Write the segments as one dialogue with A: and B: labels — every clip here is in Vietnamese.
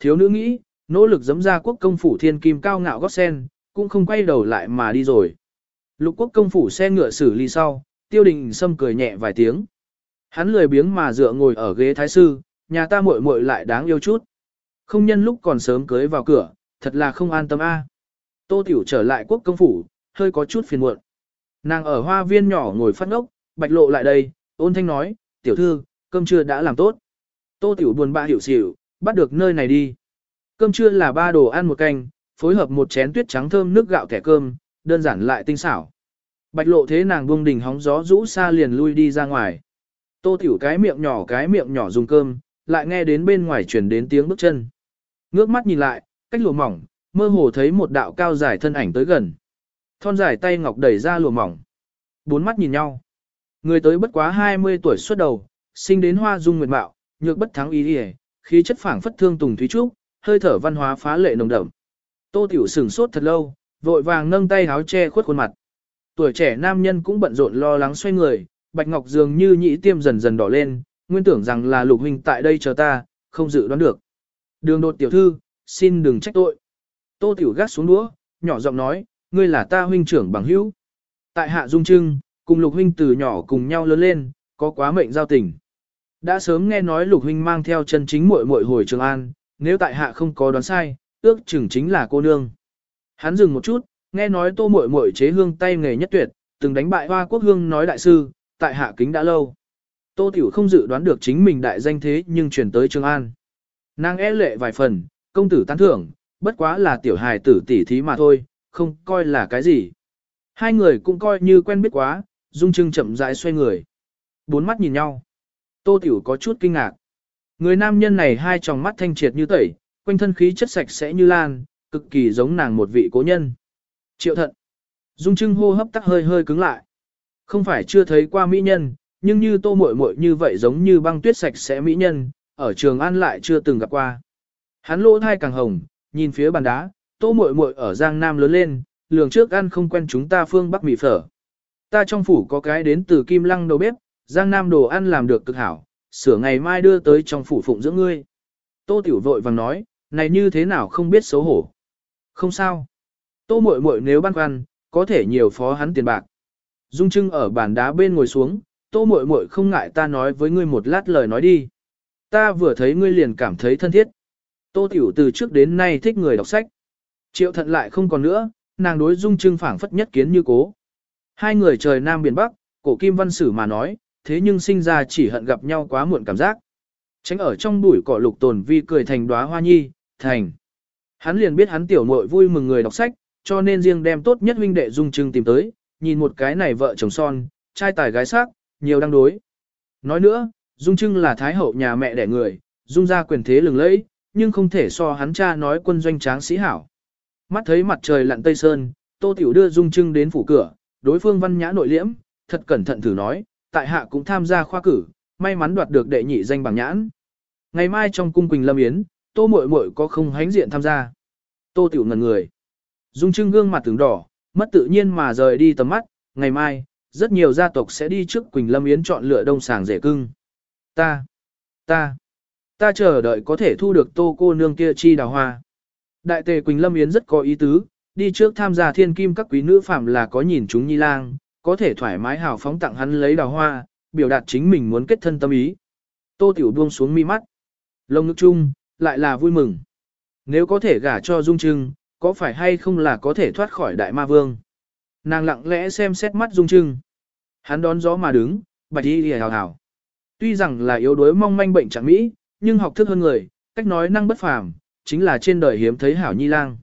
A: Thiếu nữ nghĩ, nỗ lực giấm ra quốc công phủ thiên kim cao ngạo gót sen, cũng không quay đầu lại mà đi rồi. Lục quốc công phủ xe ngựa xử ly sau, tiêu đình sâm cười nhẹ vài tiếng. Hắn lười biếng mà dựa ngồi ở ghế thái sư, nhà ta muội muội lại đáng yêu chút. Không nhân lúc còn sớm cưới vào cửa, thật là không an tâm a. Tô Tiểu trở lại quốc công phủ, hơi có chút phiền muộn. Nàng ở hoa viên nhỏ ngồi phát ngốc, bạch lộ lại đây, ôn thanh nói, tiểu thư, cơm trưa đã làm tốt. Tô Tiểu buồn bã hiểu xỉu, bắt được nơi này đi. Cơm trưa là ba đồ ăn một canh, phối hợp một chén tuyết trắng thơm nước gạo kẻ cơm, đơn giản lại tinh xảo. Bạch lộ thế nàng buông đỉnh hóng gió rũ xa liền lui đi ra ngoài. Tô tiểu cái miệng nhỏ cái miệng nhỏ dùng cơm, lại nghe đến bên ngoài chuyển đến tiếng bước chân. Ngước mắt nhìn lại, cách lụa mỏng, mơ hồ thấy một đạo cao dài thân ảnh tới gần. Thon dài tay ngọc đẩy ra lụa mỏng. Bốn mắt nhìn nhau. Người tới bất quá 20 tuổi xuất đầu, sinh đến hoa dung nguyệt mạo, nhược bất thắng ý đi khí chất phảng phất thương tùng thúy trúc, hơi thở văn hóa phá lệ nồng đậm. Tô Tiểu sửng sốt thật lâu, vội vàng nâng tay háo che khuất khuôn mặt. Tuổi trẻ nam nhân cũng bận rộn lo lắng xoay người, Bạch Ngọc dường như nhĩ tiêm dần dần đỏ lên, nguyên tưởng rằng là lục huynh tại đây chờ ta, không dự đoán được. Đường đột tiểu thư, xin đừng trách tội. Tô Tiểu gác xuống đũa, nhỏ giọng nói, ngươi là ta huynh trưởng bằng hữu. Tại hạ dung trưng, cùng lục huynh từ nhỏ cùng nhau lớn lên, có quá mệnh giao tình. Đã sớm nghe nói lục huynh mang theo chân chính muội muội hồi Trường An, nếu tại hạ không có đoán sai, ước chừng chính là cô nương. Hắn dừng một chút, nghe nói tô muội muội chế hương tay nghề nhất tuyệt, từng đánh bại hoa quốc hương nói đại sư, tại hạ kính đã lâu. Tô Tiểu không dự đoán được chính mình đại danh thế nhưng chuyển tới Trường An. Nàng e lệ vài phần, công tử tán thưởng, bất quá là tiểu hài tử tỷ thí mà thôi, không coi là cái gì. Hai người cũng coi như quen biết quá, dung trưng chậm rãi xoay người. Bốn mắt nhìn nhau. Tô Tiểu có chút kinh ngạc. Người nam nhân này hai tròng mắt thanh triệt như tẩy, quanh thân khí chất sạch sẽ như lan, cực kỳ giống nàng một vị cố nhân. Triệu thận. Dung trưng hô hấp tắc hơi hơi cứng lại. Không phải chưa thấy qua mỹ nhân, nhưng như tô muội muội như vậy giống như băng tuyết sạch sẽ mỹ nhân, ở trường an lại chưa từng gặp qua. Hắn lỗ thai càng hồng, nhìn phía bàn đá, tô muội muội ở Giang Nam lớn lên, lường trước ăn không quen chúng ta phương Bắc mì phở. Ta trong phủ có cái đến từ Kim Lăng đầu bếp, Giang Nam đồ ăn làm được cực hảo, sửa ngày mai đưa tới trong phủ phụng dưỡng ngươi. Tô Tiểu vội vàng nói, này như thế nào không biết xấu hổ. Không sao. Tô muội muội nếu băn khoăn, có thể nhiều phó hắn tiền bạc. Dung Trưng ở bàn đá bên ngồi xuống, Tô muội muội không ngại ta nói với ngươi một lát lời nói đi. Ta vừa thấy ngươi liền cảm thấy thân thiết. Tô Tiểu từ trước đến nay thích người đọc sách. Triệu thận lại không còn nữa, nàng đối Dung Trưng phảng phất nhất kiến như cố. Hai người trời Nam Biển Bắc, cổ kim văn sử mà nói, thế nhưng sinh ra chỉ hận gặp nhau quá muộn cảm giác. Tránh ở trong bụi cỏ lục tồn vi cười thành đóa hoa nhi, thành. Hắn liền biết hắn tiểu muội vui mừng người đọc sách, cho nên riêng đem tốt nhất huynh đệ dung trưng tìm tới, nhìn một cái này vợ chồng son, trai tài gái sắc, nhiều đang đối. Nói nữa, dung trưng là thái hậu nhà mẹ đẻ người, dung ra quyền thế lừng lẫy, nhưng không thể so hắn cha nói quân doanh tráng sĩ hảo. Mắt thấy mặt trời lặn tây sơn, tô tiểu đưa dung trưng đến phủ cửa, đối phương văn nhã nội liễm, thật cẩn thận thử nói, tại hạ cũng tham gia khoa cử, may mắn đoạt được đệ nhị danh bằng nhãn. Ngày mai trong cung Quỳnh Lâm Yến, Tô Muội Muội có không hánh diện tham gia. Tô Tiểu ngần người. Dung Trưng gương mặt tướng đỏ, mất tự nhiên mà rời đi tầm mắt, ngày mai, rất nhiều gia tộc sẽ đi trước Quỳnh Lâm Yến chọn lựa đông sàng rể cưng. Ta, ta, ta chờ đợi có thể thu được Tô cô nương kia chi đào hoa. Đại tề Quỳnh Lâm Yến rất có ý tứ, đi trước tham gia thiên kim các quý nữ phạm là có nhìn chúng nhi lang, có thể thoải mái hào phóng tặng hắn lấy đào hoa, biểu đạt chính mình muốn kết thân tâm ý. Tô Tiểu buông xuống mi mắt. Lông nước chung, lại là vui mừng. Nếu có thể gả cho Dung Trưng, có phải hay không là có thể thoát khỏi đại ma vương? Nàng lặng lẽ xem xét mắt Dung Trưng. Hắn đón gió mà đứng, bạch đi lìa hào hào. Tuy rằng là yếu đuối mong manh bệnh chẳng mỹ, nhưng học thức hơn người, cách nói năng bất phàm, chính là trên đời hiếm thấy hảo nhi lang.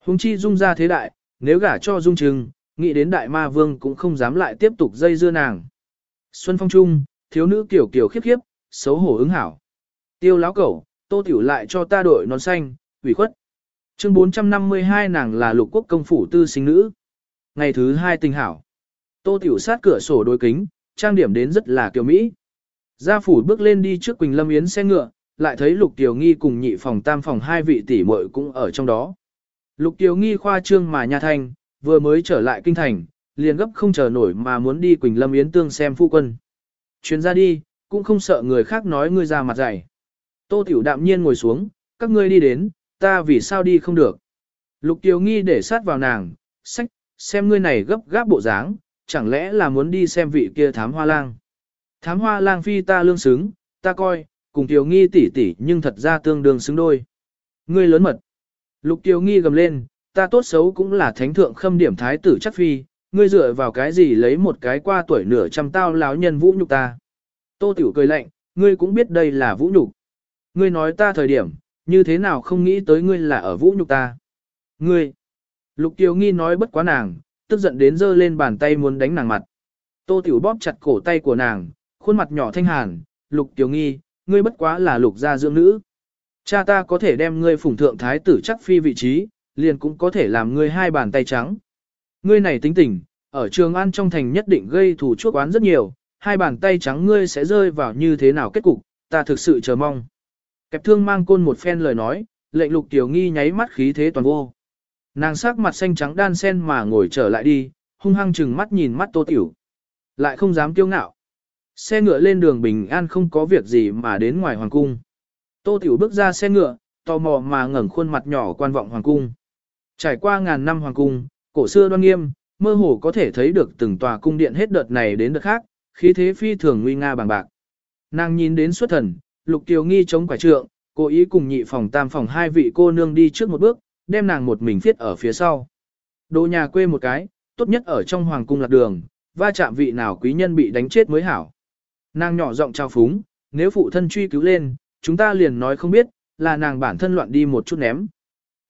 A: Hùng chi Dung ra thế đại, nếu gả cho Dung Trưng, nghĩ đến đại ma vương cũng không dám lại tiếp tục dây dưa nàng. Xuân phong trung, thiếu nữ kiểu kiểu khiếp khiếp, xấu hổ ứng hảo. Tiêu láo cẩu, tô tiểu lại cho ta đội nón xanh, ủy khuất. Chương 452 nàng là lục quốc công phủ tư sinh nữ. Ngày thứ hai tình hảo. Tô tiểu sát cửa sổ đôi kính, trang điểm đến rất là kiều Mỹ. Gia phủ bước lên đi trước Quỳnh Lâm Yến xe ngựa, lại thấy Lục Tiểu Nghi cùng nhị phòng tam phòng hai vị tỷ muội cũng ở trong đó. Lục Tiểu Nghi khoa trương mà nhà thanh, vừa mới trở lại kinh thành, liền gấp không chờ nổi mà muốn đi Quỳnh Lâm Yến Tương xem phu quân. Chuyến ra đi, cũng không sợ người khác nói ngươi ra mặt dày. Tô Tiểu đạm nhiên ngồi xuống, các ngươi đi đến, ta vì sao đi không được. Lục Tiểu Nghi để sát vào nàng, sách, xem ngươi này gấp gáp bộ dáng, chẳng lẽ là muốn đi xem vị kia thám hoa lang. Thám hoa lang phi ta lương xứng, ta coi, cùng Tiểu Nghi tỷ tỷ nhưng thật ra tương đương xứng đôi. Ngươi lớn mật. Lục Tiểu Nghi gầm lên, ta tốt xấu cũng là thánh thượng khâm điểm thái tử chắc phi, ngươi dựa vào cái gì lấy một cái qua tuổi nửa trăm tao láo nhân vũ nhục ta. Tô Tiểu cười lạnh, ngươi cũng biết đây là vũ nhục. Ngươi nói ta thời điểm, như thế nào không nghĩ tới ngươi là ở vũ nhục ta. Ngươi. Lục Kiều Nghi nói bất quá nàng, tức giận đến giơ lên bàn tay muốn đánh nàng mặt. Tô Tiểu bóp chặt cổ tay của nàng, khuôn mặt nhỏ thanh hàn, Lục Kiều Nghi, ngươi bất quá là lục gia dưỡng nữ. Cha ta có thể đem ngươi phủng thượng thái tử chắc phi vị trí, liền cũng có thể làm ngươi hai bàn tay trắng. Ngươi này tính tình, ở trường an trong thành nhất định gây thủ chuốc oán rất nhiều, hai bàn tay trắng ngươi sẽ rơi vào như thế nào kết cục, ta thực sự chờ mong. Kẹp thương mang côn một phen lời nói, lệnh lục tiểu nghi nháy mắt khí thế toàn vô. Nàng sắc mặt xanh trắng đan sen mà ngồi trở lại đi, hung hăng chừng mắt nhìn mắt tô tiểu. Lại không dám kiêu ngạo. Xe ngựa lên đường bình an không có việc gì mà đến ngoài hoàng cung. Tô tiểu bước ra xe ngựa, tò mò mà ngẩng khuôn mặt nhỏ quan vọng hoàng cung. Trải qua ngàn năm hoàng cung, cổ xưa đoan nghiêm, mơ hồ có thể thấy được từng tòa cung điện hết đợt này đến đợt khác, khí thế phi thường nguy nga bằng bạc. Nàng nhìn đến xuất thần, lục tiểu nghi chống quả trượng, cố ý cùng nhị phòng tam phòng hai vị cô nương đi trước một bước, đem nàng một mình viết ở phía sau. Đồ nhà quê một cái, tốt nhất ở trong hoàng cung lạc đường, va chạm vị nào quý nhân bị đánh chết mới hảo. Nàng nhỏ giọng trao phúng, nếu phụ thân truy cứu lên, chúng ta liền nói không biết, là nàng bản thân loạn đi một chút ném.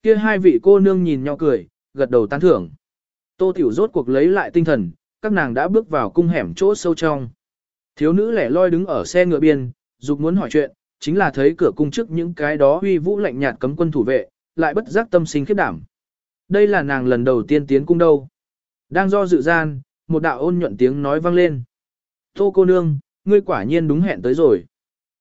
A: Kia hai vị cô nương nhìn nhau cười, gật đầu tán thưởng. Tô Tiểu rốt cuộc lấy lại tinh thần, các nàng đã bước vào cung hẻm chỗ sâu trong. Thiếu nữ lẻ loi đứng ở xe ngựa biên, dục muốn hỏi chuyện, chính là thấy cửa cung trước những cái đó uy vũ lạnh nhạt cấm quân thủ vệ, lại bất giác tâm sinh khiếp đảm. Đây là nàng lần đầu tiên tiến cung đâu. Đang do dự gian, một đạo ôn nhuận tiếng nói vang lên. Tô cô nương, ngươi quả nhiên đúng hẹn tới rồi.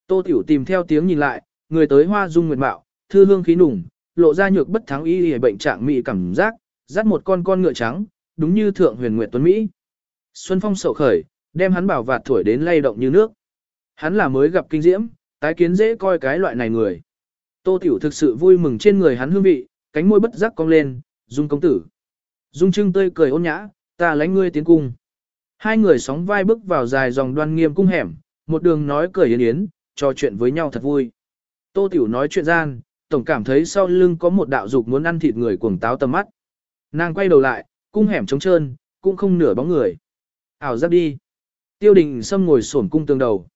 A: Tô tiểu tìm theo tiếng nhìn lại, người tới hoa dung nguyệt mạo, thư hương khí nùng, lộ ra nhược bất thắng y y bệnh trạng mỹ cảm giác, dắt một con con ngựa trắng, đúng như thượng huyền nguyệt tuấn Mỹ. Xuân phong sầu khởi, đem hắn bảo vạt thổi đến lay động như nước. Hắn là mới gặp kinh diễm, tái kiến dễ coi cái loại này người. Tô Tiểu thực sự vui mừng trên người hắn hương vị, cánh môi bất giác cong lên, dung công tử. Dung trưng tươi cười ôn nhã, ta lấy ngươi tiến cung. Hai người sóng vai bước vào dài dòng đoan nghiêm cung hẻm, một đường nói cười yến yến, trò chuyện với nhau thật vui. Tô Tiểu nói chuyện gian, tổng cảm thấy sau lưng có một đạo dục muốn ăn thịt người cuồng táo tầm mắt. Nàng quay đầu lại, cung hẻm trống trơn, cũng không nửa bóng người. Ảo giáp đi. Tiêu đình Sâm ngồi xổm cung tường đầu.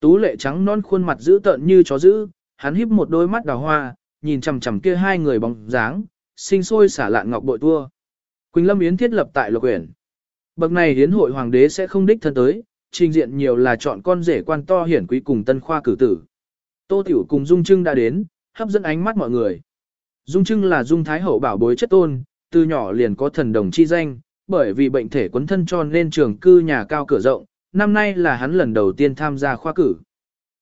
A: Tú lệ trắng non khuôn mặt giữ tợn như chó giữ, hắn híp một đôi mắt đào hoa, nhìn chằm chằm kia hai người bóng dáng, sinh sôi xả lạn ngọc bội tua. Quỳnh Lâm Yến thiết lập tại lộc quyển. Bậc này hiến hội hoàng đế sẽ không đích thân tới, trình diện nhiều là chọn con rể quan to hiển quý cùng tân khoa cử tử. Tô Tiểu cùng Dung Trưng đã đến, hấp dẫn ánh mắt mọi người. Dung Trưng là Dung Thái Hậu bảo bối chất tôn, từ nhỏ liền có thần đồng chi danh, bởi vì bệnh thể quấn thân cho nên trường cư nhà cao cửa rộng, năm nay là hắn lần đầu tiên tham gia khoa cử.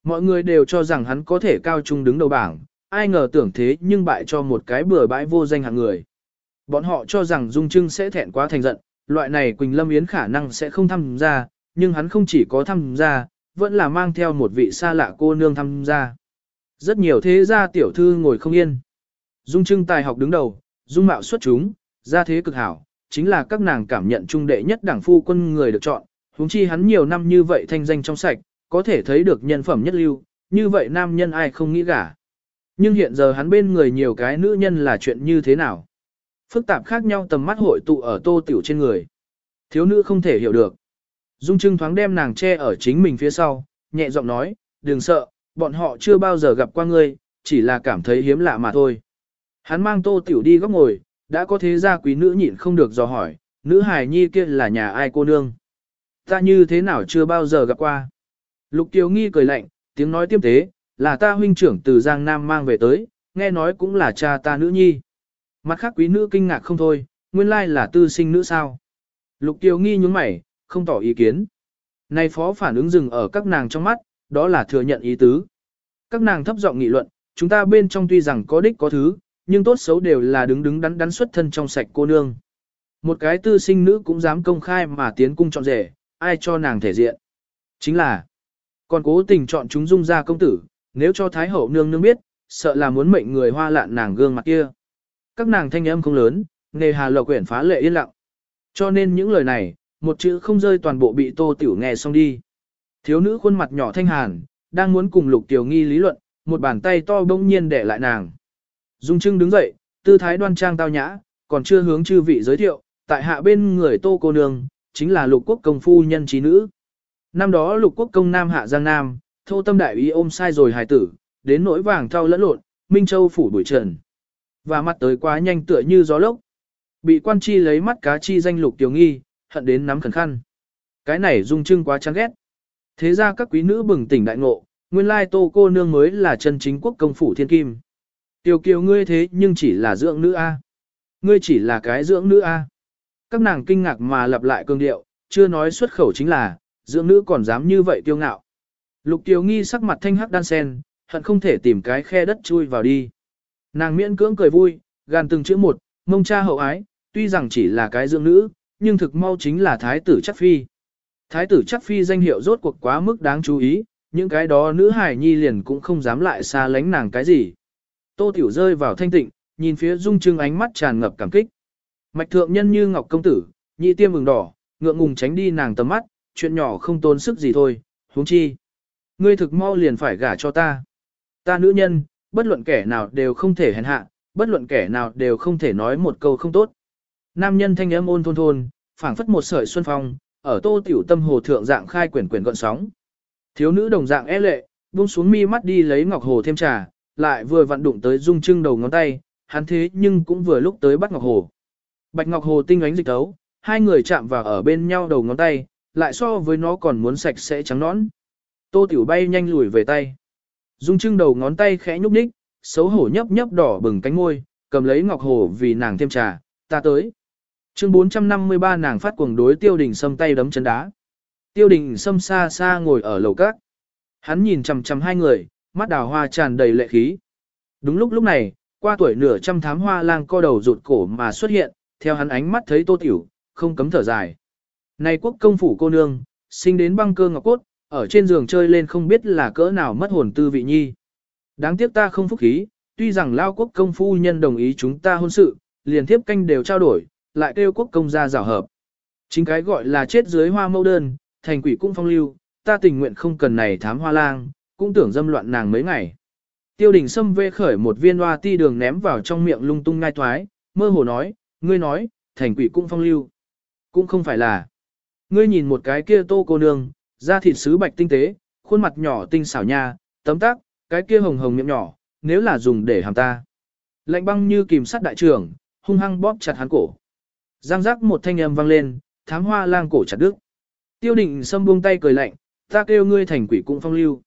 A: Mọi người đều cho rằng hắn có thể cao trung đứng đầu bảng, ai ngờ tưởng thế nhưng bại cho một cái bừa bãi vô danh hạng người. Bọn họ cho rằng Dung Trưng sẽ thẹn quá thành giận, loại này Quỳnh Lâm Yến khả năng sẽ không tham gia, nhưng hắn không chỉ có tham gia, vẫn là mang theo một vị xa lạ cô nương tham gia. Rất nhiều thế gia tiểu thư ngồi không yên. Dung Trưng tài học đứng đầu, dung mạo xuất chúng, gia thế cực hảo, chính là các nàng cảm nhận trung đệ nhất đảng phu quân người được chọn, huống chi hắn nhiều năm như vậy thanh danh trong sạch, có thể thấy được nhân phẩm nhất lưu, như vậy nam nhân ai không nghĩ gả. Nhưng hiện giờ hắn bên người nhiều cái nữ nhân là chuyện như thế nào? Phức tạp khác nhau tầm mắt hội tụ ở tô tiểu trên người. Thiếu nữ không thể hiểu được. Dung Trưng thoáng đem nàng che ở chính mình phía sau, nhẹ giọng nói, đừng sợ, bọn họ chưa bao giờ gặp qua ngươi, chỉ là cảm thấy hiếm lạ mà thôi. Hắn mang tô tiểu đi góc ngồi, đã có thế gia quý nữ nhịn không được dò hỏi, nữ hài nhi kia là nhà ai cô nương. Ta như thế nào chưa bao giờ gặp qua. Lục Kiều Nghi cười lạnh, tiếng nói tiêm tế, là ta huynh trưởng từ Giang Nam mang về tới, nghe nói cũng là cha ta nữ nhi. Mặt khác quý nữ kinh ngạc không thôi, nguyên lai là tư sinh nữ sao. Lục Kiều Nghi nhướng mày, không tỏ ý kiến. Này phó phản ứng dừng ở các nàng trong mắt, đó là thừa nhận ý tứ. Các nàng thấp giọng nghị luận, chúng ta bên trong tuy rằng có đích có thứ, nhưng tốt xấu đều là đứng đứng đắn đắn xuất thân trong sạch cô nương. Một cái tư sinh nữ cũng dám công khai mà tiến cung chọn rể, ai cho nàng thể diện. Chính là, còn cố tình chọn chúng dung ra công tử, nếu cho Thái Hậu nương nương biết, sợ là muốn mệnh người hoa lạn nàng gương mặt kia. Các nàng thanh âm không lớn, nề hà lộc quyển phá lệ yên lặng. Cho nên những lời này, một chữ không rơi toàn bộ bị tô tiểu nghe xong đi. Thiếu nữ khuôn mặt nhỏ thanh hàn, đang muốn cùng lục tiểu nghi lý luận, một bàn tay to bỗng nhiên để lại nàng. Dung Trưng đứng dậy, tư thái đoan trang tao nhã, còn chưa hướng chư vị giới thiệu, tại hạ bên người tô cô nương, chính là lục quốc công phu nhân trí nữ. Năm đó lục quốc công Nam Hạ Giang Nam, thô tâm đại ý ôm sai rồi hài tử, đến nỗi vàng thao lẫn lộn, Minh Châu phủ bụi trần. Và mặt tới quá nhanh tựa như gió lốc. Bị quan chi lấy mắt cá chi danh lục tiểu nghi, hận đến nắm khẩn khăn. Cái này dung trưng quá chán ghét. Thế ra các quý nữ bừng tỉnh đại ngộ, nguyên lai tô cô nương mới là chân chính quốc công phủ thiên kim. Tiểu kiều ngươi thế nhưng chỉ là dưỡng nữ A. Ngươi chỉ là cái dưỡng nữ A. Các nàng kinh ngạc mà lặp lại cương điệu, chưa nói xuất khẩu chính là, dưỡng nữ còn dám như vậy tiêu ngạo. Lục tiểu nghi sắc mặt thanh hắc đan sen, hận không thể tìm cái khe đất chui vào đi. Nàng miễn cưỡng cười vui, gàn từng chữ một, mông cha hậu ái, tuy rằng chỉ là cái dưỡng nữ, nhưng thực mau chính là thái tử chắc phi. Thái tử chắc phi danh hiệu rốt cuộc quá mức đáng chú ý, những cái đó nữ hải nhi liền cũng không dám lại xa lánh nàng cái gì. Tô tiểu rơi vào thanh tịnh, nhìn phía dung trưng ánh mắt tràn ngập cảm kích. Mạch thượng nhân như ngọc công tử, nhị tiêm mừng đỏ, ngượng ngùng tránh đi nàng tầm mắt, chuyện nhỏ không tốn sức gì thôi, huống chi. Ngươi thực mau liền phải gả cho ta. Ta nữ nhân, bất luận kẻ nào đều không thể hèn hạ, bất luận kẻ nào đều không thể nói một câu không tốt. Nam nhân thanh âm ôn thôn thôn, phảng phất một sợi xuân phong, ở tô tiểu tâm hồ thượng dạng khai quyển quyển gọn sóng. Thiếu nữ đồng dạng e lệ, buông xuống mi mắt đi lấy ngọc hồ thêm trà, lại vừa vặn đụng tới dung trưng đầu ngón tay, hắn thế nhưng cũng vừa lúc tới bắt ngọc hồ. Bạch ngọc hồ tinh ánh dịch tấu, hai người chạm vào ở bên nhau đầu ngón tay, lại so với nó còn muốn sạch sẽ trắng nõn. Tô tiểu bay nhanh lùi về tay. Dung trưng đầu ngón tay khẽ nhúc nhích, xấu hổ nhấp nhấp đỏ bừng cánh môi, cầm lấy ngọc hồ vì nàng thêm trà, ta tới. Chương 453 nàng phát cuồng đối tiêu đình sâm tay đấm chân đá. Tiêu đình sâm xa xa ngồi ở lầu cát. Hắn nhìn chằm chằm hai người, mắt đào hoa tràn đầy lệ khí. Đúng lúc lúc này, qua tuổi nửa trăm thám hoa lang co đầu rụt cổ mà xuất hiện, theo hắn ánh mắt thấy tô tiểu, không cấm thở dài. Này quốc công phủ cô nương, sinh đến băng cơ ngọc cốt, ở trên giường chơi lên không biết là cỡ nào mất hồn tư vị nhi. Đáng tiếc ta không phúc khí, tuy rằng lao quốc công phu nhân đồng ý chúng ta hôn sự, liền thiếp canh đều trao đổi, lại kêu quốc công gia rào hợp. Chính cái gọi là chết dưới hoa mẫu đơn, thành quỷ cũng phong lưu, ta tình nguyện không cần này thám hoa lang, cũng tưởng dâm loạn nàng mấy ngày. Tiêu đình xâm vê khởi một viên hoa ti đường ném vào trong miệng lung tung ngai thoái, mơ hồ nói, ngươi nói, thành quỷ cũng phong lưu. Cũng không phải là. Ngươi nhìn một cái kia tô cô nương, da thịt sứ bạch tinh tế, khuôn mặt nhỏ tinh xảo nha, tấm tắc, cái kia hồng hồng miệng nhỏ, nếu là dùng để hàm ta. Lạnh băng như kìm sắt đại trưởng, hung hăng bóp chặt hắn cổ. Giang giác một thanh âm vang lên, thám hoa lang cổ chặt đứt. Tiêu định sâm buông tay cười lạnh, ta kêu ngươi thành quỷ cũng phong lưu.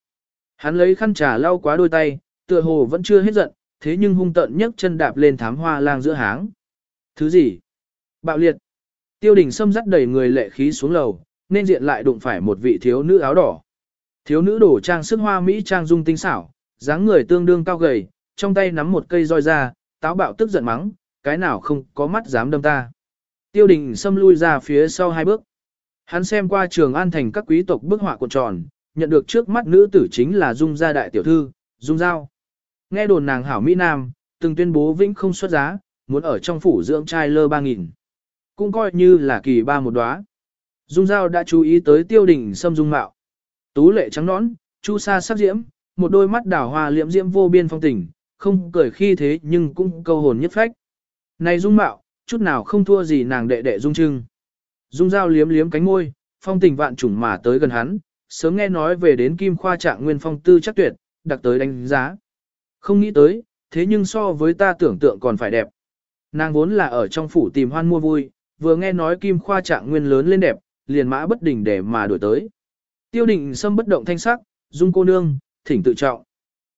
A: Hắn lấy khăn trà lau quá đôi tay, tựa hồ vẫn chưa hết giận, thế nhưng hung tận nhấc chân đạp lên thám hoa lang giữa háng. Thứ gì? Bạo liệt. Tiêu đình sâm dắt đẩy người lệ khí xuống lầu, nên diện lại đụng phải một vị thiếu nữ áo đỏ. Thiếu nữ đổ trang sức hoa mỹ trang dung tinh xảo, dáng người tương đương cao gầy, trong tay nắm một cây roi ra, táo bạo tức giận mắng, cái nào không có mắt dám đâm ta. Tiêu đình xâm lui ra phía sau hai bước. Hắn xem qua trường an thành các quý tộc bức họa cuộn tròn, nhận được trước mắt nữ tử chính là Dung gia đại tiểu thư, Dung Giao. Nghe đồn nàng hảo Mỹ Nam, từng tuyên bố vĩnh không xuất giá, muốn ở trong phủ dưỡng trai lơ ba nghìn. Cũng coi như là kỳ ba một đóa. Dung Giao đã chú ý tới tiêu đình xâm dung mạo. Tú lệ trắng nõn, chu sa sắc diễm, một đôi mắt đảo hoa liễm diễm vô biên phong tình, không cười khi thế nhưng cũng câu hồn nhất phách. Này dung mạo, chút nào không thua gì nàng đệ đệ dung trưng. Dung Giao liếm liếm cánh môi, phong tình vạn trùng mà tới gần hắn, sớm nghe nói về đến kim khoa trạng nguyên phong tư chắc tuyệt, đặc tới đánh giá. Không nghĩ tới, thế nhưng so với ta tưởng tượng còn phải đẹp. Nàng vốn là ở trong phủ tìm hoan mua vui, vừa nghe nói kim khoa trạng nguyên lớn lên đẹp, liền mã bất đình để mà đuổi tới. Tiêu định xâm bất động thanh sắc, dung cô nương, thỉnh tự trọng.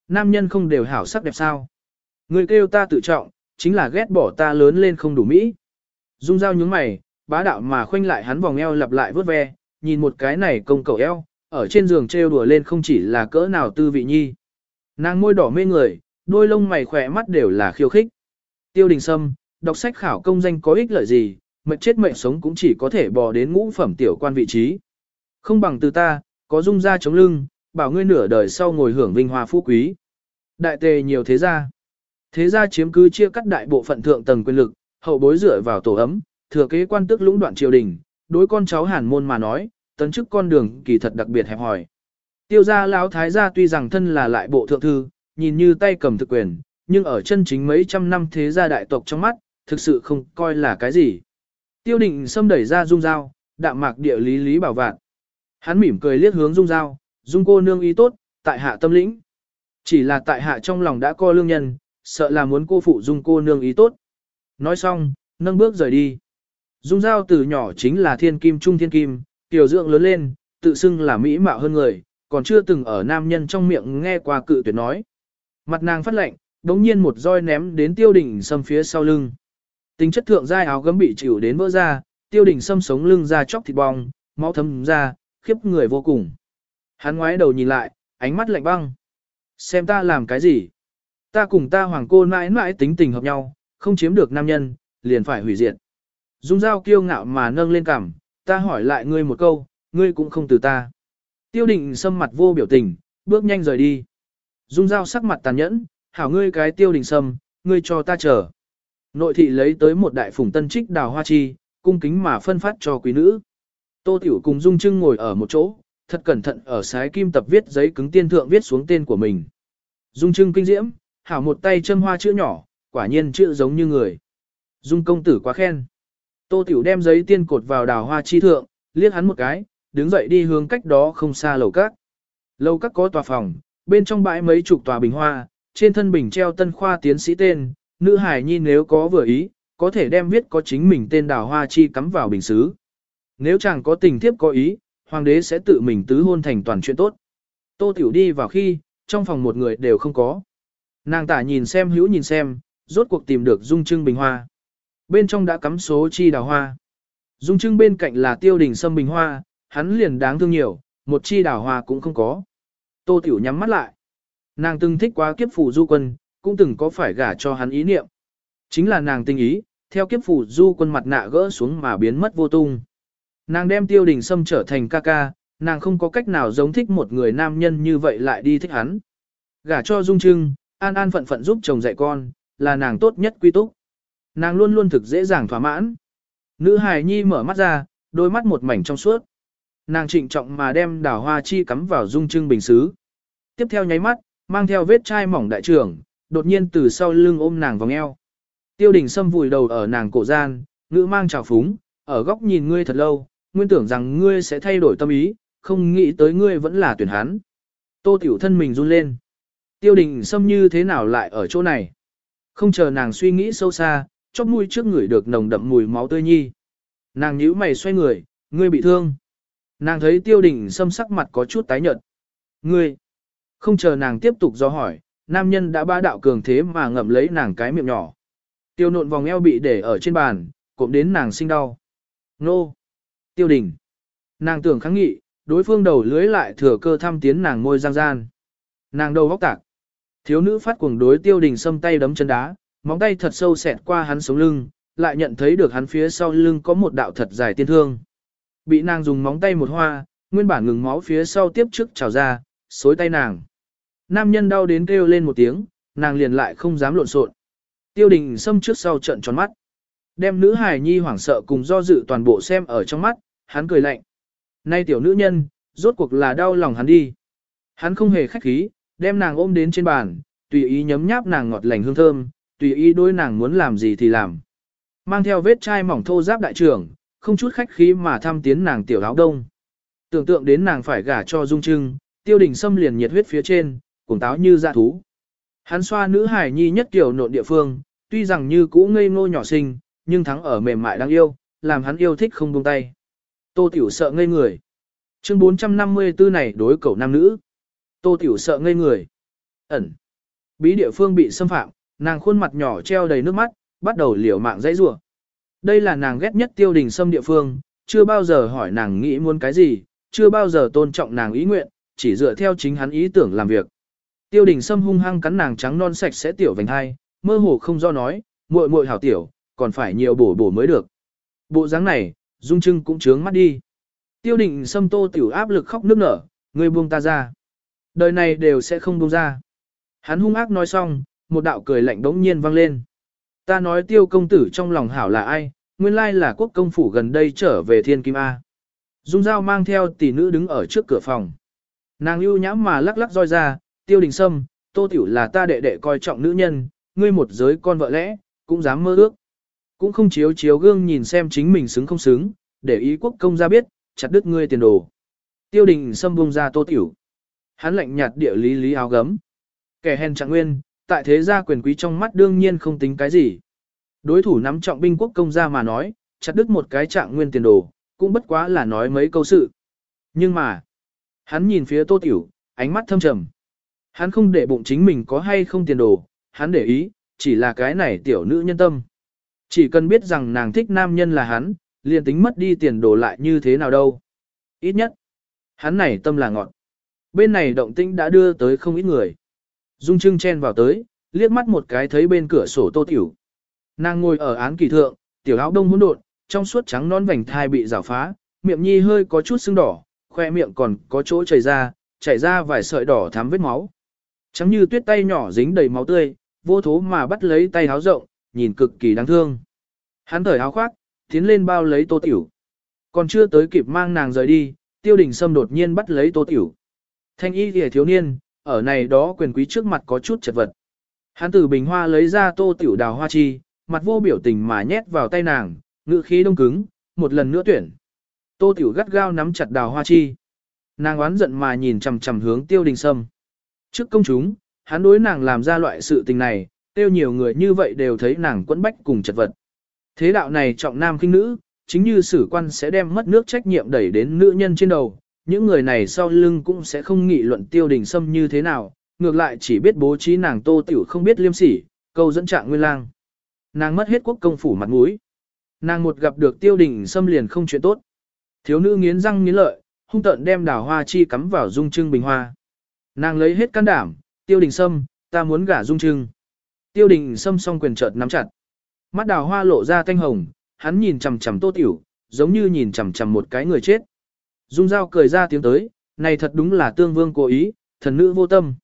A: Nam nhân không đều hảo sắc đẹp sao. Người kêu ta tự trọng, chính là ghét bỏ ta lớn lên không đủ mỹ. Dung dao nhướng mày, bá đạo mà khoanh lại hắn vòng eo lặp lại vớt ve, nhìn một cái này công cầu eo, ở trên giường trêu đùa lên không chỉ là cỡ nào tư vị nhi. Nàng môi đỏ mê người, đôi lông mày khỏe mắt đều là khiêu khích. Tiêu đình sâm, đọc sách khảo công danh có ích lợi gì, mệnh chết mệnh sống cũng chỉ có thể bò đến ngũ phẩm tiểu quan vị trí. Không bằng từ ta, có dung ra chống lưng, bảo ngươi nửa đời sau ngồi hưởng vinh hoa phú quý. Đại tề nhiều thế gia. Thế gia chiếm cứ chia cắt đại bộ phận thượng tầng quyền lực, hậu bối dựa vào tổ ấm, thừa kế quan tước lũng đoạn triều đình, đối con cháu hàn môn mà nói, tấn chức con đường kỳ thật đặc biệt hẹp hòi. Tiêu gia lão thái gia tuy rằng thân là lại bộ thượng thư, nhìn như tay cầm thực quyền, nhưng ở chân chính mấy trăm năm thế gia đại tộc trong mắt, thực sự không coi là cái gì. Tiêu định xâm đẩy ra dung dao, đạm mạc địa lý lý bảo vạn. Hắn mỉm cười liếc hướng dung dao, dung cô nương ý tốt, tại hạ tâm lĩnh. Chỉ là tại hạ trong lòng đã co lương nhân, sợ là muốn cô phụ dung cô nương ý tốt. Nói xong, nâng bước rời đi. Dung dao từ nhỏ chính là thiên kim trung thiên kim, tiểu dưỡng lớn lên, tự xưng là mỹ mạo hơn người, còn chưa từng ở nam nhân trong miệng nghe qua cự tuyệt nói. Mặt nàng phát lạnh, đống nhiên một roi ném đến tiêu đỉnh sâm phía sau lưng. Tính chất thượng giai áo gấm bị chịu đến vỡ ra, tiêu đỉnh sâm sống lưng ra chóc thịt bong, máu thấm ra, khiếp người vô cùng. Hắn ngoái đầu nhìn lại, ánh mắt lạnh băng. Xem ta làm cái gì? Ta cùng ta hoàng cô mãi mãi tính tình hợp nhau, không chiếm được nam nhân, liền phải hủy diệt. Dung dao kiêu ngạo mà nâng lên cằm, ta hỏi lại ngươi một câu, ngươi cũng không từ ta. Tiêu định sâm mặt vô biểu tình, bước nhanh rời đi. Dung dao sắc mặt tàn nhẫn, hảo ngươi cái tiêu đình sâm, ngươi cho ta chờ. Nội thị lấy tới một đại phủng tân trích đào hoa chi, cung kính mà phân phát cho quý nữ. Tô Tiểu cùng Dung Trưng ngồi ở một chỗ, thật cẩn thận ở sái kim tập viết giấy cứng tiên thượng viết xuống tên của mình. Dung Trưng kinh diễm, hảo một tay châm hoa chữ nhỏ, quả nhiên chữ giống như người. Dung công tử quá khen. Tô Tiểu đem giấy tiên cột vào đào hoa chi thượng, liếc hắn một cái, đứng dậy đi hướng cách đó không xa lầu các. Lầu các có tòa phòng, bên trong bãi mấy chục tòa bình hoa, trên thân bình treo tân khoa tiến sĩ tên, nữ hải nhi nếu có vừa ý, có thể đem viết có chính mình tên đào hoa chi cắm vào bình xứ. Nếu chẳng có tình thiếp có ý, hoàng đế sẽ tự mình tứ hôn thành toàn chuyện tốt. Tô Tiểu đi vào khi, trong phòng một người đều không có. Nàng tả nhìn xem hữu nhìn xem, rốt cuộc tìm được dung trưng bình hoa. Bên trong đã cắm số chi đào hoa. Dung trưng bên cạnh là tiêu đình sâm bình hoa, hắn liền đáng thương nhiều, một chi đào hoa cũng không có. Tô Tiểu nhắm mắt lại. Nàng từng thích quá kiếp phủ du quân, cũng từng có phải gả cho hắn ý niệm. Chính là nàng tinh ý, theo kiếp phủ du quân mặt nạ gỡ xuống mà biến mất vô tung. Nàng đem tiêu đình sâm trở thành ca ca, nàng không có cách nào giống thích một người nam nhân như vậy lại đi thích hắn. Gả cho Dung Trưng, an an phận phận giúp chồng dạy con, là nàng tốt nhất quy túc. Nàng luôn luôn thực dễ dàng thỏa mãn. Nữ hài nhi mở mắt ra, đôi mắt một mảnh trong suốt. Nàng trịnh trọng mà đem đào hoa chi cắm vào dung trưng bình xứ. Tiếp theo nháy mắt, mang theo vết chai mỏng đại trưởng, đột nhiên từ sau lưng ôm nàng vòng eo. Tiêu đình sâm vùi đầu ở nàng cổ gian, ngữ mang trào phúng, ở góc nhìn ngươi thật lâu, nguyên tưởng rằng ngươi sẽ thay đổi tâm ý, không nghĩ tới ngươi vẫn là tuyển hắn. Tô tiểu thân mình run lên. Tiêu đình sâm như thế nào lại ở chỗ này? Không chờ nàng suy nghĩ sâu xa, chóp mũi trước người được nồng đậm mùi máu tươi nhi. Nàng nhíu mày xoay người, ngươi bị thương. Nàng thấy tiêu đình sâm sắc mặt có chút tái nhợt. Ngươi! Không chờ nàng tiếp tục do hỏi, nam nhân đã ba đạo cường thế mà ngậm lấy nàng cái miệng nhỏ. Tiêu nộn vòng eo bị để ở trên bàn, cộm đến nàng sinh đau. Nô! Tiêu đình! Nàng tưởng kháng nghị, đối phương đầu lưới lại thừa cơ thăm tiến nàng môi giang gian. Nàng đầu góc tạc. Thiếu nữ phát cuồng đối tiêu đình xâm tay đấm chân đá, móng tay thật sâu xẹt qua hắn sống lưng, lại nhận thấy được hắn phía sau lưng có một đạo thật dài tiên thương. Bị nàng dùng móng tay một hoa, nguyên bản ngừng máu phía sau tiếp trước trào ra, xối tay nàng. Nam nhân đau đến kêu lên một tiếng, nàng liền lại không dám lộn xộn. Tiêu đình xâm trước sau trận tròn mắt. Đem nữ hài nhi hoảng sợ cùng do dự toàn bộ xem ở trong mắt, hắn cười lạnh. Nay tiểu nữ nhân, rốt cuộc là đau lòng hắn đi. Hắn không hề khách khí, đem nàng ôm đến trên bàn, tùy ý nhấm nháp nàng ngọt lành hương thơm, tùy ý đối nàng muốn làm gì thì làm. Mang theo vết chai mỏng thô giáp đại trưởng, không chút khách khí mà thăm tiến nàng tiểu áo đông. Tưởng tượng đến nàng phải gả cho dung trưng, tiêu đình xâm liền nhiệt huyết phía trên, cùng táo như dạ thú. Hắn xoa nữ hải nhi nhất kiểu nộn địa phương, tuy rằng như cũ ngây ngô nhỏ xinh, nhưng thắng ở mềm mại đáng yêu, làm hắn yêu thích không buông tay. Tô Tiểu sợ ngây người. Chương 454 này đối cầu nam nữ. Tô Tiểu sợ ngây người. Ẩn. Bí địa phương bị xâm phạm, nàng khuôn mặt nhỏ treo đầy nước mắt, bắt đầu liều mạng dãy rủa. Đây là nàng ghét nhất tiêu đình xâm địa phương, chưa bao giờ hỏi nàng nghĩ muốn cái gì, chưa bao giờ tôn trọng nàng ý nguyện, chỉ dựa theo chính hắn ý tưởng làm việc. Tiêu đình xâm hung hăng cắn nàng trắng non sạch sẽ tiểu vành hai, mơ hồ không do nói, muội muội hảo tiểu, còn phải nhiều bổ bổ mới được. Bộ dáng này, dung trưng cũng trướng mắt đi. Tiêu đình xâm tô tiểu áp lực khóc nước nở, người buông ta ra. Đời này đều sẽ không buông ra. Hắn hung ác nói xong, một đạo cười lạnh đống nhiên vang lên. Ta nói tiêu công tử trong lòng hảo là ai, nguyên lai là quốc công phủ gần đây trở về thiên kim A. Dung dao mang theo tỷ nữ đứng ở trước cửa phòng. Nàng ưu nhãm mà lắc lắc roi ra, tiêu đình sâm, tô tiểu là ta đệ đệ coi trọng nữ nhân, ngươi một giới con vợ lẽ, cũng dám mơ ước. Cũng không chiếu chiếu gương nhìn xem chính mình xứng không xứng, để ý quốc công ra biết, chặt đứt ngươi tiền đồ. Tiêu đình sâm buông ra tô tiểu. Hắn lạnh nhạt địa lý lý áo gấm. Kẻ hèn trạng nguyên, tại thế gia quyền quý trong mắt đương nhiên không tính cái gì. Đối thủ nắm trọng binh quốc công gia mà nói, chặt đứt một cái trạng nguyên tiền đồ, cũng bất quá là nói mấy câu sự. Nhưng mà, hắn nhìn phía tô tiểu, ánh mắt thâm trầm. Hắn không để bụng chính mình có hay không tiền đồ, hắn để ý, chỉ là cái này tiểu nữ nhân tâm. Chỉ cần biết rằng nàng thích nam nhân là hắn, liền tính mất đi tiền đồ lại như thế nào đâu. Ít nhất, hắn này tâm là ngọn. Bên này động tĩnh đã đưa tới không ít người. Dung Trưng chen vào tới, liếc mắt một cái thấy bên cửa sổ tô tiểu. Nàng ngồi ở án kỳ thượng, tiểu áo đông hỗn độn, trong suốt trắng non vành thai bị rào phá, miệng nhi hơi có chút sưng đỏ, khoe miệng còn có chỗ chảy ra, chảy ra vài sợi đỏ thắm vết máu. Trắng như tuyết tay nhỏ dính đầy máu tươi, vô thố mà bắt lấy tay áo rộng, nhìn cực kỳ đáng thương. Hắn thở áo khoác, tiến lên bao lấy tô tiểu. Còn chưa tới kịp mang nàng rời đi, tiêu đình sâm đột nhiên bắt lấy tô tiểu. Thanh y kìa thiếu niên, ở này đó quyền quý trước mặt có chút chật vật. Hắn từ bình hoa lấy ra tô tiểu đào hoa chi, mặt vô biểu tình mà nhét vào tay nàng, ngự khí đông cứng, một lần nữa tuyển. Tô tiểu gắt gao nắm chặt đào hoa chi. Nàng oán giận mà nhìn chằm chằm hướng tiêu đình sâm. Trước công chúng, hắn đối nàng làm ra loại sự tình này, tiêu nhiều người như vậy đều thấy nàng quẫn bách cùng chật vật. Thế đạo này trọng nam khinh nữ, chính như sử quan sẽ đem mất nước trách nhiệm đẩy đến nữ nhân trên đầu, những người này sau lưng cũng sẽ không nghị luận tiêu đình sâm như thế nào, ngược lại chỉ biết bố trí nàng tô tiểu không biết liêm sỉ, câu dẫn trạng nguyên lang. Nàng mất hết quốc công phủ mặt mũi. Nàng một gặp được tiêu đình sâm liền không chuyện tốt. Thiếu nữ nghiến răng nghiến lợi, hung tợn đem đào hoa chi cắm vào dung trưng bình hoa. Nàng lấy hết can đảm, tiêu đình sâm, ta muốn gả dung trưng. Tiêu đình sâm song quyền chợt nắm chặt. Mắt đào hoa lộ ra thanh hồng, hắn nhìn chằm chằm tô tiểu, giống như nhìn chằm chằm một cái người chết. Dung Giao cười ra tiếng tới, này thật đúng là tương vương cố ý, thần nữ vô tâm.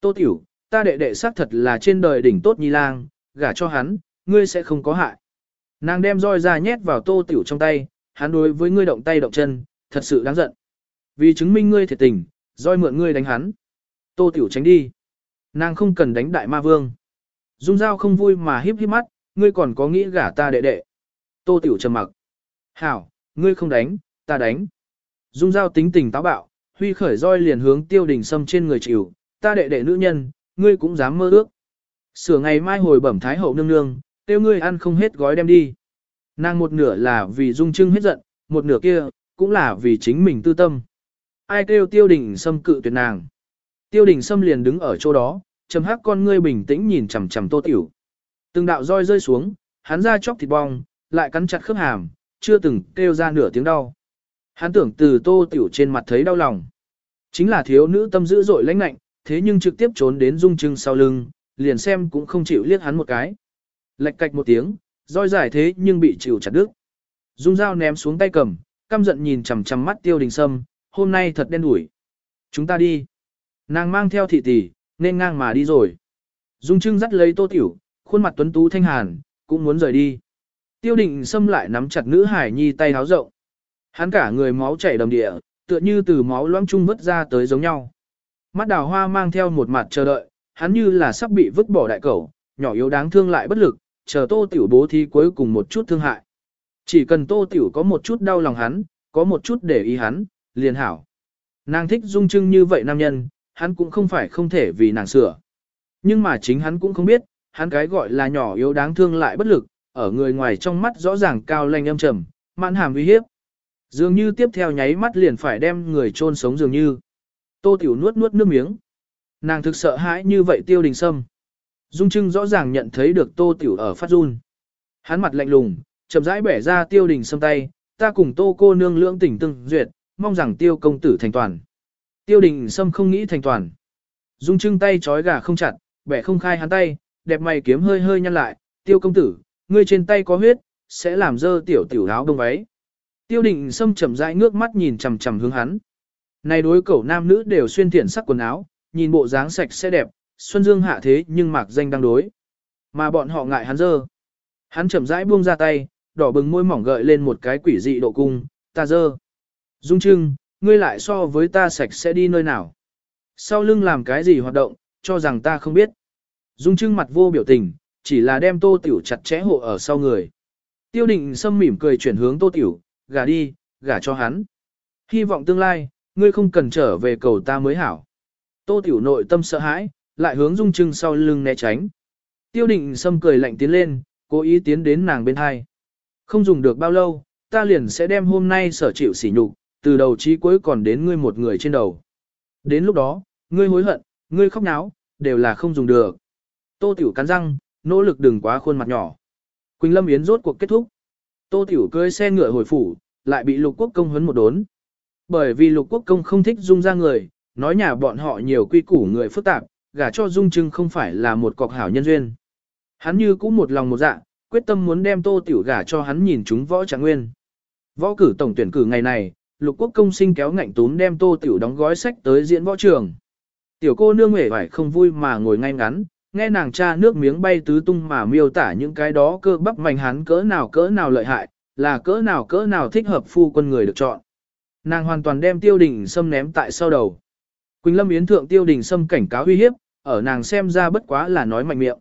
A: Tô tiểu, ta đệ đệ xác thật là trên đời đỉnh tốt nhi lang, gả cho hắn, ngươi sẽ không có hại. Nàng đem roi ra nhét vào tô tiểu trong tay, hắn đối với ngươi động tay động chân, thật sự đáng giận. Vì chứng minh ngươi thiệt tình, roi mượn ngươi đánh hắn. Tô tiểu tránh đi. Nàng không cần đánh đại ma vương. Dung Giao không vui mà híp híp mắt, ngươi còn có nghĩ gả ta đệ đệ. Tô tiểu trầm mặc. Hảo, ngươi không đánh, ta đánh. Dung dao tính tình táo bạo, huy khởi roi liền hướng tiêu đình sâm trên người chịu, ta đệ đệ nữ nhân, ngươi cũng dám mơ ước. Sửa ngày mai hồi bẩm thái hậu nương nương, tiêu ngươi ăn không hết gói đem đi. Nàng một nửa là vì dung trưng hết giận, một nửa kia, cũng là vì chính mình tư tâm. Ai kêu tiêu đình sâm cự tuyệt nàng. Tiêu đình sâm liền đứng ở chỗ đó, chầm hắc con ngươi bình tĩnh nhìn chằm chằm tô tiểu. Từng đạo roi rơi xuống, hắn ra chóc thịt bong, lại cắn chặt khớp hàm, chưa từng kêu ra nửa tiếng đau. Hắn tưởng từ tô tiểu trên mặt thấy đau lòng. Chính là thiếu nữ tâm dữ dội lãnh lạnh, thế nhưng trực tiếp trốn đến dung trưng sau lưng, liền xem cũng không chịu liếc hắn một cái. Lệch cạch một tiếng, roi giải thế nhưng bị chịu chặt đứt. Dung dao ném xuống tay cầm, căm giận nhìn chằm chằm mắt tiêu đình sâm, hôm nay thật đen đủi. Chúng ta đi. Nàng mang theo thị tỷ, nên ngang mà đi rồi. Dung trưng dắt lấy tô tiểu, khuôn mặt tuấn tú thanh hàn, cũng muốn rời đi. Tiêu định xâm lại nắm chặt nữ hải nhi tay háo rộng. Hắn cả người máu chảy đầm địa, tựa như từ máu loãng trung vứt ra tới giống nhau. Mắt đào hoa mang theo một mặt chờ đợi, hắn như là sắp bị vứt bỏ đại cẩu, nhỏ yếu đáng thương lại bất lực, chờ tô tiểu bố thí cuối cùng một chút thương hại. Chỉ cần tô tiểu có một chút đau lòng hắn, có một chút để ý hắn, liền hảo. Nàng thích dung trưng như vậy nam nhân, hắn cũng không phải không thể vì nàng sửa. Nhưng mà chính hắn cũng không biết, hắn cái gọi là nhỏ yếu đáng thương lại bất lực, ở người ngoài trong mắt rõ ràng cao lanh âm trầm, mạn hàm uy hiếp. Dường như tiếp theo nháy mắt liền phải đem người chôn sống dường như. Tô Tiểu nuốt nuốt nước miếng. Nàng thực sợ hãi như vậy tiêu đình sâm. Dung Trưng rõ ràng nhận thấy được Tô Tiểu ở phát run. Hắn mặt lạnh lùng, chậm rãi bẻ ra tiêu đình sâm tay, ta cùng Tô cô nương lưỡng tỉnh tương duyệt, mong rằng tiêu công tử thành toàn. Tiêu đình sâm không nghĩ thành toàn. Dung Trưng tay trói gà không chặt, bẻ không khai hắn tay, đẹp mày kiếm hơi hơi nhăn lại, tiêu công tử, ngươi trên tay có huyết, sẽ làm dơ tiểu tiểu áo đông váy. Tiêu định sâm chậm rãi ngước mắt nhìn chằm chằm hướng hắn. Này đối cẩu nam nữ đều xuyên thiện sắc quần áo, nhìn bộ dáng sạch sẽ đẹp, Xuân Dương hạ thế nhưng mạc danh đang đối. Mà bọn họ ngại hắn dơ. Hắn chậm rãi buông ra tay, đỏ bừng môi mỏng gợi lên một cái quỷ dị độ cung, ta dơ. Dung Trưng, ngươi lại so với ta sạch sẽ đi nơi nào. Sau lưng làm cái gì hoạt động, cho rằng ta không biết. Dung Trưng mặt vô biểu tình, chỉ là đem tô tiểu chặt chẽ hộ ở sau người. Tiêu định sâm mỉm cười chuyển hướng tô tiểu, gả đi, gả cho hắn. Hy vọng tương lai, ngươi không cần trở về cầu ta mới hảo. Tô tiểu nội tâm sợ hãi, lại hướng dung trưng sau lưng né tránh. Tiêu định sâm cười lạnh tiến lên, cố ý tiến đến nàng bên hai. Không dùng được bao lâu, ta liền sẽ đem hôm nay sở chịu sỉ nhục, từ đầu chí cuối còn đến ngươi một người trên đầu. Đến lúc đó, ngươi hối hận, ngươi khóc náo, đều là không dùng được. Tô Tiểu cắn răng, nỗ lực đừng quá khuôn mặt nhỏ. Quỳnh Lâm Yến rốt cuộc kết thúc. Tô Tiểu cưới xe ngựa hồi phủ, lại bị lục quốc công huấn một đốn. Bởi vì lục quốc công không thích dung ra người, nói nhà bọn họ nhiều quy củ người phức tạp, gả cho dung trưng không phải là một cọc hảo nhân duyên. Hắn như cũng một lòng một dạ, quyết tâm muốn đem tô tiểu gả cho hắn nhìn chúng võ trạng nguyên. Võ cử tổng tuyển cử ngày này, lục quốc công sinh kéo ngạnh túm đem tô tiểu đóng gói sách tới diễn võ trường. Tiểu cô nương hề phải không vui mà ngồi ngay ngắn, nghe nàng cha nước miếng bay tứ tung mà miêu tả những cái đó cơ bắp mạnh hắn cỡ nào cỡ nào lợi hại, là cỡ nào cỡ nào thích hợp phu quân người được chọn. Nàng hoàn toàn đem tiêu đình xâm ném tại sau đầu. Quỳnh Lâm Yến thượng tiêu đình xâm cảnh cáo uy hiếp, ở nàng xem ra bất quá là nói mạnh miệng.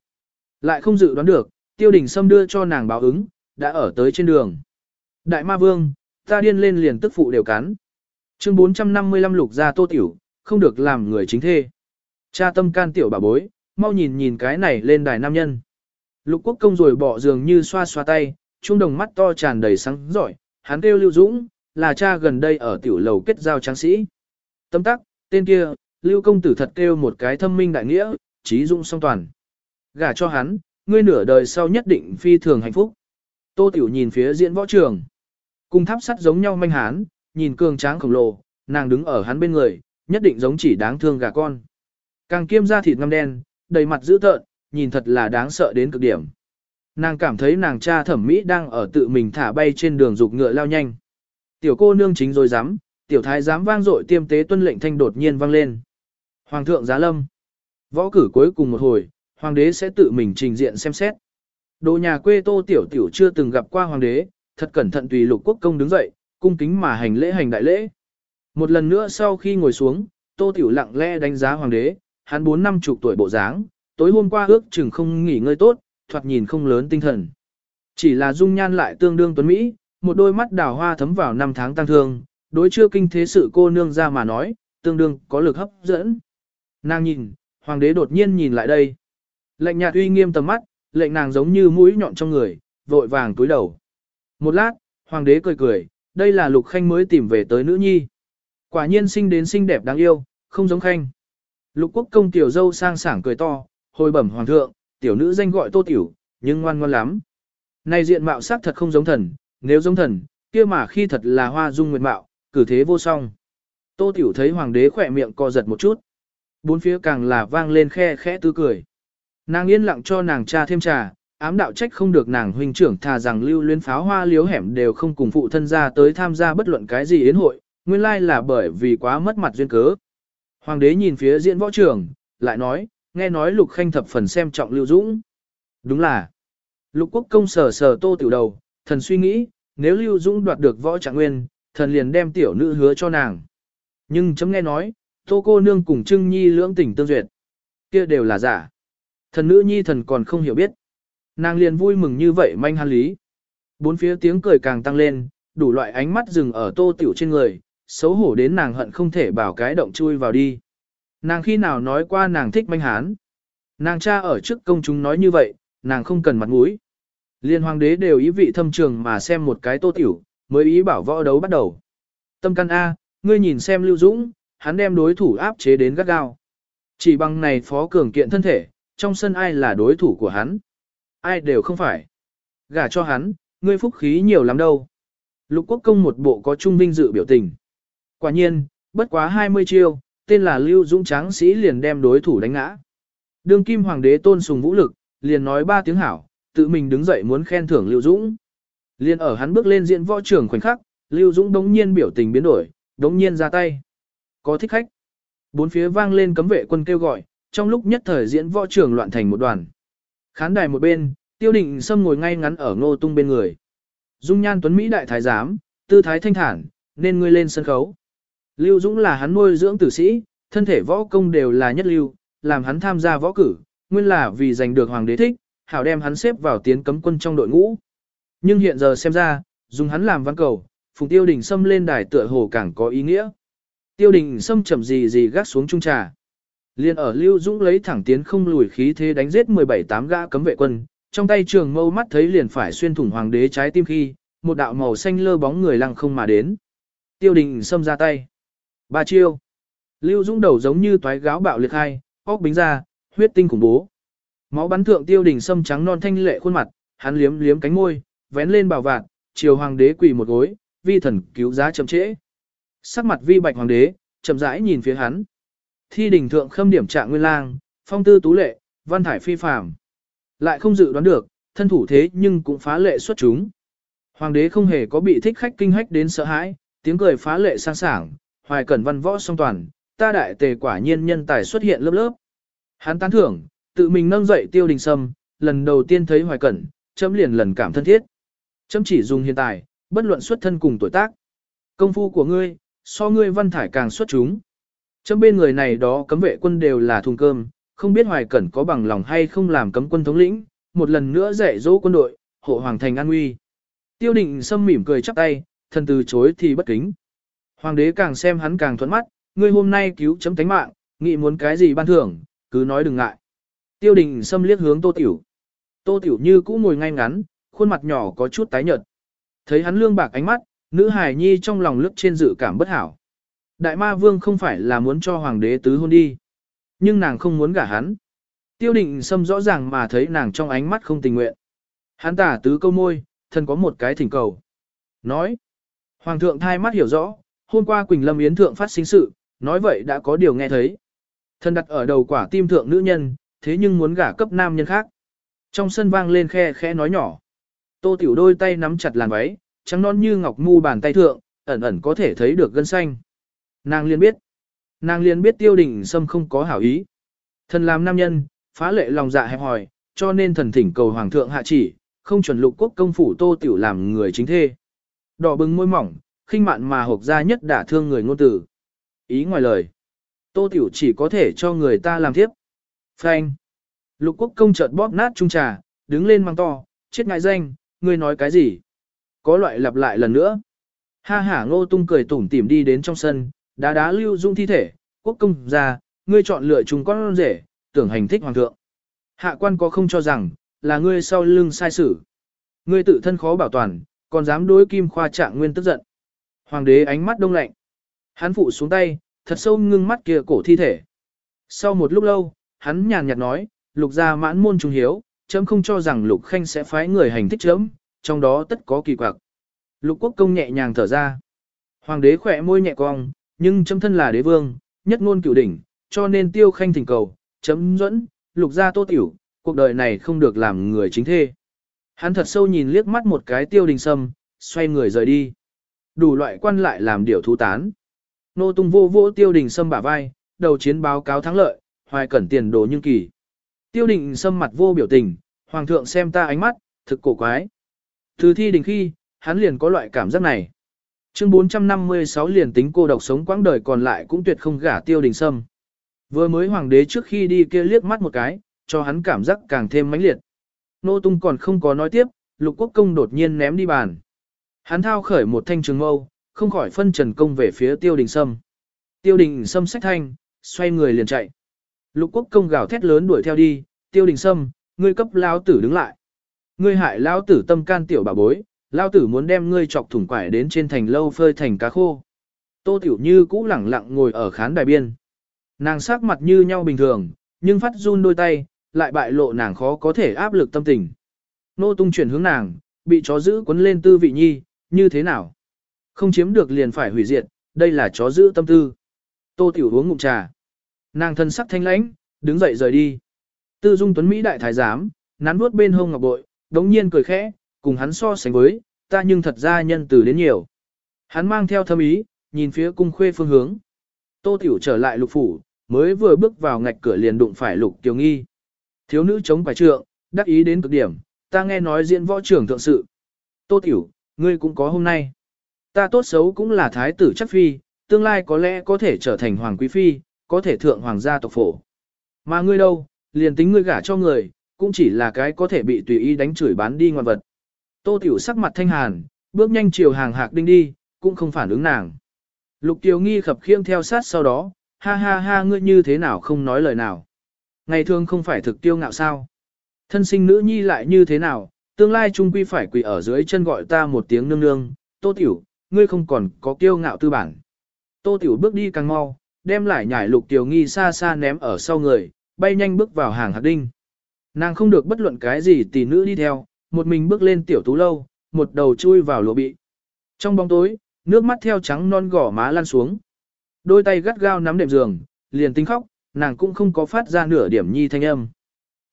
A: Lại không dự đoán được, tiêu đình xâm đưa cho nàng báo ứng, đã ở tới trên đường. Đại ma vương, ta điên lên liền tức phụ đều cắn. Chương 455 lục ra tô tiểu, không được làm người chính thê. Cha tâm can tiểu bà bối, mau nhìn nhìn cái này lên đài nam nhân. Lục quốc công rồi bỏ giường như xoa xoa tay, trung đồng mắt to tràn đầy sáng giỏi, hắn kêu Lưu Dũng, là cha gần đây ở tiểu lầu kết giao tráng sĩ. Tâm tắc, tên kia, Lưu công tử thật kêu một cái thâm minh đại nghĩa, trí dũng song toàn. Gả cho hắn, ngươi nửa đời sau nhất định phi thường hạnh phúc. Tô tiểu nhìn phía diễn võ trường. Cùng tháp sắt giống nhau manh hán, nhìn cường tráng khổng lồ, nàng đứng ở hắn bên người, nhất định giống chỉ đáng thương gà con. Càng kiêm ra thịt ngăm đen, đầy mặt dữ tợn, nhìn thật là đáng sợ đến cực điểm. Nàng cảm thấy nàng cha thẩm mỹ đang ở tự mình thả bay trên đường dục ngựa lao nhanh. Tiểu cô nương chính rồi dám, tiểu thái dám vang dội tiêm tế tuân lệnh thanh đột nhiên vang lên. Hoàng thượng giá lâm. Võ cử cuối cùng một hồi, hoàng đế sẽ tự mình trình diện xem xét. Đồ nhà quê tô tiểu tiểu chưa từng gặp qua hoàng đế, thật cẩn thận tùy lục quốc công đứng dậy, cung kính mà hành lễ hành đại lễ. Một lần nữa sau khi ngồi xuống, tô tiểu lặng lẽ đánh giá hoàng đế, hắn bốn năm chục tuổi bộ dáng, tối hôm qua ước chừng không nghỉ ngơi tốt, thoạt nhìn không lớn tinh thần. Chỉ là dung nhan lại tương đương tuấn Mỹ, một đôi mắt đào hoa thấm vào năm tháng tăng thương, đối chưa kinh thế sự cô nương ra mà nói, tương đương có lực hấp dẫn. Nàng nhìn, hoàng đế đột nhiên nhìn lại đây. Lệnh nhạt uy nghiêm tầm mắt, lệnh nàng giống như mũi nhọn trong người, vội vàng túi đầu. Một lát, hoàng đế cười cười, đây là lục khanh mới tìm về tới nữ nhi. Quả nhiên sinh đến xinh đẹp đáng yêu, không giống khanh. Lục quốc công tiểu dâu sang sảng cười to, hồi bẩm hoàng thượng, tiểu nữ danh gọi tô tiểu, nhưng ngoan ngoan lắm. Này diện mạo sắc thật không giống thần, nếu giống thần, kia mà khi thật là hoa dung nguyệt mạo, cử thế vô song. Tô tiểu thấy hoàng đế khỏe miệng co giật một chút. Bốn phía càng là vang lên khe khẽ tư cười. Nàng yên lặng cho nàng cha thêm trà, ám đạo trách không được nàng huynh trưởng thà rằng lưu luyến pháo hoa liếu hẻm đều không cùng phụ thân ra tới tham gia bất luận cái gì yến hội, nguyên lai là bởi vì quá mất mặt duyên cớ. Hoàng đế nhìn phía diễn võ trưởng, lại nói, nghe nói Lục Khanh thập phần xem trọng Lưu Dũng. Đúng là, Lục Quốc công sờ sờ tô tiểu đầu, thần suy nghĩ, nếu Lưu Dũng đoạt được võ trạng nguyên, thần liền đem tiểu nữ hứa cho nàng. Nhưng chấm nghe nói, tô cô nương cùng Trưng Nhi lưỡng tình tương duyệt. kia đều là giả. Thần nữ nhi thần còn không hiểu biết. Nàng liền vui mừng như vậy manh han lý. Bốn phía tiếng cười càng tăng lên, đủ loại ánh mắt dừng ở tô tiểu trên người, xấu hổ đến nàng hận không thể bảo cái động chui vào đi. Nàng khi nào nói qua nàng thích manh hán. Nàng cha ở trước công chúng nói như vậy, nàng không cần mặt mũi. Liên hoàng đế đều ý vị thâm trường mà xem một cái tô tiểu, mới ý bảo võ đấu bắt đầu. Tâm căn A, ngươi nhìn xem Lưu Dũng, hắn đem đối thủ áp chế đến gắt gao. Chỉ bằng này phó cường kiện thân thể, trong sân ai là đối thủ của hắn. Ai đều không phải. Gả cho hắn, ngươi phúc khí nhiều lắm đâu. Lục quốc công một bộ có trung vinh dự biểu tình. Quả nhiên, bất quá 20 chiêu, tên là Lưu Dũng Tráng Sĩ liền đem đối thủ đánh ngã. Đương kim hoàng đế tôn sùng vũ lực, liền nói ba tiếng hảo, tự mình đứng dậy muốn khen thưởng Lưu Dũng. liền ở hắn bước lên diện võ trưởng khoảnh khắc, Lưu Dũng đống nhiên biểu tình biến đổi, đống nhiên ra tay. Có thích khách. Bốn phía vang lên cấm vệ quân kêu gọi, trong lúc nhất thời diễn võ trường loạn thành một đoàn. Khán đài một bên, tiêu định sâm ngồi ngay ngắn ở ngô tung bên người. Dung nhan tuấn Mỹ đại thái giám, tư thái thanh thản, nên ngươi lên sân khấu. Lưu Dũng là hắn nuôi dưỡng tử sĩ, thân thể võ công đều là nhất lưu, làm hắn tham gia võ cử, nguyên là vì giành được hoàng đế thích, hảo đem hắn xếp vào tiến cấm quân trong đội ngũ. Nhưng hiện giờ xem ra, dùng hắn làm văn cầu, phùng tiêu đình xâm lên đài tựa hồ càng có ý nghĩa. Tiêu đình xâm chậm gì gì gác xuống trung trà. Liên ở Lưu Dũng lấy thẳng tiến không lùi khí thế đánh giết 17 tám gã cấm vệ quân, trong tay trường mâu mắt thấy liền phải xuyên thủng hoàng đế trái tim khi, một đạo màu xanh lơ bóng người lăng không mà đến. Tiêu đình xâm ra tay. Ba chiêu. Lưu Dũng đầu giống như toái gáo bạo liệt hai, óc bính ra, huyết tinh khủng bố. Máu bắn thượng tiêu đỉnh sâm trắng non thanh lệ khuôn mặt, hắn liếm liếm cánh môi, vén lên bảo vạn, chiều hoàng đế quỳ một gối, vi thần cứu giá chậm trễ. Sắc mặt vi bạch hoàng đế, chậm rãi nhìn phía hắn. Thi đình thượng khâm điểm trạng nguyên lang, phong tư tú lệ, văn thải phi phàm. Lại không dự đoán được, thân thủ thế nhưng cũng phá lệ xuất chúng. Hoàng đế không hề có bị thích khách kinh hách đến sợ hãi, tiếng cười phá lệ sang sảng, hoài cẩn văn võ song toàn, ta đại tề quả nhiên nhân tài xuất hiện lớp lớp. Hắn tán thưởng, tự mình nâng dậy tiêu đình sâm, lần đầu tiên thấy hoài cẩn, chấm liền lần cảm thân thiết. Chấm chỉ dùng hiện tại, bất luận xuất thân cùng tuổi tác. Công phu của ngươi, so ngươi văn thải càng xuất chúng. Chấm bên người này đó cấm vệ quân đều là thùng cơm, không biết hoài cẩn có bằng lòng hay không làm cấm quân thống lĩnh, một lần nữa dạy dỗ quân đội, hộ hoàng thành an nguy. Tiêu định sâm mỉm cười chắp tay, thần từ chối thì bất kính. Hoàng đế càng xem hắn càng thuẫn mắt, ngươi hôm nay cứu chấm tánh mạng, nghĩ muốn cái gì ban thưởng, cứ nói đừng ngại. Tiêu đình xâm liếc hướng tô tiểu. Tô tiểu như cũ ngồi ngay ngắn, khuôn mặt nhỏ có chút tái nhợt. Thấy hắn lương bạc ánh mắt, nữ hài nhi trong lòng lướt trên dự cảm bất hảo. Đại ma vương không phải là muốn cho hoàng đế tứ hôn đi. Nhưng nàng không muốn gả hắn. Tiêu định xâm rõ ràng mà thấy nàng trong ánh mắt không tình nguyện. Hắn tả tứ câu môi, thân có một cái thỉnh cầu. Nói. Hoàng thượng thai mắt hiểu rõ, hôm qua Quỳnh Lâm Yến Thượng phát sinh sự, nói vậy đã có điều nghe thấy. Thân đặt ở đầu quả tim thượng nữ nhân, thế nhưng muốn gả cấp nam nhân khác. Trong sân vang lên khe khẽ nói nhỏ. Tô tiểu đôi tay nắm chặt làn váy, trắng non như ngọc mu bàn tay thượng, ẩn ẩn có thể thấy được gân xanh. Nàng liền biết. Nàng liền biết tiêu đình sâm không có hảo ý. Thần làm nam nhân, phá lệ lòng dạ hẹp hòi, cho nên thần thỉnh cầu hoàng thượng hạ chỉ, không chuẩn lục quốc công phủ tô tiểu làm người chính thê. Đỏ bừng môi mỏng, khinh mạn mà hộp ra nhất đả thương người ngôn tử. Ý ngoài lời. Tô tiểu chỉ có thể cho người ta làm tiếp. Phanh. Lục quốc công chợt bóp nát chung trà, đứng lên mang to, chết ngại danh, ngươi nói cái gì? Có loại lặp lại lần nữa. Ha hả ngô tung cười tủm tỉm đi đến trong sân, đá đá lưu dung thi thể, quốc công ra, ngươi chọn lựa chúng con rể, tưởng hành thích hoàng thượng. Hạ quan có không cho rằng, là ngươi sau lưng sai sử. Ngươi tự thân khó bảo toàn, còn dám đối kim khoa trạng nguyên tức giận. Hoàng đế ánh mắt đông lạnh. Hắn phụ xuống tay, thật sâu ngưng mắt kia cổ thi thể. Sau một lúc lâu, hắn nhàn nhạt nói, lục gia mãn môn trung hiếu, chấm không cho rằng lục khanh sẽ phái người hành thích chấm, trong đó tất có kỳ quặc. Lục quốc công nhẹ nhàng thở ra. Hoàng đế khỏe môi nhẹ cong, nhưng chấm thân là đế vương, nhất ngôn cửu đỉnh, cho nên tiêu khanh thỉnh cầu, chấm dẫn, lục gia tô tiểu, cuộc đời này không được làm người chính thê. Hắn thật sâu nhìn liếc mắt một cái tiêu đình sâm, xoay người rời đi. Đủ loại quan lại làm điều thú tán. Nô tung vô vô tiêu đình sâm bả vai, đầu chiến báo cáo thắng lợi, hoài cẩn tiền đồ nhưng kỳ. Tiêu đình sâm mặt vô biểu tình, hoàng thượng xem ta ánh mắt, thực cổ quái. Từ thi đình khi, hắn liền có loại cảm giác này. Chương 456 liền tính cô độc sống quãng đời còn lại cũng tuyệt không gả tiêu đình sâm. Vừa mới hoàng đế trước khi đi kia liếc mắt một cái, cho hắn cảm giác càng thêm mãnh liệt. Nô tung còn không có nói tiếp, lục quốc công đột nhiên ném đi bàn. Hắn thao khởi một thanh trường mâu, không khỏi phân trần công về phía tiêu đình sâm. Tiêu đình sâm sách thanh, xoay người liền chạy. Lục quốc công gào thét lớn đuổi theo đi, tiêu đình sâm, ngươi cấp lao tử đứng lại. Ngươi hại lao tử tâm can tiểu bà bối, lao tử muốn đem ngươi chọc thủng quải đến trên thành lâu phơi thành cá khô. Tô tiểu như cũ lẳng lặng ngồi ở khán đài biên. Nàng sắc mặt như nhau bình thường, nhưng phát run đôi tay, lại bại lộ nàng khó có thể áp lực tâm tình. Nô tung chuyển hướng nàng, bị chó giữ quấn lên tư vị nhi, như thế nào? Không chiếm được liền phải hủy diệt, đây là chó giữ tâm tư. Tô tiểu uống ngụm trà. Nàng thân sắc thanh lãnh, đứng dậy rời đi. Tư dung tuấn Mỹ đại thái giám, nắn vuốt bên hông ngọc bội, đống nhiên cười khẽ, cùng hắn so sánh với, ta nhưng thật ra nhân từ đến nhiều. Hắn mang theo thâm ý, nhìn phía cung khuê phương hướng. Tô tiểu trở lại lục phủ, mới vừa bước vào ngạch cửa liền đụng phải Lục Kiều Nghi. Thiếu nữ chống quải trượng, đắc ý đến cực điểm, ta nghe nói diễn võ trưởng thượng sự. Tô Tiểu, ngươi cũng có hôm nay. Ta tốt xấu cũng là thái tử chắc phi, tương lai có lẽ có thể trở thành hoàng quý phi, có thể thượng hoàng gia tộc phổ. Mà ngươi đâu, liền tính ngươi gả cho người, cũng chỉ là cái có thể bị tùy ý đánh chửi bán đi ngoan vật. Tô Tiểu sắc mặt thanh hàn, bước nhanh chiều hàng hạc đinh đi, cũng không phản ứng nàng. Lục Tiểu nghi khập khiêng theo sát sau đó, ha ha ha ngươi như thế nào không nói lời nào. Ngày thường không phải thực tiêu ngạo sao. Thân sinh nữ nhi lại như thế nào, tương lai trung quy phải quỳ ở dưới chân gọi ta một tiếng nương nương, tô tiểu, ngươi không còn có kiêu ngạo tư bản. Tô tiểu bước đi càng mau, đem lại nhảy lục tiểu nghi xa xa ném ở sau người, bay nhanh bước vào hàng hạt đinh. Nàng không được bất luận cái gì tỷ nữ đi theo, một mình bước lên tiểu tú lâu, một đầu chui vào lỗ bị. Trong bóng tối, nước mắt theo trắng non gỏ má lan xuống. Đôi tay gắt gao nắm đệm giường, liền tính khóc, nàng cũng không có phát ra nửa điểm nhi thanh âm.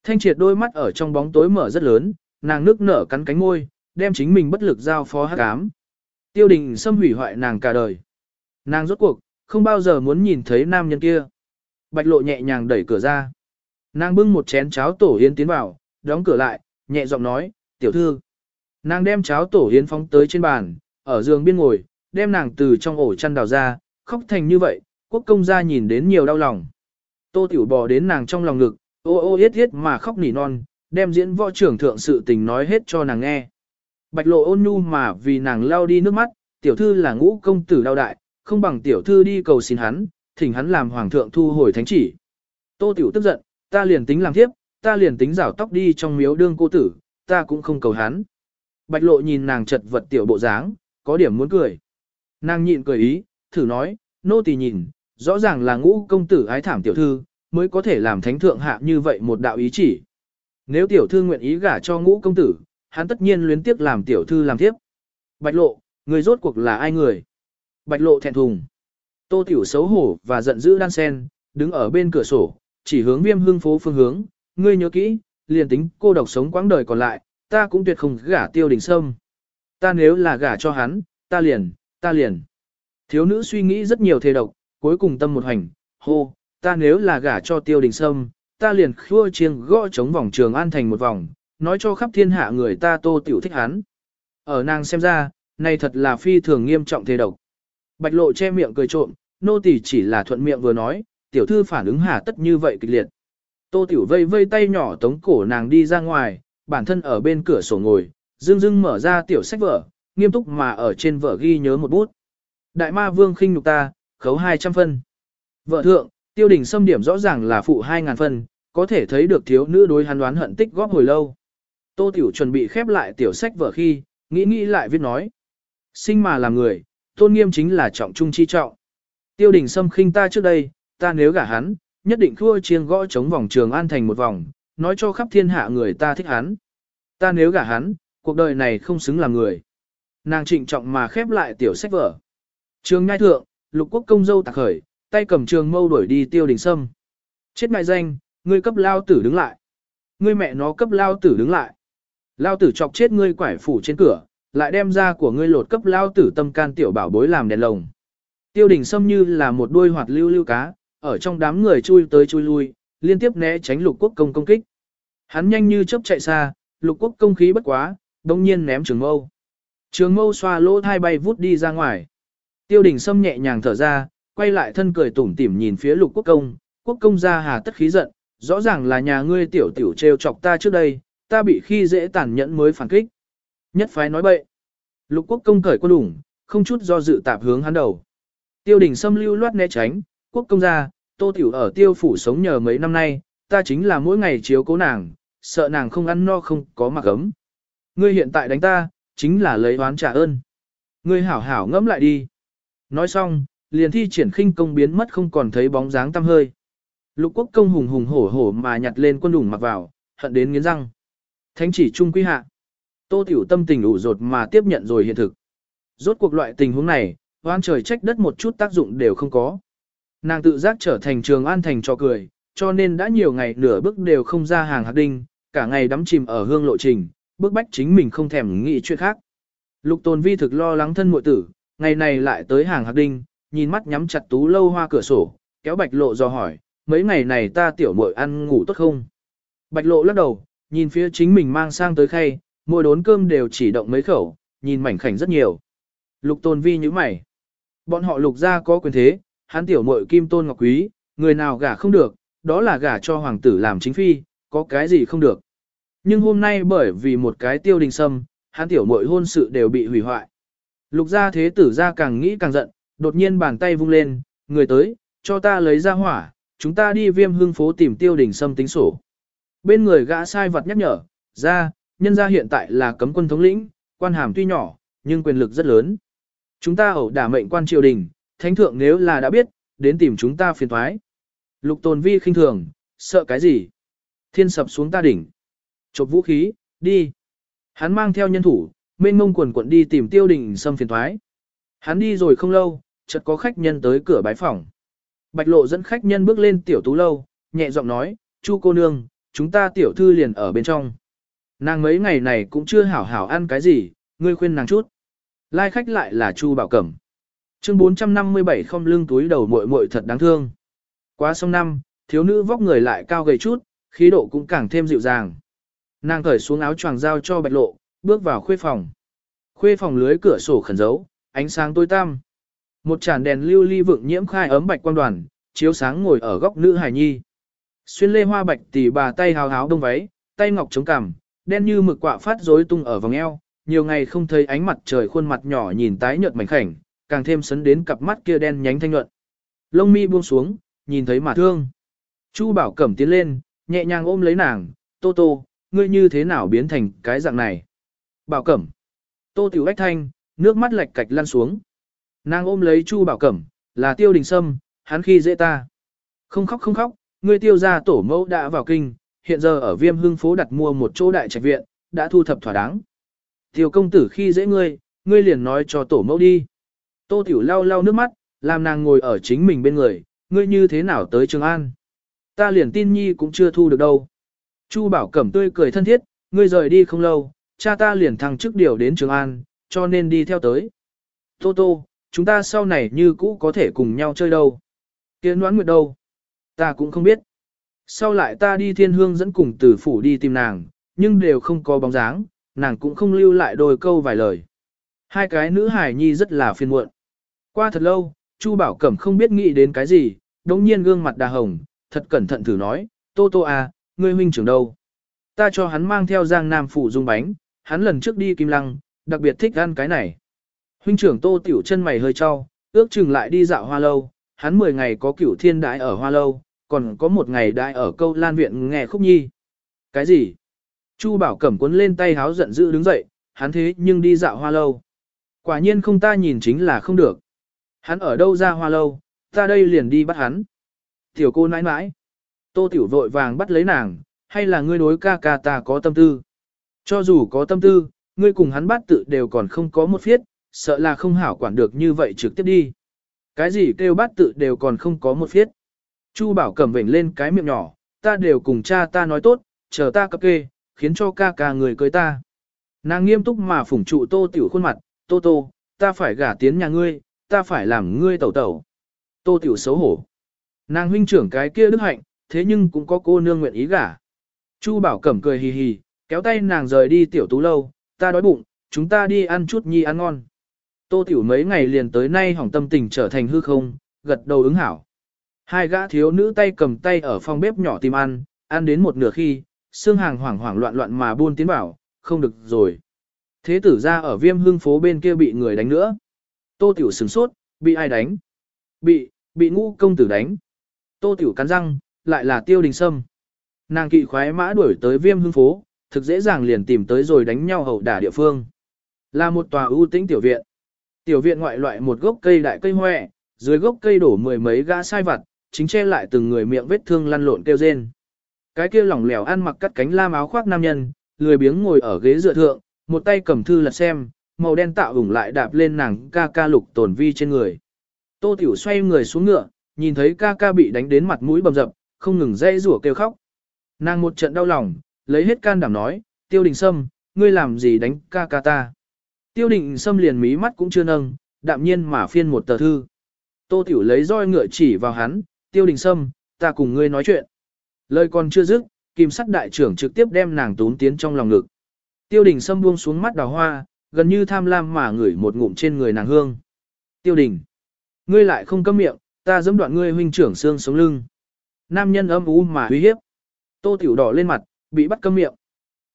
A: Thanh triệt đôi mắt ở trong bóng tối mở rất lớn, nàng nước nở cắn cánh môi, đem chính mình bất lực giao phó hắc ám. Tiêu đình xâm hủy hoại nàng cả đời. Nàng rốt cuộc, không bao giờ muốn nhìn thấy nam nhân kia. Bạch lộ nhẹ nhàng đẩy cửa ra. Nàng bưng một chén cháo tổ yến tiến vào, đóng cửa lại, nhẹ giọng nói, tiểu thư. Nàng đem cháo tổ yến phóng tới trên bàn, ở giường biên ngồi, đem nàng từ trong ổ chăn đào ra, khóc thành như vậy, quốc công gia nhìn đến nhiều đau lòng. Tô tiểu bò đến nàng trong lòng ngực, ô ô yết yết mà khóc nỉ non, đem diễn võ trưởng thượng sự tình nói hết cho nàng nghe. Bạch lộ ôn nhu mà vì nàng lao đi nước mắt, tiểu thư là ngũ công tử đau đại, không bằng tiểu thư đi cầu xin hắn, thỉnh hắn làm hoàng thượng thu hồi thánh chỉ. Tô tiểu tức giận, ta liền tính làm thiếp, ta liền tính rảo tóc đi trong miếu đương cô tử, ta cũng không cầu hắn. Bạch lộ nhìn nàng chật vật tiểu bộ dáng, có điểm muốn cười. Nàng nhịn cười ý, thử nói, nô tỳ nhìn, rõ ràng là ngũ công tử ái thảm tiểu thư, mới có thể làm thánh thượng hạ như vậy một đạo ý chỉ. Nếu tiểu thư nguyện ý gả cho ngũ công tử, hắn tất nhiên luyến tiếc làm tiểu thư làm tiếp. Bạch lộ, người rốt cuộc là ai người? Bạch lộ thẹn thùng. Tô tiểu xấu hổ và giận dữ đan sen, đứng ở bên cửa sổ, chỉ hướng viêm hương phố phương hướng. Ngươi nhớ kỹ, liền tính cô độc sống quãng đời còn lại, ta cũng tuyệt không gả tiêu đình sâm. Ta nếu là gả cho hắn, ta liền, ta liền. Thiếu nữ suy nghĩ rất nhiều thề độc, cuối cùng tâm một hành, hô, ta nếu là gả cho tiêu đình sâm, ta liền khua chiêng gõ chống vòng trường an thành một vòng, nói cho khắp thiên hạ người ta tô tiểu thích hắn. Ở nàng xem ra, này thật là phi thường nghiêm trọng thế độc. Bạch lộ che miệng cười trộm, nô tỳ chỉ là thuận miệng vừa nói, tiểu thư phản ứng hà tất như vậy kịch liệt. Tô tiểu vây vây tay nhỏ tống cổ nàng đi ra ngoài, bản thân ở bên cửa sổ ngồi, dưng dưng mở ra tiểu sách vở, nghiêm túc mà ở trên vở ghi nhớ một bút. Đại ma vương khinh nhục ta, khấu 200 phân. Vợ thượng, tiêu đình xâm điểm rõ ràng là phụ 2.000 phân, có thể thấy được thiếu nữ đối hắn đoán hận tích góp hồi lâu. Tô Tiểu chuẩn bị khép lại tiểu sách vở khi, nghĩ nghĩ lại viết nói. Sinh mà làm người, tôn nghiêm chính là trọng trung chi trọng. Tiêu đình xâm khinh ta trước đây, ta nếu gả hắn, nhất định thua chiêng gõ chống vòng trường an thành một vòng, nói cho khắp thiên hạ người ta thích hắn. Ta nếu gả hắn, cuộc đời này không xứng làm người. Nàng trịnh trọng mà khép lại tiểu sách vở. Trường ngai thượng, lục quốc công dâu tạc khởi, tay cầm trường mâu đuổi đi tiêu đình sâm. Chết mại danh, ngươi cấp lao tử đứng lại. Ngươi mẹ nó cấp lao tử đứng lại. Lao tử chọc chết ngươi quải phủ trên cửa, lại đem ra của ngươi lột cấp lao tử tâm can tiểu bảo bối làm đèn lồng. Tiêu đình sâm như là một đuôi hoạt lưu lưu cá, ở trong đám người chui tới chui lui, liên tiếp né tránh lục quốc công công kích. Hắn nhanh như chớp chạy xa, lục quốc công khí bất quá, đông nhiên ném trường mâu. Trường mâu xoa lỗ thai bay vút đi ra ngoài. Tiêu đình sâm nhẹ nhàng thở ra, quay lại thân cười tủm tỉm nhìn phía lục quốc công, quốc công ra hà tất khí giận, rõ ràng là nhà ngươi tiểu tiểu trêu chọc ta trước đây, ta bị khi dễ tàn nhẫn mới phản kích. Nhất phái nói bậy. Lục quốc công cởi quân đủng, không chút do dự tạp hướng hắn đầu. Tiêu đình xâm lưu loát né tránh, quốc công ra, tô tiểu ở tiêu phủ sống nhờ mấy năm nay, ta chính là mỗi ngày chiếu cố nàng, sợ nàng không ăn no không có mặc ấm. Ngươi hiện tại đánh ta, chính là lấy oán trả ơn. Ngươi hảo hảo ngẫm lại đi. Nói xong, liền thi triển khinh công biến mất không còn thấy bóng dáng tăm hơi. Lục quốc công hùng hùng hổ hổ mà nhặt lên quân đủng mặc vào, hận đến nghiến răng. Thánh chỉ trung quy hạ. Tô tiểu tâm tình ủ rột mà tiếp nhận rồi hiện thực. Rốt cuộc loại tình huống này, oan trời trách đất một chút tác dụng đều không có. Nàng tự giác trở thành trường an thành cho cười, cho nên đã nhiều ngày nửa bước đều không ra hàng hạt đinh, cả ngày đắm chìm ở hương lộ trình, bước bách chính mình không thèm nghĩ chuyện khác. Lục tồn vi thực lo lắng thân muội tử, ngày này lại tới hàng hạt đinh, nhìn mắt nhắm chặt tú lâu hoa cửa sổ, kéo bạch lộ do hỏi, mấy ngày này ta tiểu muội ăn ngủ tốt không? Bạch lộ lắc đầu, nhìn phía chính mình mang sang tới khay, mỗi đốn cơm đều chỉ động mấy khẩu, nhìn mảnh khảnh rất nhiều. Lục tôn vi như mày. Bọn họ lục ra có quyền thế, hắn tiểu muội kim tôn ngọc quý, người nào gả không được, đó là gả cho hoàng tử làm chính phi, có cái gì không được. Nhưng hôm nay bởi vì một cái tiêu đình sâm, hắn tiểu muội hôn sự đều bị hủy hoại. Lục gia thế tử gia càng nghĩ càng giận, đột nhiên bàn tay vung lên, người tới, cho ta lấy ra hỏa, chúng ta đi viêm hương phố tìm tiêu đình sâm tính sổ. Bên người gã sai vật nhắc nhở, ra, nhân gia hiện tại là cấm quân thống lĩnh, quan hàm tuy nhỏ, nhưng quyền lực rất lớn. Chúng ta ẩu đả mệnh quan triều đình, thánh thượng nếu là đã biết, đến tìm chúng ta phiền thoái. Lục tồn vi khinh thường, sợ cái gì? Thiên sập xuống ta đỉnh. Chộp vũ khí, đi. Hắn mang theo nhân thủ, mênh mông quần quận đi tìm tiêu đình xâm phiền thoái. Hắn đi rồi không lâu, chợt có khách nhân tới cửa bái phòng. Bạch lộ dẫn khách nhân bước lên tiểu tú lâu, nhẹ giọng nói, chu cô nương, chúng ta tiểu thư liền ở bên trong. Nàng mấy ngày này cũng chưa hảo hảo ăn cái gì, ngươi khuyên nàng chút. Lai khách lại là chu bảo cẩm. Chương 457 không lưng túi đầu muội muội thật đáng thương. Quá xong năm, thiếu nữ vóc người lại cao gầy chút, khí độ cũng càng thêm dịu dàng. Nàng cởi xuống áo choàng giao cho bạch lộ, bước vào khuê phòng. Khuê phòng lưới cửa sổ khẩn dấu, ánh sáng tối tăm. Một tràn đèn lưu ly vượng nhiễm khai ấm bạch quang đoàn, chiếu sáng ngồi ở góc nữ hài nhi. Xuyên lê hoa bạch tỷ bà tay hào háo đông váy, tay ngọc chống cằm, đen như mực quạ phát rối tung ở vòng eo, nhiều ngày không thấy ánh mặt trời khuôn mặt nhỏ nhìn tái nhợt mảnh khảnh, càng thêm sấn đến cặp mắt kia đen nhánh thanh nhuận. Lông mi buông xuống, nhìn thấy mà thương. Chu Bảo Cẩm tiến lên, nhẹ nhàng ôm lấy nàng, "Tô Tô, ngươi như thế nào biến thành cái dạng này?" Bảo Cẩm. Tô Tiểu Ách Thanh, nước mắt lệch cạch lăn xuống. Nàng ôm lấy Chu Bảo Cẩm, là Tiêu Đình Sâm, hắn khi dễ ta. Không khóc không khóc, ngươi tiêu gia tổ mẫu đã vào kinh, hiện giờ ở viêm hưng phố đặt mua một chỗ đại trạch viện, đã thu thập thỏa đáng. Tiêu công tử khi dễ ngươi, ngươi liền nói cho tổ mẫu đi. Tô Tiểu lau lau nước mắt, làm nàng ngồi ở chính mình bên người, ngươi như thế nào tới Trường An. Ta liền tin nhi cũng chưa thu được đâu. Chu Bảo Cẩm tươi cười thân thiết, ngươi rời đi không lâu, cha ta liền thăng chức điều đến Trường An, cho nên đi theo tới. Tô Tô, chúng ta sau này như cũ có thể cùng nhau chơi đâu. Kiến đoán nguyệt đâu? Ta cũng không biết. Sau lại ta đi thiên hương dẫn cùng tử phủ đi tìm nàng, nhưng đều không có bóng dáng, nàng cũng không lưu lại đôi câu vài lời. Hai cái nữ hải nhi rất là phiền muộn. Qua thật lâu, Chu Bảo Cẩm không biết nghĩ đến cái gì, đống nhiên gương mặt đà hồng, thật cẩn thận thử nói, Tô Tô à, ngươi huynh trưởng đâu? Ta cho hắn mang theo giang nam phủ dung bánh, hắn lần trước đi kim lăng, đặc biệt thích ăn cái này. Huynh trưởng Tô Tiểu chân mày hơi cho, ước chừng lại đi dạo hoa lâu, hắn 10 ngày có cửu thiên đại ở hoa lâu, còn có một ngày đại ở câu lan viện nghe khúc nhi. Cái gì? Chu Bảo Cẩm cuốn lên tay háo giận dữ đứng dậy, hắn thế nhưng đi dạo hoa lâu. Quả nhiên không ta nhìn chính là không được. Hắn ở đâu ra hoa lâu, ta đây liền đi bắt hắn. Tiểu cô nãi nãi. Tô Tiểu vội vàng bắt lấy nàng, hay là ngươi đối ca ca ta có tâm tư. Cho dù có tâm tư, ngươi cùng hắn bắt tự đều còn không có một phiết, sợ là không hảo quản được như vậy trực tiếp đi. Cái gì kêu bát tự đều còn không có một phiết. Chu bảo cầm vểnh lên cái miệng nhỏ, ta đều cùng cha ta nói tốt, chờ ta cập kê, khiến cho ca ca người cưới ta. Nàng nghiêm túc mà phủng trụ tô tiểu khuôn mặt, tô tô, ta phải gả tiến nhà ngươi, ta phải làm ngươi tẩu tẩu. Tô tiểu xấu hổ. Nàng huynh trưởng cái kia đức hạnh, thế nhưng cũng có cô nương nguyện ý gả. Chu bảo cẩm cười hì hì, kéo tay nàng rời đi tiểu tú lâu, ta đói bụng, chúng ta đi ăn chút nhi ăn ngon. Tô tiểu mấy ngày liền tới nay hỏng tâm tình trở thành hư không, gật đầu ứng hảo. Hai gã thiếu nữ tay cầm tay ở phòng bếp nhỏ tìm ăn, ăn đến một nửa khi, xương hàng hoảng hoảng loạn loạn mà buôn tiến bảo, không được rồi. Thế tử ra ở viêm hương phố bên kia bị người đánh nữa. Tô tiểu sửng sốt, bị ai đánh? Bị, bị ngũ công tử đánh. Tô tiểu cắn răng, lại là tiêu đình sâm. Nàng kỵ khoái mã đuổi tới viêm hương phố, thực dễ dàng liền tìm tới rồi đánh nhau hậu đả địa phương. Là một tòa ưu tĩnh tiểu viện. Tiểu viện ngoại loại một gốc cây đại cây hoẹ, dưới gốc cây đổ mười mấy gã sai vặt, chính che lại từng người miệng vết thương lăn lộn kêu rên. Cái kia lỏng lẻo ăn mặc cắt cánh lam áo khoác nam nhân, lười biếng ngồi ở ghế dựa thượng, một tay cầm thư lật xem, màu đen tạo ủng lại đạp lên nàng ca ca lục tổn vi trên người. Tô Tiểu xoay người xuống ngựa, nhìn thấy ca ca bị đánh đến mặt mũi bầm dập, không ngừng dây rủa kêu khóc. Nàng một trận đau lòng, lấy hết can đảm nói, tiêu đình sâm, ngươi làm gì đánh ca ca ta. Tiêu định sâm liền mí mắt cũng chưa nâng, đạm nhiên mà phiên một tờ thư. Tô Tiểu lấy roi ngựa chỉ vào hắn, tiêu đình sâm, ta cùng ngươi nói chuyện. Lời còn chưa dứt, kim sắt đại trưởng trực tiếp đem nàng tún tiến trong lòng ngực. Tiêu đình Sâm buông xuống mắt đào hoa, gần như tham lam mà ngửi một ngụm trên người nàng hương. Tiêu đình, ngươi lại không cấm miệng, ta dẫm đoạn ngươi huynh trưởng xương sống lưng. Nam nhân âm u mà uy hiếp. Tô tiểu đỏ lên mặt, bị bắt câm miệng.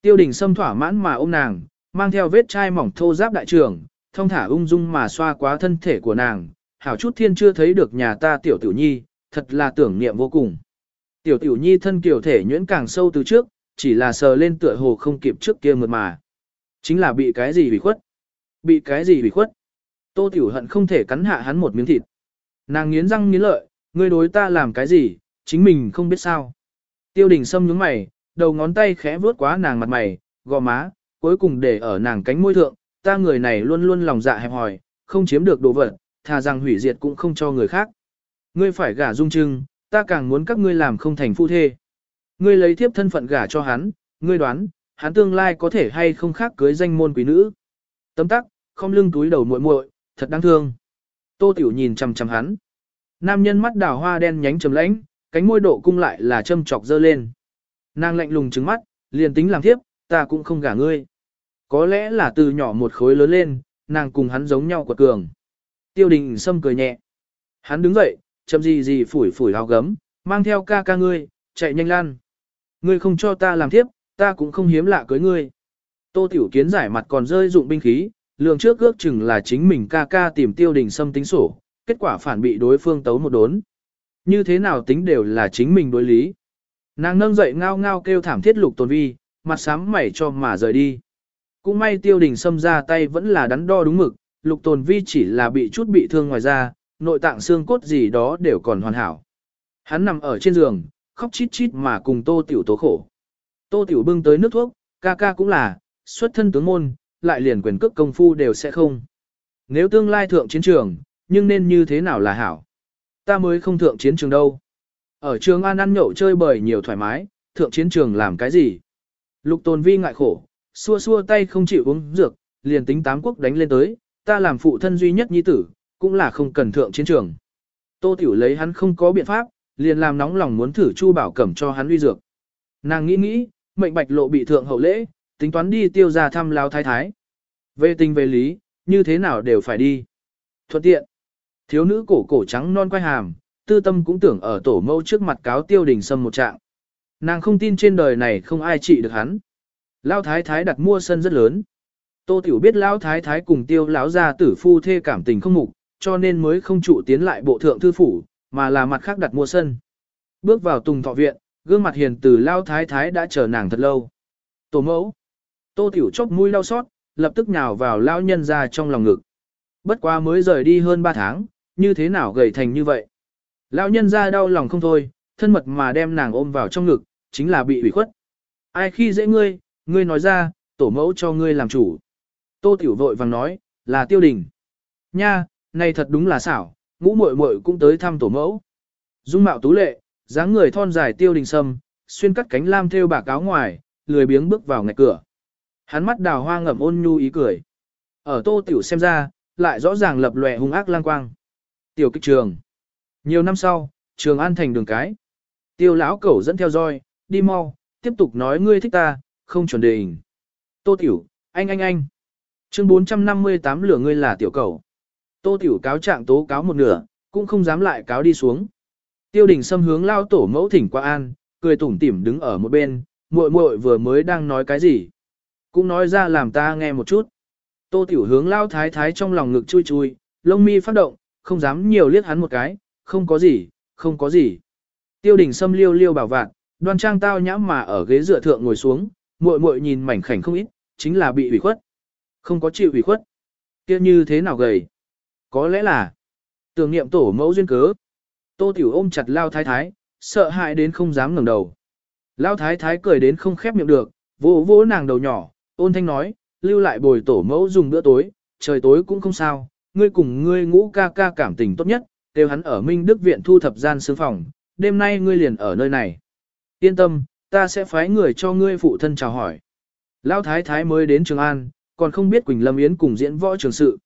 A: Tiêu đình Sâm thỏa mãn mà ôm nàng, mang theo vết chai mỏng thô giáp đại trưởng, thông thả ung dung mà xoa quá thân thể của nàng. Hảo chút thiên chưa thấy được nhà ta tiểu tiểu nhi, thật là tưởng niệm vô cùng. Tiểu tiểu nhi thân kiểu thể nhuyễn càng sâu từ trước, chỉ là sờ lên tựa hồ không kịp trước kia mượt mà. Chính là bị cái gì bị khuất? Bị cái gì bị khuất? Tô tiểu hận không thể cắn hạ hắn một miếng thịt. Nàng nghiến răng nghiến lợi, ngươi đối ta làm cái gì, chính mình không biết sao. Tiêu đình sâm nhướng mày, đầu ngón tay khẽ vuốt quá nàng mặt mày, gò má, cuối cùng để ở nàng cánh môi thượng, ta người này luôn luôn lòng dạ hẹp hòi, không chiếm được đồ vật, thà rằng hủy diệt cũng không cho người khác. Ngươi phải gả dung trưng, ta càng muốn các ngươi làm không thành phu thê. Ngươi lấy thiếp thân phận gả cho hắn, ngươi đoán, hắn tương lai có thể hay không khác cưới danh môn quý nữ. Tấm tắc, không lưng túi đầu muội muội, thật đáng thương. Tô Tiểu nhìn chằm chằm hắn. Nam nhân mắt đào hoa đen nhánh trầm lãnh, cánh môi độ cung lại là châm chọc dơ lên. Nàng lạnh lùng trứng mắt, liền tính làm thiếp, ta cũng không gả ngươi. Có lẽ là từ nhỏ một khối lớn lên, nàng cùng hắn giống nhau quật cường. Tiêu đình sâm cười nhẹ. Hắn đứng dậy, chậm gì gì phủi phủi áo gấm, mang theo ca ca ngươi, chạy nhanh lan. Ngươi không cho ta làm tiếp, ta cũng không hiếm lạ cưới ngươi. Tô Tiểu Kiến giải mặt còn rơi dụng binh khí, lượng trước ước chừng là chính mình ca ca tìm tiêu đình xâm tính sổ, kết quả phản bị đối phương tấu một đốn. Như thế nào tính đều là chính mình đối lý. Nàng nâng dậy ngao ngao kêu thảm thiết lục tồn vi, mặt sám mẩy cho mà rời đi. Cũng may tiêu đình xâm ra tay vẫn là đắn đo đúng mực, lục tồn vi chỉ là bị chút bị thương ngoài ra, nội tạng xương cốt gì đó đều còn hoàn hảo. Hắn nằm ở trên giường, khóc chít chít mà cùng tô tiểu tố khổ. Tô tiểu bưng tới nước thuốc, ca ca cũng là, xuất thân tướng môn, lại liền quyền cước công phu đều sẽ không. Nếu tương lai thượng chiến trường, nhưng nên như thế nào là hảo? Ta mới không thượng chiến trường đâu. Ở trường An ăn nhậu chơi bời nhiều thoải mái, thượng chiến trường làm cái gì? Lục tồn vi ngại khổ, xua xua tay không chịu uống dược, liền tính tám quốc đánh lên tới, ta làm phụ thân duy nhất nhi tử, cũng là không cần thượng chiến trường. Tô Tiểu lấy hắn không có biện pháp, liền làm nóng lòng muốn thử Chu Bảo Cẩm cho hắn uy dược. Nàng nghĩ nghĩ, mệnh bạch lộ bị thượng hậu lễ, tính toán đi tiêu ra thăm lao thái thái. Về tình về lý, như thế nào đều phải đi. Thuận tiện, thiếu nữ cổ cổ trắng non quay hàm, tư tâm cũng tưởng ở tổ mâu trước mặt cáo tiêu đình sâm một trạng. Nàng không tin trên đời này không ai trị được hắn. Lao thái thái đặt mua sân rất lớn. Tô Tiểu biết Lão thái thái cùng tiêu lão gia tử phu thê cảm tình không mục, cho nên mới không trụ tiến lại bộ thượng thư phủ, mà là mặt khác đặt mua sân. Bước vào tùng thọ viện, gương mặt hiền từ Lão thái thái đã chờ nàng thật lâu. Tổ mẫu. Tô tiểu chốc mũi đau xót, lập tức nhào vào Lão nhân ra trong lòng ngực. Bất quá mới rời đi hơn 3 tháng, như thế nào gầy thành như vậy. Lão nhân ra đau lòng không thôi, thân mật mà đem nàng ôm vào trong ngực, chính là bị ủy khuất. Ai khi dễ ngươi, ngươi nói ra, tổ mẫu cho ngươi làm chủ. Tô tiểu vội vàng nói, là tiêu đình. Nha, này thật đúng là xảo, ngũ muội muội cũng tới thăm tổ mẫu. Dung mạo tú lệ, dáng người thon dài tiêu đình sâm, xuyên cắt cánh lam thêu bạc áo ngoài, lười biếng bước vào ngạch cửa. Hắn mắt đào hoa ngậm ôn nhu ý cười. Ở tô tiểu xem ra, lại rõ ràng lập lòe hung ác lang quang. Tiểu kích trường. Nhiều năm sau, trường an thành đường cái. Tiêu lão cẩu dẫn theo roi, đi mau, tiếp tục nói ngươi thích ta, không chuẩn đề hình. Tô tiểu, anh anh anh. Chương 458 lửa ngươi là tiểu cẩu. Tô Tiểu cáo trạng tố cáo một nửa, cũng không dám lại cáo đi xuống. Tiêu đình xâm hướng lao tổ mẫu thỉnh qua an, cười tủm tỉm đứng ở một bên, muội muội vừa mới đang nói cái gì. Cũng nói ra làm ta nghe một chút. Tô Tiểu hướng lao thái thái trong lòng ngực chui chui, lông mi phát động, không dám nhiều liếc hắn một cái, không có gì, không có gì. Tiêu đình xâm liêu liêu bảo vạn, đoan trang tao nhãm mà ở ghế dựa thượng ngồi xuống, muội muội nhìn mảnh khảnh không ít, chính là bị ủy khuất. Không có chịu ủy khuất. kia như thế nào gầy. Có lẽ là tưởng niệm tổ mẫu duyên cớ. Tô Tiểu ôm chặt Lao Thái Thái, sợ hãi đến không dám ngẩng đầu. Lao Thái Thái cười đến không khép miệng được, vỗ vỗ nàng đầu nhỏ, ôn thanh nói, lưu lại bồi tổ mẫu dùng bữa tối, trời tối cũng không sao, ngươi cùng ngươi ngũ ca ca cảm tình tốt nhất, đều hắn ở Minh Đức Viện thu thập gian sương phòng, đêm nay ngươi liền ở nơi này. Yên tâm, ta sẽ phái người cho ngươi phụ thân chào hỏi. Lão Thái Thái mới đến Trường An, còn không biết Quỳnh Lâm Yến cùng diễn võ trường sự.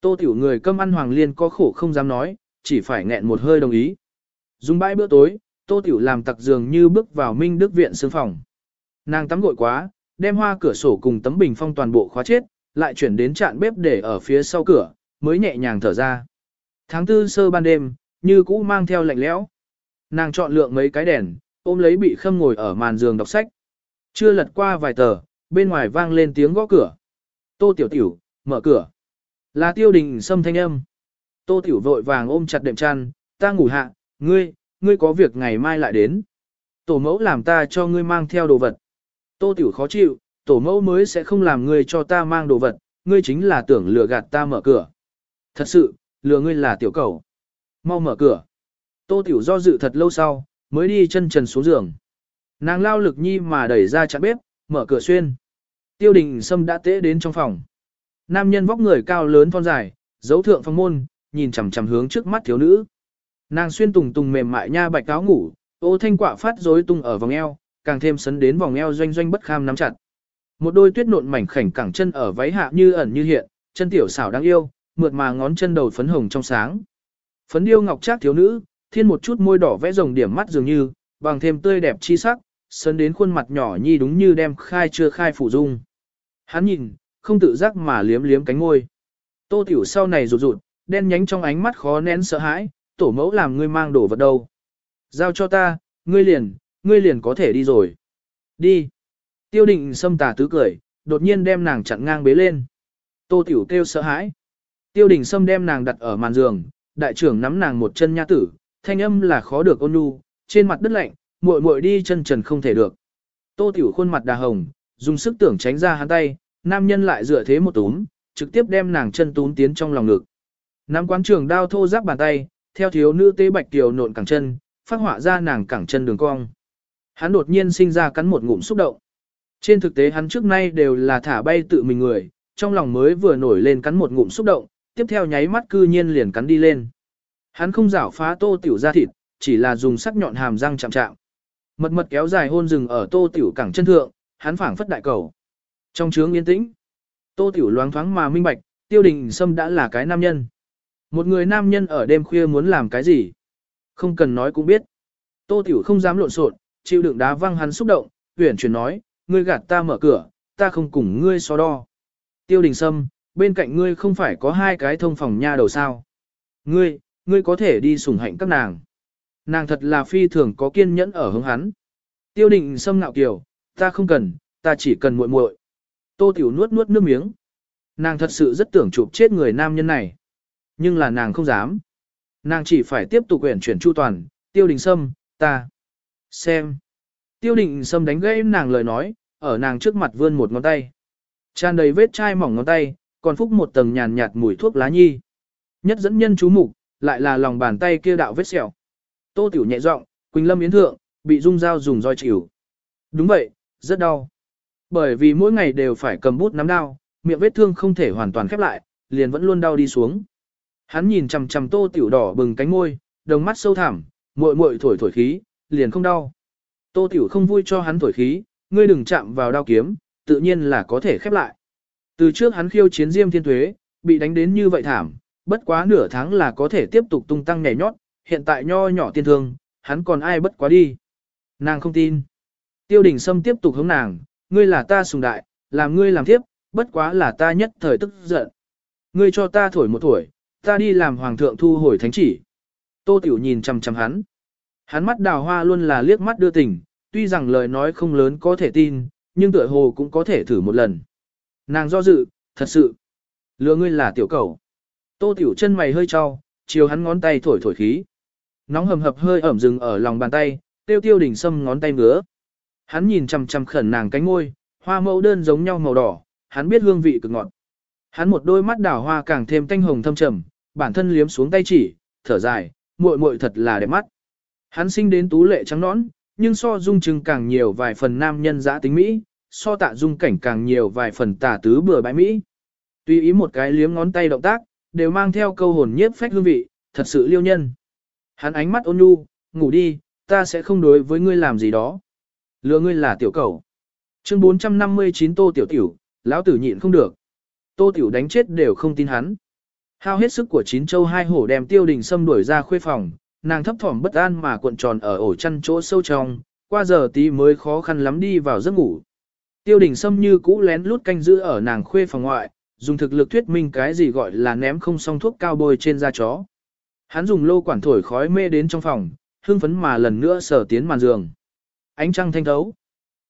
A: Tô tiểu người cơm ăn hoàng liên có khổ không dám nói, chỉ phải nghẹn một hơi đồng ý. Dùng bãi bữa tối, Tô Tiểu làm tặc dường như bước vào Minh Đức viện sương phòng. Nàng tắm gội quá, đem hoa cửa sổ cùng tấm bình phong toàn bộ khóa chết, lại chuyển đến trạm bếp để ở phía sau cửa, mới nhẹ nhàng thở ra. Tháng tư sơ ban đêm, như cũ mang theo lạnh lẽo. Nàng chọn lựa mấy cái đèn, ôm lấy bị khâm ngồi ở màn giường đọc sách. Chưa lật qua vài tờ, bên ngoài vang lên tiếng gõ cửa. Tô Tiểu Tiểu, mở cửa. Là tiêu đình xâm thanh âm. Tô Tiểu vội vàng ôm chặt đệm chăn, ta ngủ hạ, ngươi, ngươi có việc ngày mai lại đến. Tổ mẫu làm ta cho ngươi mang theo đồ vật. Tô Tiểu khó chịu, tổ mẫu mới sẽ không làm ngươi cho ta mang đồ vật, ngươi chính là tưởng lừa gạt ta mở cửa. Thật sự, lừa ngươi là tiểu cầu. Mau mở cửa. Tô Tiểu do dự thật lâu sau, mới đi chân trần xuống giường. Nàng lao lực nhi mà đẩy ra chặn bếp, mở cửa xuyên. Tiêu đình Sâm đã tễ đến trong phòng. Nam nhân vóc người cao lớn thon dài, dấu thượng phong môn, nhìn chằm chằm hướng trước mắt thiếu nữ. Nàng xuyên tùng tùng mềm mại nha bạch áo ngủ, ô thanh quả phát rối tung ở vòng eo, càng thêm sấn đến vòng eo doanh doanh bất kham nắm chặt. Một đôi tuyết nộn mảnh khảnh cẳng chân ở váy hạ như ẩn như hiện, chân tiểu xảo đáng yêu, mượt mà ngón chân đầu phấn hồng trong sáng. Phấn điêu ngọc trác thiếu nữ, thiên một chút môi đỏ vẽ rồng điểm mắt dường như, bằng thêm tươi đẹp chi sắc, sấn đến khuôn mặt nhỏ nhi đúng như đem khai chưa khai phủ dung. Hắn nhìn, không tự giác mà liếm liếm cánh ngôi. Tô tiểu sau này rụt rụt, đen nhánh trong ánh mắt khó nén sợ hãi, tổ mẫu làm ngươi mang đồ vật đâu. Giao cho ta, ngươi liền, ngươi liền có thể đi rồi. Đi. Tiêu định xâm tà tứ cười, đột nhiên đem nàng chặn ngang bế lên. Tô tiểu kêu sợ hãi. Tiêu đình xâm đem nàng đặt ở màn giường, đại trưởng nắm nàng một chân nha tử, thanh âm là khó được ôn nhu, trên mặt đất lạnh, muội muội đi chân trần không thể được. Tô tiểu khuôn mặt đà hồng, dùng sức tưởng tránh ra hắn tay, nam nhân lại dựa thế một túm, trực tiếp đem nàng chân túm tiến trong lòng ngực. Nam quán trường đao thô giáp bàn tay, theo thiếu nữ tế bạch tiểu nộn cẳng chân, phát họa ra nàng cẳng chân đường cong. Hắn đột nhiên sinh ra cắn một ngụm xúc động. Trên thực tế hắn trước nay đều là thả bay tự mình người, trong lòng mới vừa nổi lên cắn một ngụm xúc động, tiếp theo nháy mắt cư nhiên liền cắn đi lên. Hắn không rảo phá tô tiểu ra thịt, chỉ là dùng sắc nhọn hàm răng chạm chạm. Mật mật kéo dài hôn rừng ở tô tiểu cẳng chân thượng, hắn phảng phất đại cầu. Trong trướng yên tĩnh, tô tiểu loáng thoáng mà minh bạch, tiêu đình sâm đã là cái nam nhân. Một người nam nhân ở đêm khuya muốn làm cái gì? Không cần nói cũng biết. Tô tiểu không dám lộn xộn, chịu đựng đá văng hắn xúc động, huyền chuyển nói, ngươi gạt ta mở cửa, ta không cùng ngươi so đo. Tiêu đình sâm, bên cạnh ngươi không phải có hai cái thông phòng nha đầu sao. Ngươi, ngươi có thể đi sủng hạnh các nàng. Nàng thật là phi thường có kiên nhẫn ở hướng hắn. Tiêu định sâm ngạo kiều, ta không cần, ta chỉ cần muội muội. Tô tiểu nuốt nuốt nước miếng. Nàng thật sự rất tưởng chụp chết người nam nhân này. Nhưng là nàng không dám. Nàng chỉ phải tiếp tục quyển chuyển chu toàn, tiêu đình sâm, ta. Xem. Tiêu định sâm đánh gãy nàng lời nói, ở nàng trước mặt vươn một ngón tay. Tràn đầy vết chai mỏng ngón tay, còn phúc một tầng nhàn nhạt mùi thuốc lá nhi. Nhất dẫn nhân chú mục, lại là lòng bàn tay kia đạo vết sẹo. Tô Tiểu nhẹ giọng, Quỳnh Lâm Yến Thượng, bị dung dao dùng roi chịu. Đúng vậy, rất đau. Bởi vì mỗi ngày đều phải cầm bút nắm đau, miệng vết thương không thể hoàn toàn khép lại, liền vẫn luôn đau đi xuống. Hắn nhìn chằm chằm Tô Tiểu đỏ bừng cánh môi, đồng mắt sâu thẳm, muội muội thổi thổi khí, liền không đau. Tô Tiểu không vui cho hắn thổi khí, ngươi đừng chạm vào đao kiếm, tự nhiên là có thể khép lại. Từ trước hắn khiêu chiến Diêm Thiên Tuế, bị đánh đến như vậy thảm, bất quá nửa tháng là có thể tiếp tục tung tăng nhảy nhót, hiện tại nho nhỏ tiên thương, hắn còn ai bất quá đi. Nàng không tin. Tiêu đình Sâm tiếp tục hướng nàng, ngươi là ta sùng đại, làm ngươi làm tiếp, bất quá là ta nhất thời tức giận. Ngươi cho ta thổi một tuổi, ta đi làm hoàng thượng thu hồi thánh chỉ. Tô Tiểu nhìn chằm chằm hắn. Hắn mắt đào hoa luôn là liếc mắt đưa tình, tuy rằng lời nói không lớn có thể tin, nhưng tựa hồ cũng có thể thử một lần. Nàng do dự, thật sự. Lừa ngươi là tiểu cầu. Tô tiểu chân mày hơi cho, chiều hắn ngón tay thổi thổi khí. Nóng hầm hập hơi ẩm dừng ở lòng bàn tay, tiêu tiêu đỉnh sâm ngón tay ngứa. Hắn nhìn chằm chằm khẩn nàng cánh ngôi, hoa mẫu đơn giống nhau màu đỏ, hắn biết hương vị cực ngọt. Hắn một đôi mắt đảo hoa càng thêm tanh hồng thâm trầm, bản thân liếm xuống tay chỉ, thở dài, muội muội thật là đẹp mắt. Hắn sinh đến tú lệ trắng nõn, nhưng so dung trưng càng nhiều vài phần nam nhân giã tính mỹ, so tạ dung cảnh càng nhiều vài phần tà tứ bừa bãi mỹ. Tuy ý một cái liếm ngón tay động tác, đều mang theo câu hồn nhiếp phách hương vị, thật sự liêu nhân. Hắn ánh mắt ôn nhu, ngủ đi, ta sẽ không đối với ngươi làm gì đó. Lừa ngươi là tiểu cầu. Chương 459 Tô Tiểu Tiểu, lão tử nhịn không được. Tô Tiểu đánh chết đều không tin hắn. Hao hết sức của chín châu hai hổ đem tiêu đình xâm đuổi ra khuê phòng, nàng thấp thỏm bất an mà cuộn tròn ở ổ chăn chỗ sâu trong, qua giờ tí mới khó khăn lắm đi vào giấc ngủ. Tiêu đình Sâm như cũ lén lút canh giữ ở nàng khuê phòng ngoại, dùng thực lực thuyết minh cái gì gọi là ném không xong thuốc cao bôi trên da chó. Hắn dùng lô quản thổi khói mê đến trong phòng, hưng phấn mà lần nữa sở tiến màn giường. Ánh trăng thanh thấu.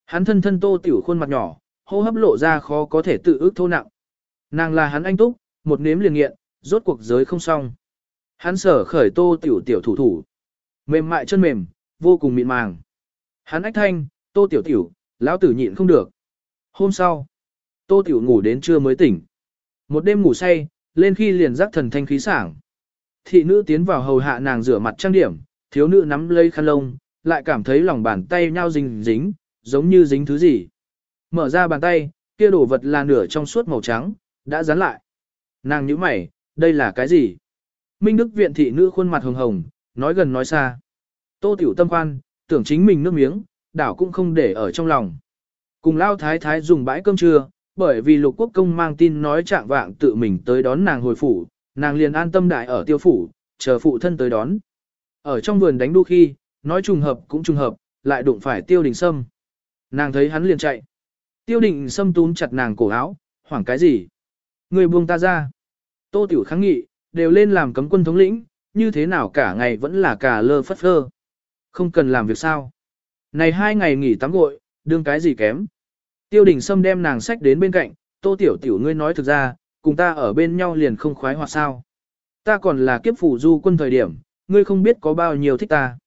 A: Hắn thân thân tô tiểu khuôn mặt nhỏ, hô hấp lộ ra khó có thể tự ước thô nặng. Nàng là hắn anh túc, một nếm liền nghiện, rốt cuộc giới không xong. Hắn sở khởi tô tiểu tiểu thủ thủ. Mềm mại chân mềm, vô cùng mịn màng. Hắn ách thanh, tô tiểu tiểu, lão tử nhịn không được. Hôm sau, tô tiểu ngủ đến trưa mới tỉnh. Một đêm ngủ say, lên khi liền giác thần thanh khí sảng. Thị nữ tiến vào hầu hạ nàng rửa mặt trang điểm, thiếu nữ nắm lấy khăn lông, lại cảm thấy lòng bàn tay nhau dính dính, giống như dính thứ gì. Mở ra bàn tay, kia đổ vật là nửa trong suốt màu trắng, đã dán lại. Nàng nhíu mày, đây là cái gì? Minh Đức viện thị nữ khuôn mặt hồng hồng, nói gần nói xa. Tô tiểu tâm khoan, tưởng chính mình nước miếng, đảo cũng không để ở trong lòng. Cùng lao thái thái dùng bãi cơm trưa, bởi vì lục quốc công mang tin nói trạng vạng tự mình tới đón nàng hồi phủ, nàng liền an tâm đại ở tiêu phủ, chờ phụ thân tới đón. Ở trong vườn đánh đu khi, nói trùng hợp cũng trùng hợp, lại đụng phải tiêu đình sâm. Nàng thấy hắn liền chạy. Tiêu đình sâm túm chặt nàng cổ áo, hoảng cái gì? Người buông ta ra. Tô tiểu kháng nghị, đều lên làm cấm quân thống lĩnh, như thế nào cả ngày vẫn là cả lơ phất phơ. Không cần làm việc sao. Này hai ngày nghỉ tắm gội, đương cái gì kém. Tiêu đình Sâm đem nàng sách đến bên cạnh, tô tiểu tiểu ngươi nói thực ra, cùng ta ở bên nhau liền không khoái hoặc sao. Ta còn là kiếp phủ du quân thời điểm, ngươi không biết có bao nhiêu thích ta.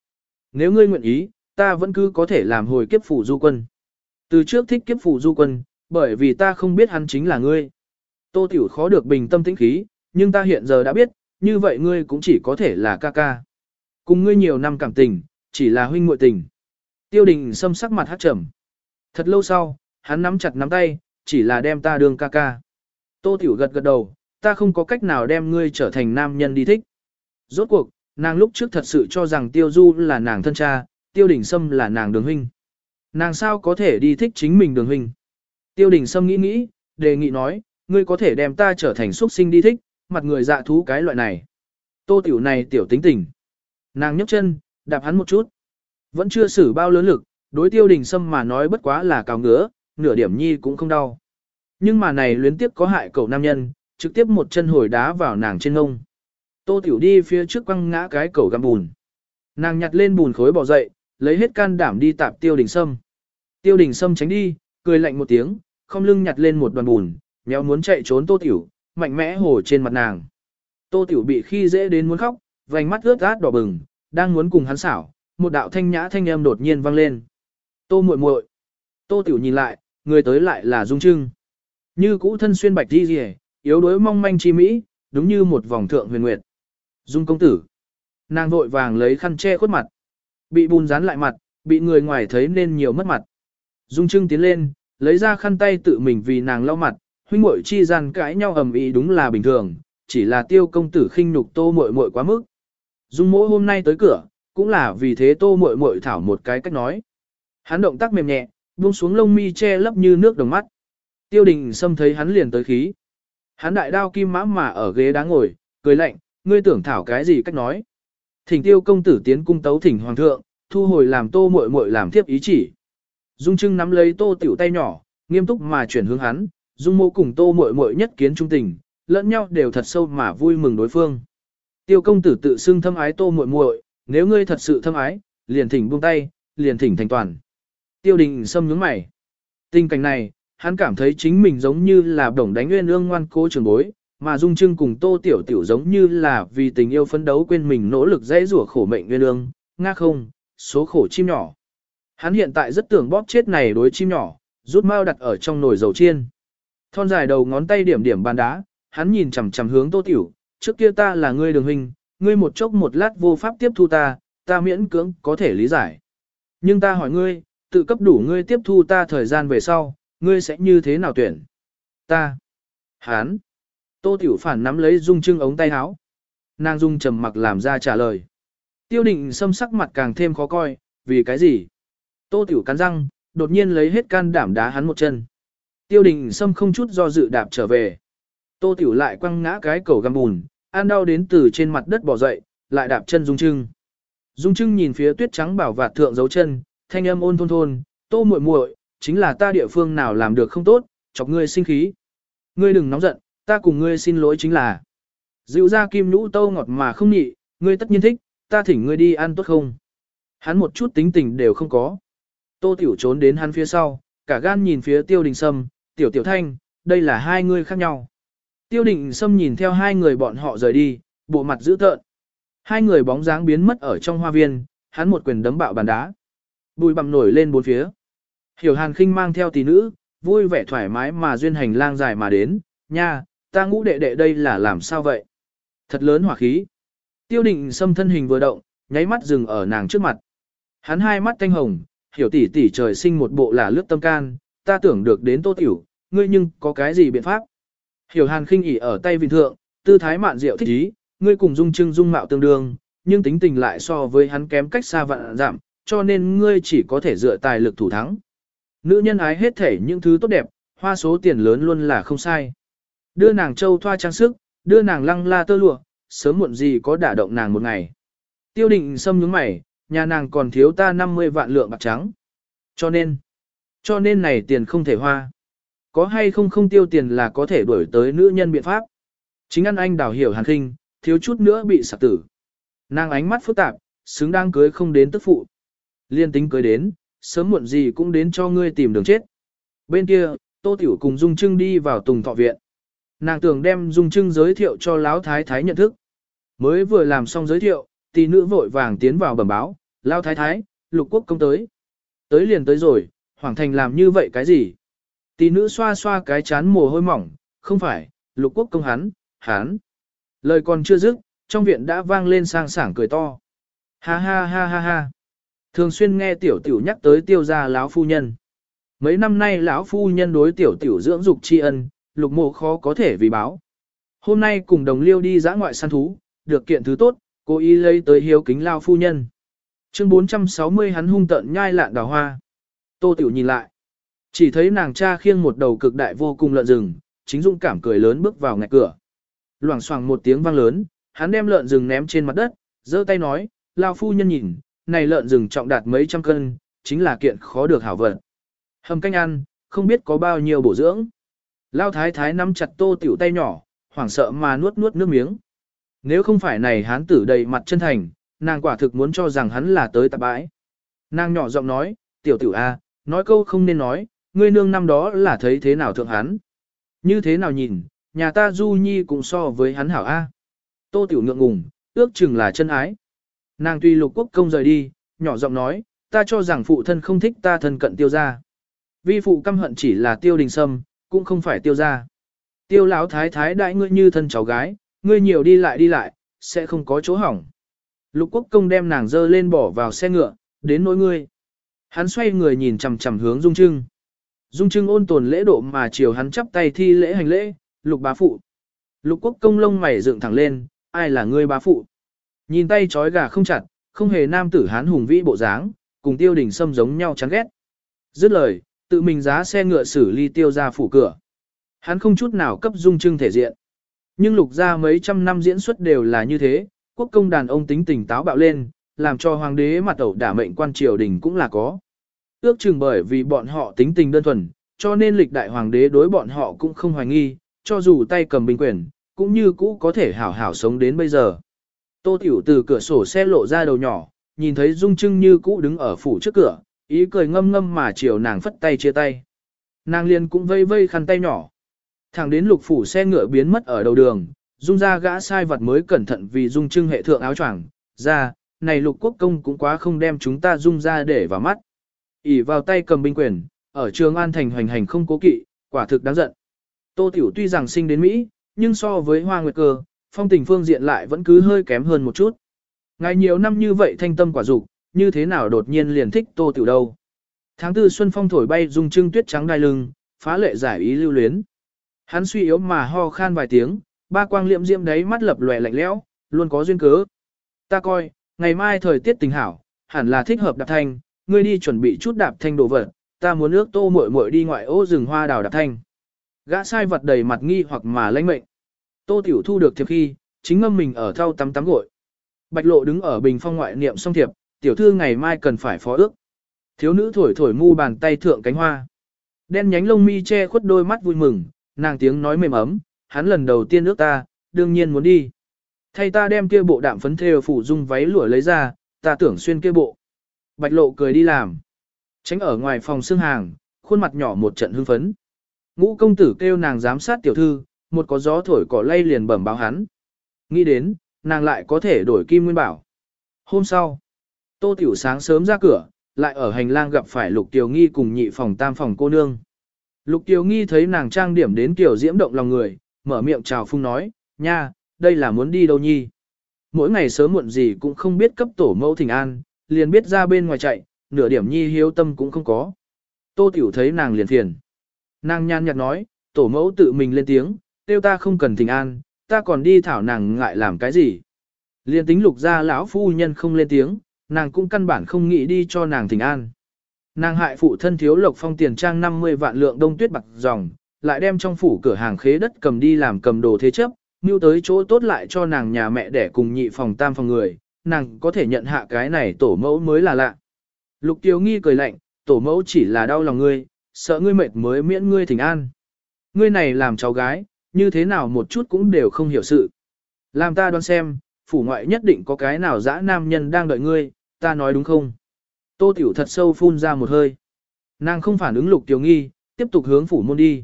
A: Nếu ngươi nguyện ý, ta vẫn cứ có thể làm hồi kiếp phủ du quân. Từ trước thích kiếp phủ du quân, bởi vì ta không biết hắn chính là ngươi. Tô tiểu khó được bình tâm tĩnh khí, nhưng ta hiện giờ đã biết, như vậy ngươi cũng chỉ có thể là ca ca. Cùng ngươi nhiều năm cảm tình, chỉ là huynh muội tình. Tiêu đình Sâm sắc mặt hát trầm. Thật lâu sau, hắn nắm chặt nắm tay, chỉ là đem ta đương ca ca. Tô Tiểu gật gật đầu, ta không có cách nào đem ngươi trở thành nam nhân đi thích. Rốt cuộc, nàng lúc trước thật sự cho rằng Tiêu Du là nàng thân cha, Tiêu Đình Sâm là nàng đường huynh. Nàng sao có thể đi thích chính mình đường huynh? Tiêu Đình Sâm nghĩ nghĩ, đề nghị nói, ngươi có thể đem ta trở thành xuất sinh đi thích, mặt người dạ thú cái loại này. Tô Tiểu này tiểu tính tình. Nàng nhấc chân, đạp hắn một chút. Vẫn chưa xử bao lớn lực, đối Tiêu Đình Sâm mà nói bất quá là cào ngứa, nửa điểm nhi cũng không đau. Nhưng mà này luyến tiếp có hại cậu nam nhân, trực tiếp một chân hồi đá vào nàng trên ngông. Tô Tiểu đi phía trước quăng ngã cái cầu găm bùn. Nàng nhặt lên bùn khối bỏ dậy, lấy hết can đảm đi tạp Tiêu Đình Sâm. Tiêu Đình Sâm tránh đi, cười lạnh một tiếng, không lưng nhặt lên một đoàn bùn, méo muốn chạy trốn Tô Tiểu, mạnh mẽ hồ trên mặt nàng. Tô Tiểu bị khi dễ đến muốn khóc, vành mắt ướt át đỏ bừng, đang muốn cùng hắn xảo, một đạo thanh nhã thanh âm đột nhiên vang lên. Tô muội muội. Tô Tiểu nhìn lại, người tới lại là Dung Trưng. Như cũ thân xuyên bạch đi rìa, yếu đuối mong manh chi mỹ, đúng như một vòng thượng huyền nguyệt. Dung công tử. Nàng vội vàng lấy khăn che khuất mặt. Bị bùn dán lại mặt, bị người ngoài thấy nên nhiều mất mặt. Dung Trưng tiến lên, lấy ra khăn tay tự mình vì nàng lau mặt, huynh muội chi gian cãi nhau ầm ĩ đúng là bình thường, chỉ là tiêu công tử khinh nhục tô muội muội quá mức. Dung mỗ hôm nay tới cửa, cũng là vì thế tô muội muội thảo một cái cách nói. Hắn động tác mềm nhẹ, buông xuống lông mi che lấp như nước đồng mắt. Tiêu đình Sâm thấy hắn liền tới khí. Hắn đại đao kim mã mà ở ghế đá ngồi, cười lạnh, ngươi tưởng thảo cái gì cách nói. Thỉnh tiêu công tử tiến cung tấu thỉnh hoàng thượng, thu hồi làm tô muội muội làm thiếp ý chỉ. Dung Trưng nắm lấy tô tiểu tay nhỏ, nghiêm túc mà chuyển hướng hắn, Dung mô cùng tô muội muội nhất kiến trung tình, lẫn nhau đều thật sâu mà vui mừng đối phương. Tiêu công tử tự xưng thâm ái tô muội muội, nếu ngươi thật sự thâm ái, liền thỉnh buông tay, liền thỉnh thành toàn. Tiêu đình Sâm nhướng mày. Tình cảnh này, hắn cảm thấy chính mình giống như là đồng đánh nguyên ương ngoan cố trường bối, mà Dung Trưng cùng Tô Tiểu Tiểu giống như là vì tình yêu phấn đấu quên mình nỗ lực dễ rủa khổ mệnh nguyên ương, nga không, số khổ chim nhỏ. Hắn hiện tại rất tưởng bóp chết này đối chim nhỏ, rút mao đặt ở trong nồi dầu chiên. Thon dài đầu ngón tay điểm điểm bàn đá, hắn nhìn chằm chằm hướng Tô Tiểu, trước kia ta là ngươi đường huynh, ngươi một chốc một lát vô pháp tiếp thu ta, ta miễn cưỡng có thể lý giải. Nhưng ta hỏi ngươi, tự cấp đủ ngươi tiếp thu ta thời gian về sau, ngươi sẽ như thế nào tuyển? Ta. Hán. Tô Tiểu Phản nắm lấy Dung Trưng ống tay áo. Nàng Dung trầm mặc làm ra trả lời. Tiêu định xâm sắc mặt càng thêm khó coi, vì cái gì? Tô Tiểu cắn răng, đột nhiên lấy hết can đảm đá hắn một chân. Tiêu đình xâm không chút do dự đạp trở về. Tô Tiểu lại quăng ngã cái cầu găm bùn, an đau đến từ trên mặt đất bỏ dậy, lại đạp chân Dung Trưng. Dung Trưng nhìn phía tuyết trắng bảo vạt thượng dấu chân, thanh âm ôn thôn thôn, tô muội muội, chính là ta địa phương nào làm được không tốt, chọc ngươi sinh khí. Ngươi đừng nóng giận, ta cùng ngươi xin lỗi chính là. Dịu ra kim nhũ tâu ngọt mà không nhị, ngươi tất nhiên thích, ta thỉnh ngươi đi ăn tốt không. Hắn một chút tính tình đều không có. Tô Tiểu trốn đến hắn phía sau, cả gan nhìn phía Tiêu Đình Sâm, Tiểu Tiểu Thanh, đây là hai người khác nhau. Tiêu Đình Sâm nhìn theo hai người bọn họ rời đi, bộ mặt dữ tợn. Hai người bóng dáng biến mất ở trong hoa viên, hắn một quyền đấm bạo bàn đá. Bùi bặm nổi lên bốn phía. Hiểu Hàn Khinh mang theo tỷ nữ, vui vẻ thoải mái mà duyên hành lang dài mà đến, nha, ta ngũ đệ đệ đây là làm sao vậy? Thật lớn hỏa khí. Tiêu định xâm thân hình vừa động, nháy mắt dừng ở nàng trước mặt. Hắn hai mắt thanh hồng, hiểu tỷ tỷ trời sinh một bộ là lướt tâm can, ta tưởng được đến tô tiểu, ngươi nhưng có cái gì biện pháp? Hiểu hàn khinh ỉ ở tay vị thượng, tư thái mạn diệu thích ý, ngươi cùng dung trưng dung mạo tương đương, nhưng tính tình lại so với hắn kém cách xa vạn giảm, cho nên ngươi chỉ có thể dựa tài lực thủ thắng. Nữ nhân ái hết thể những thứ tốt đẹp, hoa số tiền lớn luôn là không sai. Đưa nàng châu thoa trang sức, đưa nàng lăng la tơ lụa, sớm muộn gì có đả động nàng một ngày. Tiêu định xâm nhướng mày, nhà nàng còn thiếu ta 50 vạn lượng bạc trắng. Cho nên, cho nên này tiền không thể hoa. Có hay không không tiêu tiền là có thể đuổi tới nữ nhân biện pháp. Chính ăn anh đào hiểu hàn khinh, thiếu chút nữa bị sạc tử. Nàng ánh mắt phức tạp, xứng đang cưới không đến tức phụ. Liên tính cưới đến, sớm muộn gì cũng đến cho ngươi tìm đường chết. Bên kia, Tô Tiểu cùng Dung Trưng đi vào Tùng Thọ Viện. Nàng tưởng đem Dung Trưng giới thiệu cho Lão Thái Thái nhận thức. Mới vừa làm xong giới thiệu, tỷ nữ vội vàng tiến vào bẩm báo, Lão Thái Thái, lục quốc công tới. Tới liền tới rồi, Hoàng Thành làm như vậy cái gì? Tỷ nữ xoa xoa cái chán mồ hôi mỏng, không phải, lục quốc công hắn, hắn. Lời còn chưa dứt, trong viện đã vang lên sang sảng cười to. Ha ha ha ha ha. Thường xuyên nghe tiểu tiểu nhắc tới tiêu gia lão phu nhân. Mấy năm nay lão phu nhân đối tiểu tiểu dưỡng dục tri ân, lục mộ khó có thể vì báo. Hôm nay cùng đồng liêu đi dã ngoại săn thú, được kiện thứ tốt, cô y lấy tới hiếu kính lao phu nhân. Chương 460 hắn hung tận nhai lạn đào hoa. Tô tiểu nhìn lại. Chỉ thấy nàng cha khiêng một đầu cực đại vô cùng lợn rừng, chính dung cảm cười lớn bước vào ngạch cửa. Loảng xoảng một tiếng vang lớn, hắn đem lợn rừng ném trên mặt đất, giơ tay nói, lao phu nhân nhìn, này lợn rừng trọng đạt mấy trăm cân, chính là kiện khó được hảo vật. Hầm canh ăn, không biết có bao nhiêu bổ dưỡng. Lao thái thái nắm chặt tô tiểu tay nhỏ, hoảng sợ mà nuốt nuốt nước miếng. Nếu không phải này hán tử đầy mặt chân thành, nàng quả thực muốn cho rằng hắn là tới tạp bãi. Nàng nhỏ giọng nói, tiểu tiểu a, nói câu không nên nói, ngươi nương năm đó là thấy thế nào thượng hắn. Như thế nào nhìn, nhà ta du nhi cũng so với hắn hảo a. Tô tiểu ngượng ngùng, ước chừng là chân ái. Nàng tuy lục quốc công rời đi, nhỏ giọng nói, ta cho rằng phụ thân không thích ta thân cận tiêu gia. Vi phụ căm hận chỉ là tiêu đình sâm, cũng không phải tiêu gia. Tiêu lão thái thái đại ngươi như thân cháu gái, ngươi nhiều đi lại đi lại, sẽ không có chỗ hỏng. Lục quốc công đem nàng dơ lên bỏ vào xe ngựa, đến nỗi ngươi. Hắn xoay người nhìn chằm chằm hướng Dung Trưng. Dung Trưng ôn tồn lễ độ mà chiều hắn chắp tay thi lễ hành lễ, lục bá phụ. Lục quốc công lông mày dựng thẳng lên, ai là ngươi bá phụ? Nhìn tay trói gà không chặt, không hề nam tử hán hùng vĩ bộ dáng, cùng tiêu đình sâm giống nhau chán ghét. Dứt lời, tự mình giá xe ngựa xử ly tiêu ra phủ cửa. Hắn không chút nào cấp dung trưng thể diện. Nhưng lục ra mấy trăm năm diễn xuất đều là như thế, quốc công đàn ông tính tình táo bạo lên, làm cho hoàng đế mặt ẩu đả mệnh quan triều đình cũng là có. Ước chừng bởi vì bọn họ tính tình đơn thuần, cho nên lịch đại hoàng đế đối bọn họ cũng không hoài nghi, cho dù tay cầm binh quyền, cũng như cũ có thể hảo hảo sống đến bây giờ. Tô Tiểu từ cửa sổ xe lộ ra đầu nhỏ, nhìn thấy Dung Trưng như cũ đứng ở phủ trước cửa, ý cười ngâm ngâm mà chiều nàng phất tay chia tay. Nàng liền cũng vây vây khăn tay nhỏ. Thẳng đến lục phủ xe ngựa biến mất ở đầu đường, Dung ra gã sai vật mới cẩn thận vì Dung Trưng hệ thượng áo choàng ra, này lục quốc công cũng quá không đem chúng ta Dung ra để vào mắt. ỉ vào tay cầm binh quyền, ở trường An Thành hoành hành không cố kỵ, quả thực đáng giận. Tô Tiểu tuy rằng sinh đến Mỹ, nhưng so với Hoa Nguyệt Cơ, phong tình phương diện lại vẫn cứ hơi kém hơn một chút. Ngài nhiều năm như vậy thanh tâm quả dục, như thế nào đột nhiên liền thích Tô Tiểu đâu. Tháng tư xuân phong thổi bay dung trưng tuyết trắng đai lưng, phá lệ giải ý lưu luyến. Hắn suy yếu mà ho khan vài tiếng, ba quang liệm diễm đấy mắt lập lòe lạnh lẽo, luôn có duyên cớ. Ta coi, ngày mai thời tiết tình hảo, hẳn là thích hợp đạp thanh, ngươi đi chuẩn bị chút đạp thanh đồ vật, ta muốn ước tô muội muội đi ngoại ô rừng hoa đào đạp thanh. Gã sai vật đầy mặt nghi hoặc mà lãnh mệnh. Tô Tiểu Thu được thiệp khi, chính ngâm mình ở thau tắm tắm gội. Bạch lộ đứng ở bình phong ngoại niệm xong thiệp, tiểu thư ngày mai cần phải phó ước. Thiếu nữ thổi thổi mu bàn tay thượng cánh hoa. Đen nhánh lông mi che khuất đôi mắt vui mừng, nàng tiếng nói mềm ấm, hắn lần đầu tiên ước ta, đương nhiên muốn đi. Thay ta đem kia bộ đạm phấn thêu phủ dung váy lụa lấy ra, ta tưởng xuyên kia bộ. Bạch lộ cười đi làm. Tránh ở ngoài phòng xương hàng, khuôn mặt nhỏ một trận hưng phấn. Ngũ công tử kêu nàng giám sát tiểu thư, một có gió thổi cỏ lay liền bẩm báo hắn. Nghĩ đến, nàng lại có thể đổi kim nguyên bảo. Hôm sau, tô tiểu sáng sớm ra cửa, lại ở hành lang gặp phải lục tiểu nghi cùng nhị phòng tam phòng cô nương. Lục tiểu nghi thấy nàng trang điểm đến tiểu diễm động lòng người, mở miệng chào phung nói, nha, đây là muốn đi đâu nhi. Mỗi ngày sớm muộn gì cũng không biết cấp tổ mẫu thỉnh an, liền biết ra bên ngoài chạy, nửa điểm nhi hiếu tâm cũng không có. Tô tiểu thấy nàng liền phiền. Nàng nhan nhạt nói, tổ mẫu tự mình lên tiếng, tiêu ta không cần thỉnh an, ta còn đi thảo nàng ngại làm cái gì. Liên tính lục ra lão phu nhân không lên tiếng, nàng cũng căn bản không nghĩ đi cho nàng thỉnh an. Nàng hại phụ thân thiếu lộc phong tiền trang 50 vạn lượng đông tuyết bạc dòng, lại đem trong phủ cửa hàng khế đất cầm đi làm cầm đồ thế chấp, mưu tới chỗ tốt lại cho nàng nhà mẹ để cùng nhị phòng tam phòng người, nàng có thể nhận hạ cái này tổ mẫu mới là lạ. Lục Tiêu Nghi cười lạnh, tổ mẫu chỉ là đau lòng ngươi, sợ ngươi mệt mới miễn ngươi thỉnh an. Ngươi này làm cháu gái, như thế nào một chút cũng đều không hiểu sự. Làm ta đoán xem, phủ ngoại nhất định có cái nào dã nam nhân đang đợi ngươi, ta nói đúng không? Tô Tiểu thật sâu phun ra một hơi. Nàng không phản ứng Lục Tiểu Nghi, tiếp tục hướng phủ môn đi.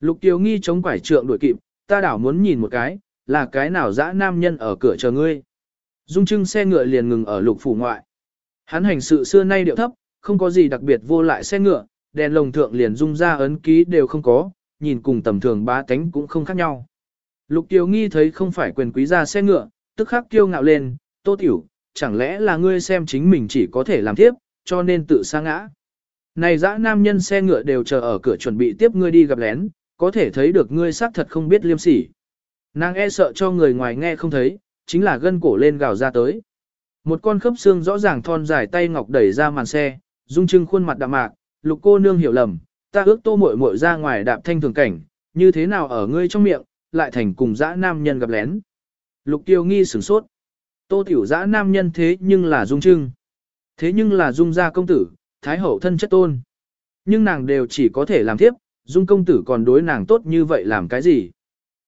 A: Lục Tiểu Nghi chống quải trượng đuổi kịp, ta đảo muốn nhìn một cái, là cái nào dã nam nhân ở cửa chờ ngươi. Dung trưng xe ngựa liền ngừng ở lục phủ ngoại. Hắn hành sự xưa nay điệu thấp, không có gì đặc biệt vô lại xe ngựa, đèn lồng thượng liền dung ra ấn ký đều không có, nhìn cùng tầm thường bá tánh cũng không khác nhau. Lục Tiêu Nghi thấy không phải quyền quý ra xe ngựa, tức khắc kiêu ngạo lên, tô tiểu, chẳng lẽ là ngươi xem chính mình chỉ có thể làm tiếp, cho nên tự sa ngã. Này dã nam nhân xe ngựa đều chờ ở cửa chuẩn bị tiếp ngươi đi gặp lén, có thể thấy được ngươi xác thật không biết liêm sỉ. Nàng e sợ cho người ngoài nghe không thấy, chính là gân cổ lên gào ra tới. Một con khớp xương rõ ràng thon dài tay ngọc đẩy ra màn xe, dung trưng khuôn mặt đạm mạc, lục cô nương hiểu lầm, ta ước tô muội muội ra ngoài đạp thanh thường cảnh, như thế nào ở ngươi trong miệng, lại thành cùng dã nam nhân gặp lén. Lục tiêu nghi sửng sốt. Tô tiểu dã nam nhân thế nhưng là dung trưng. Thế nhưng là dung gia công tử, thái hậu thân chất tôn. Nhưng nàng đều chỉ có thể làm tiếp, dung công tử còn đối nàng tốt như vậy làm cái gì.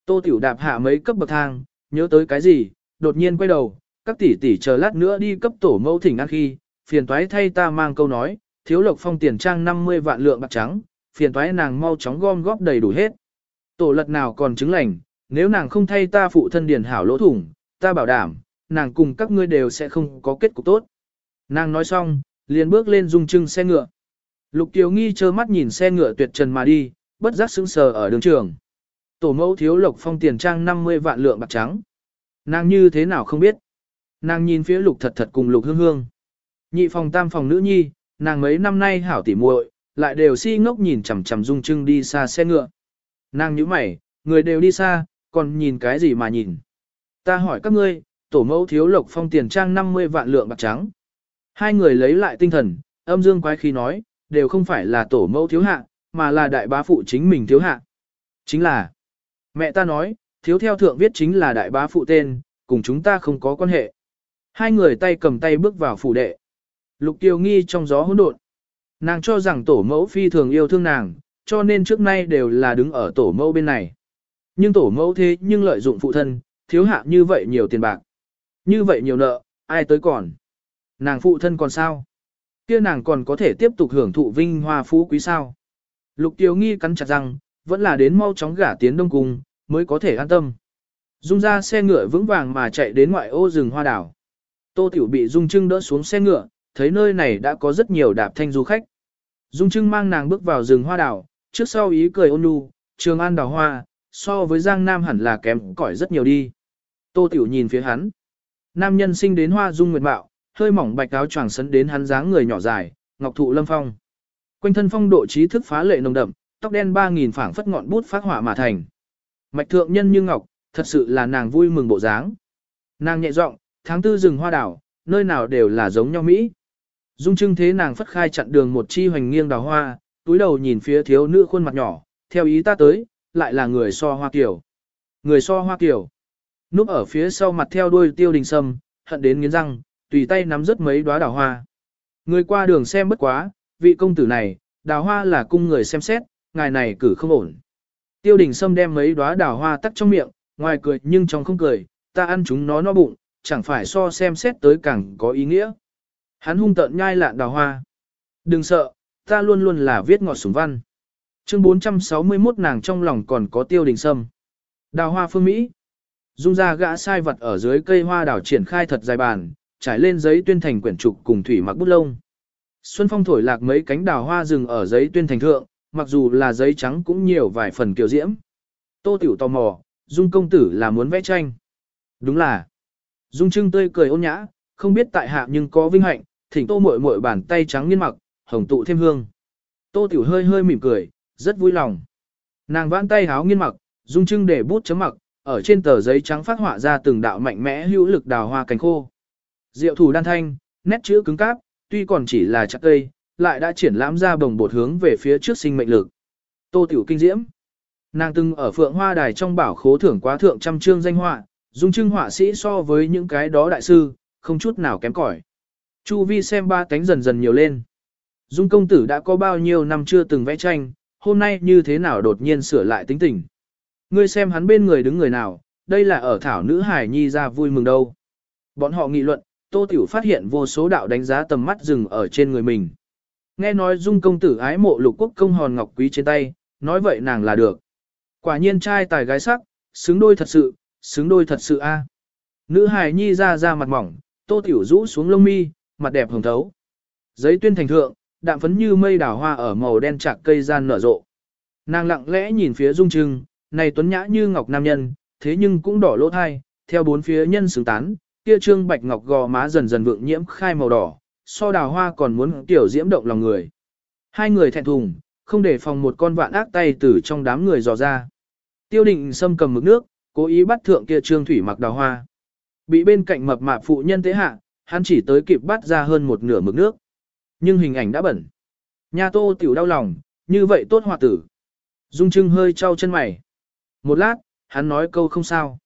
A: Tô tiểu đạp hạ mấy cấp bậc thang, nhớ tới cái gì, đột nhiên quay đầu, các tỷ tỷ chờ lát nữa đi cấp tổ mẫu thỉnh ăn khi, phiền toái thay ta mang câu nói, thiếu lộc phong tiền trang 50 vạn lượng bạc trắng, phiền toái nàng mau chóng gom góp đầy đủ hết. Tổ lật nào còn chứng lành, nếu nàng không thay ta phụ thân điền hảo lỗ thủng, ta bảo đảm, nàng cùng các ngươi đều sẽ không có kết cục tốt. Nàng nói xong, liền bước lên dung trưng xe ngựa. Lục Kiều Nghi trơ mắt nhìn xe ngựa tuyệt trần mà đi, bất giác sững sờ ở đường trường. Tổ mẫu thiếu lộc phong tiền trang 50 vạn lượng bạc trắng. Nàng như thế nào không biết. Nàng nhìn phía lục thật thật cùng lục hương hương. Nhị phòng tam phòng nữ nhi, nàng mấy năm nay hảo tỉ muội, lại đều si ngốc nhìn chằm chằm dung trưng đi xa xe ngựa. Nàng nhíu mày, người đều đi xa, còn nhìn cái gì mà nhìn. Ta hỏi các ngươi, tổ mẫu thiếu lộc phong tiền trang 50 vạn lượng bạc trắng. Hai người lấy lại tinh thần, âm dương quái khí nói, đều không phải là tổ mẫu thiếu hạ, mà là đại bá phụ chính mình thiếu hạ. Chính là, mẹ ta nói, thiếu theo thượng viết chính là đại bá phụ tên, cùng chúng ta không có quan hệ. Hai người tay cầm tay bước vào phủ đệ. Lục Tiêu nghi trong gió hỗn độn. Nàng cho rằng tổ mẫu phi thường yêu thương nàng, cho nên trước nay đều là đứng ở tổ mẫu bên này. Nhưng tổ mẫu thế nhưng lợi dụng phụ thân, thiếu hạ như vậy nhiều tiền bạc. Như vậy nhiều nợ, ai tới còn? Nàng phụ thân còn sao? kia nàng còn có thể tiếp tục hưởng thụ vinh hoa phú quý sao? Lục Tiêu nghi cắn chặt răng, vẫn là đến mau chóng gả tiến đông cung, mới có thể an tâm. Dung ra xe ngựa vững vàng mà chạy đến ngoại ô rừng hoa đảo. Tô Tiểu bị Dung Trưng đỡ xuống xe ngựa, thấy nơi này đã có rất nhiều đạp thanh du khách. Dung Trưng mang nàng bước vào rừng hoa đảo, trước sau ý cười ôn nhu, trường an đào hoa, so với Giang Nam hẳn là kém cỏi rất nhiều đi. Tô Tiểu nhìn phía hắn. Nam nhân sinh đến hoa dung nguyệt mạo, hơi mỏng bạch áo choàng sấn đến hắn dáng người nhỏ dài, ngọc thụ lâm phong. Quanh thân phong độ trí thức phá lệ nồng đậm, tóc đen ba nghìn phảng phất ngọn bút phát hỏa mà thành. Mạch thượng nhân như ngọc, thật sự là nàng vui mừng bộ dáng. Nàng nhẹ giọng, tháng tư rừng hoa đảo, nơi nào đều là giống nhau Mỹ. Dung trưng thế nàng phất khai chặn đường một chi hoành nghiêng đào hoa, túi đầu nhìn phía thiếu nữ khuôn mặt nhỏ, theo ý ta tới, lại là người so hoa kiểu. Người so hoa kiểu. Núp ở phía sau mặt theo đuôi tiêu đình sâm, hận đến nghiến răng, tùy tay nắm rất mấy đóa đào hoa. Người qua đường xem bất quá, vị công tử này, đào hoa là cung người xem xét, ngài này cử không ổn. Tiêu đình Sâm đem mấy đóa đào hoa tắt trong miệng, ngoài cười nhưng trong không cười, ta ăn chúng nó no bụng, chẳng phải so xem xét tới càng có ý nghĩa. Hắn hung tợn nhai lạn đào hoa. Đừng sợ, ta luôn luôn là viết ngọt sủng văn. Chương 461 nàng trong lòng còn có tiêu đình sâm. Đào hoa phương Mỹ. Dung ra gã sai vật ở dưới cây hoa đào triển khai thật dài bàn, trải lên giấy tuyên thành quyển trục cùng thủy mặc bút lông. Xuân phong thổi lạc mấy cánh đào hoa rừng ở giấy tuyên thành thượng, mặc dù là giấy trắng cũng nhiều vài phần kiều diễm. Tô tiểu tò mò, Dung công tử là muốn vẽ tranh. Đúng là. Dung trưng tươi cười ôn nhã, không biết tại hạ nhưng có vinh hạnh, thỉnh tô muội muội bàn tay trắng nghiên mặc, hồng tụ thêm hương. Tô tiểu hơi hơi mỉm cười, rất vui lòng. Nàng vãn tay háo nghiên mặc, dung trưng để bút chấm mặc, ở trên tờ giấy trắng phát họa ra từng đạo mạnh mẽ hữu lực đào hoa cánh khô. Diệu thủ đan thanh, nét chữ cứng cáp, tuy còn chỉ là chắc cây, lại đã triển lãm ra bồng bột hướng về phía trước sinh mệnh lực. Tô tiểu kinh diễm. Nàng từng ở phượng hoa đài trong bảo khố thưởng quá thượng trăm chương danh họa, dung trưng họa sĩ so với những cái đó đại sư, không chút nào kém cỏi. Chu vi xem ba tánh dần dần nhiều lên. Dung công tử đã có bao nhiêu năm chưa từng vẽ tranh, hôm nay như thế nào đột nhiên sửa lại tính tình. Ngươi xem hắn bên người đứng người nào, đây là ở thảo nữ hải nhi ra vui mừng đâu. Bọn họ nghị luận, tô tiểu phát hiện vô số đạo đánh giá tầm mắt dừng ở trên người mình. Nghe nói dung công tử ái mộ lục quốc công hòn ngọc quý trên tay, nói vậy nàng là được. Quả nhiên trai tài gái sắc, xứng đôi thật sự, xứng đôi thật sự a. Nữ hài nhi ra ra mặt mỏng, tô tiểu rũ xuống lông mi, mặt đẹp hồng thấu. Giấy tuyên thành thượng, đạm phấn như mây đào hoa ở màu đen chạc cây gian nở rộ. Nàng lặng lẽ nhìn phía dung trưng, này tuấn nhã như ngọc nam nhân, thế nhưng cũng đỏ lỗ thai, theo bốn phía nhân xứng tán, kia trương bạch ngọc gò má dần dần vượng nhiễm khai màu đỏ, so đào hoa còn muốn tiểu diễm động lòng người. Hai người thẹn thùng, không để phòng một con vạn ác tay từ trong đám người dò ra. Tiêu định xâm cầm mực nước, cố ý bắt thượng kia trương thủy mặc đào hoa. Bị bên cạnh mập mạp phụ nhân thế hạ, hắn chỉ tới kịp bắt ra hơn một nửa mực nước. Nhưng hình ảnh đã bẩn. Nhà tô tiểu đau lòng, như vậy tốt hòa tử. Dung trưng hơi trao chân mày. Một lát, hắn nói câu không sao.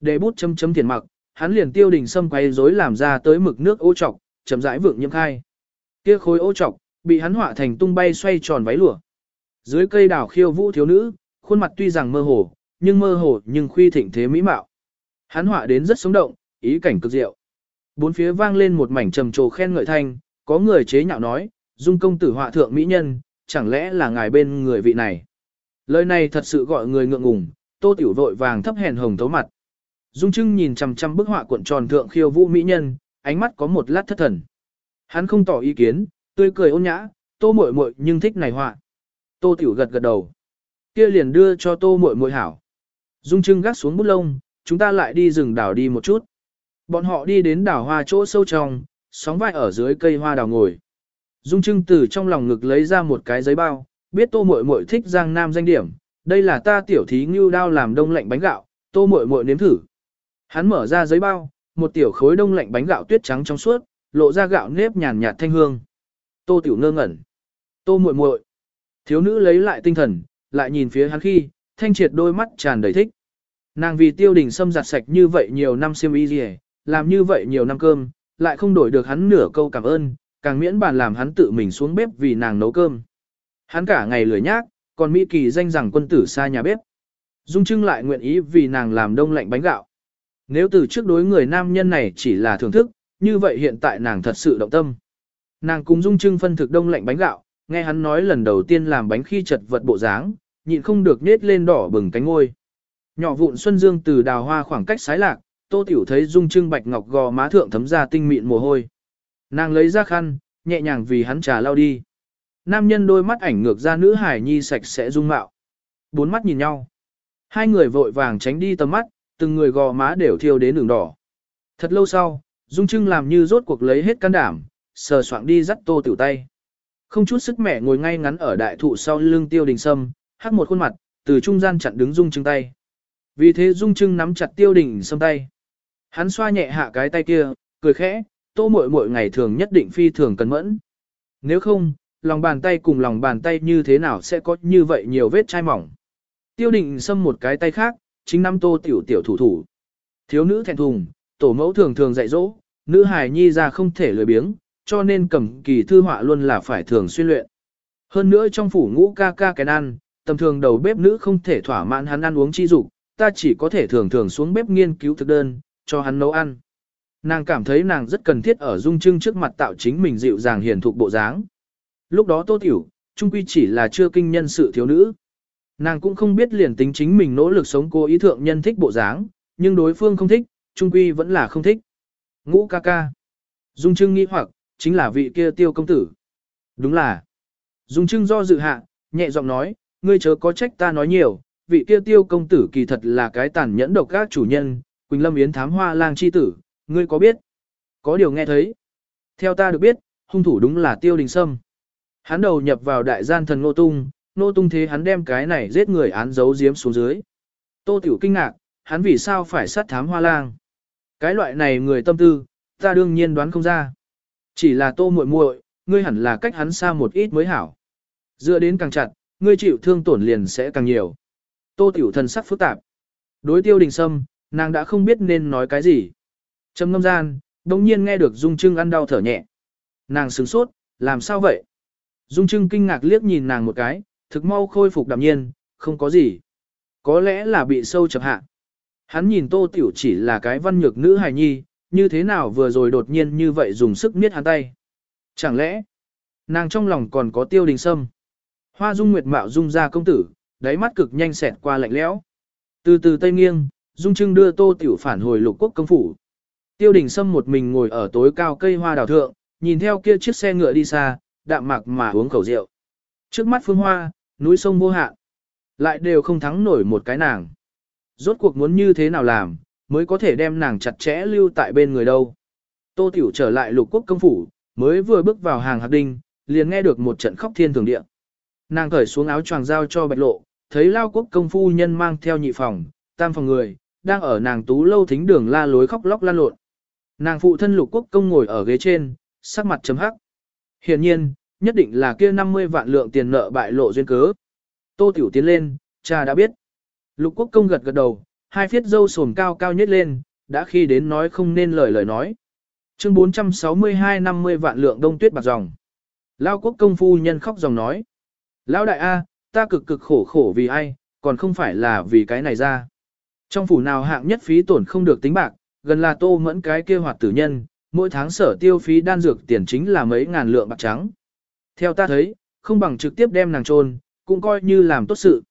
A: Để bút chấm chấm tiền mặc, hắn liền tiêu đình sâm quay rối làm ra tới mực nước ô trọc, chấm rãi vượng nhiễm khai. Kia khối ô trọc, bị hắn họa thành tung bay xoay tròn váy lụa. Dưới cây đào khiêu vũ thiếu nữ, khuôn mặt tuy rằng mơ hồ, nhưng mơ hồ nhưng khuy thịnh thế mỹ mạo. Hắn họa đến rất sống động, ý cảnh cực diệu. Bốn phía vang lên một mảnh trầm trồ khen ngợi thanh, có người chế nhạo nói, dung công tử họa thượng mỹ nhân, chẳng lẽ là ngài bên người vị này. Lời này thật sự gọi người ngượng ngùng, tô tiểu vội vàng thấp hèn hồng thấu mặt. Dung trưng nhìn chằm chằm bức họa cuộn tròn thượng khiêu vũ mỹ nhân, ánh mắt có một lát thất thần. Hắn không tỏ ý kiến, tươi cười ôn nhã, tô muội muội nhưng thích này họa. Tô tiểu gật gật đầu. Kia liền đưa cho tô muội muội hảo. Dung trưng gác xuống bút lông, chúng ta lại đi rừng đảo đi một chút. Bọn họ đi đến đảo hoa chỗ sâu trong, sóng vai ở dưới cây hoa đào ngồi. Dung Trưng từ trong lòng ngực lấy ra một cái giấy bao, biết Tô Muội Muội thích Giang Nam danh điểm, đây là ta tiểu thí ngưu đao làm đông lạnh bánh gạo, Tô Muội Muội nếm thử. Hắn mở ra giấy bao, một tiểu khối đông lạnh bánh gạo tuyết trắng trong suốt, lộ ra gạo nếp nhàn nhạt thanh hương. Tô Tiểu ngơ ngẩn. Tô Muội Muội. Thiếu nữ lấy lại tinh thần, lại nhìn phía hắn khi, thanh triệt đôi mắt tràn đầy thích. Nàng vì tiêu đình xâm giặt sạch như vậy nhiều năm xiêm y làm như vậy nhiều năm cơm, lại không đổi được hắn nửa câu cảm ơn, càng miễn bàn làm hắn tự mình xuống bếp vì nàng nấu cơm. Hắn cả ngày lười nhác, còn Mỹ Kỳ danh rằng quân tử xa nhà bếp. Dung Trưng lại nguyện ý vì nàng làm đông lạnh bánh gạo. Nếu từ trước đối người nam nhân này chỉ là thưởng thức, như vậy hiện tại nàng thật sự động tâm. Nàng cùng Dung Trưng phân thực đông lạnh bánh gạo, nghe hắn nói lần đầu tiên làm bánh khi chật vật bộ dáng, nhịn không được nết lên đỏ bừng cánh ngôi. Nhỏ vụn xuân dương từ đào hoa khoảng cách sái lạc, Tô Tiểu thấy Dung Trưng bạch ngọc gò má thượng thấm ra tinh mịn mồ hôi. Nàng lấy ra khăn, nhẹ nhàng vì hắn trà lau đi. Nam nhân đôi mắt ảnh ngược ra nữ hải nhi sạch sẽ dung mạo. Bốn mắt nhìn nhau. Hai người vội vàng tránh đi tầm mắt, từng người gò má đều thiêu đến đường đỏ. Thật lâu sau, Dung Trưng làm như rốt cuộc lấy hết can đảm, sờ soạng đi dắt Tô Tiểu tay. Không chút sức mẻ ngồi ngay ngắn ở đại thụ sau lưng Tiêu Đình Sâm, hắc một khuôn mặt, từ trung gian chặn đứng Dung Trưng tay. Vì thế Dung Trưng nắm chặt Tiêu Đình Sâm tay. Hắn xoa nhẹ hạ cái tay kia, cười khẽ, tô muội muội ngày thường nhất định phi thường cẩn mẫn. Nếu không, lòng bàn tay cùng lòng bàn tay như thế nào sẽ có như vậy nhiều vết chai mỏng. Tiêu định xâm một cái tay khác, chính năm tô tiểu tiểu thủ thủ. Thiếu nữ thẹn thùng, tổ mẫu thường thường dạy dỗ, nữ hài nhi ra không thể lười biếng, cho nên cầm kỳ thư họa luôn là phải thường xuyên luyện. Hơn nữa trong phủ ngũ ca ca cái ăn, tầm thường đầu bếp nữ không thể thỏa mãn hắn ăn uống chi dục, ta chỉ có thể thường thường xuống bếp nghiên cứu thực đơn, cho hắn nấu ăn. Nàng cảm thấy nàng rất cần thiết ở dung trưng trước mặt tạo chính mình dịu dàng hiền thục bộ dáng. Lúc đó Tô Tiểu, trung quy chỉ là chưa kinh nhân sự thiếu nữ. Nàng cũng không biết liền tính chính mình nỗ lực sống cố ý thượng nhân thích bộ dáng, nhưng đối phương không thích, trung quy vẫn là không thích. Ngũ ca ca. Dung trưng nghĩ hoặc, chính là vị kia tiêu công tử. Đúng là. Dung trưng do dự hạ, nhẹ giọng nói, ngươi chớ có trách ta nói nhiều, vị kia tiêu công tử kỳ thật là cái tàn nhẫn độc các chủ nhân, Quỳnh Lâm Yến thám hoa lang chi tử, ngươi có biết? Có điều nghe thấy. Theo ta được biết, hung thủ đúng là tiêu đình sâm. Hắn đầu nhập vào đại gian thần nô tung, nô tung thế hắn đem cái này giết người án giấu giếm xuống dưới. Tô tiểu kinh ngạc, hắn vì sao phải sát thám hoa lang? Cái loại này người tâm tư, ta đương nhiên đoán không ra. Chỉ là tô muội muội, ngươi hẳn là cách hắn xa một ít mới hảo. Dựa đến càng chặt, ngươi chịu thương tổn liền sẽ càng nhiều. Tô tiểu thần sắc phức tạp. Đối tiêu đình sâm, nàng đã không biết nên nói cái gì. Trầm ngâm gian, đồng nhiên nghe được Dung Trưng ăn đau thở nhẹ. Nàng sửng sốt, làm sao vậy? Dung Trưng kinh ngạc liếc nhìn nàng một cái, thực mau khôi phục đạm nhiên, không có gì. Có lẽ là bị sâu chập hạ. Hắn nhìn Tô Tiểu chỉ là cái văn nhược nữ hài nhi, như thế nào vừa rồi đột nhiên như vậy dùng sức miết hắn tay. Chẳng lẽ, nàng trong lòng còn có tiêu đình sâm. Hoa dung nguyệt mạo dung ra công tử, đáy mắt cực nhanh xẹt qua lạnh lẽo. Từ từ tây nghiêng, dung trưng đưa Tô Tiểu phản hồi lục quốc công phủ. Tiêu đình sâm một mình ngồi ở tối cao cây hoa đào thượng, nhìn theo kia chiếc xe ngựa đi xa, đạm mạc mà uống khẩu rượu. Trước mắt phương hoa, núi sông vô hạn, lại đều không thắng nổi một cái nàng. Rốt cuộc muốn như thế nào làm, mới có thể đem nàng chặt chẽ lưu tại bên người đâu. Tô Tiểu trở lại lục quốc công phủ, mới vừa bước vào hàng hạt đinh, liền nghe được một trận khóc thiên thường địa. Nàng cởi xuống áo choàng giao cho bạch lộ, thấy lao quốc công phu nhân mang theo nhị phòng, tam phòng người, đang ở nàng tú lâu thính đường la lối khóc lóc lan lộn. Nàng phụ thân lục quốc công ngồi ở ghế trên, sắc mặt chấm hắc. Hiển nhiên, nhất định là kia 50 vạn lượng tiền nợ bại lộ duyên cớ. Tô Tiểu tiến lên, cha đã biết. Lục quốc công gật gật đầu, hai phiết dâu sồm cao cao nhất lên, đã khi đến nói không nên lời lời nói. Chương 462 50 vạn lượng đông tuyết bạc dòng. Lao quốc công phu nhân khóc dòng nói. Lão đại A, ta cực cực khổ khổ vì ai, còn không phải là vì cái này ra. Trong phủ nào hạng nhất phí tổn không được tính bạc, gần là tô mẫn cái kia hoạt tử nhân, mỗi tháng sở tiêu phí đan dược tiền chính là mấy ngàn lượng bạc trắng. Theo ta thấy, không bằng trực tiếp đem nàng trôn, cũng coi như làm tốt sự.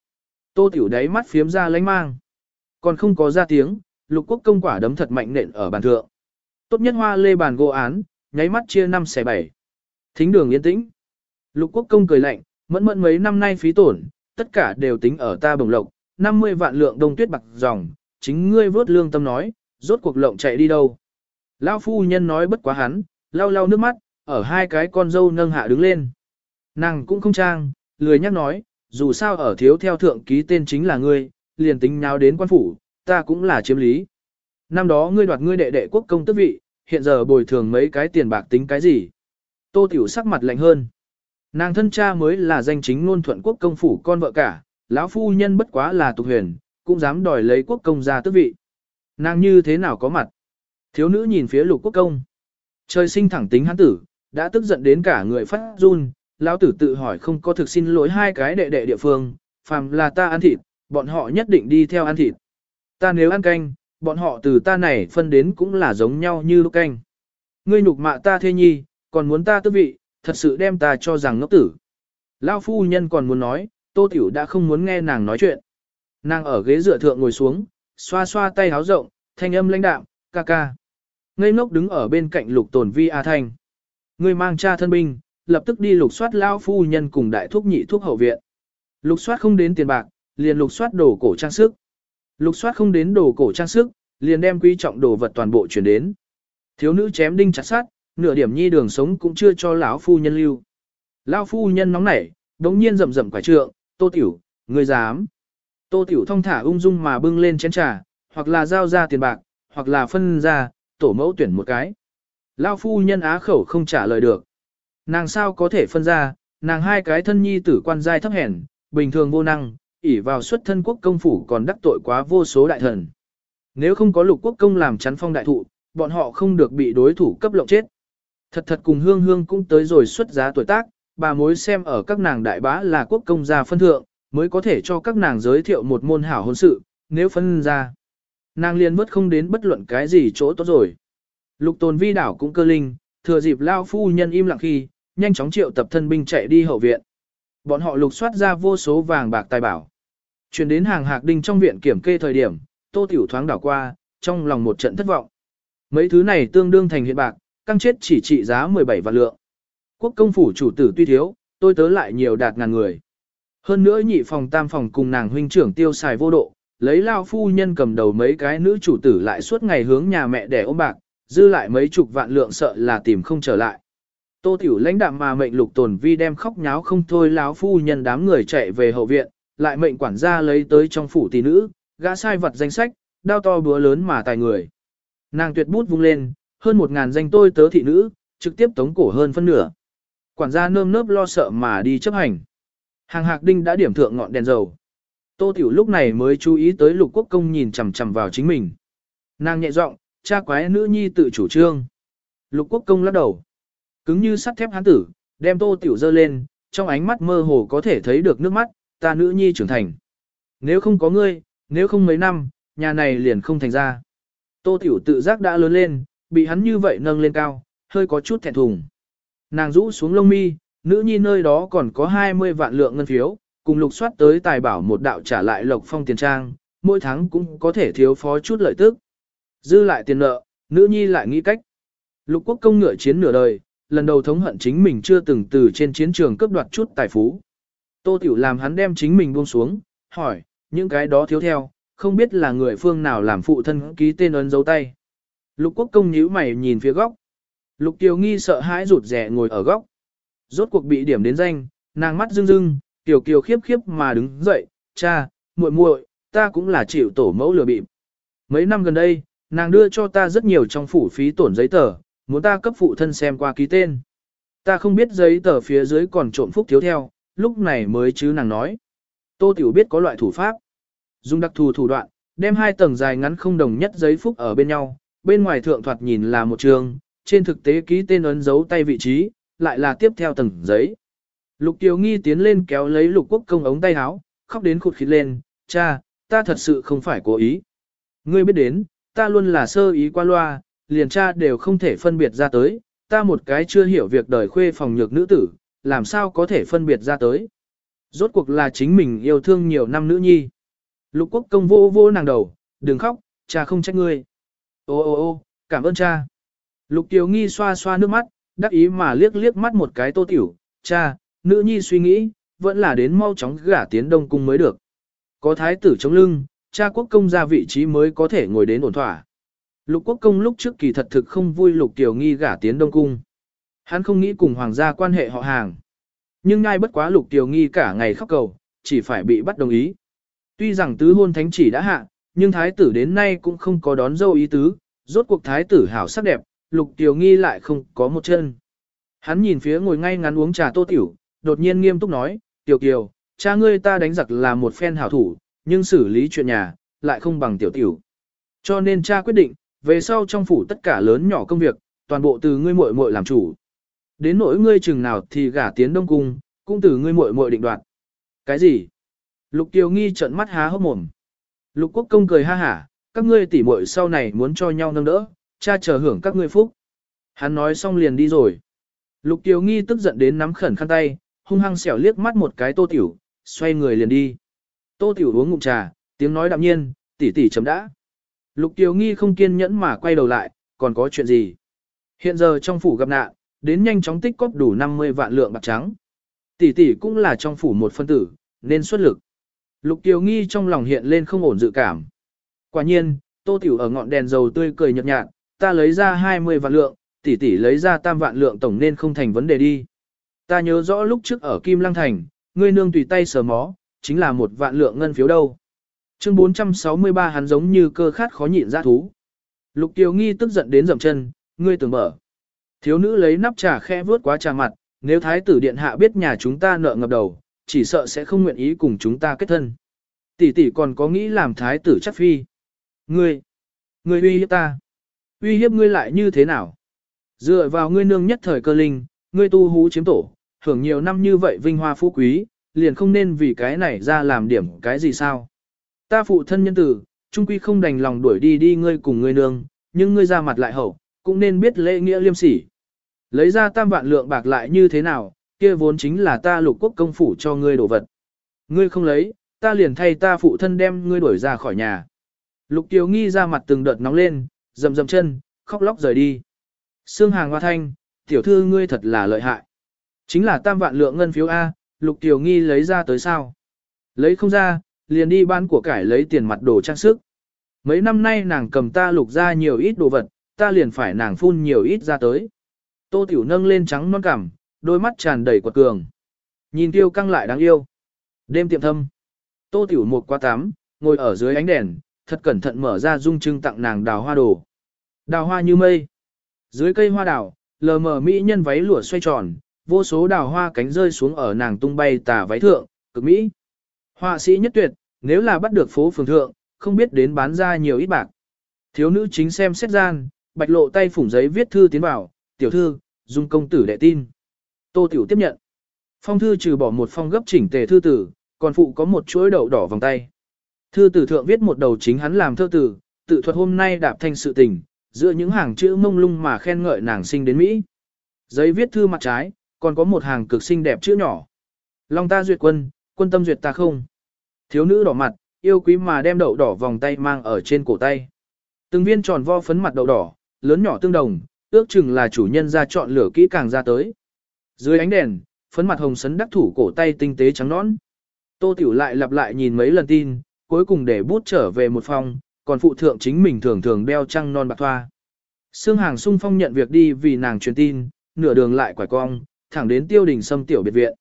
A: Tô tiểu đáy mắt phiếm ra lánh mang. Còn không có ra tiếng, lục quốc công quả đấm thật mạnh nện ở bàn thượng. Tốt nhất hoa lê bàn gỗ án, nháy mắt chia năm xẻ bảy. Thính đường yên tĩnh. Lục quốc công cười lạnh, mẫn mẫn mấy năm nay phí tổn, tất cả đều tính ở ta bồng lộc, 50 vạn lượng đông tuyết bạc dòng, chính ngươi vớt lương tâm nói, rốt cuộc lộng chạy đi đâu. Lão phu nhân nói bất quá hắn, lau lau nước mắt, ở hai cái con dâu nâng hạ đứng lên. Nàng cũng không trang, lười nhắc nói, dù sao ở thiếu theo thượng ký tên chính là ngươi, liền tính nháo đến quan phủ, ta cũng là chiếm lý. Năm đó ngươi đoạt ngươi đệ đệ quốc công tước vị, hiện giờ bồi thường mấy cái tiền bạc tính cái gì. Tô Tiểu sắc mặt lạnh hơn. Nàng thân cha mới là danh chính ngôn thuận quốc công phủ con vợ cả, lão phu nhân bất quá là tục huyền, cũng dám đòi lấy quốc công ra tước vị. Nàng như thế nào có mặt? Thiếu nữ nhìn phía lục quốc công. Trời sinh thẳng tính hắn tử, đã tức giận đến cả người phát run, lão tử tự hỏi không có thực xin lỗi hai cái đệ đệ địa phương, phàm là ta ăn thịt, bọn họ nhất định đi theo ăn thịt. Ta nếu ăn canh, bọn họ từ ta này phân đến cũng là giống nhau như lúc canh. Ngươi nhục mạ ta thê nhi, còn muốn ta tư vị, thật sự đem ta cho rằng ngốc tử. Lão phu nhân còn muốn nói, tô tiểu đã không muốn nghe nàng nói chuyện. Nàng ở ghế dựa thượng ngồi xuống, xoa xoa tay háo rộng, thanh âm lãnh đạm, ca ca. Ngây ngốc đứng ở bên cạnh lục tồn vi A Thanh. Người mang cha thân binh, lập tức đi lục soát lao phu nhân cùng đại thuốc nhị thuốc hậu viện. Lục soát không đến tiền bạc, liền lục soát đồ cổ trang sức. Lục soát không đến đồ cổ trang sức, liền đem quý trọng đồ vật toàn bộ chuyển đến. Thiếu nữ chém đinh chặt sát, nửa điểm nhi đường sống cũng chưa cho lão phu nhân lưu. Lão phu nhân nóng nảy, đống nhiên rầm rầm quả trượng, tô tiểu, người dám. Tô tiểu thông thả ung dung mà bưng lên chén trà, hoặc là giao ra tiền bạc, hoặc là phân ra, tổ mẫu tuyển một cái. Lão phu nhân á khẩu không trả lời được. Nàng sao có thể phân ra, nàng hai cái thân nhi tử quan giai thấp hèn, bình thường vô năng, ỷ vào xuất thân quốc công phủ còn đắc tội quá vô số đại thần. Nếu không có lục quốc công làm chắn phong đại thụ, bọn họ không được bị đối thủ cấp lộng chết. Thật thật cùng hương hương cũng tới rồi xuất giá tuổi tác, bà mối xem ở các nàng đại bá là quốc công gia phân thượng, mới có thể cho các nàng giới thiệu một môn hảo hôn sự, nếu phân ra. Nàng liền mất không đến bất luận cái gì chỗ tốt rồi. Lục tồn vi đảo cũng cơ linh, thừa dịp lao phu nhân im lặng khi, nhanh chóng triệu tập thân binh chạy đi hậu viện. Bọn họ lục soát ra vô số vàng bạc tài bảo. Chuyển đến hàng hạc đinh trong viện kiểm kê thời điểm, tô tiểu thoáng đảo qua, trong lòng một trận thất vọng. Mấy thứ này tương đương thành hiện bạc, căng chết chỉ trị giá 17 vạn lượng. Quốc công phủ chủ tử tuy thiếu, tôi tớ lại nhiều đạt ngàn người. Hơn nữa nhị phòng tam phòng cùng nàng huynh trưởng tiêu xài vô độ, lấy lao phu nhân cầm đầu mấy cái nữ chủ tử lại suốt ngày hướng nhà mẹ để ôm bạc, dư lại mấy chục vạn lượng sợ là tìm không trở lại. Tô tiểu lãnh đạm mà mệnh lục tồn vi đem khóc nháo không thôi lão phu nhân đám người chạy về hậu viện, lại mệnh quản gia lấy tới trong phủ tỷ nữ, gã sai vật danh sách, đao to búa lớn mà tài người. Nàng tuyệt bút vung lên, hơn một ngàn danh tôi tớ thị nữ, trực tiếp tống cổ hơn phân nửa. Quản gia nơm nớp lo sợ mà đi chấp hành. Hàng hạc đinh đã điểm thượng ngọn đèn dầu. Tô Tiểu lúc này mới chú ý tới lục quốc công nhìn chằm chằm vào chính mình. Nàng nhẹ giọng, cha quái nữ nhi tự chủ trương. Lục quốc công lắc đầu. Cứng như sắt thép hán tử, đem Tô Tiểu dơ lên, trong ánh mắt mơ hồ có thể thấy được nước mắt, ta nữ nhi trưởng thành. Nếu không có ngươi, nếu không mấy năm, nhà này liền không thành ra. Tô Tiểu tự giác đã lớn lên, bị hắn như vậy nâng lên cao, hơi có chút thẹn thùng. Nàng rũ xuống lông mi, nữ nhi nơi đó còn có 20 vạn lượng ngân phiếu, cùng lục soát tới tài bảo một đạo trả lại lộc phong tiền trang, mỗi tháng cũng có thể thiếu phó chút lợi tức. Dư lại tiền nợ, nữ nhi lại nghĩ cách. Lục quốc công ngựa chiến nửa đời, lần đầu thống hận chính mình chưa từng từ trên chiến trường cướp đoạt chút tài phú. Tô Tiểu làm hắn đem chính mình buông xuống, hỏi, những cái đó thiếu theo, không biết là người phương nào làm phụ thân ký tên ấn dấu tay. Lục quốc công nhíu mày nhìn phía góc. Lục Kiều Nghi sợ hãi rụt rè ngồi ở góc. Rốt cuộc bị điểm đến danh, nàng mắt rưng rưng, Tiểu Kiều khiếp khiếp mà đứng dậy, cha, muội muội, ta cũng là chịu tổ mẫu lừa bịp. Mấy năm gần đây, nàng đưa cho ta rất nhiều trong phủ phí tổn giấy tờ, muốn ta cấp phụ thân xem qua ký tên. Ta không biết giấy tờ phía dưới còn trộn phúc thiếu theo, lúc này mới chứ nàng nói. Tô Tiểu biết có loại thủ pháp. Dùng đặc thù thủ đoạn, đem hai tầng dài ngắn không đồng nhất giấy phúc ở bên nhau, bên ngoài thượng thoạt nhìn là một trường, trên thực tế ký tên ấn dấu tay vị trí, lại là tiếp theo tầng giấy. Lục Kiều Nghi tiến lên kéo lấy lục quốc công ống tay áo, khóc đến khụt khịt lên, cha, ta thật sự không phải cố ý. Ngươi biết đến, ta luôn là sơ ý qua loa, liền cha đều không thể phân biệt ra tới, ta một cái chưa hiểu việc đời khuê phòng nhược nữ tử, làm sao có thể phân biệt ra tới. Rốt cuộc là chính mình yêu thương nhiều năm nữ nhi. Lục quốc công vô vô nàng đầu, đừng khóc, cha không trách ngươi. Ô ô ô, cảm ơn cha. Lục Kiều Nghi xoa xoa nước mắt, đắc ý mà liếc liếc mắt một cái tô tiểu, cha, nữ nhi suy nghĩ, vẫn là đến mau chóng gả tiến đông cung mới được. Có thái tử chống lưng, cha quốc công ra vị trí mới có thể ngồi đến ổn thỏa. Lục quốc công lúc trước kỳ thật thực không vui lục tiểu nghi gả tiến đông cung. Hắn không nghĩ cùng hoàng gia quan hệ họ hàng. Nhưng ngay bất quá lục tiểu nghi cả ngày khóc cầu, chỉ phải bị bắt đồng ý. Tuy rằng tứ hôn thánh chỉ đã hạ, nhưng thái tử đến nay cũng không có đón dâu ý tứ, rốt cuộc thái tử hảo sắc đẹp, lục tiểu nghi lại không có một chân. Hắn nhìn phía ngồi ngay ngắn uống trà tô tiểu, đột nhiên nghiêm túc nói, tiểu kiều, cha ngươi ta đánh giặc là một phen hảo thủ, nhưng xử lý chuyện nhà, lại không bằng tiểu tiểu. Cho nên cha quyết định, về sau trong phủ tất cả lớn nhỏ công việc, toàn bộ từ ngươi muội muội làm chủ. Đến nỗi ngươi chừng nào thì gả tiến đông cung, cũng từ ngươi muội muội định đoạt. Cái gì? Lục Kiều Nghi trợn mắt há hốc mồm. Lục Quốc Công cười ha hả, các ngươi tỉ muội sau này muốn cho nhau nâng đỡ, cha chờ hưởng các ngươi phúc. Hắn nói xong liền đi rồi. Lục Kiều Nghi tức giận đến nắm khẩn khăn tay, hung hăng xẻo liếc mắt một cái Tô Tiểu, xoay người liền đi. Tô Tiểu uống ngụm trà, tiếng nói đạm nhiên, tỷ tỷ chấm đã. Lục Kiều Nghi không kiên nhẫn mà quay đầu lại, còn có chuyện gì? Hiện giờ trong phủ gặp nạn, đến nhanh chóng tích cóp đủ 50 vạn lượng bạc trắng. Tỷ tỷ cũng là trong phủ một phân tử, nên xuất lực. Lục Kiều Nghi trong lòng hiện lên không ổn dự cảm. Quả nhiên, Tô Tiểu ở ngọn đèn dầu tươi cười nhợt nhạt, ta lấy ra 20 vạn lượng, tỷ tỷ lấy ra tam vạn lượng tổng nên không thành vấn đề đi. Ta nhớ rõ lúc trước ở Kim Lăng Thành, ngươi nương tùy tay sờ mó, chính là một vạn lượng ngân phiếu đâu. Chương 463 hắn giống như cơ khát khó nhịn ra thú. Lục Kiều Nghi tức giận đến dậm chân, ngươi tưởng mở. Thiếu nữ lấy nắp trà khe vớt quá trà mặt, nếu thái tử điện hạ biết nhà chúng ta nợ ngập đầu, chỉ sợ sẽ không nguyện ý cùng chúng ta kết thân. Tỷ tỷ còn có nghĩ làm thái tử chắc phi. Ngươi, ngươi uy hiếp ta. Uy hiếp ngươi lại như thế nào? Dựa vào ngươi nương nhất thời cơ linh, ngươi tu hú chiếm tổ, hưởng nhiều năm như vậy vinh hoa phú quý, liền không nên vì cái này ra làm điểm cái gì sao? Ta phụ thân nhân tử, trung quy không đành lòng đuổi đi đi ngươi cùng ngươi nương, nhưng ngươi ra mặt lại hậu, cũng nên biết lễ nghĩa liêm sỉ. Lấy ra tam vạn lượng bạc lại như thế nào, kia vốn chính là ta lục quốc công phủ cho ngươi đồ vật. Ngươi không lấy, ta liền thay ta phụ thân đem ngươi đuổi ra khỏi nhà. Lục Kiều nghi ra mặt từng đợt nóng lên, dầm dầm chân, khóc lóc rời đi. Sương hàng hoa thanh, tiểu thư ngươi thật là lợi hại. Chính là tam vạn lượng ngân phiếu A, Lục tiểu nghi lấy ra tới sao. Lấy không ra, liền đi bán của cải lấy tiền mặt đồ trang sức. Mấy năm nay nàng cầm ta lục ra nhiều ít đồ vật, ta liền phải nàng phun nhiều ít ra tới. Tô Tiểu nâng lên trắng non cằm, đôi mắt tràn đầy quật cường. Nhìn tiêu căng lại đáng yêu. Đêm tiệm thâm. Tô Tiểu một qua tám, ngồi ở dưới ánh đèn, thật cẩn thận mở ra dung trưng tặng nàng đào hoa đồ. Đào hoa như mây. Dưới cây hoa đào, lờ mờ mỹ nhân váy lụa xoay tròn, vô số đào hoa cánh rơi xuống ở nàng tung bay tà váy thượng, cực mỹ. Họa sĩ nhất tuyệt, nếu là bắt được phố phường thượng, không biết đến bán ra nhiều ít bạc. Thiếu nữ chính xem xét gian, bạch lộ tay phủng giấy viết thư tiến vào, tiểu thư, dung công tử đệ tin. Tô tiểu tiếp nhận. Phong thư trừ bỏ một phong gấp chỉnh tề thư tử, còn phụ có một chuỗi đậu đỏ vòng tay. Thư tử thượng viết một đầu chính hắn làm thơ tử, tự thuật hôm nay đạp thanh sự tình, giữa những hàng chữ mông lung mà khen ngợi nàng sinh đến Mỹ. Giấy viết thư mặt trái, còn có một hàng cực xinh đẹp chữ nhỏ. Long ta duyệt quân, quân tâm duyệt ta không. Thiếu nữ đỏ mặt, yêu quý mà đem đậu đỏ vòng tay mang ở trên cổ tay. Từng viên tròn vo phấn mặt đậu đỏ, lớn nhỏ tương đồng, ước chừng là chủ nhân ra chọn lửa kỹ càng ra tới. Dưới ánh đèn, phấn mặt hồng sấn đắc thủ cổ tay tinh tế trắng nõn. Tô Tiểu lại lặp lại nhìn mấy lần tin, cuối cùng để bút trở về một phòng, còn phụ thượng chính mình thường thường đeo trăng non bạc thoa. Sương Hàng sung phong nhận việc đi vì nàng truyền tin, nửa đường lại quải cong, thẳng đến tiêu đình sâm tiểu biệt viện.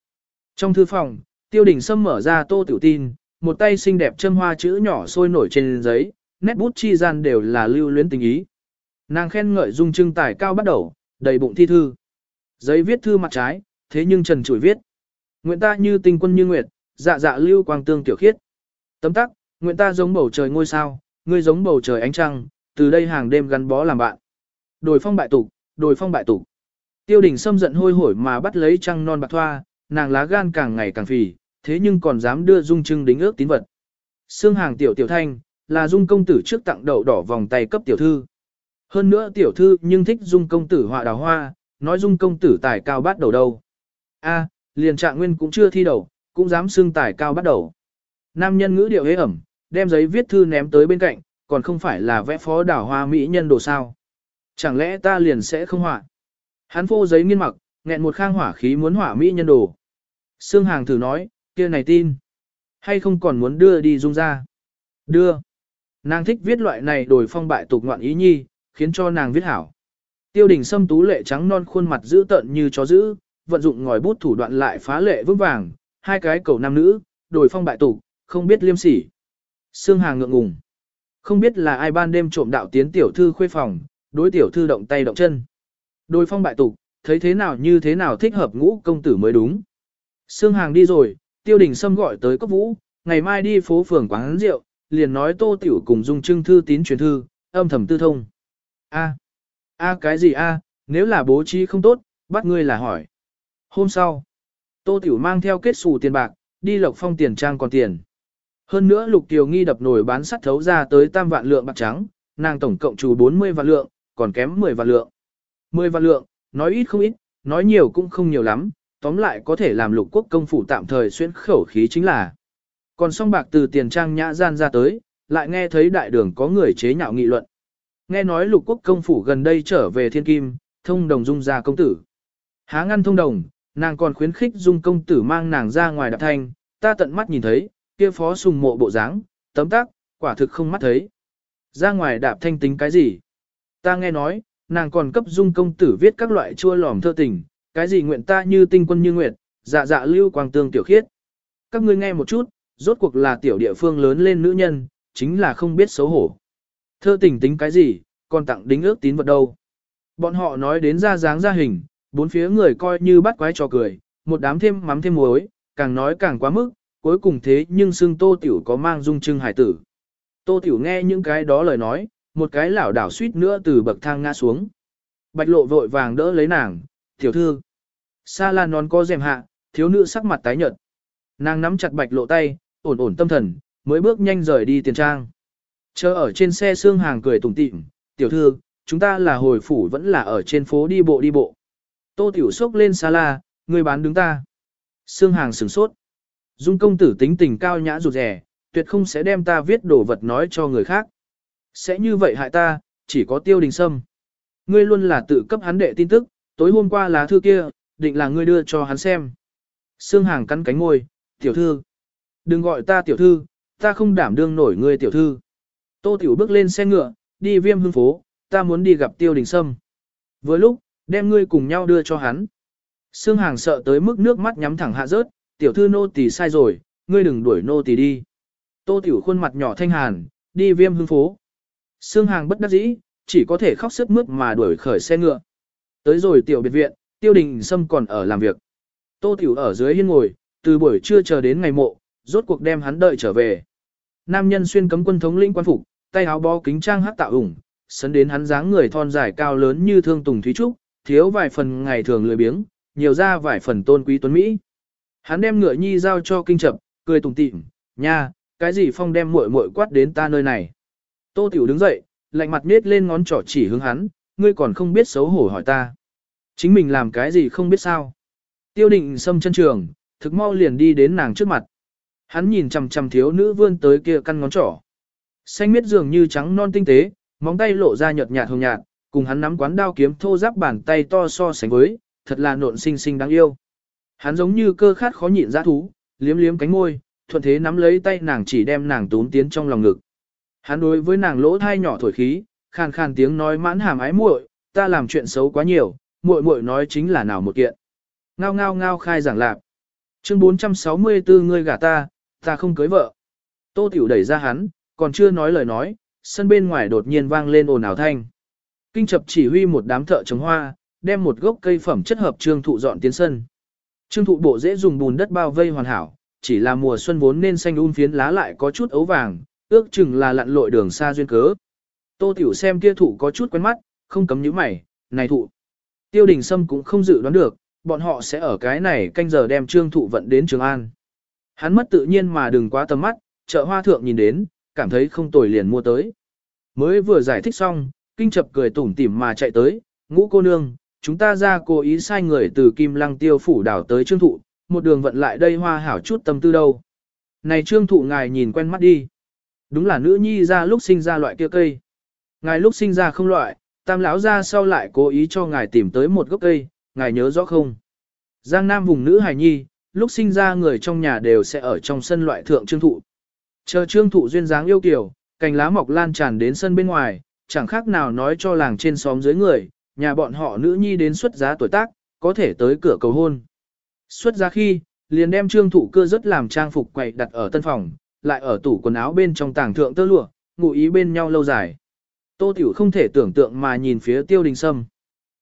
A: Trong thư phòng, tiêu đình sâm mở ra tô tiểu tin, một tay xinh đẹp châm hoa chữ nhỏ sôi nổi trên giấy, nét bút chi gian đều là lưu luyến tình ý. Nàng khen ngợi dung trưng tài cao bắt đầu, đầy bụng thi thư. Giấy viết thư mặt trái, thế nhưng trần chủi viết. Nguyện ta như tinh quân như nguyệt, dạ dạ lưu quang tương tiểu khiết. Tấm tắc, nguyện ta giống bầu trời ngôi sao, ngươi giống bầu trời ánh trăng, từ đây hàng đêm gắn bó làm bạn. Đồi phong bại tục, đồi phong bại tục. Tiêu đình xâm giận hôi hổi mà bắt lấy trăng non bạc thoa, nàng lá gan càng ngày càng phì, thế nhưng còn dám đưa dung trưng đính ước tín vật. Sương hàng tiểu tiểu thanh, là dung công tử trước tặng đậu đỏ vòng tay cấp tiểu thư. Hơn nữa tiểu thư nhưng thích dung công tử họa đào hoa, nói dung công tử tài cao bắt đầu đâu. A, liền trạng nguyên cũng chưa thi đầu, cũng dám xưng tài cao bắt đầu. Nam nhân ngữ điệu hế ẩm, đem giấy viết thư ném tới bên cạnh, còn không phải là vẽ phó đảo hoa mỹ nhân đồ sao. Chẳng lẽ ta liền sẽ không họa? Hắn phô giấy nghiên mặc, nghẹn một khang hỏa khí muốn họa mỹ nhân đồ. Sương Hàng thử nói, kia này tin. Hay không còn muốn đưa đi dung ra? Đưa. Nàng thích viết loại này đổi phong bại tục ngoạn ý nhi, khiến cho nàng viết hảo. Tiêu đình sâm tú lệ trắng non khuôn mặt giữ tợn như chó giữ, vận dụng ngòi bút thủ đoạn lại phá lệ vững vàng, hai cái cầu nam nữ, đổi phong bại tục, không biết liêm sỉ. Sương Hàng ngượng ngùng. Không biết là ai ban đêm trộm đạo tiến tiểu thư khuê phòng, đối tiểu thư động tay động chân. Đôi phong bại tục, thấy thế nào như thế nào thích hợp ngũ công tử mới đúng. Sương Hàng đi rồi, tiêu đình sâm gọi tới cấp vũ, ngày mai đi phố phường quán rượu, liền nói tô tiểu cùng dung trưng thư tín truyền thư, âm thầm tư thông. A. A cái gì a? nếu là bố trí không tốt, bắt ngươi là hỏi. Hôm sau, tô tiểu mang theo kết xù tiền bạc, đi lộc phong tiền trang còn tiền. Hơn nữa lục tiểu nghi đập nổi bán sắt thấu ra tới tam vạn lượng bạc trắng, nàng tổng cộng trù 40 vạn lượng, còn kém 10 vạn lượng. 10 vạn lượng, nói ít không ít, nói nhiều cũng không nhiều lắm, tóm lại có thể làm lục quốc công phủ tạm thời xuyên khẩu khí chính là. Còn song bạc từ tiền trang nhã gian ra tới, lại nghe thấy đại đường có người chế nhạo nghị luận. Nghe nói lục quốc công phủ gần đây trở về thiên kim, thông đồng dung ra công tử. Há ngăn thông đồng, nàng còn khuyến khích dung công tử mang nàng ra ngoài đạp thanh, ta tận mắt nhìn thấy, kia phó sùng mộ bộ dáng, tấm tác, quả thực không mắt thấy. Ra ngoài đạp thanh tính cái gì? Ta nghe nói, nàng còn cấp dung công tử viết các loại chua lòm thơ tình, cái gì nguyện ta như tinh quân như nguyệt, dạ dạ lưu quang tương tiểu khiết. Các ngươi nghe một chút, rốt cuộc là tiểu địa phương lớn lên nữ nhân, chính là không biết xấu hổ. Thơ tình tính cái gì, còn tặng đính ước tín vật đâu. Bọn họ nói đến ra dáng ra hình, bốn phía người coi như bắt quái trò cười, một đám thêm mắm thêm muối, càng nói càng quá mức, cuối cùng thế nhưng xưng tô tiểu có mang dung trưng hải tử. Tô tiểu nghe những cái đó lời nói, một cái lảo đảo suýt nữa từ bậc thang ngã xuống. Bạch lộ vội vàng đỡ lấy nàng, tiểu thư. Sa la nón có rèm hạ, thiếu nữ sắc mặt tái nhợt. Nàng nắm chặt bạch lộ tay, ổn ổn tâm thần, mới bước nhanh rời đi tiền trang. Chờ ở trên xe xương hàng cười tủm tỉm, tiểu thư, chúng ta là hồi phủ vẫn là ở trên phố đi bộ đi bộ. Tô tiểu sốc lên sa la, người bán đứng ta. Xương hàng sửng sốt. Dung công tử tính tình cao nhã rụt rẻ, tuyệt không sẽ đem ta viết đồ vật nói cho người khác. Sẽ như vậy hại ta, chỉ có tiêu đình sâm. Ngươi luôn là tự cấp hắn đệ tin tức, tối hôm qua lá thư kia, định là ngươi đưa cho hắn xem. Sương hàng cắn cánh môi, tiểu thư. Đừng gọi ta tiểu thư, ta không đảm đương nổi ngươi tiểu thư. Tô tiểu bước lên xe ngựa, đi viêm hương phố, ta muốn đi gặp tiêu đình sâm. Vừa lúc, đem ngươi cùng nhau đưa cho hắn. Sương hàng sợ tới mức nước mắt nhắm thẳng hạ rớt, tiểu thư nô tỳ sai rồi, ngươi đừng đuổi nô tỳ đi. Tô tiểu khuôn mặt nhỏ thanh hàn, đi viêm hương phố. Sương hàng bất đắc dĩ, chỉ có thể khóc sức mướt mà đuổi khởi xe ngựa. Tới rồi tiểu biệt viện, tiêu đình sâm còn ở làm việc. Tô tiểu ở dưới hiên ngồi, từ buổi trưa chờ đến ngày mộ, rốt cuộc đem hắn đợi trở về. Nam nhân xuyên cấm quân thống lĩnh quan phục, tay áo bó kính trang hắc tạo ủng, sấn đến hắn dáng người thon dài cao lớn như thương tùng thúy trúc, thiếu vài phần ngày thường lười biếng, nhiều ra vài phần tôn quý tuấn mỹ. Hắn đem ngựa nhi giao cho kinh chập, cười tùng tịm, nha, cái gì phong đem muội muội quát đến ta nơi này. Tô Tiểu đứng dậy, lạnh mặt nết lên ngón trỏ chỉ hướng hắn, ngươi còn không biết xấu hổ hỏi ta. Chính mình làm cái gì không biết sao. Tiêu định xâm chân trường, thực mau liền đi đến nàng trước mặt. Hắn nhìn chằm chằm thiếu nữ vươn tới kia căn ngón trỏ. Xanh miết dường như trắng non tinh tế, móng tay lộ ra nhợt nhạt hồng nhạt, cùng hắn nắm quán đao kiếm thô giáp bàn tay to so sánh với, thật là nộn xinh xinh đáng yêu. Hắn giống như cơ khát khó nhịn dã thú, liếm liếm cánh môi, thuận thế nắm lấy tay nàng chỉ đem nàng tốn tiến trong lòng ngực. Hắn đối với nàng lỗ thai nhỏ thổi khí, khàn khàn tiếng nói mãn hàm ái muội, ta làm chuyện xấu quá nhiều, muội muội nói chính là nào một kiện. Ngao ngao ngao khai giảng lạp. Chương 464 ngươi gả ta, ta không cưới vợ. Tô Tiểu đẩy ra hắn, còn chưa nói lời nói, sân bên ngoài đột nhiên vang lên ồn ào thanh. Kinh chập chỉ huy một đám thợ trồng hoa, đem một gốc cây phẩm chất hợp trương thụ dọn tiến sân. Trương thụ bộ dễ dùng bùn đất bao vây hoàn hảo, chỉ là mùa xuân vốn nên xanh um phiến lá lại có chút ấu vàng, ước chừng là lặn lội đường xa duyên cớ. Tô Tiểu xem kia thụ có chút quen mắt, không cấm nhíu mày, này thụ. Tiêu đình Sâm cũng không dự đoán được, bọn họ sẽ ở cái này canh giờ đem trương thụ vận đến Trường An. Hắn mất tự nhiên mà đừng quá tầm mắt, chợ hoa thượng nhìn đến, cảm thấy không tồi liền mua tới. Mới vừa giải thích xong, kinh chập cười tủm tỉm mà chạy tới, ngũ cô nương, chúng ta ra cố ý sai người từ kim lăng tiêu phủ đảo tới trương thụ, một đường vận lại đây hoa hảo chút tâm tư đâu. Này trương thụ ngài nhìn quen mắt đi. Đúng là nữ nhi ra lúc sinh ra loại kia cây. Ngài lúc sinh ra không loại, tam lão ra sau lại cố ý cho ngài tìm tới một gốc cây, ngài nhớ rõ không? Giang Nam vùng nữ hài nhi, lúc sinh ra người trong nhà đều sẽ ở trong sân loại thượng trương thụ. Chờ trương thụ duyên dáng yêu kiều, cành lá mọc lan tràn đến sân bên ngoài, chẳng khác nào nói cho làng trên xóm dưới người, nhà bọn họ nữ nhi đến xuất giá tuổi tác, có thể tới cửa cầu hôn. Xuất giá khi, liền đem trương thụ cơ rất làm trang phục quậy đặt ở tân phòng, lại ở tủ quần áo bên trong tàng thượng tơ lụa, ngụ ý bên nhau lâu dài. Tô Tiểu không thể tưởng tượng mà nhìn phía tiêu đình sâm.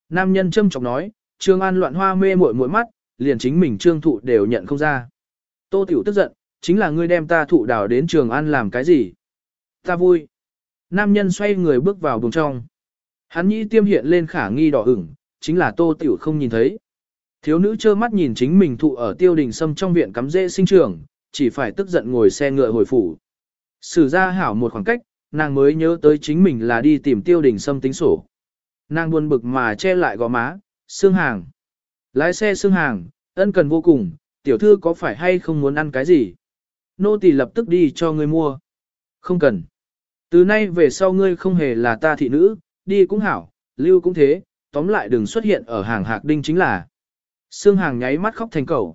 A: Nam nhân châm trọng nói, Trương An loạn hoa mê muội muội mắt, liền chính mình trương thụ đều nhận không ra. Tô Tiểu tức giận, chính là ngươi đem ta thụ đào đến Trường An làm cái gì? Ta vui. Nam nhân xoay người bước vào buồng trong. Hắn nhĩ tiêm hiện lên khả nghi đỏ ửng, chính là Tô Tiểu không nhìn thấy. Thiếu nữ trơ mắt nhìn chính mình thụ ở tiêu đình sâm trong viện cắm rễ sinh trường, chỉ phải tức giận ngồi xe ngựa hồi phủ. Sử ra hảo một khoảng cách, nàng mới nhớ tới chính mình là đi tìm tiêu đình sâm tính sổ. Nàng buồn bực mà che lại gò má, xương hàng. Lái xe xương hàng, ân cần vô cùng, tiểu thư có phải hay không muốn ăn cái gì? Nô tỳ lập tức đi cho ngươi mua. Không cần. Từ nay về sau ngươi không hề là ta thị nữ, đi cũng hảo, lưu cũng thế, tóm lại đừng xuất hiện ở hàng hạc đinh chính là. Sương hàng nháy mắt khóc thành cầu.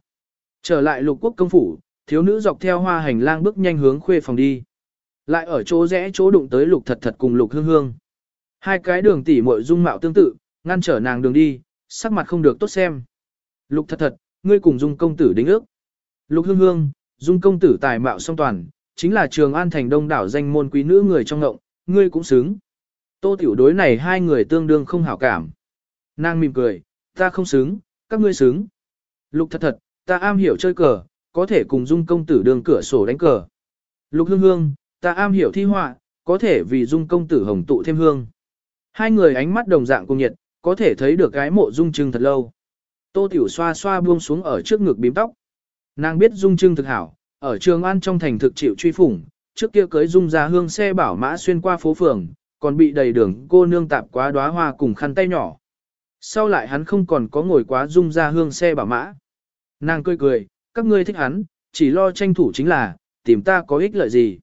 A: Trở lại lục quốc công phủ, thiếu nữ dọc theo hoa hành lang bước nhanh hướng khuê phòng đi. Lại ở chỗ rẽ chỗ đụng tới lục thật thật cùng lục hương hương. Hai cái đường tỉ muội dung mạo tương tự, ngăn trở nàng đường đi, sắc mặt không được tốt xem. Lục thật thật, ngươi cùng dung công tử đính ước. Lục hương hương, dung công tử tài mạo song toàn, chính là trường an thành đông đảo danh môn quý nữ người trong ngộng, ngươi cũng xứng. Tô tiểu đối này hai người tương đương không hảo cảm. Nàng mỉm cười, ta không xứng, các ngươi xứng. Lục thật thật, ta am hiểu chơi cờ, có thể cùng dung công tử đường cửa sổ đánh cờ. Lục hương hương, ta am hiểu thi họa, có thể vì dung công tử hồng tụ thêm hương. Hai người ánh mắt đồng dạng cùng nhiệt, có thể thấy được cái mộ dung trưng thật lâu. Tô Tiểu xoa xoa buông xuống ở trước ngực bím tóc. Nàng biết dung trưng thực hảo, ở trường an trong thành thực chịu truy phủng, trước kia cưới dung ra hương xe bảo mã xuyên qua phố phường, còn bị đầy đường cô nương tạp quá đóa hoa cùng khăn tay nhỏ. Sau lại hắn không còn có ngồi quá dung ra hương xe bảo mã. Nàng cười cười, các ngươi thích hắn, chỉ lo tranh thủ chính là, tìm ta có ích lợi gì.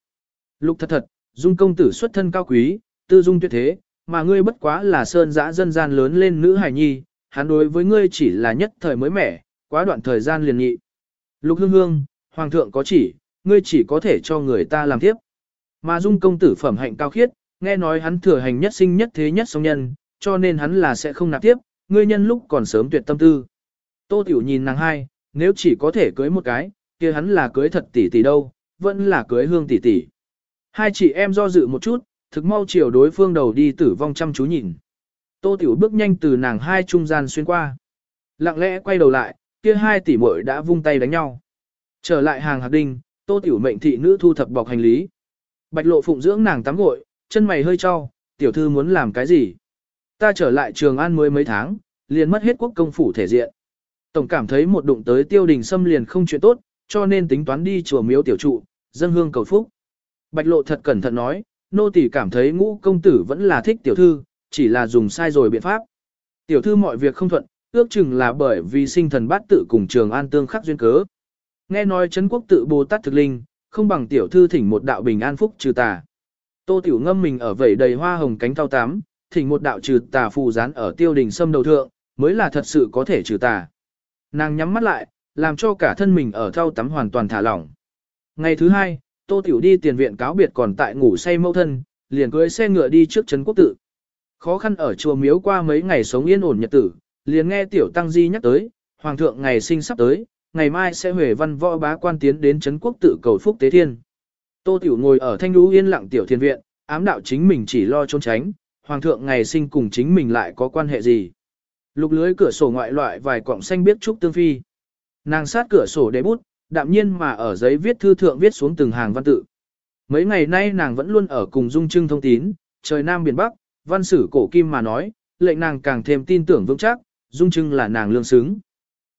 A: Lục thật thật, dung công tử xuất thân cao quý, tư dung tuyệt thế, mà ngươi bất quá là sơn dã dân gian lớn lên nữ hài nhi, hắn đối với ngươi chỉ là nhất thời mới mẻ, quá đoạn thời gian liền nhị. Lục hương hương, hoàng thượng có chỉ, ngươi chỉ có thể cho người ta làm tiếp. Mà dung công tử phẩm hạnh cao khiết, nghe nói hắn thừa hành nhất sinh nhất thế nhất song nhân, cho nên hắn là sẽ không nạp tiếp, ngươi nhân lúc còn sớm tuyệt tâm tư. Tô Tiểu nhìn nàng hai, nếu chỉ có thể cưới một cái, kia hắn là cưới thật tỷ tỷ đâu, vẫn là cưới hương tỷ tỷ. Hai chị em do dự một chút, thực mau chiều đối phương đầu đi tử vong chăm chú nhìn. Tô Tiểu bước nhanh từ nàng hai trung gian xuyên qua. Lặng lẽ quay đầu lại, kia hai tỷ muội đã vung tay đánh nhau. Trở lại hàng hạc đinh, Tô Tiểu mệnh thị nữ thu thập bọc hành lý. Bạch lộ phụng dưỡng nàng tắm gội, chân mày hơi cho, tiểu thư muốn làm cái gì? Ta trở lại trường an mới mấy tháng, liền mất hết quốc công phủ thể diện. Tổng cảm thấy một đụng tới tiêu đình xâm liền không chuyện tốt, cho nên tính toán đi chùa miếu tiểu trụ, dân hương cầu phúc. Bạch lộ thật cẩn thận nói, nô tỳ cảm thấy ngũ công tử vẫn là thích tiểu thư, chỉ là dùng sai rồi biện pháp. Tiểu thư mọi việc không thuận, ước chừng là bởi vì sinh thần bát tự cùng trường an tương khắc duyên cớ. Nghe nói chấn quốc tự Bồ Tát thực linh, không bằng tiểu thư thỉnh một đạo bình an phúc trừ tà. Tô tiểu ngâm mình ở vẩy đầy hoa hồng cánh thao tám, thỉnh một đạo trừ tà phù dán ở tiêu đình sâm đầu thượng, mới là thật sự có thể trừ tà. Nàng nhắm mắt lại, làm cho cả thân mình ở thao tắm hoàn toàn thả lỏng. Ngày thứ hai, Tô Tiểu đi tiền viện cáo biệt còn tại ngủ say mâu thân, liền cưới xe ngựa đi trước trấn quốc tự. Khó khăn ở chùa miếu qua mấy ngày sống yên ổn nhật tử, liền nghe Tiểu Tăng Di nhắc tới, Hoàng thượng ngày sinh sắp tới, ngày mai sẽ huề văn võ bá quan tiến đến trấn quốc tự cầu phúc tế thiên. Tô Tiểu ngồi ở thanh lũ yên lặng Tiểu thiên viện, ám đạo chính mình chỉ lo trốn tránh, Hoàng thượng ngày sinh cùng chính mình lại có quan hệ gì. Lục lưới cửa sổ ngoại loại vài cọng xanh biết trúc tương phi. Nàng sát cửa sổ để bút, đạm nhiên mà ở giấy viết thư thượng viết xuống từng hàng văn tự. Mấy ngày nay nàng vẫn luôn ở cùng Dung Trưng thông tín, trời Nam biển Bắc, văn sử cổ kim mà nói, lệnh nàng càng thêm tin tưởng vững chắc, Dung Trưng là nàng lương xứng.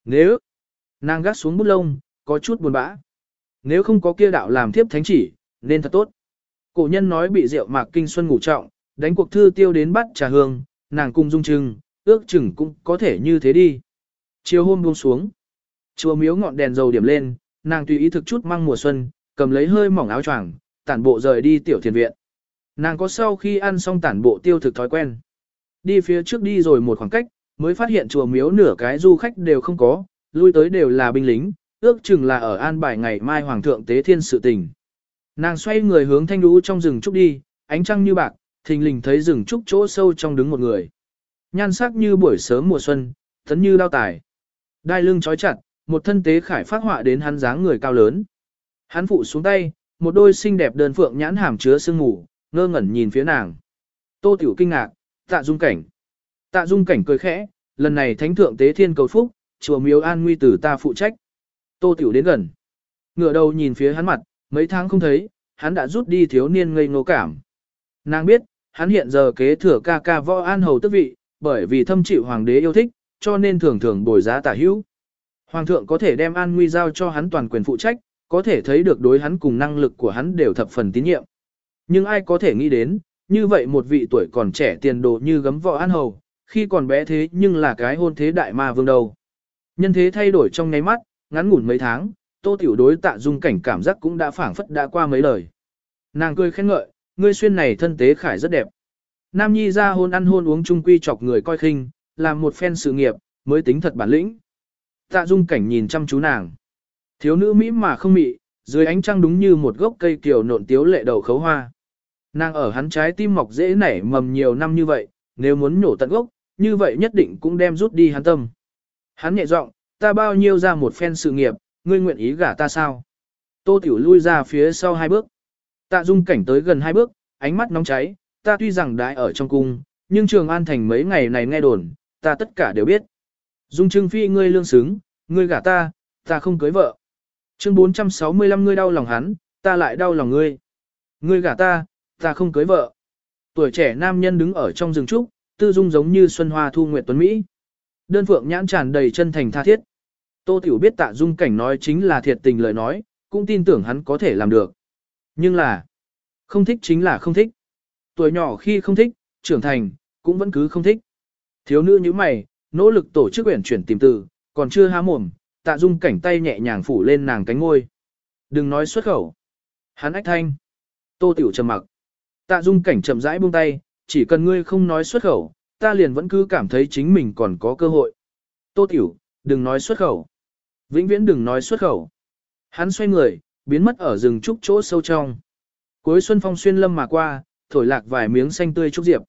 A: Nếu, nàng gác xuống bút lông, có chút buồn bã. Nếu không có kia đạo làm thiếp thánh chỉ, nên thật tốt. Cổ nhân nói bị rượu mạc kinh xuân ngủ trọng, đánh cuộc thư tiêu đến bắt trà hương, nàng cùng Dung Trưng, ước chừng cũng có thể như thế đi. Chiều hôm buông xuống. Chùa miếu ngọn đèn dầu điểm lên, nàng tùy ý thực chút mang mùa xuân, cầm lấy hơi mỏng áo choàng, tản bộ rời đi tiểu thiền viện. Nàng có sau khi ăn xong tản bộ tiêu thực thói quen. Đi phía trước đi rồi một khoảng cách, mới phát hiện chùa miếu nửa cái du khách đều không có, lui tới đều là binh lính, ước chừng là ở an bài ngày mai hoàng thượng tế thiên sự tình. Nàng xoay người hướng thanh đũ trong rừng trúc đi, ánh trăng như bạc, thình lình thấy rừng trúc chỗ sâu trong đứng một người. Nhan sắc như buổi sớm mùa xuân, thấn như đao tài. Đai lưng trói chặt, một thân tế khải phát họa đến hắn dáng người cao lớn. Hắn phụ xuống tay, một đôi xinh đẹp đơn phượng nhãn hàm chứa sương ngủ, ngơ ngẩn nhìn phía nàng. Tô Tiểu kinh ngạc, tạ dung cảnh. Tạ dung cảnh cười khẽ, lần này thánh thượng tế thiên cầu phúc, chùa miếu an nguy tử ta phụ trách. Tô Tiểu đến gần. Ngửa đầu nhìn phía hắn mặt, mấy tháng không thấy, hắn đã rút đi thiếu niên ngây ngô cảm. Nàng biết, hắn hiện giờ kế thừa ca ca võ an hầu tước vị, bởi vì thâm chịu hoàng đế yêu thích, cho nên thường thường bồi giá tả hữu. Hoàng thượng có thể đem an nguy giao cho hắn toàn quyền phụ trách, có thể thấy được đối hắn cùng năng lực của hắn đều thập phần tín nhiệm. Nhưng ai có thể nghĩ đến, như vậy một vị tuổi còn trẻ tiền đồ như gấm võ an hầu, khi còn bé thế nhưng là cái hôn thế đại ma vương đầu. Nhân thế thay đổi trong nháy mắt, ngắn ngủn mấy tháng, tô tiểu đối tạ dung cảnh cảm giác cũng đã phảng phất đã qua mấy lời. Nàng cười khen ngợi, ngươi xuyên này thân tế khải rất đẹp. Nam nhi ra hôn ăn hôn uống chung quy chọc người coi khinh, làm một phen sự nghiệp, mới tính thật bản lĩnh. Tạ dung cảnh nhìn chăm chú nàng. Thiếu nữ mỹ mà không mị, dưới ánh trăng đúng như một gốc cây kiều nộn tiếu lệ đầu khấu hoa. Nàng ở hắn trái tim mọc dễ nảy mầm nhiều năm như vậy, nếu muốn nhổ tận gốc, như vậy nhất định cũng đem rút đi hắn tâm. Hắn nhẹ giọng, ta bao nhiêu ra một phen sự nghiệp, ngươi nguyện ý gả ta sao? Tô Tiểu lui ra phía sau hai bước. Tạ Dung cảnh tới gần hai bước, ánh mắt nóng cháy, ta tuy rằng đãi ở trong cung, nhưng Trường An Thành mấy ngày này nghe đồn, ta tất cả đều biết. Dung Trương Phi ngươi lương xứng, ngươi gả ta, ta không cưới vợ. Chương 465 ngươi đau lòng hắn, ta lại đau lòng ngươi. Ngươi gả ta, Ta không cưới vợ. Tuổi trẻ nam nhân đứng ở trong rừng trúc, tư dung giống như xuân hoa thu nguyệt tuấn Mỹ. Đơn phượng nhãn tràn đầy chân thành tha thiết. Tô Tiểu biết tạ dung cảnh nói chính là thiệt tình lời nói, cũng tin tưởng hắn có thể làm được. Nhưng là, không thích chính là không thích. Tuổi nhỏ khi không thích, trưởng thành, cũng vẫn cứ không thích. Thiếu nữ như mày, nỗ lực tổ chức quyển chuyển tìm từ, còn chưa há mồm, tạ dung cảnh tay nhẹ nhàng phủ lên nàng cánh ngôi. Đừng nói xuất khẩu. Hắn ách thanh. Tô Tiểu trầm mặc. Tạ dung cảnh chậm rãi buông tay, chỉ cần ngươi không nói xuất khẩu, ta liền vẫn cứ cảm thấy chính mình còn có cơ hội. Tô Tiểu, đừng nói xuất khẩu. Vĩnh viễn đừng nói xuất khẩu. Hắn xoay người, biến mất ở rừng trúc chỗ sâu trong. Cuối xuân phong xuyên lâm mà qua, thổi lạc vài miếng xanh tươi trúc diệp.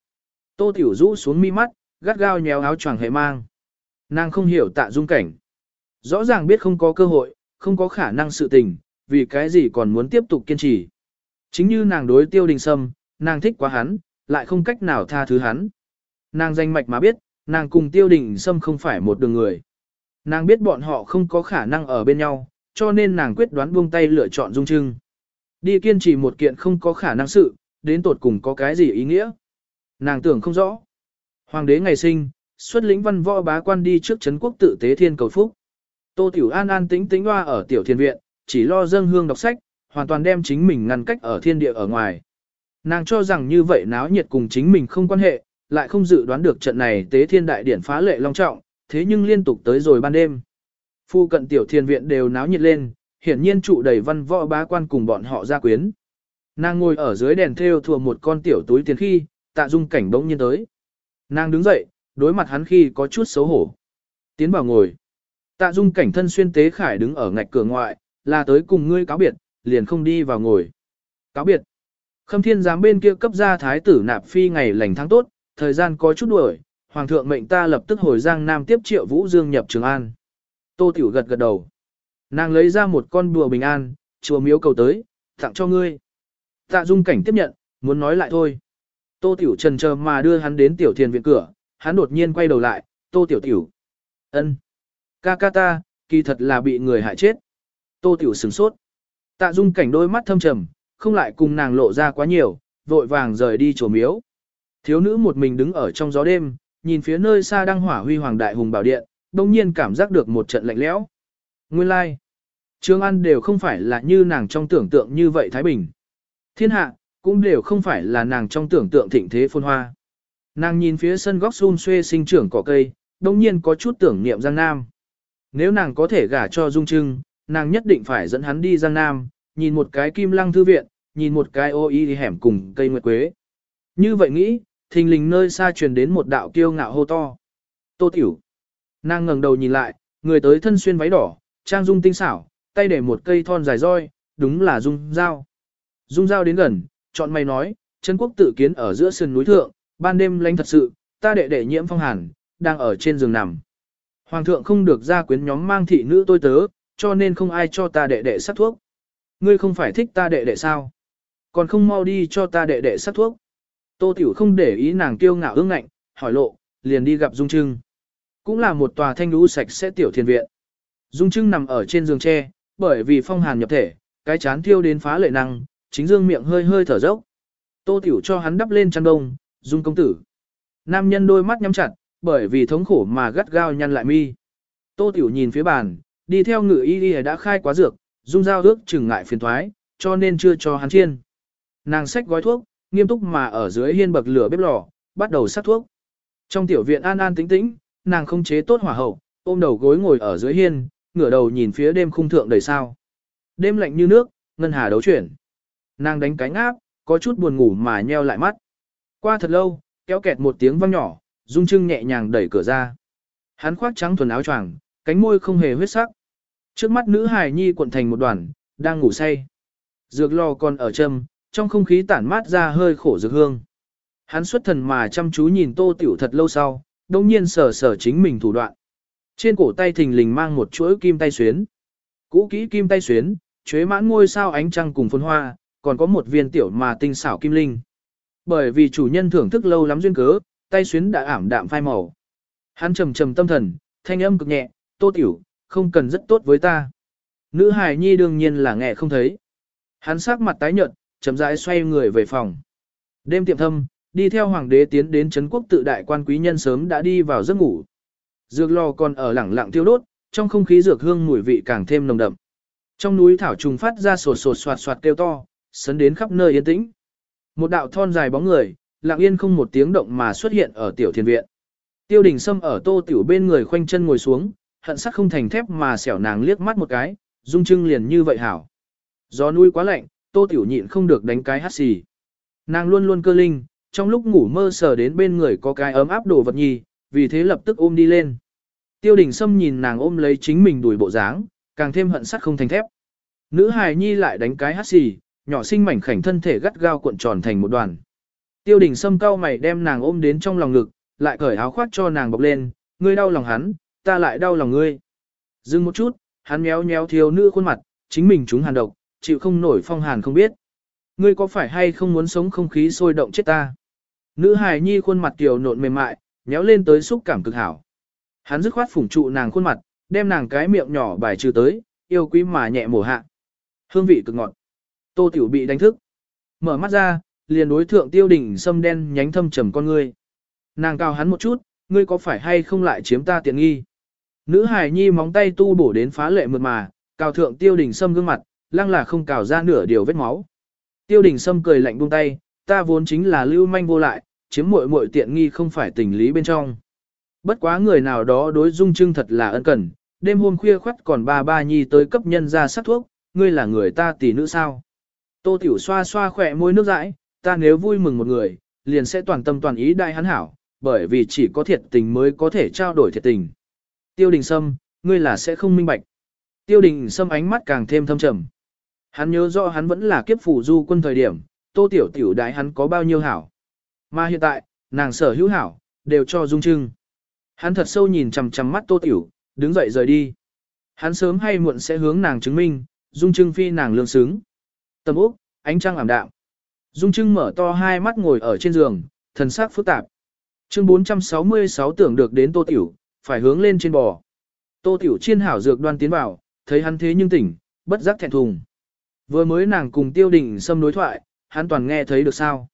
A: Tô Tiểu rũ xuống mi mắt, gắt gao nhéo áo choàng hệ mang. Nàng không hiểu tạ dung cảnh. Rõ ràng biết không có cơ hội, không có khả năng sự tình, vì cái gì còn muốn tiếp tục kiên trì. Chính như nàng đối tiêu đình sâm, nàng thích quá hắn, lại không cách nào tha thứ hắn. Nàng danh mạch mà biết, nàng cùng tiêu đình sâm không phải một đường người. Nàng biết bọn họ không có khả năng ở bên nhau, cho nên nàng quyết đoán buông tay lựa chọn dung trưng. Đi kiên trì một kiện không có khả năng sự, đến tột cùng có cái gì ý nghĩa. Nàng tưởng không rõ. Hoàng đế ngày sinh, xuất lĩnh văn võ bá quan đi trước chấn quốc tự tế thiên cầu phúc. Tô Tiểu An an tĩnh tĩnh hoa ở tiểu thiên viện, chỉ lo dâng hương đọc sách, hoàn toàn đem chính mình ngăn cách ở thiên địa ở ngoài. Nàng cho rằng như vậy náo nhiệt cùng chính mình không quan hệ, lại không dự đoán được trận này tế thiên đại điển phá lệ long trọng, thế nhưng liên tục tới rồi ban đêm. Phu cận tiểu thiên viện đều náo nhiệt lên, hiển nhiên trụ đầy văn võ bá quan cùng bọn họ ra quyến. Nàng ngồi ở dưới đèn theo thùa một con tiểu túi tiền khi, tạ dung cảnh bỗng nhiên tới. Nàng đứng dậy, đối mặt hắn khi có chút xấu hổ. Tiến vào ngồi. Tạ dung cảnh thân xuyên tế khải đứng ở ngạch cửa ngoại, là tới cùng ngươi cáo biệt, liền không đi vào ngồi. Cáo biệt. Khâm thiên giám bên kia cấp ra thái tử nạp phi ngày lành tháng tốt, thời gian có chút đuổi, hoàng thượng mệnh ta lập tức hồi giang nam tiếp triệu vũ dương nhập trường an. Tô tiểu gật gật đầu. Nàng lấy ra một con bùa bình an, chùa miếu cầu tới, tặng cho ngươi. Tạ dung cảnh tiếp nhận, muốn nói lại thôi. Tô tiểu trần chờ mà đưa hắn đến tiểu thiền viện cửa, hắn đột nhiên quay đầu lại, tô tiểu tiểu. ân, Ca ca ta, kỳ thật là bị người hại chết. Tô tiểu sửng sốt. Tạ dung cảnh đôi mắt thâm trầm, không lại cùng nàng lộ ra quá nhiều, vội vàng rời đi chùa miếu. Thiếu nữ một mình đứng ở trong gió đêm, nhìn phía nơi xa đang hỏa huy hoàng đại hùng bảo điện, đông nhiên cảm giác được một trận lạnh lẽo. Nguyên lai, like. Trương An đều không phải là như nàng trong tưởng tượng như vậy Thái Bình. Thiên hạ, cũng đều không phải là nàng trong tưởng tượng thịnh thế phôn hoa. Nàng nhìn phía sân góc xun xuê sinh trưởng cỏ cây, đông nhiên có chút tưởng niệm Giang Nam. Nếu nàng có thể gả cho Dung Trưng, nàng nhất định phải dẫn hắn đi Giang Nam, nhìn một cái kim lăng thư viện, nhìn một cái ô y hẻm cùng cây nguyệt quế. Như vậy nghĩ, thình lình nơi xa truyền đến một đạo kiêu ngạo hô to. Tô tiểu. Nàng ngẩng đầu nhìn lại, người tới thân xuyên váy đỏ, trang dung tinh xảo, tay để một cây thon dài roi, đúng là dung dao. Dung dao đến gần, chọn mày nói, chân quốc tự kiến ở giữa sườn núi thượng, ban đêm lánh thật sự, ta đệ đệ nhiễm phong hàn, đang ở trên giường nằm. Hoàng thượng không được ra quyến nhóm mang thị nữ tôi tớ, cho nên không ai cho ta đệ đệ sắc thuốc. Ngươi không phải thích ta đệ đệ sao? Còn không mau đi cho ta đệ đệ sắc thuốc. Tô Tiểu không để ý nàng kiêu ngạo ương ngạnh, hỏi lộ, liền đi gặp Dung Trưng. Cũng là một tòa thanh lũ sạch sẽ tiểu thiền viện. Dung Trưng nằm ở trên giường tre, bởi vì phong hàn nhập thể, cái chán thiêu đến phá lệ năng, chính dương miệng hơi hơi thở dốc. Tô Tiểu cho hắn đắp lên chăn đông, Dung công tử. Nam nhân đôi mắt nhắm chặt, bởi vì thống khổ mà gắt gao nhăn lại mi. Tô Tiểu nhìn phía bàn, đi theo ngự y y đã khai quá dược, Dung giao ước chừng ngại phiền thoái, cho nên chưa cho hắn chiên. Nàng xách gói thuốc, nghiêm túc mà ở dưới hiên bậc lửa bếp lò, bắt đầu sát thuốc. Trong tiểu viện an an tĩnh tĩnh, nàng không chế tốt hỏa hậu, ôm đầu gối ngồi ở dưới hiên, ngửa đầu nhìn phía đêm khung thượng đầy sao. Đêm lạnh như nước, ngân hà đấu chuyển. Nàng đánh cánh áp, có chút buồn ngủ mà nheo lại mắt. Qua thật lâu, kéo kẹt một tiếng vang nhỏ, Dung Trưng nhẹ nhàng đẩy cửa ra. Hắn khoác trắng thuần áo choàng, cánh môi không hề huyết sắc. Trước mắt nữ hài nhi cuộn thành một đoàn, đang ngủ say. Dược lò còn ở châm, trong không khí tản mát ra hơi khổ dược hương. Hắn xuất thần mà chăm chú nhìn tô tiểu thật lâu sau, đồng nhiên sở sở chính mình thủ đoạn. Trên cổ tay thình lình mang một chuỗi kim tay xuyến. Cũ kỹ kim tay xuyến, chuế mãn ngôi sao ánh trăng cùng phun hoa, còn có một viên tiểu mà tinh xảo kim linh. Bởi vì chủ nhân thưởng thức lâu lắm duyên cớ, tay xuyến đã ảm đạm phai màu. Hắn trầm trầm tâm thần, thanh âm cực nhẹ, tô tiểu, không cần rất tốt với ta. Nữ hài nhi đương nhiên là nghe không thấy. Hắn sắc mặt tái nhợt, chậm rãi xoay người về phòng. Đêm tiệm thâm, đi theo hoàng đế tiến đến Trấn quốc tự đại quan quý nhân sớm đã đi vào giấc ngủ. Dược lò còn ở lẳng lặng tiêu đốt, trong không khí dược hương mùi vị càng thêm nồng đậm. Trong núi thảo trùng phát ra sột sột soạt soạt kêu to, sấn đến khắp nơi yên tĩnh. Một đạo thon dài bóng người, lặng yên không một tiếng động mà xuất hiện ở tiểu thiền viện. Tiêu đình Sâm ở tô tiểu bên người khoanh chân ngồi xuống, hận sắc không thành thép mà xẻo nàng liếc mắt một cái, dung trưng liền như vậy hảo. Gió núi quá lạnh, tô tiểu nhịn không được đánh cái hát xì. Nàng luôn luôn cơ linh, trong lúc ngủ mơ sờ đến bên người có cái ấm áp đồ vật nhì, vì thế lập tức ôm đi lên. Tiêu đình Sâm nhìn nàng ôm lấy chính mình đuổi bộ dáng, càng thêm hận sắt không thành thép. Nữ hài nhi lại đánh cái hát xì, nhỏ sinh mảnh khảnh thân thể gắt gao cuộn tròn thành một đoàn. Tiêu đình Sâm cau mày đem nàng ôm đến trong lòng ngực, lại cởi áo khoác cho nàng bọc lên, ngươi đau lòng hắn, ta lại đau lòng ngươi. Dừng một chút, hắn méo méo thiếu nữ khuôn mặt, chính mình chúng hàn độc, chịu không nổi phong hàn không biết. Ngươi có phải hay không muốn sống không khí sôi động chết ta? Nữ hài nhi khuôn mặt kiều nộn mềm mại, nhéo lên tới xúc cảm cực hảo. Hắn dứt khoát phủng trụ nàng khuôn mặt, đem nàng cái miệng nhỏ bài trừ tới, yêu quý mà nhẹ mổ hạ. Hương vị cực ngọt. Tô Tiểu bị đánh thức. Mở mắt ra, liền đối thượng tiêu đỉnh sâm đen nhánh thâm trầm con ngươi. Nàng cao hắn một chút, ngươi có phải hay không lại chiếm ta tiện nghi? Nữ hài nhi móng tay tu bổ đến phá lệ mượt mà, cao thượng tiêu đỉnh sâm gương mặt, lăng là không cào ra nửa điều vết máu. Tiêu Đình sâm cười lạnh buông tay, ta vốn chính là lưu manh vô lại, chiếm muội muội tiện nghi không phải tình lý bên trong. Bất quá người nào đó đối dung trưng thật là ân cần, đêm hôm khuya khoắt còn ba ba nhi tới cấp nhân ra sát thuốc, ngươi là người ta tỷ nữ sao. Tô tiểu xoa xoa khỏe môi nước dãi, ta nếu vui mừng một người, liền sẽ toàn tâm toàn ý đại hắn hảo, bởi vì chỉ có thiệt tình mới có thể trao đổi thiệt tình. Tiêu đình sâm, ngươi là sẽ không minh bạch. Tiêu đình sâm ánh mắt càng thêm thâm trầm. Hắn nhớ rõ hắn vẫn là kiếp phủ du quân thời điểm, tô tiểu tiểu đại hắn có bao nhiêu hảo. Mà hiện tại, nàng sở hữu hảo, đều cho dung trưng. Hắn thật sâu nhìn chằm chằm mắt tô tiểu, đứng dậy rời đi. Hắn sớm hay muộn sẽ hướng nàng chứng minh, dung trưng phi nàng lương xứng. Tầm úc, ánh trăng ảm đạm. Dung trưng mở to hai mắt ngồi ở trên giường, thần sắc phức tạp. Chương 466 tưởng được đến tô tiểu, phải hướng lên trên bò. Tô tiểu chiên hảo dược đoan tiến vào, thấy hắn thế nhưng tỉnh, bất giác thẹn thùng. Vừa mới nàng cùng tiêu đình xâm đối thoại, hắn toàn nghe thấy được sao.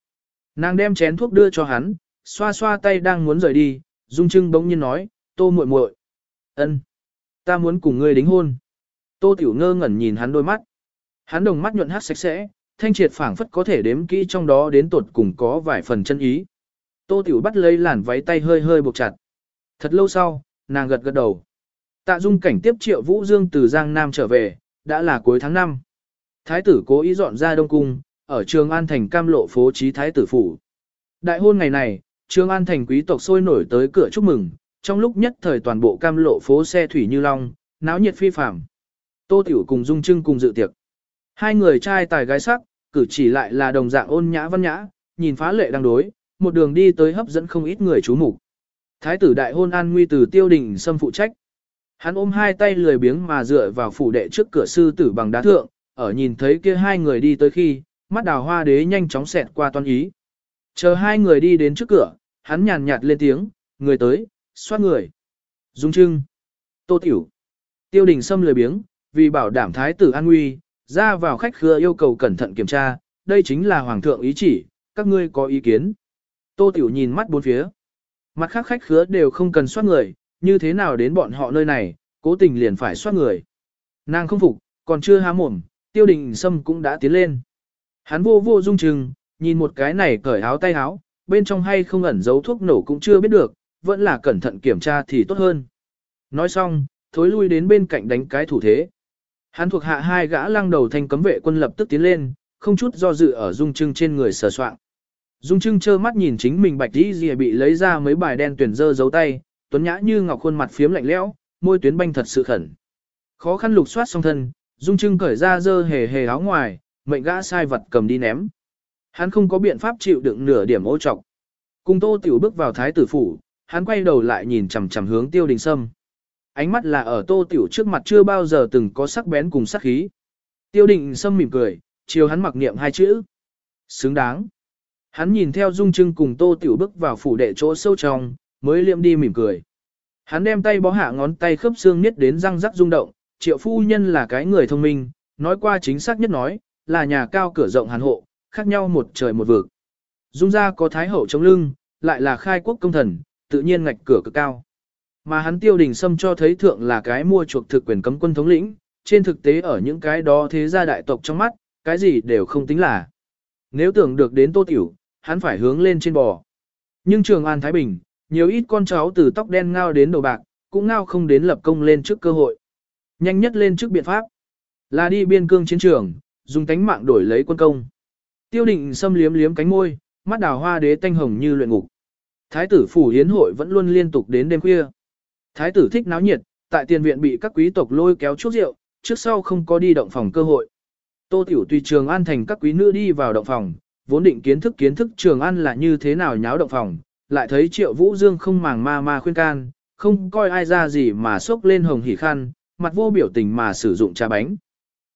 A: Nàng đem chén thuốc đưa cho hắn, xoa xoa tay đang muốn rời đi, Dung Trưng bỗng nhiên nói, tô muội muội, ân, ta muốn cùng ngươi đính hôn. Tô Tiểu ngơ ngẩn nhìn hắn đôi mắt. Hắn đồng mắt nhuận hát sạch sẽ, thanh triệt phảng phất có thể đếm kỹ trong đó đến tột cùng có vài phần chân ý. Tô Tiểu bắt lấy làn váy tay hơi hơi buộc chặt. Thật lâu sau, nàng gật gật đầu. Tạ Dung cảnh tiếp Triệu Vũ Dương từ Giang Nam trở về, đã là cuối tháng 5. Thái tử cố ý dọn ra Đông Cung, ở Trường An thành cam lộ phố trí Thái tử phủ. Đại hôn ngày này, Trường An thành quý tộc sôi nổi tới cửa chúc mừng, trong lúc nhất thời toàn bộ cam lộ phố xe thủy như long, náo nhiệt phi phàm. Tô Tiểu cùng Dung Trưng cùng dự tiệc. Hai người trai tài gái sắc, cử chỉ lại là đồng dạng ôn nhã văn nhã, nhìn phá lệ đang đối, một đường đi tới hấp dẫn không ít người chú mục. Thái tử đại hôn an nguy từ tiêu đình xâm phụ trách. Hắn ôm hai tay lười biếng mà dựa vào phủ đệ trước cửa sư tử bằng đá thượng, ở nhìn thấy kia hai người đi tới khi, mắt đào hoa đế nhanh chóng xẹt qua toan ý. Chờ hai người đi đến trước cửa, hắn nhàn nhạt lên tiếng, người tới, xoát người. Dung trưng. Tô tiểu. Tiêu đình xâm lười biếng, vì bảo đảm thái tử an nguy, ra vào khách khứa yêu cầu cẩn thận kiểm tra, đây chính là hoàng thượng ý chỉ, các ngươi có ý kiến. Tô tiểu nhìn mắt bốn phía. Mặt khác khách khứa đều không cần soát người, như thế nào đến bọn họ nơi này, cố tình liền phải soát người. Nàng không phục, còn chưa há mồm, tiêu đình sâm cũng đã tiến lên. Hắn vô vô dung trừng, nhìn một cái này cởi áo tay áo, bên trong hay không ẩn giấu thuốc nổ cũng chưa biết được, vẫn là cẩn thận kiểm tra thì tốt hơn. Nói xong, thối lui đến bên cạnh đánh cái thủ thế. Hắn thuộc hạ hai gã lăng đầu thanh cấm vệ quân lập tức tiến lên, không chút do dự ở dung trưng trên người sờ soạn. Dung trưng trơ mắt nhìn chính mình bạch đi gì bị lấy ra mấy bài đen tuyển dơ giấu tay, tuấn nhã như ngọc khuôn mặt phiếm lạnh lẽo, môi tuyến banh thật sự khẩn. Khó khăn lục soát song thân, Dung trưng cởi ra dơ hề hề áo ngoài, mệnh gã sai vật cầm đi ném. Hắn không có biện pháp chịu đựng nửa điểm ô trọc. Cùng Tô Tiểu bước vào thái tử phủ, hắn quay đầu lại nhìn chằm chằm hướng Tiêu Đình Sâm. Ánh mắt là ở Tô Tiểu trước mặt chưa bao giờ từng có sắc bén cùng sắc khí. Tiêu Đình Sâm mỉm cười, chiều hắn mặc niệm hai chữ. Xứng đáng. Hắn nhìn theo Dung Trưng cùng Tô Tiểu bước vào phủ đệ chỗ sâu trong, mới liệm đi mỉm cười. Hắn đem tay bó hạ ngón tay khớp xương niết đến răng rắc rung động, triệu phu nhân là cái người thông minh, nói qua chính xác nhất nói, là nhà cao cửa rộng hàn hộ, khác nhau một trời một vực. Dung ra có thái hậu chống lưng, lại là khai quốc công thần, tự nhiên ngạch cửa cực cao. Mà hắn tiêu đình xâm cho thấy thượng là cái mua chuộc thực quyền cấm quân thống lĩnh, trên thực tế ở những cái đó thế gia đại tộc trong mắt, cái gì đều không tính là. Nếu tưởng được đến tô tiểu, hắn phải hướng lên trên bò. Nhưng trường An Thái Bình, nhiều ít con cháu từ tóc đen ngao đến đầu bạc, cũng ngao không đến lập công lên trước cơ hội. Nhanh nhất lên trước biện pháp, là đi biên cương chiến trường, dùng cánh mạng đổi lấy quân công. Tiêu định xâm liếm liếm cánh môi, mắt đào hoa đế tanh hồng như luyện ngục. Thái tử phủ hiến hội vẫn luôn liên tục đến đêm khuya. Thái tử thích náo nhiệt, tại tiền viện bị các quý tộc lôi kéo chút rượu, trước sau không có đi động phòng cơ hội. Tô Tiểu tùy trường an thành các quý nữ đi vào động phòng, vốn định kiến thức kiến thức trường an là như thế nào nháo động phòng, lại thấy triệu vũ dương không màng ma ma khuyên can, không coi ai ra gì mà xốc lên hồng hỉ khăn, mặt vô biểu tình mà sử dụng trà bánh.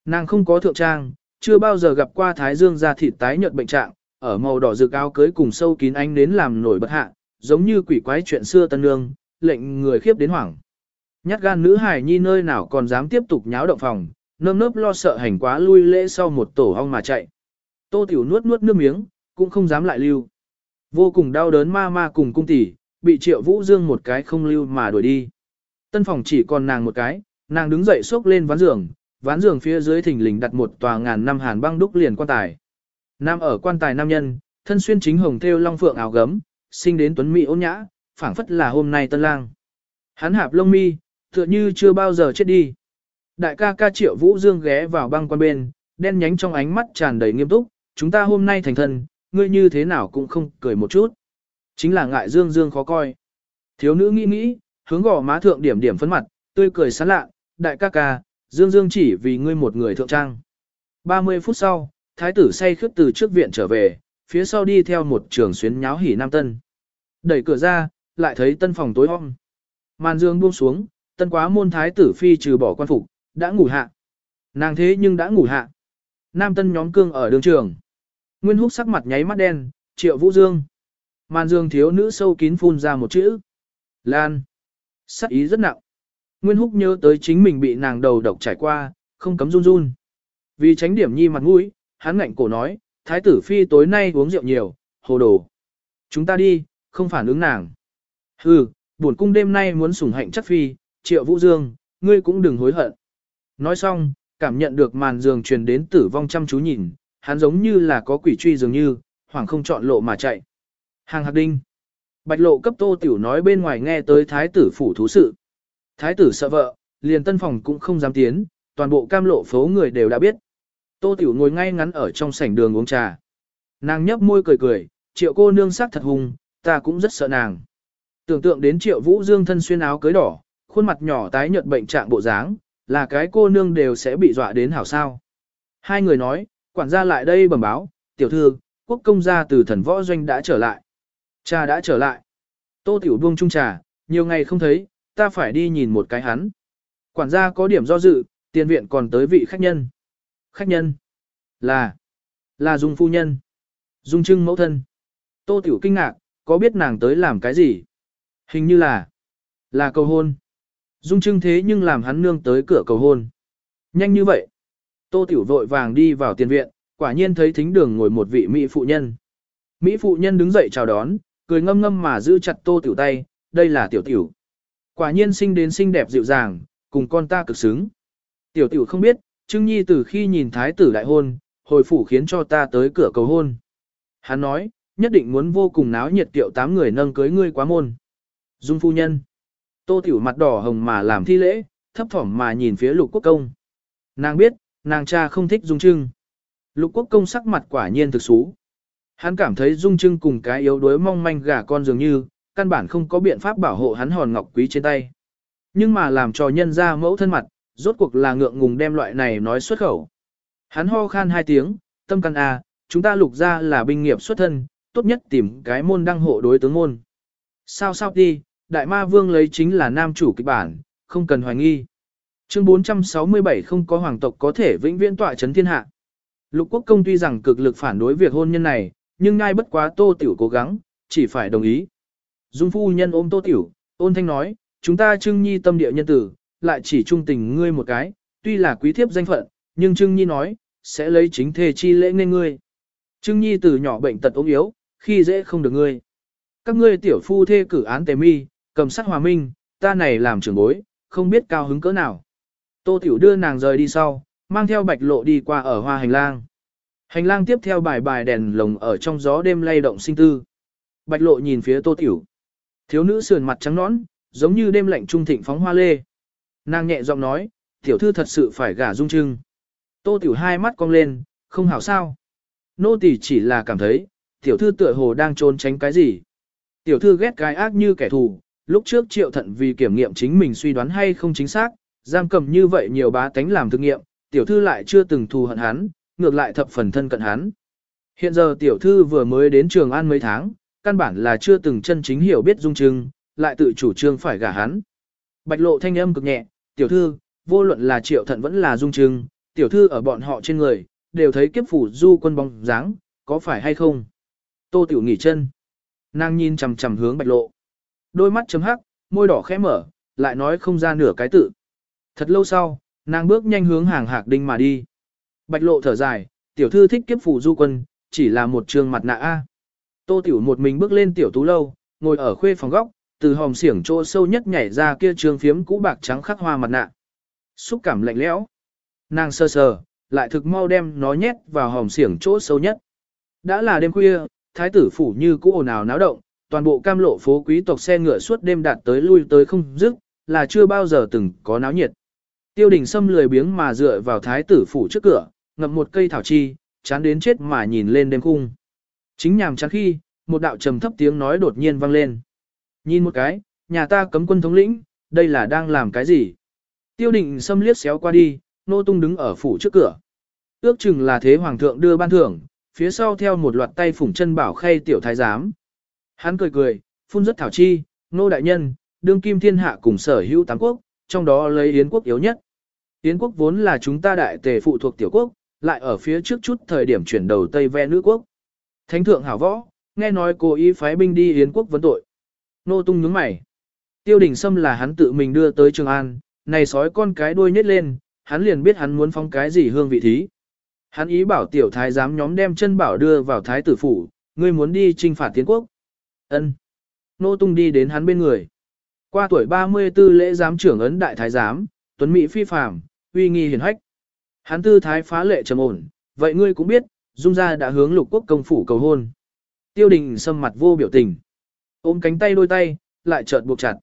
A: Nàng không có thượng trang, chưa bao giờ gặp qua thái dương ra thịt tái nhợt bệnh trạng, ở màu đỏ rực áo cưới cùng sâu kín ánh đến làm nổi bật hạ, giống như quỷ quái chuyện xưa tân nương, lệnh người khiếp đến hoảng. Nhát gan nữ hài nhi nơi nào còn dám tiếp tục nháo động phòng, nơm nớp lo sợ hành quá lui lễ sau một tổ hong mà chạy. Tô Tiểu nuốt nuốt nước miếng, cũng không dám lại lưu. Vô cùng đau đớn ma ma cùng cung tỷ, bị triệu vũ dương một cái không lưu mà đuổi đi. Tân phòng chỉ còn nàng một cái, nàng đứng dậy xốc lên ván giường, ván giường phía dưới thình lình đặt một tòa ngàn năm hàn băng đúc liền quan tài. Nam ở quan tài nam nhân, thân xuyên chính hồng thêu long phượng áo gấm, sinh đến tuấn mỹ ôn nhã, phảng phất là hôm nay tân lang. Hắn hạp lông mi, tựa như chưa bao giờ chết đi. Đại ca ca triệu vũ dương ghé vào băng quan bên, đen nhánh trong ánh mắt tràn đầy nghiêm túc, chúng ta hôm nay thành thân, ngươi như thế nào cũng không cười một chút. Chính là ngại dương dương khó coi. Thiếu nữ nghĩ nghĩ, hướng gò má thượng điểm điểm phấn mặt, tươi cười sán lạ, đại ca ca, dương dương chỉ vì ngươi một người thượng trang. 30 phút sau, thái tử say khướt từ trước viện trở về, phía sau đi theo một trường xuyến nháo hỉ nam tân. Đẩy cửa ra, lại thấy tân phòng tối om. Màn dương buông xuống, tân quá môn thái tử phi trừ bỏ quan phục, đã ngủ hạ. Nàng thế nhưng đã ngủ hạ. Nam tân nhóm cương ở đường trường. Nguyên húc sắc mặt nháy mắt đen, triệu vũ dương. Màn dương thiếu nữ sâu kín phun ra một chữ. Lan. Sắc ý rất nặng. Nguyên húc nhớ tới chính mình bị nàng đầu độc trải qua, không cấm run run. Vì tránh điểm nhi mặt mũi, hắn ngạnh cổ nói, thái tử phi tối nay uống rượu nhiều, hồ đồ. Chúng ta đi, không phản ứng nàng. Hừ, buồn cung đêm nay muốn sủng hạnh chắc phi, triệu vũ dương, ngươi cũng đừng hối hận. Nói xong, cảm nhận được màn giường truyền đến tử vong chăm chú nhìn, hắn giống như là có quỷ truy dường như, hoảng không chọn lộ mà chạy. Hàng hạc đinh. Bạch lộ cấp tô tiểu nói bên ngoài nghe tới thái tử phủ thú sự. Thái tử sợ vợ, liền tân phòng cũng không dám tiến, toàn bộ cam lộ phố người đều đã biết. Tô tiểu ngồi ngay ngắn ở trong sảnh đường uống trà. Nàng nhấp môi cười cười, triệu cô nương sắc thật hùng, ta cũng rất sợ nàng. Tưởng tượng đến triệu vũ dương thân xuyên áo cưới đỏ, khuôn mặt nhỏ tái nhợt bệnh trạng bộ dáng, là cái cô nương đều sẽ bị dọa đến hảo sao. Hai người nói, quản gia lại đây bẩm báo, tiểu thư, quốc công gia từ thần võ doanh đã trở lại. Cha đã trở lại. Tô tiểu buông chung trà, nhiều ngày không thấy, ta phải đi nhìn một cái hắn. Quản gia có điểm do dự, tiền viện còn tới vị khách nhân. Khách nhân? Là? Là Dung phu nhân. Dung trưng mẫu thân. Tô tiểu kinh ngạc, có biết nàng tới làm cái gì? Hình như là, là cầu hôn. Dung trưng thế nhưng làm hắn nương tới cửa cầu hôn. Nhanh như vậy. Tô Tiểu vội vàng đi vào tiền viện, quả nhiên thấy thính đường ngồi một vị Mỹ phụ nhân. Mỹ phụ nhân đứng dậy chào đón, cười ngâm ngâm mà giữ chặt Tô Tiểu tay, đây là Tiểu Tiểu. Quả nhiên sinh đến xinh đẹp dịu dàng, cùng con ta cực xứng. Tiểu Tiểu không biết, Trưng Nhi từ khi nhìn thái tử đại hôn, hồi phủ khiến cho ta tới cửa cầu hôn. Hắn nói, nhất định muốn vô cùng náo nhiệt tiểu tám người nâng cưới ngươi quá môn. Dung phu nhân. Tô tiểu mặt đỏ hồng mà làm thi lễ, thấp thỏm mà nhìn phía lục quốc công. Nàng biết, nàng cha không thích dung trưng. Lục quốc công sắc mặt quả nhiên thực xú. Hắn cảm thấy dung trưng cùng cái yếu đuối mong manh gà con dường như, căn bản không có biện pháp bảo hộ hắn hòn ngọc quý trên tay. Nhưng mà làm cho nhân ra mẫu thân mặt, rốt cuộc là ngượng ngùng đem loại này nói xuất khẩu. Hắn ho khan hai tiếng, tâm căn à, chúng ta lục ra là binh nghiệp xuất thân, tốt nhất tìm cái môn đăng hộ đối tướng môn. Sao sao đi, đại ma vương lấy chính là nam chủ kịch bản, không cần hoài nghi. Chương 467 không có hoàng tộc có thể vĩnh viễn tọa chấn thiên hạ. Lục quốc công tuy rằng cực lực phản đối việc hôn nhân này, nhưng ngay bất quá tô tiểu cố gắng, chỉ phải đồng ý. Dung phu nhân ôm tô tiểu, ôn thanh nói, chúng ta trưng nhi tâm địa nhân tử, lại chỉ trung tình ngươi một cái, tuy là quý thiếp danh phận, nhưng trưng nhi nói, sẽ lấy chính thề chi lễ nên ngươi. Trưng nhi từ nhỏ bệnh tật ốm yếu, khi dễ không được ngươi. Các ngươi tiểu phu thê cử án tề mi, cầm sắc hòa minh, ta này làm trưởng bối, không biết cao hứng cỡ nào. Tô tiểu đưa nàng rời đi sau, mang theo bạch lộ đi qua ở hoa hành lang. Hành lang tiếp theo bài bài đèn lồng ở trong gió đêm lay động sinh tư. Bạch lộ nhìn phía tô tiểu. Thiếu nữ sườn mặt trắng nõn, giống như đêm lạnh trung thịnh phóng hoa lê. Nàng nhẹ giọng nói, tiểu thư thật sự phải gả dung trưng. Tô tiểu hai mắt cong lên, không hảo sao. Nô tỳ chỉ là cảm thấy, tiểu thư tựa hồ đang trốn tránh cái gì. Tiểu thư ghét cái ác như kẻ thù, lúc trước triệu thận vì kiểm nghiệm chính mình suy đoán hay không chính xác, giam cầm như vậy nhiều bá tánh làm thực nghiệm, tiểu thư lại chưa từng thù hận hắn, ngược lại thập phần thân cận hắn. Hiện giờ tiểu thư vừa mới đến trường an mấy tháng, căn bản là chưa từng chân chính hiểu biết dung trưng, lại tự chủ trương phải gả hắn. Bạch lộ thanh âm cực nhẹ, tiểu thư, vô luận là triệu thận vẫn là dung trưng, tiểu thư ở bọn họ trên người, đều thấy kiếp phủ du quân bóng dáng, có phải hay không? Tô tiểu nghỉ chân. Nàng nhìn chằm chằm hướng bạch lộ. Đôi mắt chấm hắc, môi đỏ khẽ mở, lại nói không ra nửa cái tự. Thật lâu sau, nàng bước nhanh hướng hàng hạc đinh mà đi. Bạch lộ thở dài, tiểu thư thích kiếp phủ du quân, chỉ là một trường mặt nạ A. Tô tiểu một mình bước lên tiểu tú lâu, ngồi ở khuê phòng góc, từ hòm xiển chỗ sâu nhất nhảy ra kia trường phiếm cũ bạc trắng khắc hoa mặt nạ. Xúc cảm lạnh lẽo. Nàng sơ sờ, lại thực mau đem nó nhét vào hòm xiển chỗ sâu nhất. Đã là đêm khuya, thái tử phủ như cũ ồn ào náo động, toàn bộ cam lộ phố quý tộc xe ngựa suốt đêm đạt tới lui tới không dứt, là chưa bao giờ từng có náo nhiệt. Tiêu đình Sâm lười biếng mà dựa vào thái tử phủ trước cửa, ngậm một cây thảo chi, chán đến chết mà nhìn lên đêm khung. Chính nhàm chán khi, một đạo trầm thấp tiếng nói đột nhiên vang lên. Nhìn một cái, nhà ta cấm quân thống lĩnh, đây là đang làm cái gì? Tiêu định xâm liếc xéo qua đi, nô tung đứng ở phủ trước cửa. Ước chừng là thế hoàng thượng đưa ban thưởng, phía sau theo một loạt tay phủng chân bảo khay tiểu thái giám. Hắn cười cười, phun rất thảo chi, nô đại nhân, đương kim thiên hạ cùng sở hữu tám quốc, trong đó lấy Yến quốc yếu nhất. Yến quốc vốn là chúng ta đại tề phụ thuộc tiểu quốc, lại ở phía trước chút thời điểm chuyển đầu Tây ve nữ quốc. Thánh thượng hảo võ, nghe nói cô ý phái binh đi Yến quốc vấn tội. Nô tung nhướng mày. Tiêu đình Sâm là hắn tự mình đưa tới Trường An, này sói con cái đuôi nhét lên, hắn liền biết hắn muốn phong cái gì hương vị thí. Hắn ý bảo tiểu thái giám nhóm đem chân bảo đưa vào thái tử phủ, ngươi muốn đi trinh phạt tiến quốc. Ân. Nô tung đi đến hắn bên người. Qua tuổi 34 lễ giám trưởng ấn đại thái giám, tuấn mỹ phi phàm, uy nghi hiển hách. Hắn tư thái phá lệ trầm ổn, vậy ngươi cũng biết, Dung gia đã hướng lục quốc công phủ cầu hôn. Tiêu đình sâm mặt vô biểu tình. Ôm cánh tay đôi tay, lại chợt buộc chặt.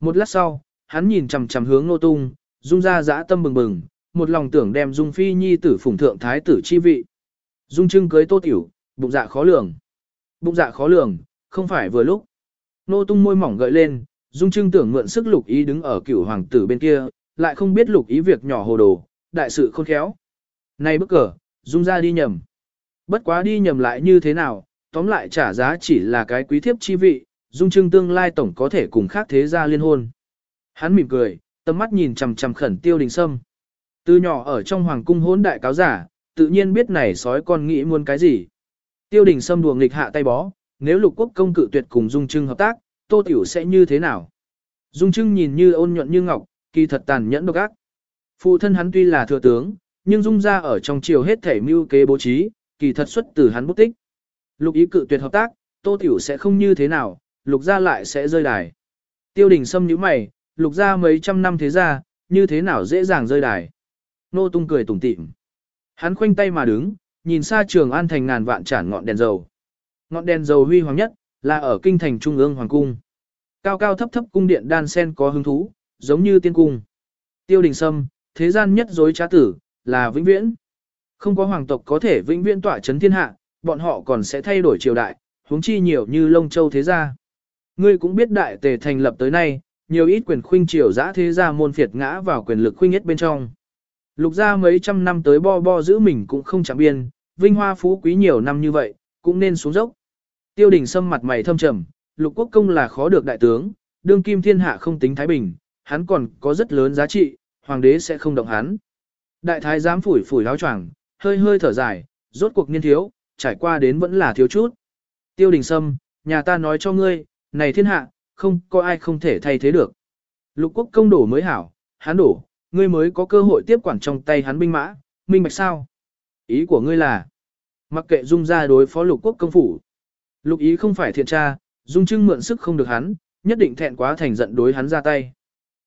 A: Một lát sau, hắn nhìn chằm chằm hướng nô tung, Dung gia dã tâm bừng bừng, một lòng tưởng đem Dung phi nhi tử phụng thượng thái tử chi vị. Dung trưng cưới tô tiểu, bụng dạ khó lường. Bụng dạ khó lường, không phải vừa lúc. Nô tung môi mỏng gợi lên, Dung trưng tưởng mượn sức lục ý đứng ở cửu hoàng tử bên kia, lại không biết lục ý việc nhỏ hồ đồ, đại sự khôn khéo. Này bức cờ, Dung ra đi nhầm. Bất quá đi nhầm lại như thế nào, tóm lại trả giá chỉ là cái quý thiếp chi vị, Dung trưng tương lai tổng có thể cùng khác thế gia liên hôn. Hắn mỉm cười, tầm mắt nhìn chằm chằm khẩn tiêu đình sâm. Từ nhỏ ở trong hoàng cung hỗn đại cáo giả, tự nhiên biết này sói con nghĩ muốn cái gì. Tiêu đình sâm đùa nghịch hạ tay bó, nếu lục quốc công cự tuyệt cùng Dung Trưng hợp tác, Tô Tiểu sẽ như thế nào? Dung Trưng nhìn như ôn nhuận như ngọc, kỳ thật tàn nhẫn độc ác. Phụ thân hắn tuy là thừa tướng, nhưng Dung ra ở trong triều hết thể mưu kế bố trí, kỳ thật xuất từ hắn bút tích. Lục ý cự tuyệt hợp tác, Tô Tiểu sẽ không như thế nào, lục gia lại sẽ rơi đài. Tiêu đình xâm nhíu mày, lục gia mấy trăm năm thế gia, như thế nào dễ dàng rơi đài. Nô tung cười tủm tỉm. Hắn khoanh tay mà đứng, nhìn xa trường an thành ngàn vạn tràn ngọn đèn dầu. Ngọn đèn dầu huy hoàng nhất, là ở kinh thành trung ương hoàng cung. Cao cao thấp thấp cung điện đan sen có hứng thú, giống như tiên cung. Tiêu đình sâm, thế gian nhất dối trá tử, là vĩnh viễn. Không có hoàng tộc có thể vĩnh viễn tỏa chấn thiên hạ, bọn họ còn sẽ thay đổi triều đại, huống chi nhiều như lông châu thế gia. Ngươi cũng biết đại tề thành lập tới nay, nhiều ít quyền khuynh triều giã thế gia môn phiệt ngã vào quyền lực khuynh nhất bên trong. Lục gia mấy trăm năm tới bo bo giữ mình cũng không chẳng biên, vinh hoa phú quý nhiều năm như vậy, cũng nên xuống dốc. Tiêu đình sâm mặt mày thâm trầm, lục quốc công là khó được đại tướng, đương kim thiên hạ không tính thái bình, hắn còn có rất lớn giá trị, hoàng đế sẽ không động hắn. Đại thái giám phủi phủi áo choàng, hơi hơi thở dài, rốt cuộc niên thiếu, trải qua đến vẫn là thiếu chút. Tiêu đình sâm, nhà ta nói cho ngươi, này thiên hạ, không có ai không thể thay thế được. Lục quốc công đổ mới hảo, hắn đổ, ngươi mới có cơ hội tiếp quản trong tay hắn binh mã, minh bạch sao? Ý của ngươi là, mặc kệ dung ra đối phó lục quốc công phủ. Lục ý không phải thiện tra, Dung Trưng mượn sức không được hắn, nhất định thẹn quá thành giận đối hắn ra tay.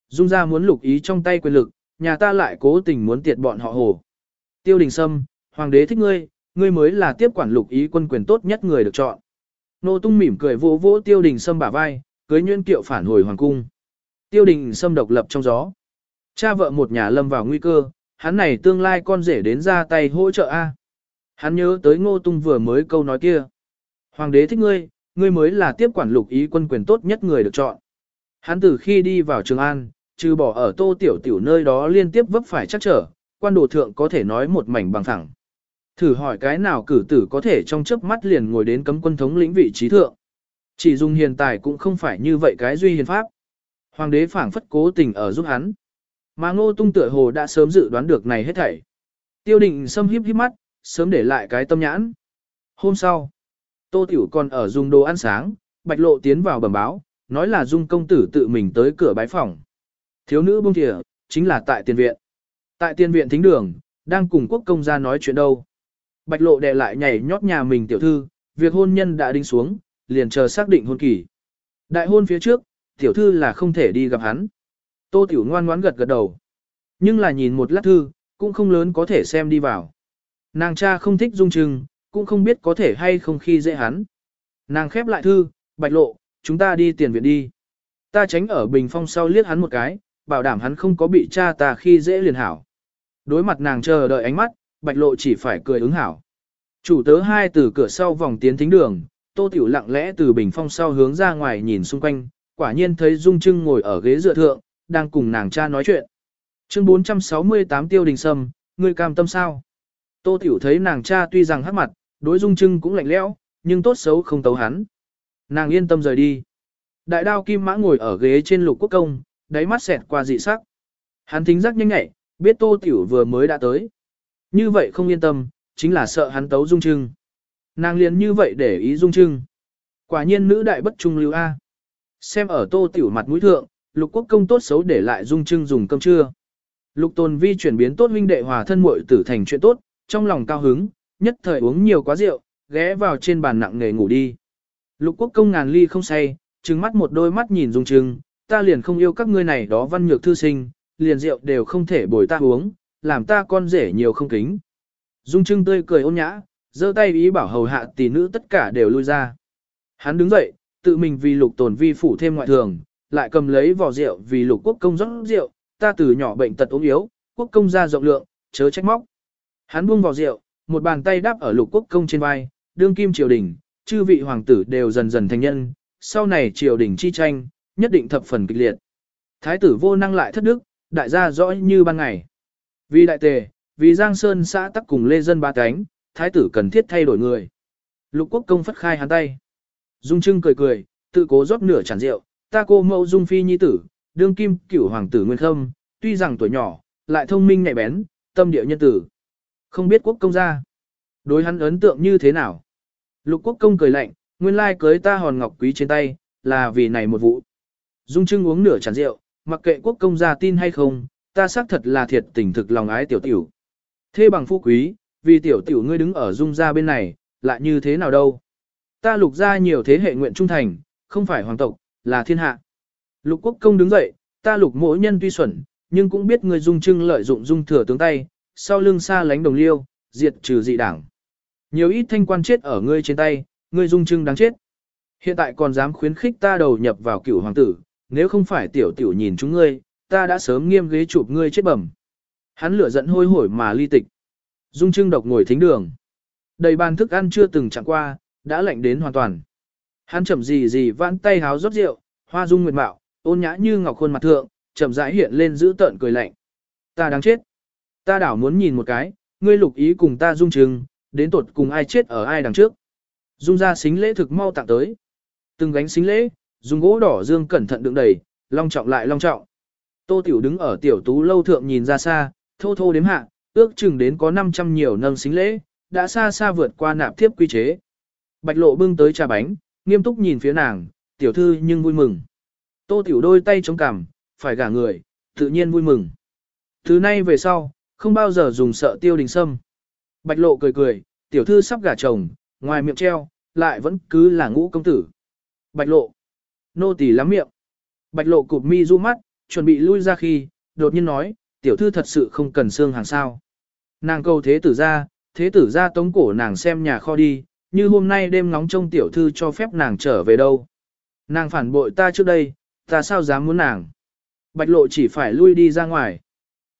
A: Dung ra muốn lục ý trong tay quyền lực, nhà ta lại cố tình muốn tiệt bọn họ hồ. Tiêu đình sâm, hoàng đế thích ngươi, ngươi mới là tiếp quản lục ý quân quyền tốt nhất người được chọn. Nô tung mỉm cười vỗ vỗ tiêu đình sâm bả vai, cưới nhuyễn kiệu phản hồi hoàng cung. Tiêu đình sâm độc lập trong gió. Cha vợ một nhà lâm vào nguy cơ, hắn này tương lai con rể đến ra tay hỗ trợ A. Hắn nhớ tới ngô tung vừa mới câu nói kia. Hoàng đế thích ngươi, ngươi mới là tiếp quản lục ý quân quyền tốt nhất người được chọn. Hắn từ khi đi vào Trường An, trừ bỏ ở tô tiểu tiểu nơi đó liên tiếp vấp phải chắc trở, quan đồ thượng có thể nói một mảnh bằng thẳng. Thử hỏi cái nào cử tử có thể trong chớp mắt liền ngồi đến cấm quân thống lĩnh vị trí thượng. Chỉ dùng hiền tài cũng không phải như vậy cái duy hiền pháp. Hoàng đế phảng phất cố tình ở giúp hắn. Mà ngô tung tựa hồ đã sớm dự đoán được này hết thảy. Tiêu định xâm hiếp hiếp mắt, sớm để lại cái tâm nhãn. Hôm sau, tô tiểu còn ở dùng đồ ăn sáng, bạch lộ tiến vào bẩm báo, nói là dung công tử tự mình tới cửa bái phòng. Thiếu nữ buông thìa, chính là tại tiền viện. Tại tiền viện thính đường, đang cùng quốc công gia nói chuyện đâu. Bạch lộ đè lại nhảy nhót nhà mình tiểu thư, việc hôn nhân đã đính xuống, liền chờ xác định hôn kỳ. Đại hôn phía trước, tiểu thư là không thể đi gặp hắn. Tô tiểu ngoan ngoãn gật gật đầu. Nhưng là nhìn một lát thư, cũng không lớn có thể xem đi vào. Nàng cha không thích dung trưng, cũng không biết có thể hay không khi dễ hắn. Nàng khép lại thư, bạch lộ, chúng ta đi tiền viện đi. Ta tránh ở bình phong sau liếc hắn một cái, bảo đảm hắn không có bị cha ta khi dễ liền hảo. Đối mặt nàng chờ đợi ánh mắt, bạch lộ chỉ phải cười ứng hảo. Chủ tớ hai từ cửa sau vòng tiến thính đường, tô tiểu lặng lẽ từ bình phong sau hướng ra ngoài nhìn xung quanh, quả nhiên thấy Dung Trưng ngồi ở ghế dựa thượng, đang cùng nàng cha nói chuyện. Chương 468 Tiêu Đình Sâm, ngươi cam tâm sao? Tô Tiểu thấy nàng cha tuy rằng hắc mặt, đối Dung Trưng cũng lạnh lẽo, nhưng tốt xấu không tấu hắn. Nàng yên tâm rời đi. Đại đao kim mã ngồi ở ghế trên lục quốc công, đáy mắt xẹt qua dị sắc. Hắn thính giác nhanh nhẹ, biết Tô Tiểu vừa mới đã tới. Như vậy không yên tâm, chính là sợ hắn tấu Dung Trưng. Nàng liền như vậy để ý Dung Trưng. Quả nhiên nữ đại bất trung lưu A. Xem ở Tô Tiểu mặt mũi thượng, lục quốc công tốt xấu để lại Dung Trưng dùng cơm trưa. Lục Tồn Vi chuyển biến tốt huynh đệ hòa thân muội tử thành chuyện tốt, trong lòng cao hứng, nhất thời uống nhiều quá rượu, ghé vào trên bàn nặng nghề ngủ đi. Lục quốc công ngàn ly không say, trừng mắt một đôi mắt nhìn Dung Trưng, ta liền không yêu các ngươi này đó văn nhược thư sinh, liền rượu đều không thể bồi ta uống, làm ta con rể nhiều không kính. Dung Trưng tươi cười ôn nhã, giơ tay ý bảo hầu hạ tỷ nữ tất cả đều lui ra. Hắn đứng dậy, tự mình vì lục tồn vi phủ thêm ngoại thường, lại cầm lấy vỏ rượu vì lục quốc công rót rượu, ta từ nhỏ bệnh tật ốm yếu, quốc công ra rộng lượng, chớ trách móc. Hắn buông vỏ rượu, một bàn tay đáp ở lục quốc công trên vai, đương kim triều đình, chư vị hoàng tử đều dần dần thành nhân, sau này triều đình chi tranh, nhất định thập phần kịch liệt. Thái tử vô năng lại thất đức, đại gia rõ như ban ngày. Vì đại tề, vì Giang Sơn xã tắc cùng lê dân ba cánh, thái tử cần thiết thay đổi người. Lục quốc công phất khai hắn tay. Dung Trưng cười cười, tự cố rót nửa chản rượu, ta cô mẫu Dung Phi nhi tử, đương kim cửu hoàng tử Nguyên Khâm, tuy rằng tuổi nhỏ, lại thông minh nhạy bén, tâm địa nhân tử. Không biết quốc công gia. Đối hắn ấn tượng như thế nào? Lục quốc công cười lạnh, nguyên lai cưới ta hòn ngọc quý trên tay, là vì này một vụ. Dung Trưng uống nửa chản rượu, mặc kệ quốc công gia tin hay không, ta xác thật là thiệt tình thực lòng ái tiểu tiểu. Thế bằng phú quý, vì tiểu tiểu ngươi đứng ở dung gia bên này, lại như thế nào đâu. Ta lục ra nhiều thế hệ nguyện trung thành, không phải hoàng tộc, là thiên hạ. Lục quốc công đứng dậy, ta lục mỗi nhân tuy xuẩn, nhưng cũng biết ngươi dung trưng lợi dụng dung thừa tướng tay, sau lưng xa lánh đồng liêu, diệt trừ dị đảng. Nhiều ít thanh quan chết ở ngươi trên tay, ngươi dung trưng đáng chết. Hiện tại còn dám khuyến khích ta đầu nhập vào cửu hoàng tử, nếu không phải tiểu tiểu nhìn chúng ngươi, ta đã sớm nghiêm ghế chụp ngươi chết bẩm. Hắn lửa giận hôi hổi mà ly tịch. Dung trưng độc ngồi thính đường. Đầy bàn thức ăn chưa từng chạm qua, đã lạnh đến hoàn toàn. Hắn chậm gì gì vãn tay háo rót rượu, hoa dung nguyệt mạo, ôn nhã như ngọc khuôn mặt thượng, chậm rãi hiện lên giữ tợn cười lạnh. Ta đáng chết. Ta đảo muốn nhìn một cái, ngươi lục ý cùng ta dung trưng, đến tột cùng ai chết ở ai đằng trước. Dung ra xính lễ thực mau tặng tới. Từng gánh xính lễ, dùng gỗ đỏ dương cẩn thận đựng đầy, long trọng lại long trọng. Tô Tiểu đứng ở tiểu tú lâu thượng nhìn ra xa, thô thô đếm hạ, ước chừng đến có 500 nhiều nâng xính lễ, đã xa xa vượt qua nạp thiếp quy chế. Bạch lộ bưng tới trà bánh, nghiêm túc nhìn phía nàng, tiểu thư nhưng vui mừng. Tô tiểu đôi tay chống cằm, phải gả người, tự nhiên vui mừng. Thứ nay về sau, không bao giờ dùng sợ tiêu đình sâm. Bạch lộ cười cười, tiểu thư sắp gả chồng, ngoài miệng treo, lại vẫn cứ là ngũ công tử. Bạch lộ. Nô tỳ lắm miệng. Bạch lộ cụp mi du mắt, chuẩn bị lui ra khi, đột nhiên nói, tiểu thư thật sự không cần xương hàng sao. Nàng câu thế tử ra, thế tử ra tống cổ nàng xem nhà kho đi, như hôm nay đêm ngóng trông tiểu thư cho phép nàng trở về đâu. Nàng phản bội ta trước đây, ta sao dám muốn nàng. Bạch lộ chỉ phải lui đi ra ngoài.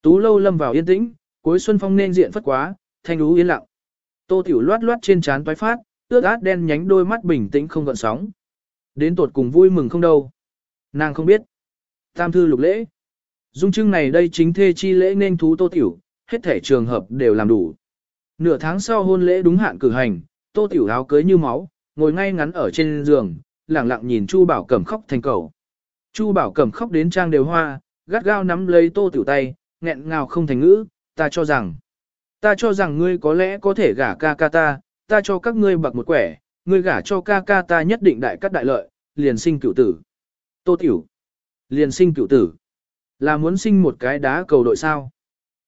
A: Tú lâu lâm vào yên tĩnh, cuối xuân phong nên diện phất quá, thanh ú yên lặng. Tô tiểu loát loát trên trán toái phát, ước át đen nhánh đôi mắt bình tĩnh không gợn sóng. Đến tột cùng vui mừng không đâu. Nàng không biết. Tam thư lục lễ. Dung trưng này đây chính thê chi lễ nên thú tô tiểu, hết thể trường hợp đều làm đủ. Nửa tháng sau hôn lễ đúng hạn cử hành, tô tiểu áo cưới như máu, ngồi ngay ngắn ở trên giường, lặng lặng nhìn Chu Bảo Cẩm khóc thành cầu. Chu Bảo Cẩm khóc đến trang đều hoa, gắt gao nắm lấy tô tiểu tay, nghẹn ngào không thành ngữ, ta cho rằng, ta cho rằng ngươi có lẽ có thể gả ca ca ta, ta cho các ngươi bạc một quẻ, ngươi gả cho ca ca ta nhất định đại cắt đại lợi, liền sinh cửu tử. Tô tiểu, liền sinh cửu tử, là muốn sinh một cái đá cầu đội sao.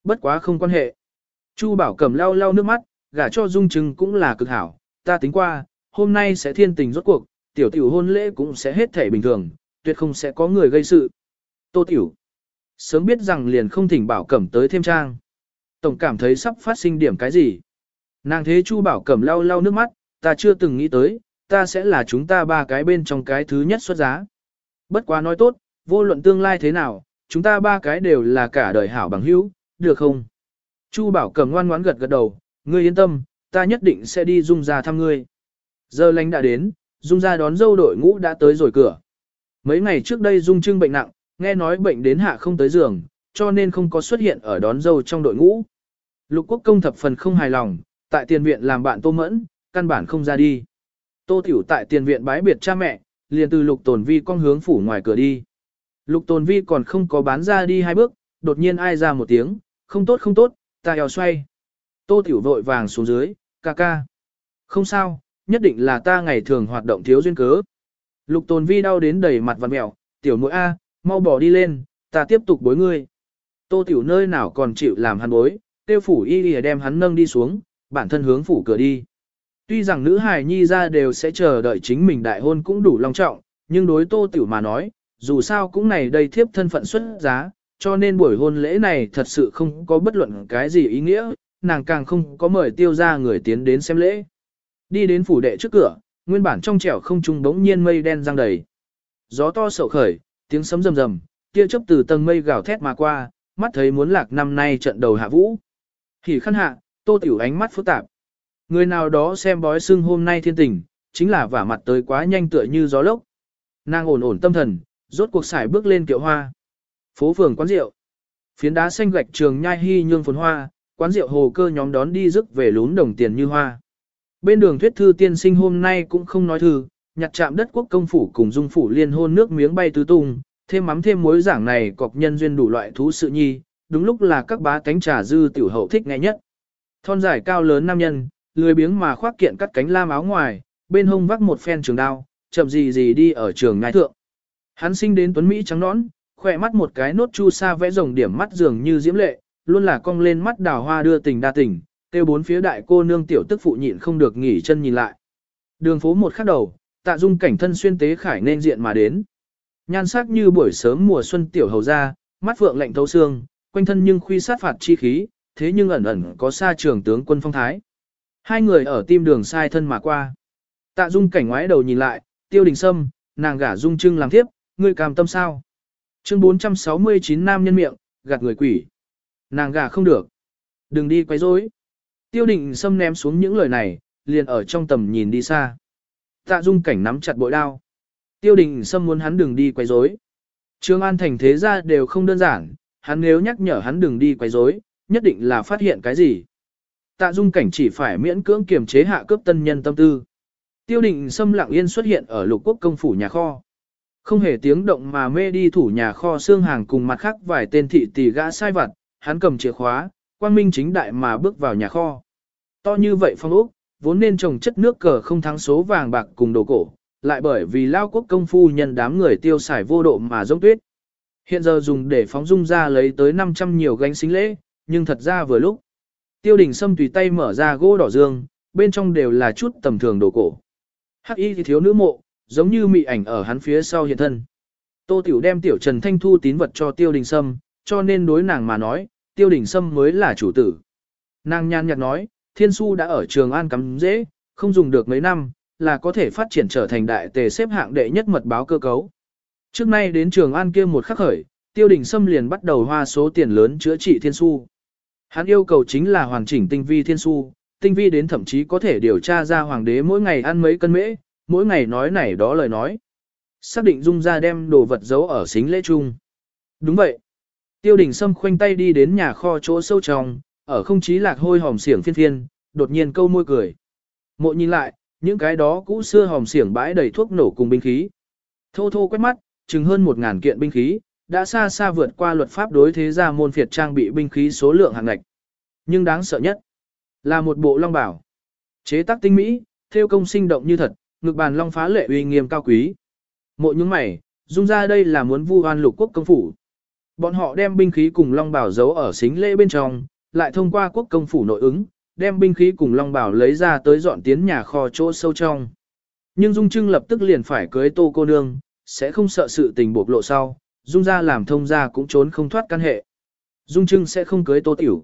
A: Bất quá không quan hệ. Chu Bảo Cẩm lau lau nước mắt, gả cho Dung Trưng cũng là cực hảo, ta tính qua, hôm nay sẽ thiên tình rốt cuộc, tiểu tiểu hôn lễ cũng sẽ hết thể bình thường, tuyệt không sẽ có người gây sự. Tô tiểu, sớm biết rằng liền không thỉnh Bảo Cẩm tới thêm trang. Tổng cảm thấy sắp phát sinh điểm cái gì. Nàng thế Chu Bảo Cẩm lau lau nước mắt, ta chưa từng nghĩ tới, ta sẽ là chúng ta ba cái bên trong cái thứ nhất xuất giá. Bất quá nói tốt, vô luận tương lai thế nào, chúng ta ba cái đều là cả đời hảo bằng hữu, được không? Chu Bảo Cẩm ngoan ngoãn gật gật đầu, ngươi yên tâm, ta nhất định sẽ đi dung ra thăm ngươi. Giờ lành đã đến, dung ra đón dâu đội ngũ đã tới rồi cửa. Mấy ngày trước đây dung trưng bệnh nặng, nghe nói bệnh đến hạ không tới giường, cho nên không có xuất hiện ở đón dâu trong đội ngũ. Lục quốc công thập phần không hài lòng, tại tiền viện làm bạn tô mẫn, căn bản không ra đi. Tô tiểu tại tiền viện bái biệt cha mẹ, liền từ lục tồn vi con hướng phủ ngoài cửa đi. Lục tồn vi còn không có bán ra đi hai bước, đột nhiên ai ra một tiếng, không tốt không tốt, ta eo xoay. Tô tiểu vội vàng xuống dưới, ca ca. Không sao, nhất định là ta ngày thường hoạt động thiếu duyên cớ. Lục tồn vi đau đến đầy mặt vằn mẹo, tiểu mũi A, mau bỏ đi lên, ta tiếp tục bối ngươi. Tô tiểu nơi nào còn chịu làm hắn bối, tiêu phủ y y đem hắn nâng đi xuống, bản thân hướng phủ cửa đi. Tuy rằng nữ hài nhi ra đều sẽ chờ đợi chính mình đại hôn cũng đủ long trọng, nhưng đối tô tiểu mà nói, dù sao cũng này đây thiếp thân phận xuất giá, cho nên buổi hôn lễ này thật sự không có bất luận cái gì ý nghĩa, nàng càng không có mời tiêu ra người tiến đến xem lễ. Đi đến phủ đệ trước cửa, nguyên bản trong trẻo không trung bỗng nhiên mây đen giăng đầy. Gió to sậu khởi, tiếng sấm rầm rầm, tia chớp từ tầng mây gào thét mà qua, mắt thấy muốn lạc năm nay trận đầu hạ vũ. Hỉ khăn hạ, tô tiểu ánh mắt phức tạp. Người nào đó xem bói xưng hôm nay thiên tình, chính là vả mặt tới quá nhanh tựa như gió lốc. Nàng ổn ổn tâm thần, rốt cuộc xài bước lên kiệu hoa. Phố phường quán rượu. Phiến đá xanh gạch trường nhai hy nhương phồn hoa, quán rượu hồ cơ nhóm đón đi rước về lún đồng tiền như hoa. Bên đường thuyết thư tiên sinh hôm nay cũng không nói thư, nhặt chạm đất quốc công phủ cùng dung phủ liên hôn nước miếng bay tứ tung, thêm mắm thêm mối giảng này cọc nhân duyên đủ loại thú sự nhi, đúng lúc là các bá cánh trà dư tiểu hậu thích nghe nhất. Thon dài cao lớn nam nhân, lười biếng mà khoác kiện cắt cánh lam áo ngoài, bên hông vác một phen trường đao, chậm gì gì đi ở trường ngai thượng. Hắn sinh đến tuấn Mỹ trắng nõn, khỏe mắt một cái nốt chu sa vẽ rồng điểm mắt dường như diễm lệ, luôn là cong lên mắt đào hoa đưa tình đa tình, tiêu bốn phía đại cô nương tiểu tức phụ nhịn không được nghỉ chân nhìn lại. Đường phố một khắc đầu, tạ dung cảnh thân xuyên tế khải nên diện mà đến. Nhan sắc như buổi sớm mùa xuân tiểu hầu ra, mắt phượng lạnh thấu xương, quanh thân nhưng khuy sát phạt chi khí, thế nhưng ẩn ẩn có xa trường tướng quân phong thái. Hai người ở tim đường sai thân mà qua. Tạ dung cảnh ngoái đầu nhìn lại, tiêu đình sâm, nàng gả dung trưng làm thiếp, ngươi cam tâm sao? Chương 469 nam nhân miệng, gạt người quỷ. Nàng gả không được. Đừng đi quấy rối. Tiêu Đình sâm ném xuống những lời này, liền ở trong tầm nhìn đi xa. Tạ dung cảnh nắm chặt bội đao. Tiêu Đình sâm muốn hắn đừng đi quấy rối. Trương An thành thế ra đều không đơn giản, hắn nếu nhắc nhở hắn đừng đi quấy rối, nhất định là phát hiện cái gì. Tạ dung cảnh chỉ phải miễn cưỡng kiềm chế hạ cướp tân nhân tâm tư. Tiêu định sâm lặng yên xuất hiện ở lục quốc công phủ nhà kho. Không hề tiếng động mà mê đi thủ nhà kho xương hàng cùng mặt khác vài tên thị tỷ gã sai vặt, hắn cầm chìa khóa, quang minh chính đại mà bước vào nhà kho. To như vậy phong ốc, vốn nên trồng chất nước cờ không thắng số vàng bạc cùng đồ cổ, lại bởi vì lao quốc công phu nhân đám người tiêu xài vô độ mà giống tuyết. Hiện giờ dùng để phóng dung ra lấy tới 500 nhiều gánh xính lễ, nhưng thật ra vừa lúc. Tiêu đình Sâm tùy tay mở ra gỗ đỏ dương, bên trong đều là chút tầm thường đồ cổ. Hắc y thì thiếu nữ mộ, giống như mị ảnh ở hắn phía sau hiện thân. Tô Tiểu đem Tiểu Trần Thanh Thu tín vật cho Tiêu Đình Sâm, cho nên đối nàng mà nói, Tiêu Đình Sâm mới là chủ tử. Nàng nhan nhạt nói, Thiên Su đã ở Trường An cắm dễ, không dùng được mấy năm, là có thể phát triển trở thành đại tề xếp hạng đệ nhất mật báo cơ cấu. Trước nay đến Trường An kia một khắc khởi, Tiêu Đình Sâm liền bắt đầu hoa số tiền lớn chữa trị Thiên Su. Hắn yêu cầu chính là hoàn chỉnh tinh vi Thiên Su, tinh vi đến thậm chí có thể điều tra ra hoàng đế mỗi ngày ăn mấy cân mễ, mỗi ngày nói này đó lời nói. Xác định dung ra đem đồ vật giấu ở xính lễ chung. Đúng vậy. Tiêu đình Sâm khoanh tay đi đến nhà kho chỗ sâu trong, ở không chí lạc hôi hòm xiển phiên phiên, đột nhiên câu môi cười. Mộ nhìn lại, những cái đó cũ xưa hòm xiển bãi đầy thuốc nổ cùng binh khí. Thô thô quét mắt, chừng hơn một ngàn kiện binh khí, đã xa xa vượt qua luật pháp đối thế gia môn phiệt trang bị binh khí số lượng hàng ngạch. Nhưng đáng sợ nhất, là một bộ long bảo. Chế tác tinh mỹ, theo công sinh động như thật, ngực bàn long phá lệ uy nghiêm cao quý. Mộ những mày, dung ra đây là muốn vu oan lục quốc công phủ. Bọn họ đem binh khí cùng long bảo giấu ở xính lễ bên trong, lại thông qua quốc công phủ nội ứng, đem binh khí cùng long bảo lấy ra tới dọn tiến nhà kho chỗ sâu trong. Nhưng Dung Trưng lập tức liền phải cưới tô cô nương, sẽ không sợ sự tình bộc lộ sau, Dung ra làm thông ra cũng trốn không thoát căn hệ. Dung Trưng sẽ không cưới tô tiểu.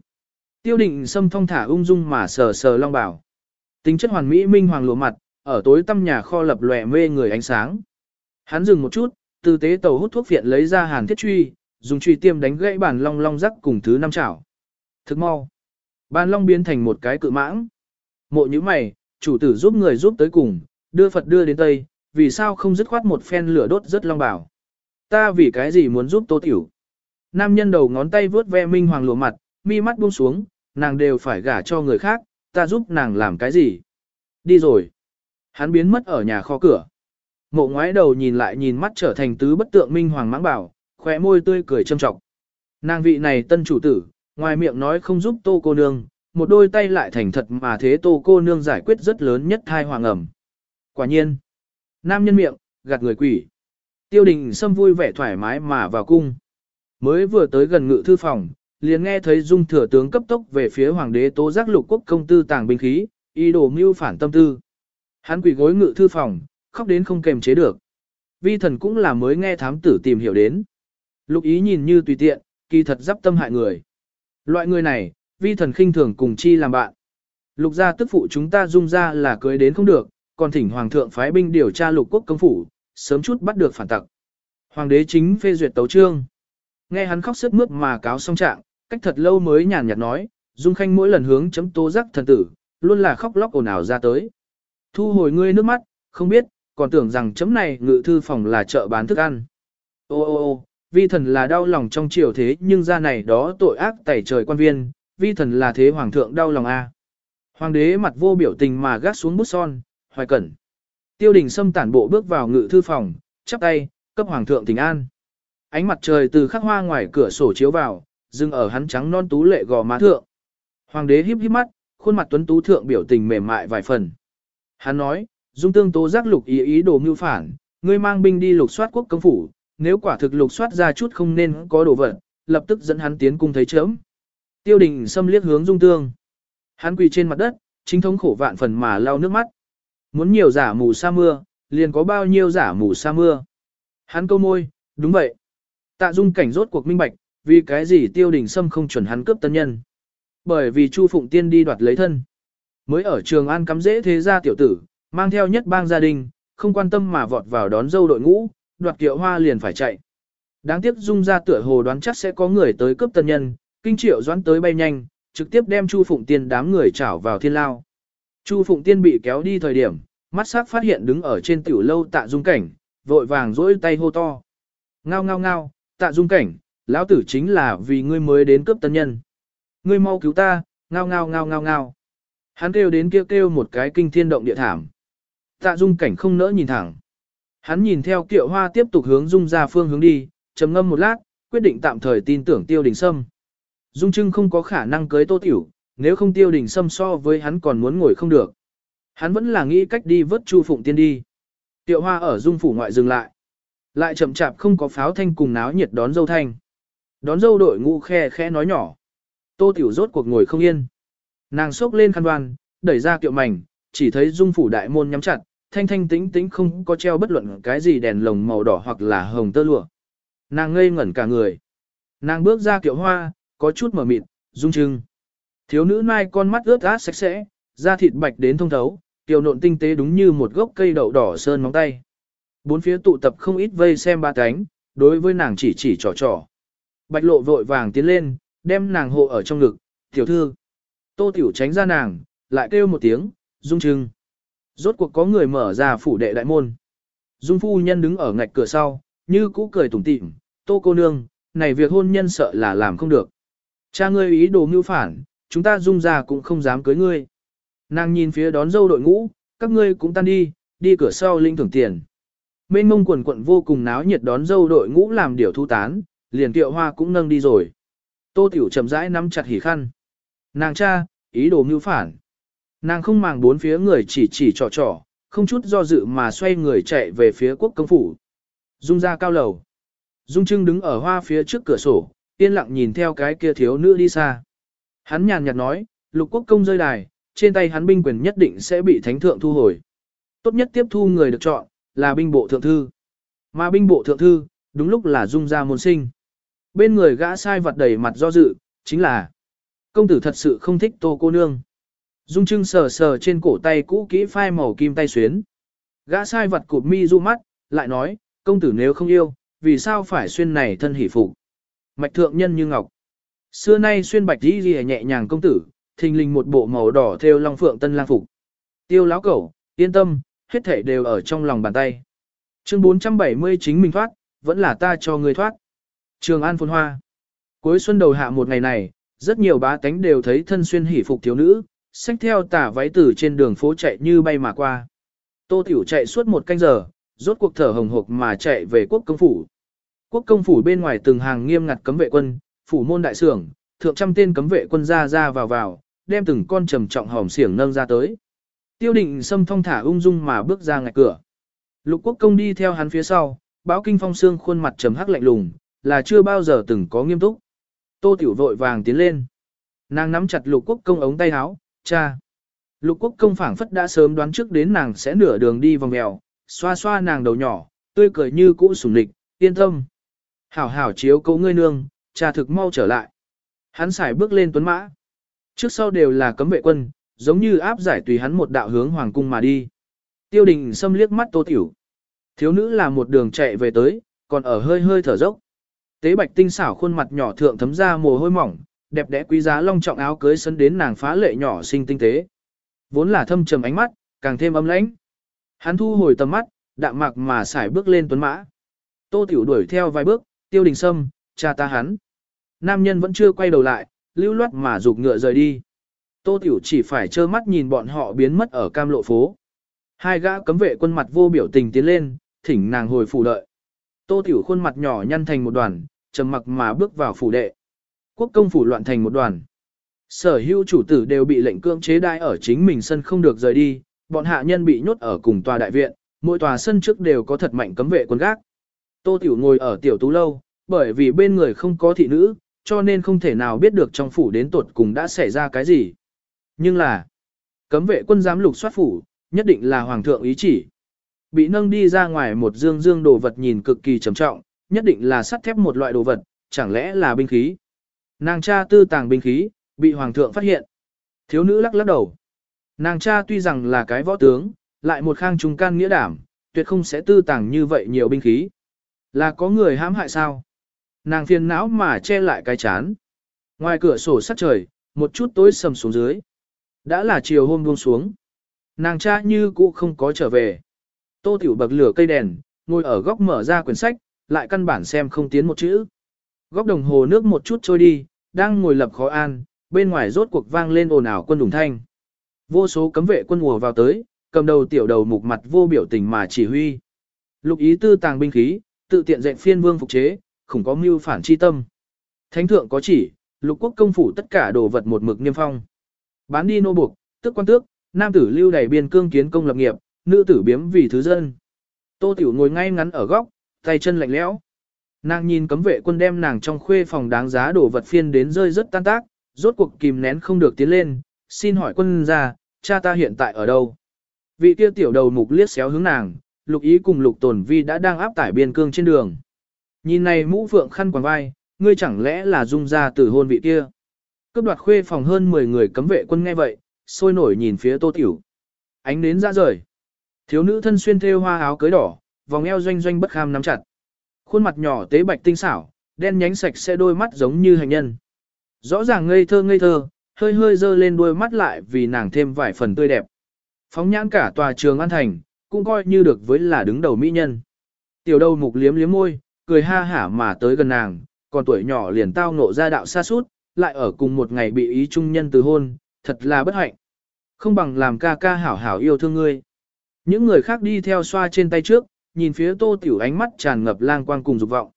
A: Tiêu định xâm thông thả ung dung mà sờ sờ long bảo. Tính chất hoàn mỹ minh hoàng lụa mặt, ở tối tăm nhà kho lập lòe mê người ánh sáng. Hắn dừng một chút, từ tế tàu hút thuốc viện lấy ra hàn thiết truy, dùng truy tiêm đánh gãy bàn long long rắc cùng thứ năm chảo. Thức mau. Bàn long biến thành một cái cự mãng. Mộ như mày, chủ tử giúp người giúp tới cùng, đưa Phật đưa đến Tây, vì sao không dứt khoát một phen lửa đốt rất long bảo. Ta vì cái gì muốn giúp tô tiểu. Nam nhân đầu ngón tay vướt ve minh hoàng lùa mặt, mi mắt buông xuống, nàng đều phải gả cho người khác, ta giúp nàng làm cái gì. Đi rồi. Hắn biến mất ở nhà kho cửa. Mộ ngoái đầu nhìn lại nhìn mắt trở thành tứ bất tượng minh hoàng mãng bảo, khóe môi tươi cười châm trọng. Nàng vị này tân chủ tử, ngoài miệng nói không giúp tô cô nương, một đôi tay lại thành thật mà thế tô cô nương giải quyết rất lớn nhất thai hoàng ẩm. Quả nhiên, nam nhân miệng, gạt người quỷ. Tiêu đình xâm vui vẻ thoải mái mà vào cung. Mới vừa tới gần ngự thư phòng, liền nghe thấy dung thừa tướng cấp tốc về phía hoàng đế tố giác lục quốc công tư tàng binh khí, ý đồ mưu phản tâm tư. Hắn quỳ gối ngự thư phòng, khóc đến không kềm chế được. Vi thần cũng là mới nghe thám tử tìm hiểu đến. Lục ý nhìn như tùy tiện, kỳ thật giáp tâm hại người. Loại người này, vi thần khinh thường cùng chi làm bạn. Lục gia tức phụ chúng ta dung ra là cưới đến không được, còn thỉnh hoàng thượng phái binh điều tra lục quốc công phủ, sớm chút bắt được phản tặc. Hoàng đế chính phê duyệt tấu trương. Nghe hắn khóc sướt mướt mà cáo xong trạng, cách thật lâu mới nhàn nhạt nói, Dung Khanh mỗi lần hướng chấm tố giác thần tử, luôn là khóc lóc ồn ào ra tới. Thu hồi ngươi nước mắt, không biết, còn tưởng rằng chấm này ngự thư phòng là chợ bán thức ăn. Ô ô ô, vi thần là đau lòng trong triều thế nhưng ra này đó tội ác tẩy trời quan viên, vi thần là thế hoàng thượng đau lòng a. Hoàng đế mặt vô biểu tình mà gác xuống bút son, hoài cẩn. Tiêu đình Sâm tản bộ bước vào ngự thư phòng, chắp tay, cấp hoàng thượng tình an. Ánh mặt trời từ khắc hoa ngoài cửa sổ chiếu vào, dừng ở hắn trắng non tú lệ gò má thượng. Hoàng đế híp híp mắt, khuôn mặt tuấn tú thượng biểu tình mềm mại vài phần. Hắn nói, dung tương tố giác lục ý ý đồ mưu phản, ngươi mang binh đi lục soát quốc công phủ, nếu quả thực lục soát ra chút không nên có đồ vật, lập tức dẫn hắn tiến cung thấy chớm. Tiêu đình xâm liếc hướng dung tương. Hắn quỳ trên mặt đất, chính thống khổ vạn phần mà lau nước mắt. Muốn nhiều giả mù sa mưa, liền có bao nhiêu giả mù sa mưa. Hắn câu môi, đúng vậy. Tạ dung cảnh rốt cuộc minh bạch, vì cái gì tiêu đình sâm không chuẩn hắn cướp tân nhân. Bởi vì Chu Phụng Tiên đi đoạt lấy thân. Mới ở trường An cắm dễ thế gia tiểu tử, mang theo nhất bang gia đình, không quan tâm mà vọt vào đón dâu đội ngũ, đoạt kiệu hoa liền phải chạy. Đáng tiếc dung ra tựa hồ đoán chắc sẽ có người tới cướp tân nhân, kinh triệu doãn tới bay nhanh, trực tiếp đem Chu Phụng Tiên đám người chảo vào thiên lao. Chu Phụng Tiên bị kéo đi thời điểm, mắt sắc phát hiện đứng ở trên tiểu lâu tạ dung cảnh, vội vàng rỗi tay hô to. Ngao ngao ngao, tạ dung cảnh, lão tử chính là vì ngươi mới đến cướp tân nhân. Ngươi mau cứu ta, ngao ngao ngao ngao ngao. Hắn kêu đến kêu kêu một cái kinh thiên động địa thảm. Tạ dung cảnh không nỡ nhìn thẳng. Hắn nhìn theo kiệu hoa tiếp tục hướng dung ra phương hướng đi, trầm ngâm một lát, quyết định tạm thời tin tưởng tiêu đình sâm. Dung trưng không có khả năng cưới tô tiểu, nếu không tiêu đình sâm so với hắn còn muốn ngồi không được. Hắn vẫn là nghĩ cách đi vớt chu phụng tiên đi. Tiệu hoa ở dung phủ ngoại dừng lại. Lại chậm chạp không có pháo thanh cùng náo nhiệt đón dâu thanh. Đón dâu đội ngũ khe khe nói nhỏ. Tô tiểu rốt cuộc ngồi không yên. Nàng xốc lên khăn đoan, đẩy ra kiệu mảnh, chỉ thấy dung phủ đại môn nhắm chặt, thanh thanh tĩnh tĩnh không có treo bất luận cái gì đèn lồng màu đỏ hoặc là hồng tơ lụa. Nàng ngây ngẩn cả người. Nàng bước ra kiệu hoa, có chút mở mịt, rung trưng. Thiếu nữ mai con mắt ướt át sạch sẽ, da thịt bạch đến thông thấu, kiều nộn tinh tế đúng như một gốc cây đậu đỏ sơn móng tay. Bốn phía tụ tập không ít vây xem ba cánh, đối với nàng chỉ chỉ trò trò. Bạch lộ vội vàng tiến lên, đem nàng hộ ở trong ngực, tiểu thư. Tô tiểu tránh ra nàng, lại kêu một tiếng, dung trưng. Rốt cuộc có người mở ra phủ đệ đại môn. Dung phu nhân đứng ở ngạch cửa sau, như cũ cười tủm tỉm, tô cô nương, này việc hôn nhân sợ là làm không được. Cha ngươi ý đồ mưu phản, chúng ta dung ra cũng không dám cưới ngươi. Nàng nhìn phía đón dâu đội ngũ, các ngươi cũng tan đi, đi cửa sau linh thưởng tiền. Mênh mông quần quận vô cùng náo nhiệt đón dâu đội ngũ làm điều thu tán, liền tiệu hoa cũng nâng đi rồi. Tô tiểu chậm rãi nắm chặt hỉ khăn. Nàng cha, ý đồ mưu phản. Nàng không màng bốn phía người chỉ chỉ trò trò, không chút do dự mà xoay người chạy về phía quốc công phủ. Dung ra cao lầu. Dung Trưng đứng ở hoa phía trước cửa sổ, yên lặng nhìn theo cái kia thiếu nữ đi xa. Hắn nhàn nhạt nói, lục quốc công rơi đài, trên tay hắn binh quyền nhất định sẽ bị thánh thượng thu hồi. Tốt nhất tiếp thu người được chọn, là binh bộ thượng thư. Mà binh bộ thượng thư, đúng lúc là dung ra môn sinh. Bên người gã sai vật đầy mặt do dự, chính là công tử thật sự không thích tô cô nương. Dung trưng sờ sờ trên cổ tay cũ kỹ phai màu kim tay xuyến. Gã sai vật cụp mi du mắt, lại nói, công tử nếu không yêu, vì sao phải xuyên này thân hỷ phục? Mạch thượng nhân như ngọc. Xưa nay xuyên bạch đi ghi nhẹ nhàng công tử, thình lình một bộ màu đỏ theo long phượng tân lang phục. Tiêu láo cẩu, yên tâm, hết thể đều ở trong lòng bàn tay. Chương 470 chính mình thoát, vẫn là ta cho người thoát. Trường An Phồn Hoa. Cuối xuân đầu hạ một ngày này, rất nhiều bá tánh đều thấy thân xuyên hỷ phục thiếu nữ, xách theo tả váy tử trên đường phố chạy như bay mà qua. Tô Tiểu chạy suốt một canh giờ, rốt cuộc thở hồng hộc mà chạy về quốc công phủ. Quốc công phủ bên ngoài từng hàng nghiêm ngặt cấm vệ quân, phủ môn đại sưởng, thượng trăm tên cấm vệ quân ra ra vào vào, đem từng con trầm trọng hòm xiềng nâng ra tới. Tiêu định xâm thong thả ung dung mà bước ra ngạch cửa. Lục quốc công đi theo hắn phía sau, báo kinh phong xương khuôn mặt trầm hắc lạnh lùng, là chưa bao giờ từng có nghiêm túc. Tô tiểu vội vàng tiến lên. Nàng nắm chặt lục quốc công ống tay áo, cha. Lục quốc công phảng phất đã sớm đoán trước đến nàng sẽ nửa đường đi vòng mèo, xoa xoa nàng đầu nhỏ, tươi cười như cũ sủng lịch, yên tâm. Hảo hảo chiếu cố ngươi nương, cha thực mau trở lại. Hắn xài bước lên tuấn mã. Trước sau đều là cấm vệ quân, giống như áp giải tùy hắn một đạo hướng hoàng cung mà đi. Tiêu đình xâm liếc mắt tô tiểu. Thiếu nữ là một đường chạy về tới, còn ở hơi hơi thở dốc. Tế bạch tinh xảo khuôn mặt nhỏ thượng thấm ra mồ hôi mỏng, đẹp đẽ quý giá long trọng áo cưới sấn đến nàng phá lệ nhỏ xinh tinh tế. Vốn là thâm trầm ánh mắt, càng thêm ấm lãnh. Hắn thu hồi tầm mắt, đạm mạc mà xài bước lên tuấn mã. Tô Tiểu đuổi theo vài bước, tiêu đình sâm, cha ta hắn. Nam nhân vẫn chưa quay đầu lại, lưu loát mà rục ngựa rời đi. Tô Tiểu chỉ phải trơ mắt nhìn bọn họ biến mất ở cam lộ phố. Hai gã cấm vệ quân mặt vô biểu tình tiến lên, thỉnh nàng hồi phủ đợi. Tô Tiểu khuôn mặt nhỏ nhăn thành một đoàn, trầm mặc mà bước vào phủ đệ. Quốc công phủ loạn thành một đoàn. Sở hữu chủ tử đều bị lệnh cưỡng chế đai ở chính mình sân không được rời đi, bọn hạ nhân bị nhốt ở cùng tòa đại viện, mỗi tòa sân trước đều có thật mạnh cấm vệ quân gác. Tô Tiểu ngồi ở tiểu tú lâu, bởi vì bên người không có thị nữ, cho nên không thể nào biết được trong phủ đến tuột cùng đã xảy ra cái gì. Nhưng là, cấm vệ quân giám lục soát phủ, nhất định là hoàng thượng ý chỉ. Bị nâng đi ra ngoài một dương dương đồ vật nhìn cực kỳ trầm trọng, nhất định là sắt thép một loại đồ vật, chẳng lẽ là binh khí. Nàng cha tư tàng binh khí, bị hoàng thượng phát hiện. Thiếu nữ lắc lắc đầu. Nàng cha tuy rằng là cái võ tướng, lại một khang trung can nghĩa đảm, tuyệt không sẽ tư tàng như vậy nhiều binh khí. Là có người hãm hại sao? Nàng phiền não mà che lại cái chán. Ngoài cửa sổ sắt trời, một chút tối sầm xuống dưới. Đã là chiều hôm buông xuống. Nàng cha như cũ không có trở về. Tô Tiểu bậc lửa cây đèn, ngồi ở góc mở ra quyển sách, lại căn bản xem không tiến một chữ. Góc đồng hồ nước một chút trôi đi, đang ngồi lập khó an, bên ngoài rốt cuộc vang lên ồn ào quân đùng thanh. Vô số cấm vệ quân ùa vào tới, cầm đầu tiểu đầu mục mặt vô biểu tình mà chỉ huy. Lục ý tư tàng binh khí, tự tiện dạy phiên vương phục chế, không có mưu phản chi tâm. Thánh thượng có chỉ, lục quốc công phủ tất cả đồ vật một mực niêm phong. Bán đi nô buộc, tức quan tước, nam tử lưu đầy biên cương kiến công lập nghiệp, nữ tử biếm vì thứ dân. Tô tiểu ngồi ngay ngắn ở góc, tay chân lạnh lẽo. Nàng nhìn cấm vệ quân đem nàng trong khuê phòng đáng giá đồ vật phiên đến rơi rất tan tác, rốt cuộc kìm nén không được tiến lên, xin hỏi quân ra, cha ta hiện tại ở đâu? Vị kia tiểu đầu mục liếc xéo hướng nàng, lục ý cùng lục tồn vi đã đang áp tải biên cương trên đường. Nhìn này mũ phượng khăn quàng vai, ngươi chẳng lẽ là dung ra từ hôn vị kia. Cướp đoạt khuê phòng hơn 10 người cấm vệ quân nghe vậy, sôi nổi nhìn phía tô tiểu. Ánh đến ra rời. Thiếu nữ thân xuyên thêu hoa áo cưới đỏ, vòng eo doanh doanh bất kham nắm chặt. Khuôn mặt nhỏ tế bạch tinh xảo, đen nhánh sạch sẽ đôi mắt giống như hành nhân. Rõ ràng ngây thơ ngây thơ, hơi hơi dơ lên đôi mắt lại vì nàng thêm vài phần tươi đẹp. Phóng nhãn cả tòa trường An Thành, cũng coi như được với là đứng đầu mỹ nhân. Tiểu đầu mục liếm liếm môi, cười ha hả mà tới gần nàng, còn tuổi nhỏ liền tao ngộ ra đạo xa sút lại ở cùng một ngày bị ý trung nhân từ hôn, thật là bất hạnh. Không bằng làm ca ca hảo hảo yêu thương ngươi. Những người khác đi theo xoa trên tay trước, nhìn phía tô tiểu ánh mắt tràn ngập lang quang cùng dục vọng.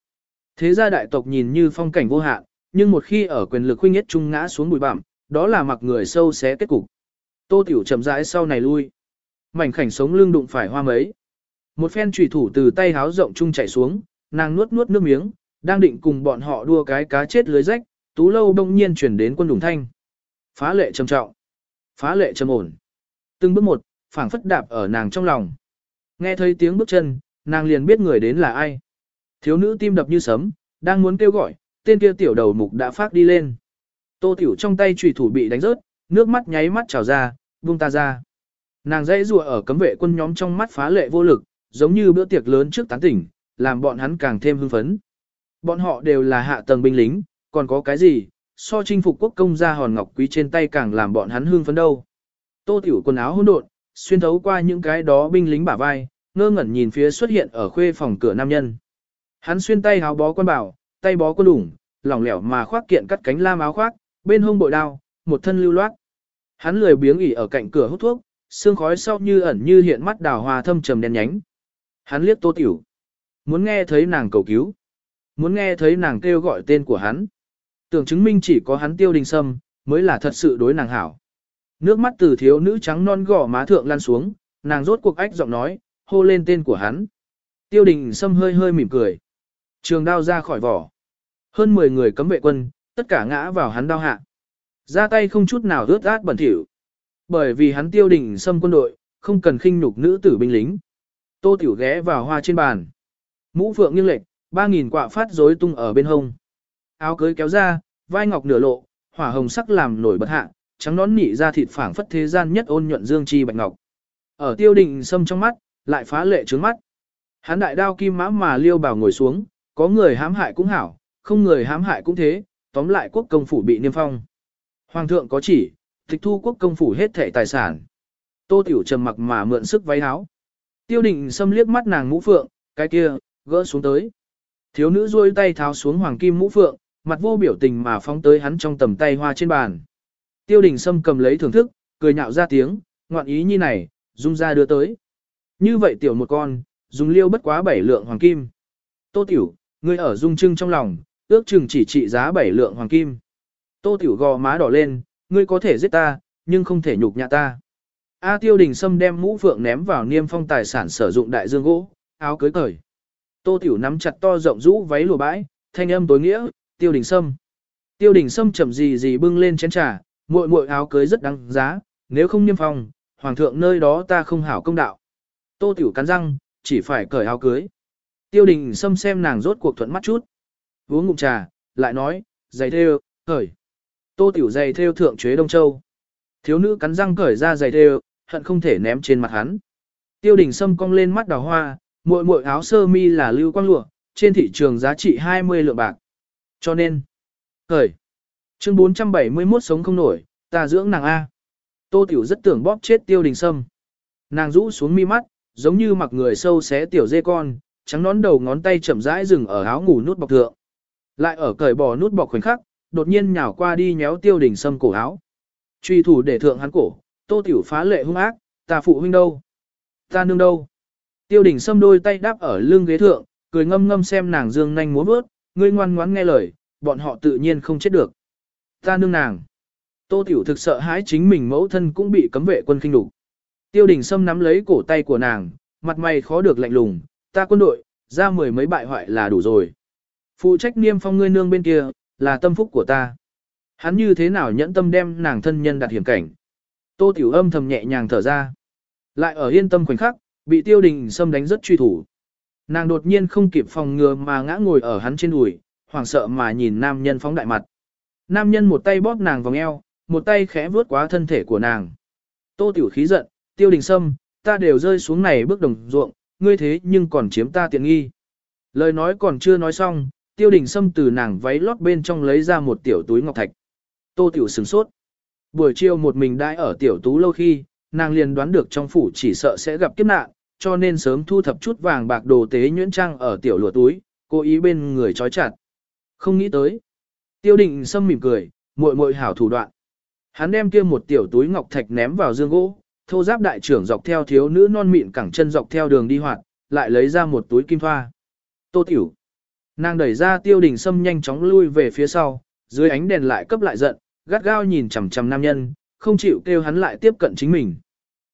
A: Thế gia đại tộc nhìn như phong cảnh vô hạn, nhưng một khi ở quyền lực huynh nhất trung ngã xuống bụi bặm, đó là mặc người sâu xé kết cục. Tô tiểu chậm rãi sau này lui. Mảnh khảnh sống lưng đụng phải hoa mấy. Một phen trùy thủ từ tay háo rộng trung chảy xuống, nàng nuốt nuốt nước miếng, đang định cùng bọn họ đua cái cá chết lưới rách, tú lâu đông nhiên chuyển đến quân đủng thanh. Phá lệ trầm trọng. Phá lệ trầm ổn. Từng bước một, phảng phất đạp ở nàng trong lòng. Nghe thấy tiếng bước chân, nàng liền biết người đến là ai. Thiếu nữ tim đập như sấm, đang muốn kêu gọi, tên kia tiểu đầu mục đã phát đi lên. Tô tiểu trong tay trùy thủ bị đánh rớt, nước mắt nháy mắt trào ra, buông ta ra. Nàng dãy rùa ở cấm vệ quân nhóm trong mắt phá lệ vô lực, giống như bữa tiệc lớn trước tán tỉnh, làm bọn hắn càng thêm hưng phấn. Bọn họ đều là hạ tầng binh lính, còn có cái gì, so chinh phục quốc công gia hòn ngọc quý trên tay càng làm bọn hắn hưng phấn đâu. Tô tiểu quần áo hỗn độn, xuyên thấu qua những cái đó binh lính bả vai, ngơ ngẩn nhìn phía xuất hiện ở khuê phòng cửa nam nhân. Hắn xuyên tay áo bó quân bảo, tay bó quân đủng, lỏng lẻo mà khoác kiện cắt cánh lam áo khoác, bên hông bội đao, một thân lưu loát. Hắn lười biếng ỉ ở cạnh cửa hút thuốc, sương khói sau như ẩn như hiện mắt đào hoa thâm trầm đen nhánh. Hắn liếc Tô Tiểu. Muốn nghe thấy nàng cầu cứu. Muốn nghe thấy nàng kêu gọi tên của hắn. Tưởng chứng minh chỉ có hắn tiêu đình sâm, mới là thật sự đối nàng hảo. Nước mắt từ thiếu nữ trắng non gò má thượng lan xuống, nàng rốt cuộc ách giọng nói, hô lên tên của hắn. Tiêu đình sâm hơi hơi mỉm cười. Trường đao ra khỏi vỏ. Hơn 10 người cấm vệ quân, tất cả ngã vào hắn đao hạ. Ra tay không chút nào rớt át bẩn thỉu. Bởi vì hắn tiêu đình xâm quân đội, không cần khinh nhục nữ tử binh lính. Tô Tiểu ghé vào hoa trên bàn. Mũ phượng nghiêng lệch, ba nghìn quạ phát rối tung ở bên hông. Áo cưới kéo ra, vai ngọc nửa lộ, hỏa hồng sắc làm nổi bật hạ, trắng nón nỉ ra thịt phảng phất thế gian nhất ôn nhuận dương chi bạch ngọc. Ở tiêu định xâm trong mắt, lại phá lệ trướng mắt. Hắn đại đao kim mã mà liêu bảo ngồi xuống, có người hãm hại cũng hảo, không người hãm hại cũng thế, tóm lại quốc công phủ bị niêm phong. Hoàng thượng có chỉ, tịch thu quốc công phủ hết thệ tài sản. Tô Tiểu trầm mặc mà mượn sức váy áo. Tiêu định xâm liếc mắt nàng mũ phượng, cái kia, gỡ xuống tới. Thiếu nữ duỗi tay tháo xuống hoàng kim mũ phượng, mặt vô biểu tình mà phóng tới hắn trong tầm tay hoa trên bàn. Tiêu đình sâm cầm lấy thưởng thức, cười nhạo ra tiếng, ngoạn ý như này, dung ra đưa tới. Như vậy tiểu một con, dùng liêu bất quá bảy lượng hoàng kim. Tô tiểu, ngươi ở dung trưng trong lòng, ước chừng chỉ trị giá bảy lượng hoàng kim. Tô tiểu gò má đỏ lên, ngươi có thể giết ta, nhưng không thể nhục nhã ta. A tiêu đình sâm đem mũ phượng ném vào niêm phong tài sản sử dụng đại dương gỗ, áo cưới cởi. Tô tiểu nắm chặt to rộng rũ váy lùa bãi, thanh âm tối nghĩa, tiêu đình sâm. Tiêu đình sâm chậm gì gì bưng lên chén trà, muội muội áo cưới rất đáng giá, nếu không niêm phong, hoàng thượng nơi đó ta không hảo công đạo. Tô tiểu cắn răng, chỉ phải cởi áo cưới. Tiêu đình sâm xem nàng rốt cuộc thuận mắt chút. Uống ngụm trà, lại nói, giày thêu, cởi. Tô tiểu giày theo thượng chế Đông Châu. Thiếu nữ cắn răng cởi ra giày theo, hận không thể ném trên mặt hắn. Tiêu đình sâm cong lên mắt đào hoa, muội muội áo sơ mi là lưu quang lụa, trên thị trường giá trị 20 lượng bạc. Cho nên, khởi, Chương 471 sống không nổi, ta dưỡng nàng A. Tô tiểu rất tưởng bóp chết tiêu đình sâm. Nàng rũ xuống mi mắt, giống như mặc người sâu xé tiểu dê con, trắng nón đầu ngón tay chậm rãi dừng ở áo ngủ nút bọc thượng. Lại ở cởi bỏ nút bọc khoảnh khắc, đột nhiên nhào qua đi nhéo tiêu đình sâm cổ áo. Truy thủ để thượng hắn cổ, tô tiểu phá lệ hung ác, ta phụ huynh đâu? Ta nương đâu? Tiêu đình sâm đôi tay đáp ở lưng ghế thượng, cười ngâm ngâm xem nàng dương nhanh múa bước, ngươi ngoan ngoãn nghe lời, bọn họ tự nhiên không chết được. Ta nương nàng. Tô tiểu thực sợ hãi chính mình mẫu thân cũng bị cấm vệ quân khinh đục. Tiêu đình sâm nắm lấy cổ tay của nàng, mặt mày khó được lạnh lùng, ta quân đội, ra mười mấy bại hoại là đủ rồi. Phụ trách niêm phong ngươi nương bên kia, là tâm phúc của ta. Hắn như thế nào nhẫn tâm đem nàng thân nhân đặt hiểm cảnh. Tô Tiểu âm thầm nhẹ nhàng thở ra. Lại ở yên tâm khoảnh khắc, bị tiêu đình xâm đánh rất truy thủ. Nàng đột nhiên không kịp phòng ngừa mà ngã ngồi ở hắn trên đùi, hoảng sợ mà nhìn nam nhân phóng đại mặt. Nam nhân một tay bóp nàng vòng eo, một tay khẽ vướt quá thân thể của nàng. Tô tiểu khí giận, tiêu đình sâm, ta đều rơi xuống này bước đồng ruộng, ngươi thế nhưng còn chiếm ta tiện nghi. Lời nói còn chưa nói xong, tiêu đình sâm từ nàng váy lót bên trong lấy ra một tiểu túi ngọc thạch. Tô tiểu sửng sốt. Buổi chiều một mình đãi ở tiểu tú lâu khi, nàng liền đoán được trong phủ chỉ sợ sẽ gặp kiếp nạn, cho nên sớm thu thập chút vàng bạc đồ tế nhuyễn trang ở tiểu lụa túi, cố ý bên người trói chặt. Không nghĩ tới. Tiêu định sâm mỉm cười, muội muội hảo thủ đoạn. Hắn đem kia một tiểu túi ngọc thạch ném vào dương gỗ, thô giáp đại trưởng dọc theo thiếu nữ non mịn cẳng chân dọc theo đường đi hoạt, lại lấy ra một túi kim thoa. Tô tiểu. Nàng đẩy ra tiêu đình sâm nhanh chóng lui về phía sau, dưới ánh đèn lại cấp lại giận, gắt gao nhìn chằm chằm nam nhân, không chịu kêu hắn lại tiếp cận chính mình.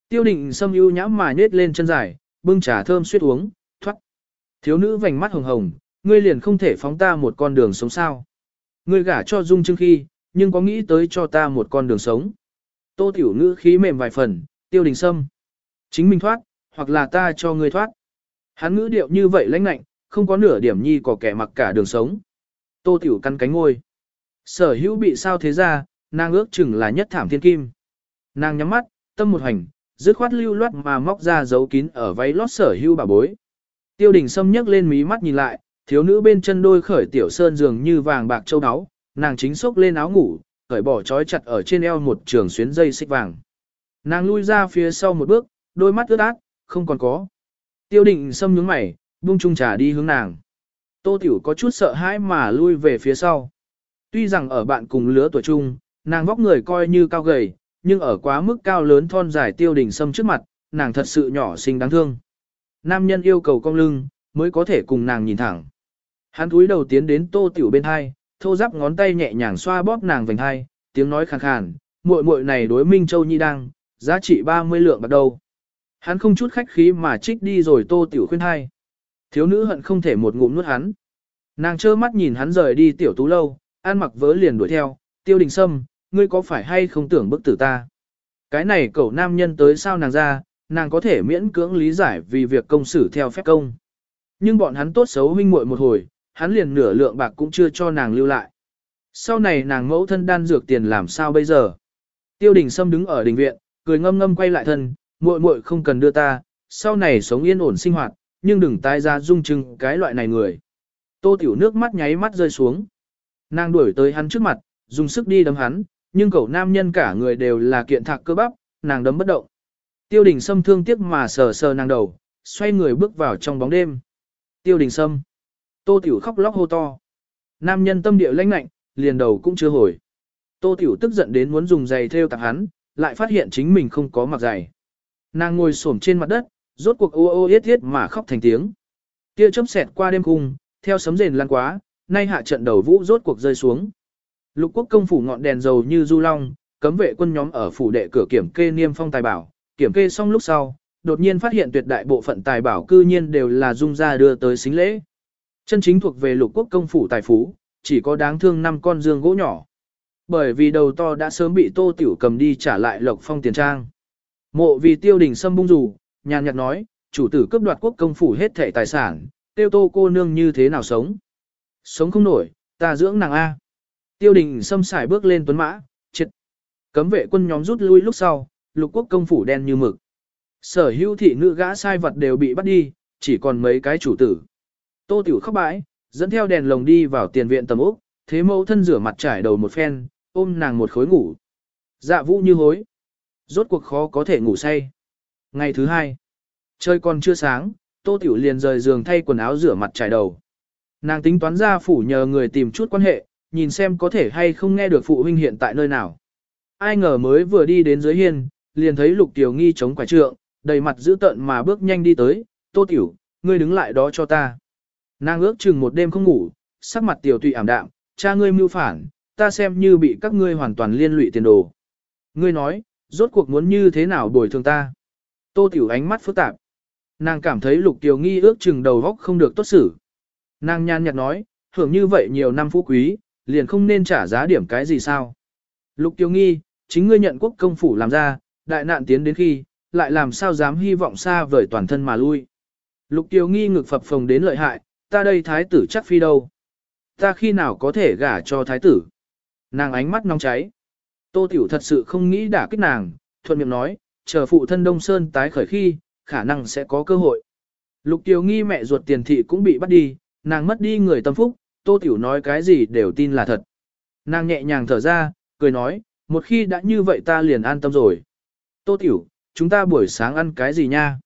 A: Tiêu định sâm ưu nhãm mà nết lên chân dài, bưng trà thơm suýt uống, thoát. Thiếu nữ vành mắt hồng hồng, ngươi liền không thể phóng ta một con đường sống sao. Ngươi gả cho dung trưng khi, nhưng có nghĩ tới cho ta một con đường sống. Tô tiểu ngữ khí mềm vài phần, tiêu đình sâm. Chính mình thoát, hoặc là ta cho ngươi thoát. Hắn ngữ điệu như vậy lãnh lạnh, không có nửa điểm nhi có kẻ mặc cả đường sống. Tô tiểu căn cánh ngôi. Sở hữu bị sao thế ra, nàng ước chừng là nhất thảm thiên kim. Nàng nhắm mắt, tâm một hành, dứt khoát lưu loát mà móc ra dấu kín ở váy lót sở hưu bà bối. Tiêu đình sâm nhấc lên mí mắt nhìn lại, thiếu nữ bên chân đôi khởi tiểu sơn dường như vàng bạc châu áo, nàng chính xốc lên áo ngủ, khởi bỏ trói chặt ở trên eo một trường xuyến dây xích vàng. Nàng lui ra phía sau một bước, đôi mắt ướt át, không còn có. Tiêu Đình sâm nhướng mày, buông chung trà đi hướng nàng. Tô tiểu có chút sợ hãi mà lui về phía sau. Tuy rằng ở bạn cùng lứa tuổi chung, nàng vóc người coi như cao gầy, nhưng ở quá mức cao lớn thon dài tiêu đình sâm trước mặt, nàng thật sự nhỏ xinh đáng thương. Nam nhân yêu cầu cong lưng, mới có thể cùng nàng nhìn thẳng. Hắn cúi đầu tiến đến tô tiểu bên hai, thô giáp ngón tay nhẹ nhàng xoa bóp nàng vành hai, tiếng nói khàn khàn, muội muội này đối Minh Châu Nhi đang, giá trị 30 lượng bắt đầu Hắn không chút khách khí mà trích đi rồi tô tiểu khuyên hai. Thiếu nữ hận không thể một ngụm nuốt hắn. Nàng trơ mắt nhìn hắn rời đi tiểu tú lâu, an mặc vớ liền đuổi theo, tiêu đình sâm, ngươi có phải hay không tưởng bức tử ta? Cái này cậu nam nhân tới sao nàng ra, nàng có thể miễn cưỡng lý giải vì việc công xử theo phép công. Nhưng bọn hắn tốt xấu huynh muội một hồi, hắn liền nửa lượng bạc cũng chưa cho nàng lưu lại. Sau này nàng mẫu thân đan dược tiền làm sao bây giờ? Tiêu đình Sâm đứng ở đình viện, cười ngâm ngâm quay lại thân, muội muội không cần đưa ta, sau này sống yên ổn sinh hoạt, nhưng đừng tái ra dung trưng cái loại này người. Tô tiểu nước mắt nháy mắt rơi xuống. Nàng đuổi tới hắn trước mặt, dùng sức đi đấm hắn, nhưng cậu nam nhân cả người đều là kiện thạc cơ bắp, nàng đấm bất động. Tiêu đình Sâm thương tiếc mà sờ sờ nàng đầu, xoay người bước vào trong bóng đêm. Tiêu đình Sâm. Tô Tiểu khóc lóc hô to. Nam nhân tâm địa lãnh lạnh, liền đầu cũng chưa hồi. Tô Tiểu tức giận đến muốn dùng giày theo tặng hắn, lại phát hiện chính mình không có mặc giày. Nàng ngồi xổm trên mặt đất, rốt cuộc ô ô yết yết mà khóc thành tiếng. Kia chớp xẹt qua đêm cung, theo sấm rền lan quá, nay hạ trận đầu vũ rốt cuộc rơi xuống. Lục quốc công phủ ngọn đèn dầu như du long, cấm vệ quân nhóm ở phủ đệ cửa kiểm kê niêm phong tài bảo, kiểm kê xong lúc sau, đột nhiên phát hiện tuyệt đại bộ phận tài bảo cư nhiên đều là dung ra đưa tới xính lễ. Chân chính thuộc về lục quốc công phủ tài phú, chỉ có đáng thương năm con dương gỗ nhỏ. Bởi vì đầu to đã sớm bị tô tiểu cầm đi trả lại lộc phong tiền trang. Mộ vì tiêu đình sâm bung rủ, nhàn nhạt nói, chủ tử cướp đoạt quốc công phủ hết thẻ tài sản, tiêu tô cô nương như thế nào sống. Sống không nổi, ta dưỡng nàng A. Tiêu đình xâm xài bước lên tuấn mã, chết. Cấm vệ quân nhóm rút lui lúc sau, lục quốc công phủ đen như mực. Sở hữu thị nữ gã sai vật đều bị bắt đi, chỉ còn mấy cái chủ tử. Tô Tiểu khóc bãi, dẫn theo đèn lồng đi vào tiền viện tầm úc, thế mẫu thân rửa mặt trải đầu một phen, ôm nàng một khối ngủ. Dạ vũ như hối. Rốt cuộc khó có thể ngủ say. Ngày thứ hai, trời còn chưa sáng, Tô Tiểu liền rời giường thay quần áo rửa mặt trải đầu. Nàng tính toán ra phủ nhờ người tìm chút quan hệ, nhìn xem có thể hay không nghe được phụ huynh hiện tại nơi nào. Ai ngờ mới vừa đi đến dưới hiên, liền thấy Lục Tiểu Nghi chống quả trượng, đầy mặt dữ tợn mà bước nhanh đi tới, Tô Tiểu, ngươi đứng lại đó cho ta. Nàng ước chừng một đêm không ngủ, sắc mặt tiểu tụy ảm đạm, cha ngươi mưu phản, ta xem như bị các ngươi hoàn toàn liên lụy tiền đồ. Ngươi nói, rốt cuộc muốn như thế nào bồi thường ta. Tô tiểu ánh mắt phức tạp. Nàng cảm thấy lục tiểu nghi ước chừng đầu góc không được tốt xử. Nàng nhan nhạt nói, hưởng như vậy nhiều năm phú quý, liền không nên trả giá điểm cái gì sao. Lục Tiêu nghi, chính ngươi nhận quốc công phủ làm ra, đại nạn tiến đến khi, lại làm sao dám hy vọng xa vời toàn thân mà lui. Lục Tiêu nghi ngực phập phồng đến lợi hại, ta đây thái tử chắc phi đâu. Ta khi nào có thể gả cho thái tử. Nàng ánh mắt nóng cháy. Tô Tiểu thật sự không nghĩ đả kích nàng, thuận miệng nói, chờ phụ thân Đông Sơn tái khởi khi, khả năng sẽ có cơ hội. Lục Tiêu nghi mẹ ruột tiền thị cũng bị bắt đi, nàng mất đi người tâm phúc, Tô Tiểu nói cái gì đều tin là thật. Nàng nhẹ nhàng thở ra, cười nói, một khi đã như vậy ta liền an tâm rồi. Tô Tiểu, chúng ta buổi sáng ăn cái gì nha?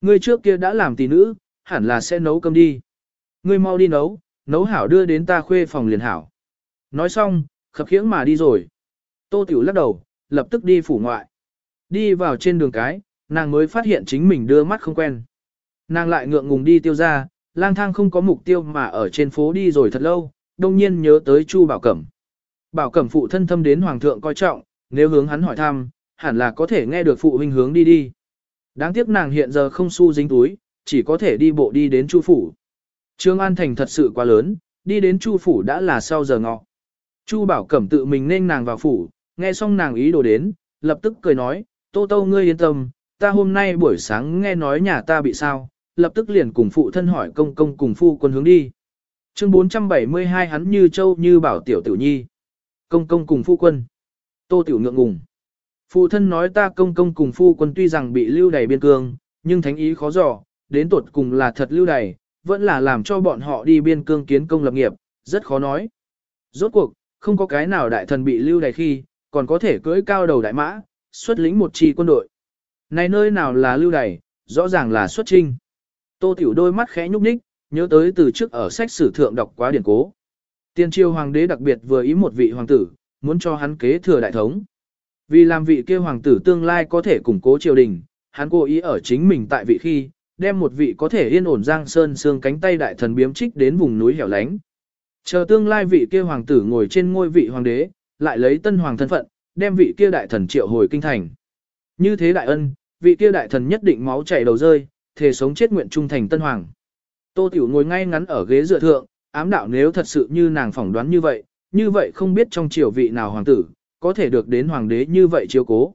A: Ngươi trước kia đã làm tỷ nữ, hẳn là sẽ nấu cơm đi. Ngươi mau đi nấu, nấu hảo đưa đến ta khuê phòng liền hảo. Nói xong, khập khiễng mà đi rồi. Tô Tiểu lắc đầu, lập tức đi phủ ngoại. Đi vào trên đường cái, nàng mới phát hiện chính mình đưa mắt không quen. Nàng lại ngượng ngùng đi tiêu ra, lang thang không có mục tiêu mà ở trên phố đi rồi thật lâu, đông nhiên nhớ tới Chu Bảo Cẩm. Bảo Cẩm phụ thân thâm đến hoàng thượng coi trọng, nếu hướng hắn hỏi thăm, hẳn là có thể nghe được phụ huynh hướng đi đi. Đáng tiếc nàng hiện giờ không xu dính túi, chỉ có thể đi bộ đi đến Chu phủ. Trương An Thành thật sự quá lớn, đi đến Chu phủ đã là sau giờ ngọ. Chu Bảo Cẩm tự mình nên nàng vào phủ, nghe xong nàng ý đồ đến, lập tức cười nói, Tô Tô ngươi yên tâm, ta hôm nay buổi sáng nghe nói nhà ta bị sao, lập tức liền cùng phụ thân hỏi công công cùng phu quân hướng đi. Chương 472 hắn như châu như bảo tiểu tiểu nhi. Công công cùng phu quân. Tô tiểu ngượng ngùng. Phụ thân nói ta công công cùng phu quân tuy rằng bị lưu đày biên cương, nhưng thánh ý khó dò, đến tột cùng là thật lưu đày, vẫn là làm cho bọn họ đi biên cương kiến công lập nghiệp, rất khó nói. Rốt cuộc, không có cái nào đại thần bị lưu đày khi, còn có thể cưỡi cao đầu đại mã, xuất lính một chi quân đội. Này nơi nào là lưu đày, rõ ràng là xuất trinh. Tô Tiểu đôi mắt khẽ nhúc nhích, nhớ tới từ trước ở sách sử thượng đọc quá điển cố. Tiên triều hoàng đế đặc biệt vừa ý một vị hoàng tử, muốn cho hắn kế thừa đại thống. Vì làm vị kia hoàng tử tương lai có thể củng cố triều đình, hắn cố ý ở chính mình tại vị khi, đem một vị có thể yên ổn giang sơn xương cánh tay đại thần biếm trích đến vùng núi hẻo lánh. Chờ tương lai vị kia hoàng tử ngồi trên ngôi vị hoàng đế, lại lấy tân hoàng thân phận, đem vị kia đại thần triệu hồi kinh thành. Như thế đại ân, vị kia đại thần nhất định máu chảy đầu rơi, thề sống chết nguyện trung thành tân hoàng. Tô Tiểu ngồi ngay ngắn ở ghế dựa thượng, ám đạo nếu thật sự như nàng phỏng đoán như vậy, như vậy không biết trong triều vị nào hoàng tử, có thể được đến hoàng đế như vậy chiếu cố.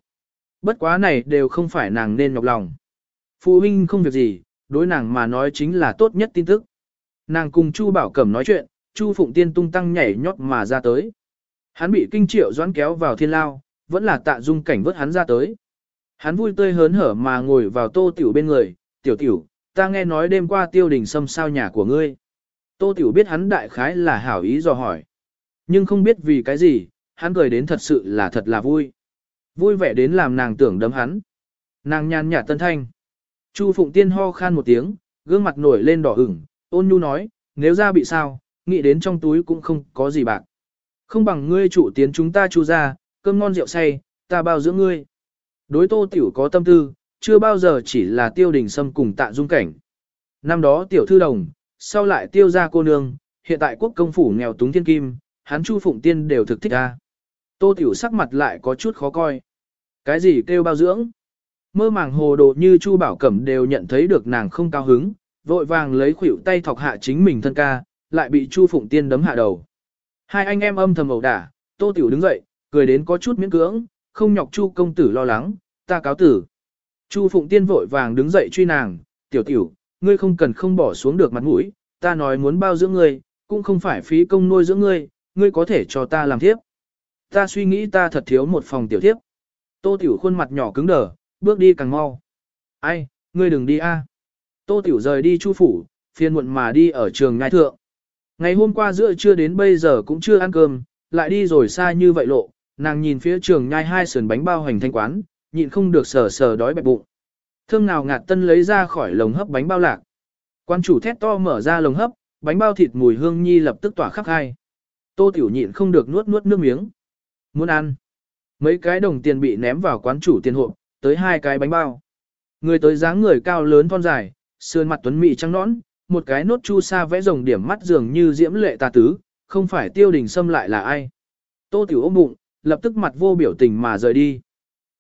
A: Bất quá này đều không phải nàng nên nhọc lòng. Phụ huynh không việc gì, đối nàng mà nói chính là tốt nhất tin tức. Nàng cùng Chu Bảo Cẩm nói chuyện, Chu Phụng Tiên tung tăng nhảy nhót mà ra tới. Hắn bị kinh triệu doãn kéo vào thiên lao, vẫn là tạ dung cảnh vớt hắn ra tới. Hắn vui tươi hớn hở mà ngồi vào tô tiểu bên người, tiểu tiểu, ta nghe nói đêm qua tiêu đình xâm sao nhà của ngươi. Tô tiểu biết hắn đại khái là hảo ý dò hỏi. Nhưng không biết vì cái gì, hắn cười đến thật sự là thật là vui. Vui vẻ đến làm nàng tưởng đấm hắn. Nàng nhàn nhạt tân thanh. Chu Phụng Tiên ho khan một tiếng, gương mặt nổi lên đỏ ửng, ôn nhu nói, nếu ra bị sao, nghĩ đến trong túi cũng không có gì bạc. Không bằng ngươi chủ tiến chúng ta chu ra, cơm ngon rượu say, ta bao dưỡng ngươi. Đối tô tiểu có tâm tư, chưa bao giờ chỉ là tiêu đình sâm cùng tạ dung cảnh. Năm đó tiểu thư đồng, sau lại tiêu ra cô nương, hiện tại quốc công phủ nghèo túng thiên kim, hắn chu phụng tiên đều thực thích ra. Tô tiểu sắc mặt lại có chút khó coi. Cái gì kêu bao dưỡng? Mơ màng hồ đồ như chu bảo cẩm đều nhận thấy được nàng không cao hứng, vội vàng lấy khuỷu tay thọc hạ chính mình thân ca, lại bị chu phụng tiên đấm hạ đầu. Hai anh em âm thầm ẩu đả, tô tiểu đứng dậy, cười đến có chút miễn cưỡng, không nhọc chu công tử lo lắng, ta cáo tử. Chu Phụng Tiên vội vàng đứng dậy truy nàng, tiểu tiểu, ngươi không cần không bỏ xuống được mặt mũi, ta nói muốn bao dưỡng ngươi, cũng không phải phí công nuôi dưỡng ngươi, ngươi có thể cho ta làm thiếp. Ta suy nghĩ ta thật thiếu một phòng tiểu thiếp. Tô tiểu khuôn mặt nhỏ cứng đờ, bước đi càng mau. Ai, ngươi đừng đi a. Tô tiểu rời đi chu phủ, phiền muộn mà đi ở trường ngai thượng. Ngày hôm qua giữa trưa đến bây giờ cũng chưa ăn cơm, lại đi rồi xa như vậy lộ, nàng nhìn phía trường nhai hai sườn bánh bao hành thanh quán, nhịn không được sờ sờ đói bẹp bụng. Thơm nào ngạt tân lấy ra khỏi lồng hấp bánh bao lạc. Quan chủ thét to mở ra lồng hấp, bánh bao thịt mùi hương nhi lập tức tỏa khắp hai. Tô tiểu nhịn không được nuốt nuốt nước miếng. Muốn ăn. Mấy cái đồng tiền bị ném vào quán chủ tiền hộp, tới hai cái bánh bao. Người tới dáng người cao lớn thon dài, sườn mặt tuấn mỹ trắng nõn, một cái nốt chu sa vẽ rồng điểm mắt dường như diễm lệ tà tứ, không phải tiêu đình xâm lại là ai. Tô tiểu ôm bụng, lập tức mặt vô biểu tình mà rời đi.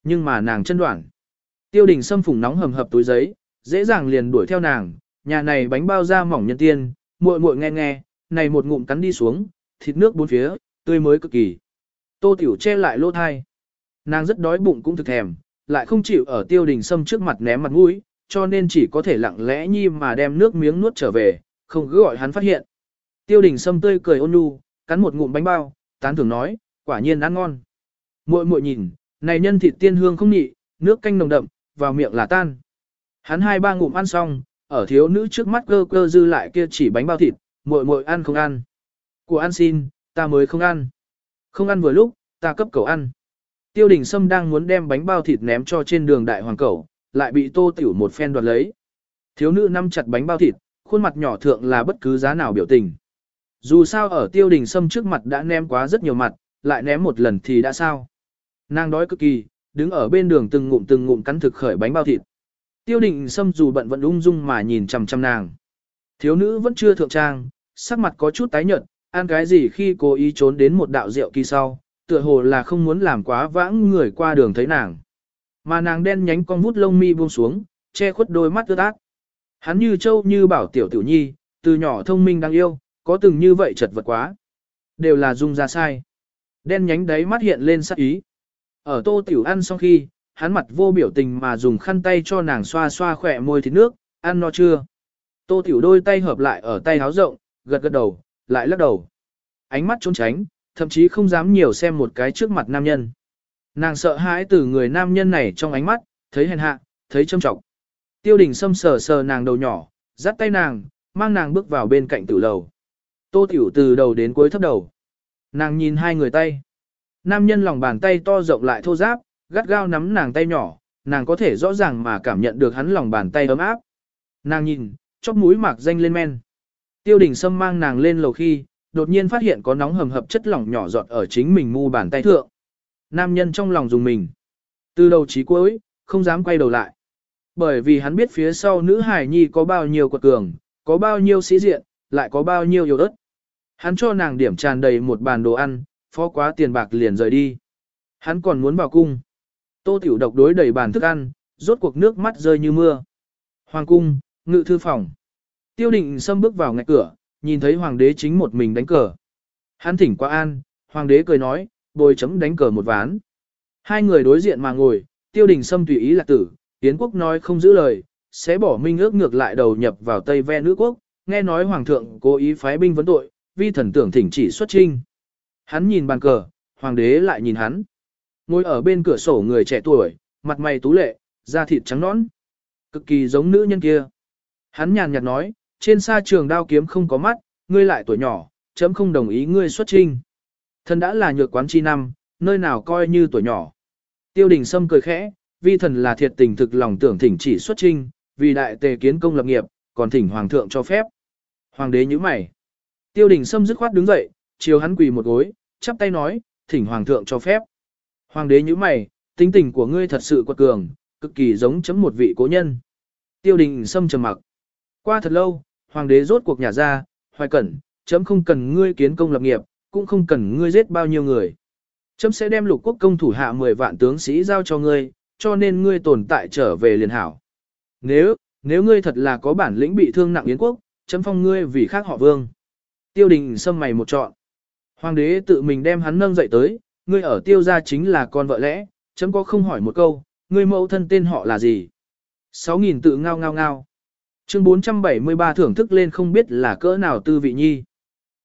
A: Nhưng mà nàng chân đoạn. Tiêu đình xâm phùng nóng hầm hập túi giấy, dễ dàng liền đuổi theo nàng, nhà này bánh bao da mỏng nhân tiên, muội muội nghe nghe, này một ngụm cắn đi xuống, thịt nước bốn phía, tươi mới cực kỳ. Tô tiểu che lại lỗ thai. Nàng rất đói bụng cũng thực thèm, lại không chịu ở tiêu đình sâm trước mặt ném mặt mũi, cho nên chỉ có thể lặng lẽ nhi mà đem nước miếng nuốt trở về, không cứ gọi hắn phát hiện. Tiêu đình sâm tươi cười ôn nhu, cắn một ngụm bánh bao, tán thưởng nói, quả nhiên ăn ngon. Muội muội nhìn, này nhân thịt tiên hương không nhị, nước canh nồng đậm, vào miệng là tan. Hắn hai ba ngụm ăn xong, ở thiếu nữ trước mắt cơ cơ dư lại kia chỉ bánh bao thịt, muội muội ăn không ăn. Của ăn xin, ta mới không ăn. Không ăn vừa lúc, ta cấp cậu ăn. Tiêu đình Sâm đang muốn đem bánh bao thịt ném cho trên đường đại hoàng cẩu, lại bị tô tiểu một phen đoạt lấy. Thiếu nữ nắm chặt bánh bao thịt, khuôn mặt nhỏ thượng là bất cứ giá nào biểu tình. Dù sao ở tiêu đình Sâm trước mặt đã ném quá rất nhiều mặt, lại ném một lần thì đã sao. Nàng đói cực kỳ, đứng ở bên đường từng ngụm từng ngụm cắn thực khởi bánh bao thịt. Tiêu định Sâm dù bận vẫn ung dung mà nhìn chằm chằm nàng. Thiếu nữ vẫn chưa thượng trang, sắc mặt có chút tái nhợt, ăn cái gì khi cố ý trốn đến một đạo rượu kỳ sau, tựa hồ là không muốn làm quá vãng người qua đường thấy nàng. Mà nàng đen nhánh con vút lông mi buông xuống, che khuất đôi mắt ướt át. Hắn như châu như bảo tiểu tiểu nhi, từ nhỏ thông minh đáng yêu, có từng như vậy chật vật quá. Đều là dung ra sai. Đen nhánh đấy mắt hiện lên sắc ý. Ở tô tiểu ăn xong khi, hắn mặt vô biểu tình mà dùng khăn tay cho nàng xoa xoa khỏe môi thịt nước, ăn no chưa. Tô tiểu đôi tay hợp lại ở tay háo rộng, gật gật đầu, lại lắc đầu. Ánh mắt trốn tránh, thậm chí không dám nhiều xem một cái trước mặt nam nhân. Nàng sợ hãi từ người nam nhân này trong ánh mắt, thấy hèn hạ, thấy châm trọng. Tiêu đình xâm sờ sờ nàng đầu nhỏ, dắt tay nàng, mang nàng bước vào bên cạnh tử lầu. Tô tiểu từ đầu đến cuối thấp đầu. Nàng nhìn hai người tay. Nam nhân lòng bàn tay to rộng lại thô ráp, gắt gao nắm nàng tay nhỏ, nàng có thể rõ ràng mà cảm nhận được hắn lòng bàn tay ấm áp. Nàng nhìn, chóp mũi mạc danh lên men. Tiêu đình Sâm mang nàng lên lầu khi, đột nhiên phát hiện có nóng hầm hập chất lỏng nhỏ giọt ở chính mình mu bàn tay thượng. Nam nhân trong lòng dùng mình. Từ đầu chí cuối, không dám quay đầu lại. Bởi vì hắn biết phía sau nữ hải nhi có bao nhiêu quật cường, có bao nhiêu sĩ diện, lại có bao nhiêu yếu ớt. Hắn cho nàng điểm tràn đầy một bàn đồ ăn, phó quá tiền bạc liền rời đi. Hắn còn muốn vào cung. Tô tiểu độc đối đầy bàn thức ăn, rốt cuộc nước mắt rơi như mưa. Hoàng cung, ngự thư phòng. Tiêu định xâm bước vào ngạch cửa, nhìn thấy hoàng đế chính một mình đánh cờ. Hắn thỉnh qua an, hoàng đế cười nói, bồi chấm đánh cờ một ván. Hai người đối diện mà ngồi, tiêu đình xâm tùy ý là tử, tiến quốc nói không giữ lời, sẽ bỏ minh ước ngược lại đầu nhập vào Tây ve nữ quốc, nghe nói hoàng thượng cố ý phái binh vấn tội, vi thần tưởng thỉnh chỉ xuất trinh. Hắn nhìn bàn cờ, hoàng đế lại nhìn hắn. Ngồi ở bên cửa sổ người trẻ tuổi, mặt mày tú lệ, da thịt trắng nõn. Cực kỳ giống nữ nhân kia. Hắn nhàn nhạt nói, trên xa trường đao kiếm không có mắt, ngươi lại tuổi nhỏ, chấm không đồng ý ngươi xuất trinh. Thần đã là nhược quán chi năm, nơi nào coi như tuổi nhỏ. Tiêu đình Sâm cười khẽ, vi thần là thiệt tình thực lòng tưởng thỉnh chỉ xuất trinh, vì đại tề kiến công lập nghiệp, còn thỉnh hoàng thượng cho phép. Hoàng đế nhíu mày. Tiêu đình Sâm dứt khoát đứng dậy, chiều hắn quỳ một gối, chắp tay nói, thỉnh hoàng thượng cho phép. Hoàng đế như mày, tính tình của ngươi thật sự quật cường, cực kỳ giống chấm một vị cố nhân. Tiêu đình Sâm trầm mặc. Qua thật lâu, hoàng đế rốt cuộc nhà ra, hoài cẩn, chấm không cần ngươi kiến công lập nghiệp, cũng không cần ngươi giết bao nhiêu người. Chấm sẽ đem lục quốc công thủ hạ 10 vạn tướng sĩ giao cho ngươi, cho nên ngươi tồn tại trở về liền hảo. Nếu, nếu ngươi thật là có bản lĩnh bị thương nặng yến quốc, chấm phong ngươi vì khác họ vương. Tiêu đình xâm mày một trọn. Hoàng đế tự mình đem hắn nâng dậy tới, ngươi ở tiêu gia chính là con vợ lẽ, chấm có không hỏi một câu, ngươi mẫu thân tên họ là gì? 6.000 tự ngao ngao ngao. Chương 473 thưởng thức lên không biết là cỡ nào tư vị nhi.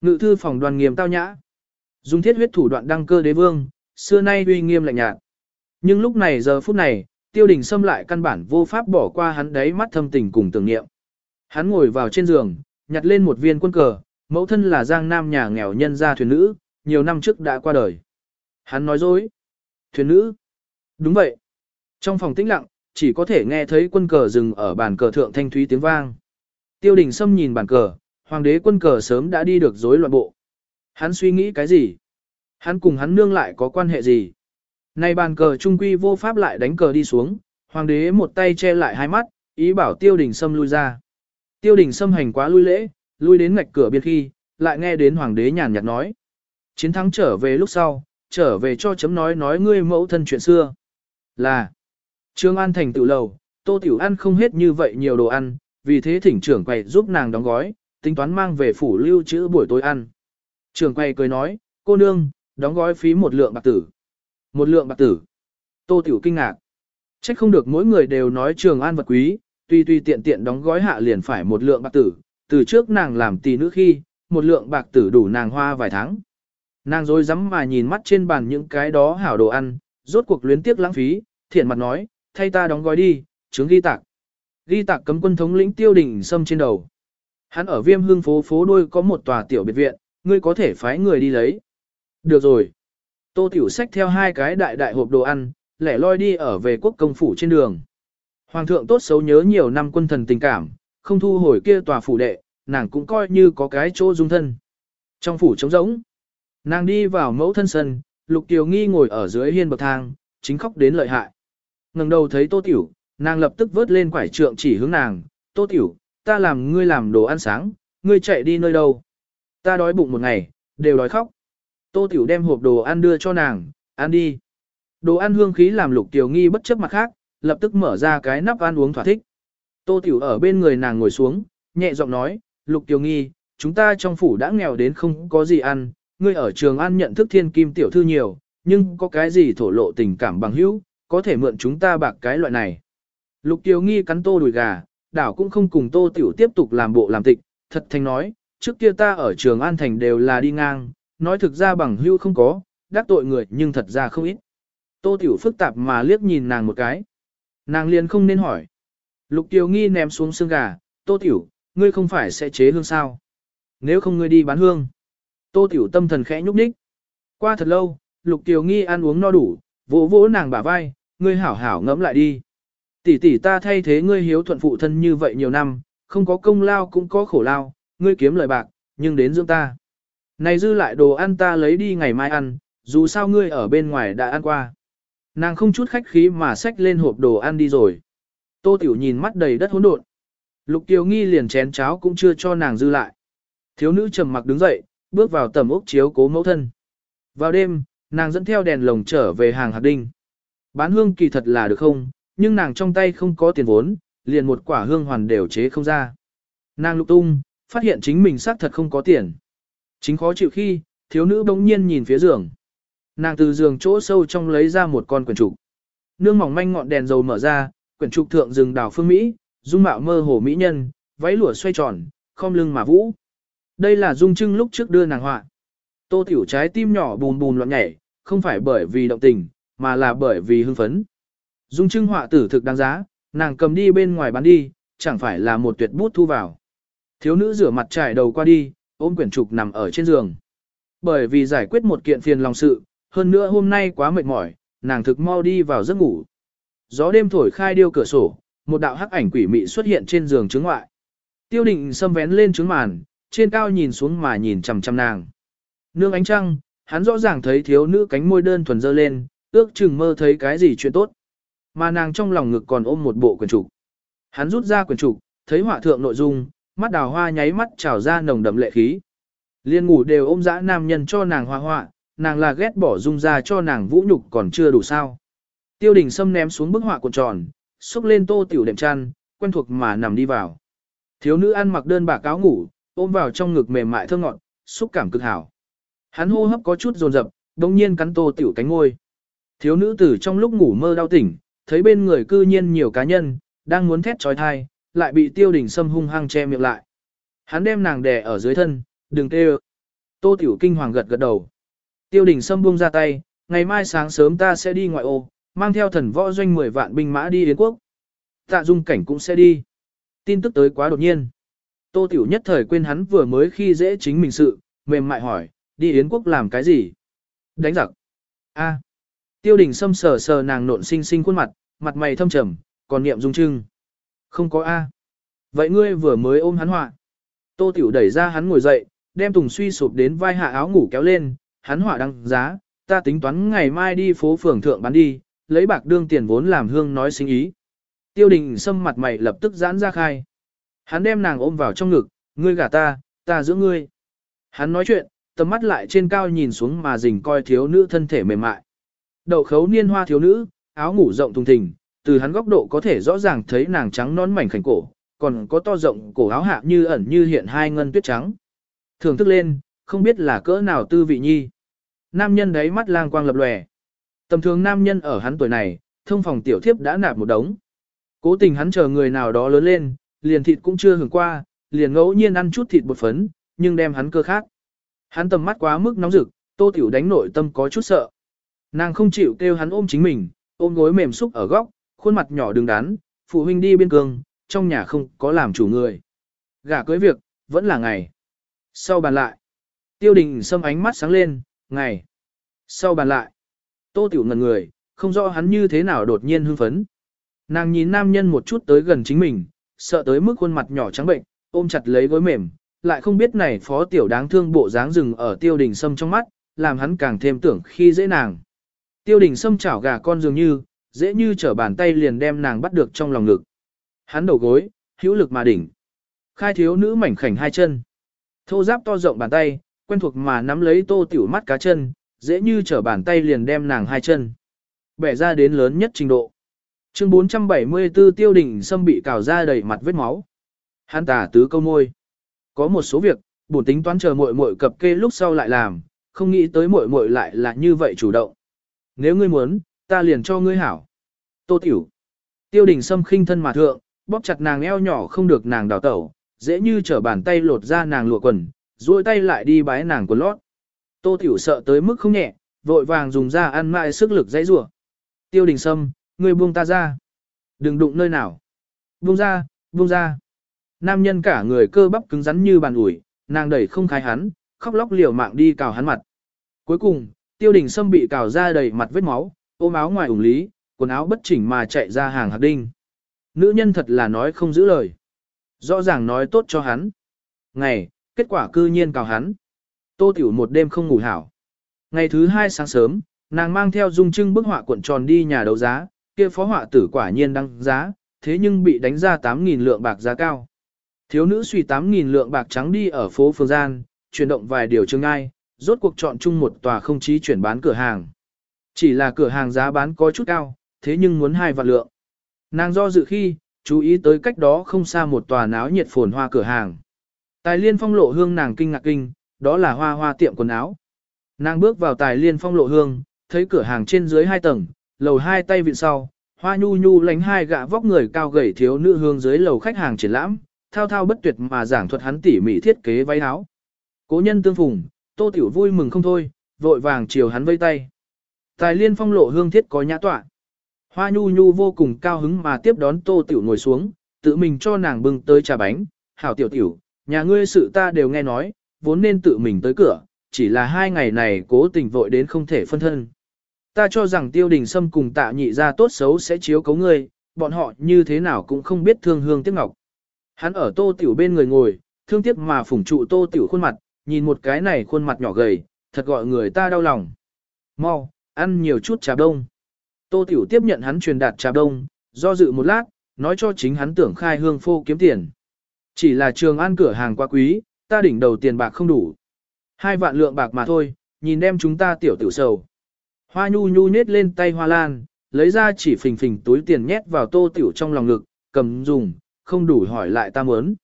A: Ngự thư phòng đoàn nghiêm tao nhã. Dùng thiết huyết thủ đoạn đăng cơ đế vương, xưa nay uy nghiêm lạnh nhạt. Nhưng lúc này giờ phút này, tiêu đình xâm lại căn bản vô pháp bỏ qua hắn đáy mắt thâm tình cùng tưởng niệm. Hắn ngồi vào trên giường, nhặt lên một viên quân cờ, mẫu thân là giang nam nhà nghèo nhân gia thuyền nữ, nhiều năm trước đã qua đời. Hắn nói dối. Thuyền nữ. Đúng vậy. Trong phòng tĩnh lặng, chỉ có thể nghe thấy quân cờ dừng ở bàn cờ thượng thanh thúy tiếng vang. Tiêu đình Sâm nhìn bàn cờ, hoàng đế quân cờ sớm đã đi được rối loạn bộ. Hắn suy nghĩ cái gì? Hắn cùng hắn nương lại có quan hệ gì? Nay bàn cờ trung quy vô pháp lại đánh cờ đi xuống, hoàng đế một tay che lại hai mắt, ý bảo tiêu đình Sâm lui ra. Tiêu đình Sâm hành quá lui lễ, lui đến ngạch cửa biên khi, lại nghe đến hoàng đế nhàn nhạt nói. Chiến thắng trở về lúc sau, trở về cho chấm nói nói ngươi mẫu thân chuyện xưa. Là, Trương An thành tự lầu, tô tiểu ăn không hết như vậy nhiều đồ ăn, vì thế thỉnh trưởng quầy giúp nàng đóng gói, tính toán mang về phủ lưu trữ buổi tối ăn. Trưởng quầy cười nói, cô nương, đóng gói phí một lượng bạc tử. Một lượng bạc tử. Tô tiểu kinh ngạc. Trách không được mỗi người đều nói trường an vật quý, tuy tuy tiện tiện đóng gói hạ liền phải một lượng bạc tử, từ trước nàng làm tỷ nữ khi, một lượng bạc tử đủ nàng hoa vài tháng. Nàng rồi rắm mà nhìn mắt trên bàn những cái đó hảo đồ ăn, rốt cuộc luyến tiếc lãng phí, thiện mặt nói, thay ta đóng gói đi, chứng ghi tạc. Ghi tạc cấm quân thống lĩnh tiêu đỉnh xâm trên đầu. Hắn ở viêm hương phố phố đôi có một tòa tiểu biệt viện, ngươi có thể phái người đi lấy. Được rồi. Tô tiểu sách theo hai cái đại đại hộp đồ ăn, lẻ loi đi ở về quốc công phủ trên đường. Hoàng thượng tốt xấu nhớ nhiều năm quân thần tình cảm, không thu hồi kia tòa phủ đệ, nàng cũng coi như có cái chỗ dung thân. Trong phủ trống rỗng, nàng đi vào mẫu thân sân, lục tiểu nghi ngồi ở dưới hiên bậc thang, chính khóc đến lợi hại. ngẩng đầu thấy tô tiểu, nàng lập tức vớt lên quải trượng chỉ hướng nàng, tô tiểu, ta làm ngươi làm đồ ăn sáng, ngươi chạy đi nơi đâu. Ta đói bụng một ngày, đều đói khóc. Tô tiểu đem hộp đồ ăn đưa cho nàng, ăn đi. Đồ ăn hương khí làm lục tiểu nghi bất chấp mặt khác, lập tức mở ra cái nắp ăn uống thỏa thích. Tô tiểu ở bên người nàng ngồi xuống, nhẹ giọng nói, lục tiểu nghi, chúng ta trong phủ đã nghèo đến không có gì ăn, ngươi ở trường ăn nhận thức thiên kim tiểu thư nhiều, nhưng có cái gì thổ lộ tình cảm bằng hữu, có thể mượn chúng ta bạc cái loại này. Lục tiểu nghi cắn tô đùi gà, đảo cũng không cùng tô tiểu tiếp tục làm bộ làm tịch, thật thành nói, trước kia ta ở trường An Thành đều là đi ngang, nói thực ra bằng hữu không có, đắc tội người nhưng thật ra không ít. Tô tiểu phức tạp mà liếc nhìn nàng một cái. Nàng liền không nên hỏi. Lục tiểu nghi ném xuống xương gà, tô tiểu, ngươi không phải sẽ chế hương sao? Nếu không ngươi đi bán hương. Tô tiểu tâm thần khẽ nhúc nhích. Qua thật lâu, lục tiểu nghi ăn uống no đủ, vỗ vỗ nàng bả vai, ngươi hảo hảo ngẫm lại đi. Tỷ tỷ ta thay thế ngươi hiếu thuận phụ thân như vậy nhiều năm, không có công lao cũng có khổ lao, ngươi kiếm lời bạc, nhưng đến dưỡng ta. Này dư lại đồ ăn ta lấy đi ngày mai ăn, dù sao ngươi ở bên ngoài đã ăn qua. Nàng không chút khách khí mà xách lên hộp đồ ăn đi rồi. Tô Tiểu nhìn mắt đầy đất hỗn độn. Lục Kiều Nghi liền chén cháo cũng chưa cho nàng dư lại. Thiếu nữ trầm mặc đứng dậy, bước vào tầm ốc chiếu cố mẫu thân. Vào đêm, nàng dẫn theo đèn lồng trở về hàng hạt đinh. Bán hương kỳ thật là được không, nhưng nàng trong tay không có tiền vốn, liền một quả hương hoàn đều chế không ra. Nàng lục tung, phát hiện chính mình xác thật không có tiền. Chính khó chịu khi, thiếu nữ bỗng nhiên nhìn phía giường. Nàng từ giường chỗ sâu trong lấy ra một con quyển trục. Nương mỏng manh ngọn đèn dầu mở ra, quyển trục thượng rừng đào phương Mỹ, dung mạo mơ hồ mỹ nhân, váy lụa xoay tròn, khom lưng mà vũ. Đây là dung trưng lúc trước đưa nàng họa. Tô tiểu trái tim nhỏ bùn bùn loạn nhảy, không phải bởi vì động tình, mà là bởi vì hưng phấn. Dung trưng họa tử thực đáng giá, nàng cầm đi bên ngoài bán đi, chẳng phải là một tuyệt bút thu vào. Thiếu nữ rửa mặt trải đầu qua đi, ôm quyển trục nằm ở trên giường. Bởi vì giải quyết một kiện phiền lòng sự, hơn nữa hôm nay quá mệt mỏi, nàng thực mau đi vào giấc ngủ. Gió đêm thổi khai điêu cửa sổ, một đạo hắc ảnh quỷ mị xuất hiện trên giường trướng ngoại. Tiêu định xâm vén lên trứng màn, trên cao nhìn xuống mà nhìn chằm chằm nàng. Nương ánh trăng, hắn rõ ràng thấy thiếu nữ cánh môi đơn thuần dơ lên, ước chừng mơ thấy cái gì chuyện tốt. Mà nàng trong lòng ngực còn ôm một bộ quyển trục. Hắn rút ra quyển trục, thấy họa thượng nội dung, mắt đào hoa nháy mắt trào ra nồng đậm lệ khí. Liên ngủ đều ôm dã nam nhân cho nàng hoa họa, nàng là ghét bỏ dung ra cho nàng vũ nhục còn chưa đủ sao. Tiêu đình Sâm ném xuống bức họa cuộn tròn, xúc lên tô tiểu đệm chăn, quen thuộc mà nằm đi vào. Thiếu nữ ăn mặc đơn bạc áo ngủ, ôm vào trong ngực mềm mại thơ ngọt, xúc cảm cực hảo. Hắn hô hấp có chút dồn dập, đồng nhiên cắn tô tiểu cánh ngôi. Thiếu nữ tử trong lúc ngủ mơ đau tỉnh, thấy bên người cư nhiên nhiều cá nhân, đang muốn thét trói thai, lại bị tiêu đình Sâm hung hăng che miệng lại. Hắn đem nàng đè ở dưới thân, đừng tê Tô tiểu kinh hoàng gật gật đầu. Tiêu đình Sâm buông ra tay, ngày mai sáng sớm ta sẽ đi ngoại ô, mang theo thần võ doanh 10 vạn binh mã đi Yến quốc. Tạ dung cảnh cũng sẽ đi. Tin tức tới quá đột nhiên. Tô Tiểu nhất thời quên hắn vừa mới khi dễ chính mình sự, mềm mại hỏi, đi Yến quốc làm cái gì? Đánh giặc. A. Tiêu đình Sâm sờ sờ nàng nộn xinh xinh khuôn mặt, mặt mày thâm trầm, còn niệm dung trưng. Không có A. Vậy ngươi vừa mới ôm hắn họa. Tô Tiểu đẩy ra hắn ngồi dậy, đem Tùng suy sụp đến vai hạ áo ngủ kéo lên, hắn họa đăng giá, ta tính toán ngày mai đi phố phường thượng bán đi, lấy bạc đương tiền vốn làm hương nói sinh ý. Tiêu đình Sâm mặt mày lập tức giãn ra khai. Hắn đem nàng ôm vào trong ngực, ngươi gả ta, ta giữ ngươi. Hắn nói chuyện, tầm mắt lại trên cao nhìn xuống mà rình coi thiếu nữ thân thể mềm mại. Đậu khấu niên hoa thiếu nữ, áo ngủ rộng thùng thình, từ hắn góc độ có thể rõ ràng thấy nàng trắng nón mảnh khảnh cổ, còn có to rộng cổ áo hạ như ẩn như hiện hai ngân tuyết trắng. Thường thức lên, không biết là cỡ nào tư vị nhi. Nam nhân đấy mắt lang quang lập lòe. Tầm thường nam nhân ở hắn tuổi này, thông phòng tiểu thiếp đã nạp một đống. Cố tình hắn chờ người nào đó lớn lên, liền thịt cũng chưa hưởng qua, liền ngẫu nhiên ăn chút thịt bột phấn, nhưng đem hắn cơ khác. Hắn tầm mắt quá mức nóng rực, tô tiểu đánh nội tâm có chút sợ. Nàng không chịu kêu hắn ôm chính mình, ôm gối mềm xúc ở góc, khuôn mặt nhỏ đứng đắn, phụ huynh đi biên cương, trong nhà không có làm chủ người. Gả cưới việc, vẫn là ngày. Sau bàn lại, tiêu đình xâm ánh mắt sáng lên, ngày. Sau bàn lại, tô tiểu ngần người, không rõ hắn như thế nào đột nhiên hưng phấn. Nàng nhìn nam nhân một chút tới gần chính mình, sợ tới mức khuôn mặt nhỏ trắng bệnh, ôm chặt lấy gối mềm, lại không biết này phó tiểu đáng thương bộ dáng rừng ở tiêu đình sâm trong mắt, làm hắn càng thêm tưởng khi dễ nàng. Tiêu đình sâm chảo gà con dường như, dễ như trở bàn tay liền đem nàng bắt được trong lòng ngực. Hắn đầu gối, hữu lực mà đỉnh. Khai thiếu nữ mảnh khảnh hai chân. Thô giáp to rộng bàn tay, quen thuộc mà nắm lấy tô tiểu mắt cá chân, dễ như trở bàn tay liền đem nàng hai chân. Bẻ ra đến lớn nhất trình độ. Chương 474 tiêu đỉnh sâm bị cào ra đầy mặt vết máu. Hắn tả tứ câu môi. Có một số việc, bổn tính toán chờ muội muội cập kê lúc sau lại làm, không nghĩ tới muội muội lại là như vậy chủ động. Nếu ngươi muốn, ta liền cho ngươi hảo. Tô tiểu. Tiêu đỉnh sâm khinh thân mà thượng, bóp chặt nàng eo nhỏ không được nàng đào tẩu, dễ như trở bàn tay lột ra nàng lụa quần, duỗi tay lại đi bái nàng quần lót. Tô tiểu sợ tới mức không nhẹ, vội vàng dùng ra ăn mại sức lực dãy rủa. Tiêu đình sâm, ngươi buông ta ra. Đừng đụng nơi nào. Buông ra, buông ra. Nam nhân cả người cơ bắp cứng rắn như bàn ủi, nàng đẩy không khai hắn, khóc lóc liều mạng đi cào hắn mặt. Cuối cùng, tiêu đình sâm bị cào ra đầy mặt vết máu, ôm áo ngoài ủng lý, quần áo bất chỉnh mà chạy ra hàng hạt đinh. Nữ nhân thật là nói không giữ lời. Rõ ràng nói tốt cho hắn. Ngày, kết quả cư nhiên cào hắn. Tô tiểu một đêm không ngủ hảo. Ngày thứ hai sáng sớm, nàng mang theo dung trưng bức họa cuộn tròn đi nhà đấu giá, kia phó họa tử quả nhiên đăng giá, thế nhưng bị đánh ra 8.000 lượng bạc giá cao. Thiếu nữ suy 8.000 lượng bạc trắng đi ở phố Phương Gian, chuyển động vài điều chương ai, rốt cuộc chọn chung một tòa không chí chuyển bán cửa hàng. Chỉ là cửa hàng giá bán có chút cao, thế nhưng muốn hai vạn lượng. Nàng do dự khi, chú ý tới cách đó không xa một tòa náo nhiệt phồn hoa cửa hàng. Tài liên phong lộ hương nàng kinh ngạc kinh, đó là hoa hoa tiệm quần áo. Nàng bước vào tài liên phong lộ hương, thấy cửa hàng trên dưới hai tầng, lầu hai tay vịn sau, hoa nhu nhu lánh hai gã vóc người cao gầy thiếu nữ hương dưới lầu khách hàng triển lãm, thao thao bất tuyệt mà giảng thuật hắn tỉ mỉ thiết kế váy áo. Cố nhân tương phùng, tô tiểu vui mừng không thôi, vội vàng chiều hắn vây tay. Tài liên phong lộ hương thiết có nhã tọa. Hoa nhu nhu vô cùng cao hứng mà tiếp đón tô tiểu ngồi xuống, tự mình cho nàng bưng tới trà bánh, hảo tiểu tiểu, nhà ngươi sự ta đều nghe nói, vốn nên tự mình tới cửa, chỉ là hai ngày này cố tình vội đến không thể phân thân. Ta cho rằng tiêu đình sâm cùng tạ nhị ra tốt xấu sẽ chiếu cấu ngươi, bọn họ như thế nào cũng không biết thương hương tiếc ngọc. Hắn ở tô tiểu bên người ngồi, thương tiếc mà phủng trụ tô tiểu khuôn mặt, nhìn một cái này khuôn mặt nhỏ gầy, thật gọi người ta đau lòng. Mau, ăn nhiều chút trà đông. Tô tiểu tiếp nhận hắn truyền đạt trà đông, do dự một lát, nói cho chính hắn tưởng khai hương phô kiếm tiền. Chỉ là trường ăn cửa hàng quá quý, ta đỉnh đầu tiền bạc không đủ. Hai vạn lượng bạc mà thôi, nhìn đem chúng ta tiểu tiểu sầu. Hoa nhu nhu nết lên tay hoa lan, lấy ra chỉ phình phình túi tiền nhét vào tô tiểu trong lòng ngực, cầm dùng, không đủ hỏi lại ta muốn.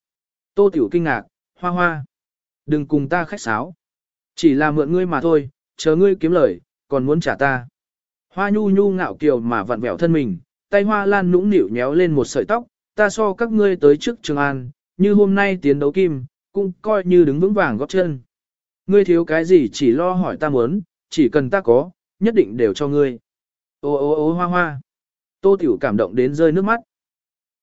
A: Tô tiểu kinh ngạc, hoa hoa. Đừng cùng ta khách sáo. Chỉ là mượn ngươi mà thôi, chờ ngươi kiếm lời, còn muốn trả ta. Hoa nhu nhu ngạo kiều mà vặn vẹo thân mình, tay hoa lan nũng nịu nhéo lên một sợi tóc, ta so các ngươi tới trước trường an, như hôm nay tiến đấu kim, cũng coi như đứng vững vàng góp chân. Ngươi thiếu cái gì chỉ lo hỏi ta muốn, chỉ cần ta có, nhất định đều cho ngươi. Ô ô ô hoa hoa. Tô Tiểu cảm động đến rơi nước mắt.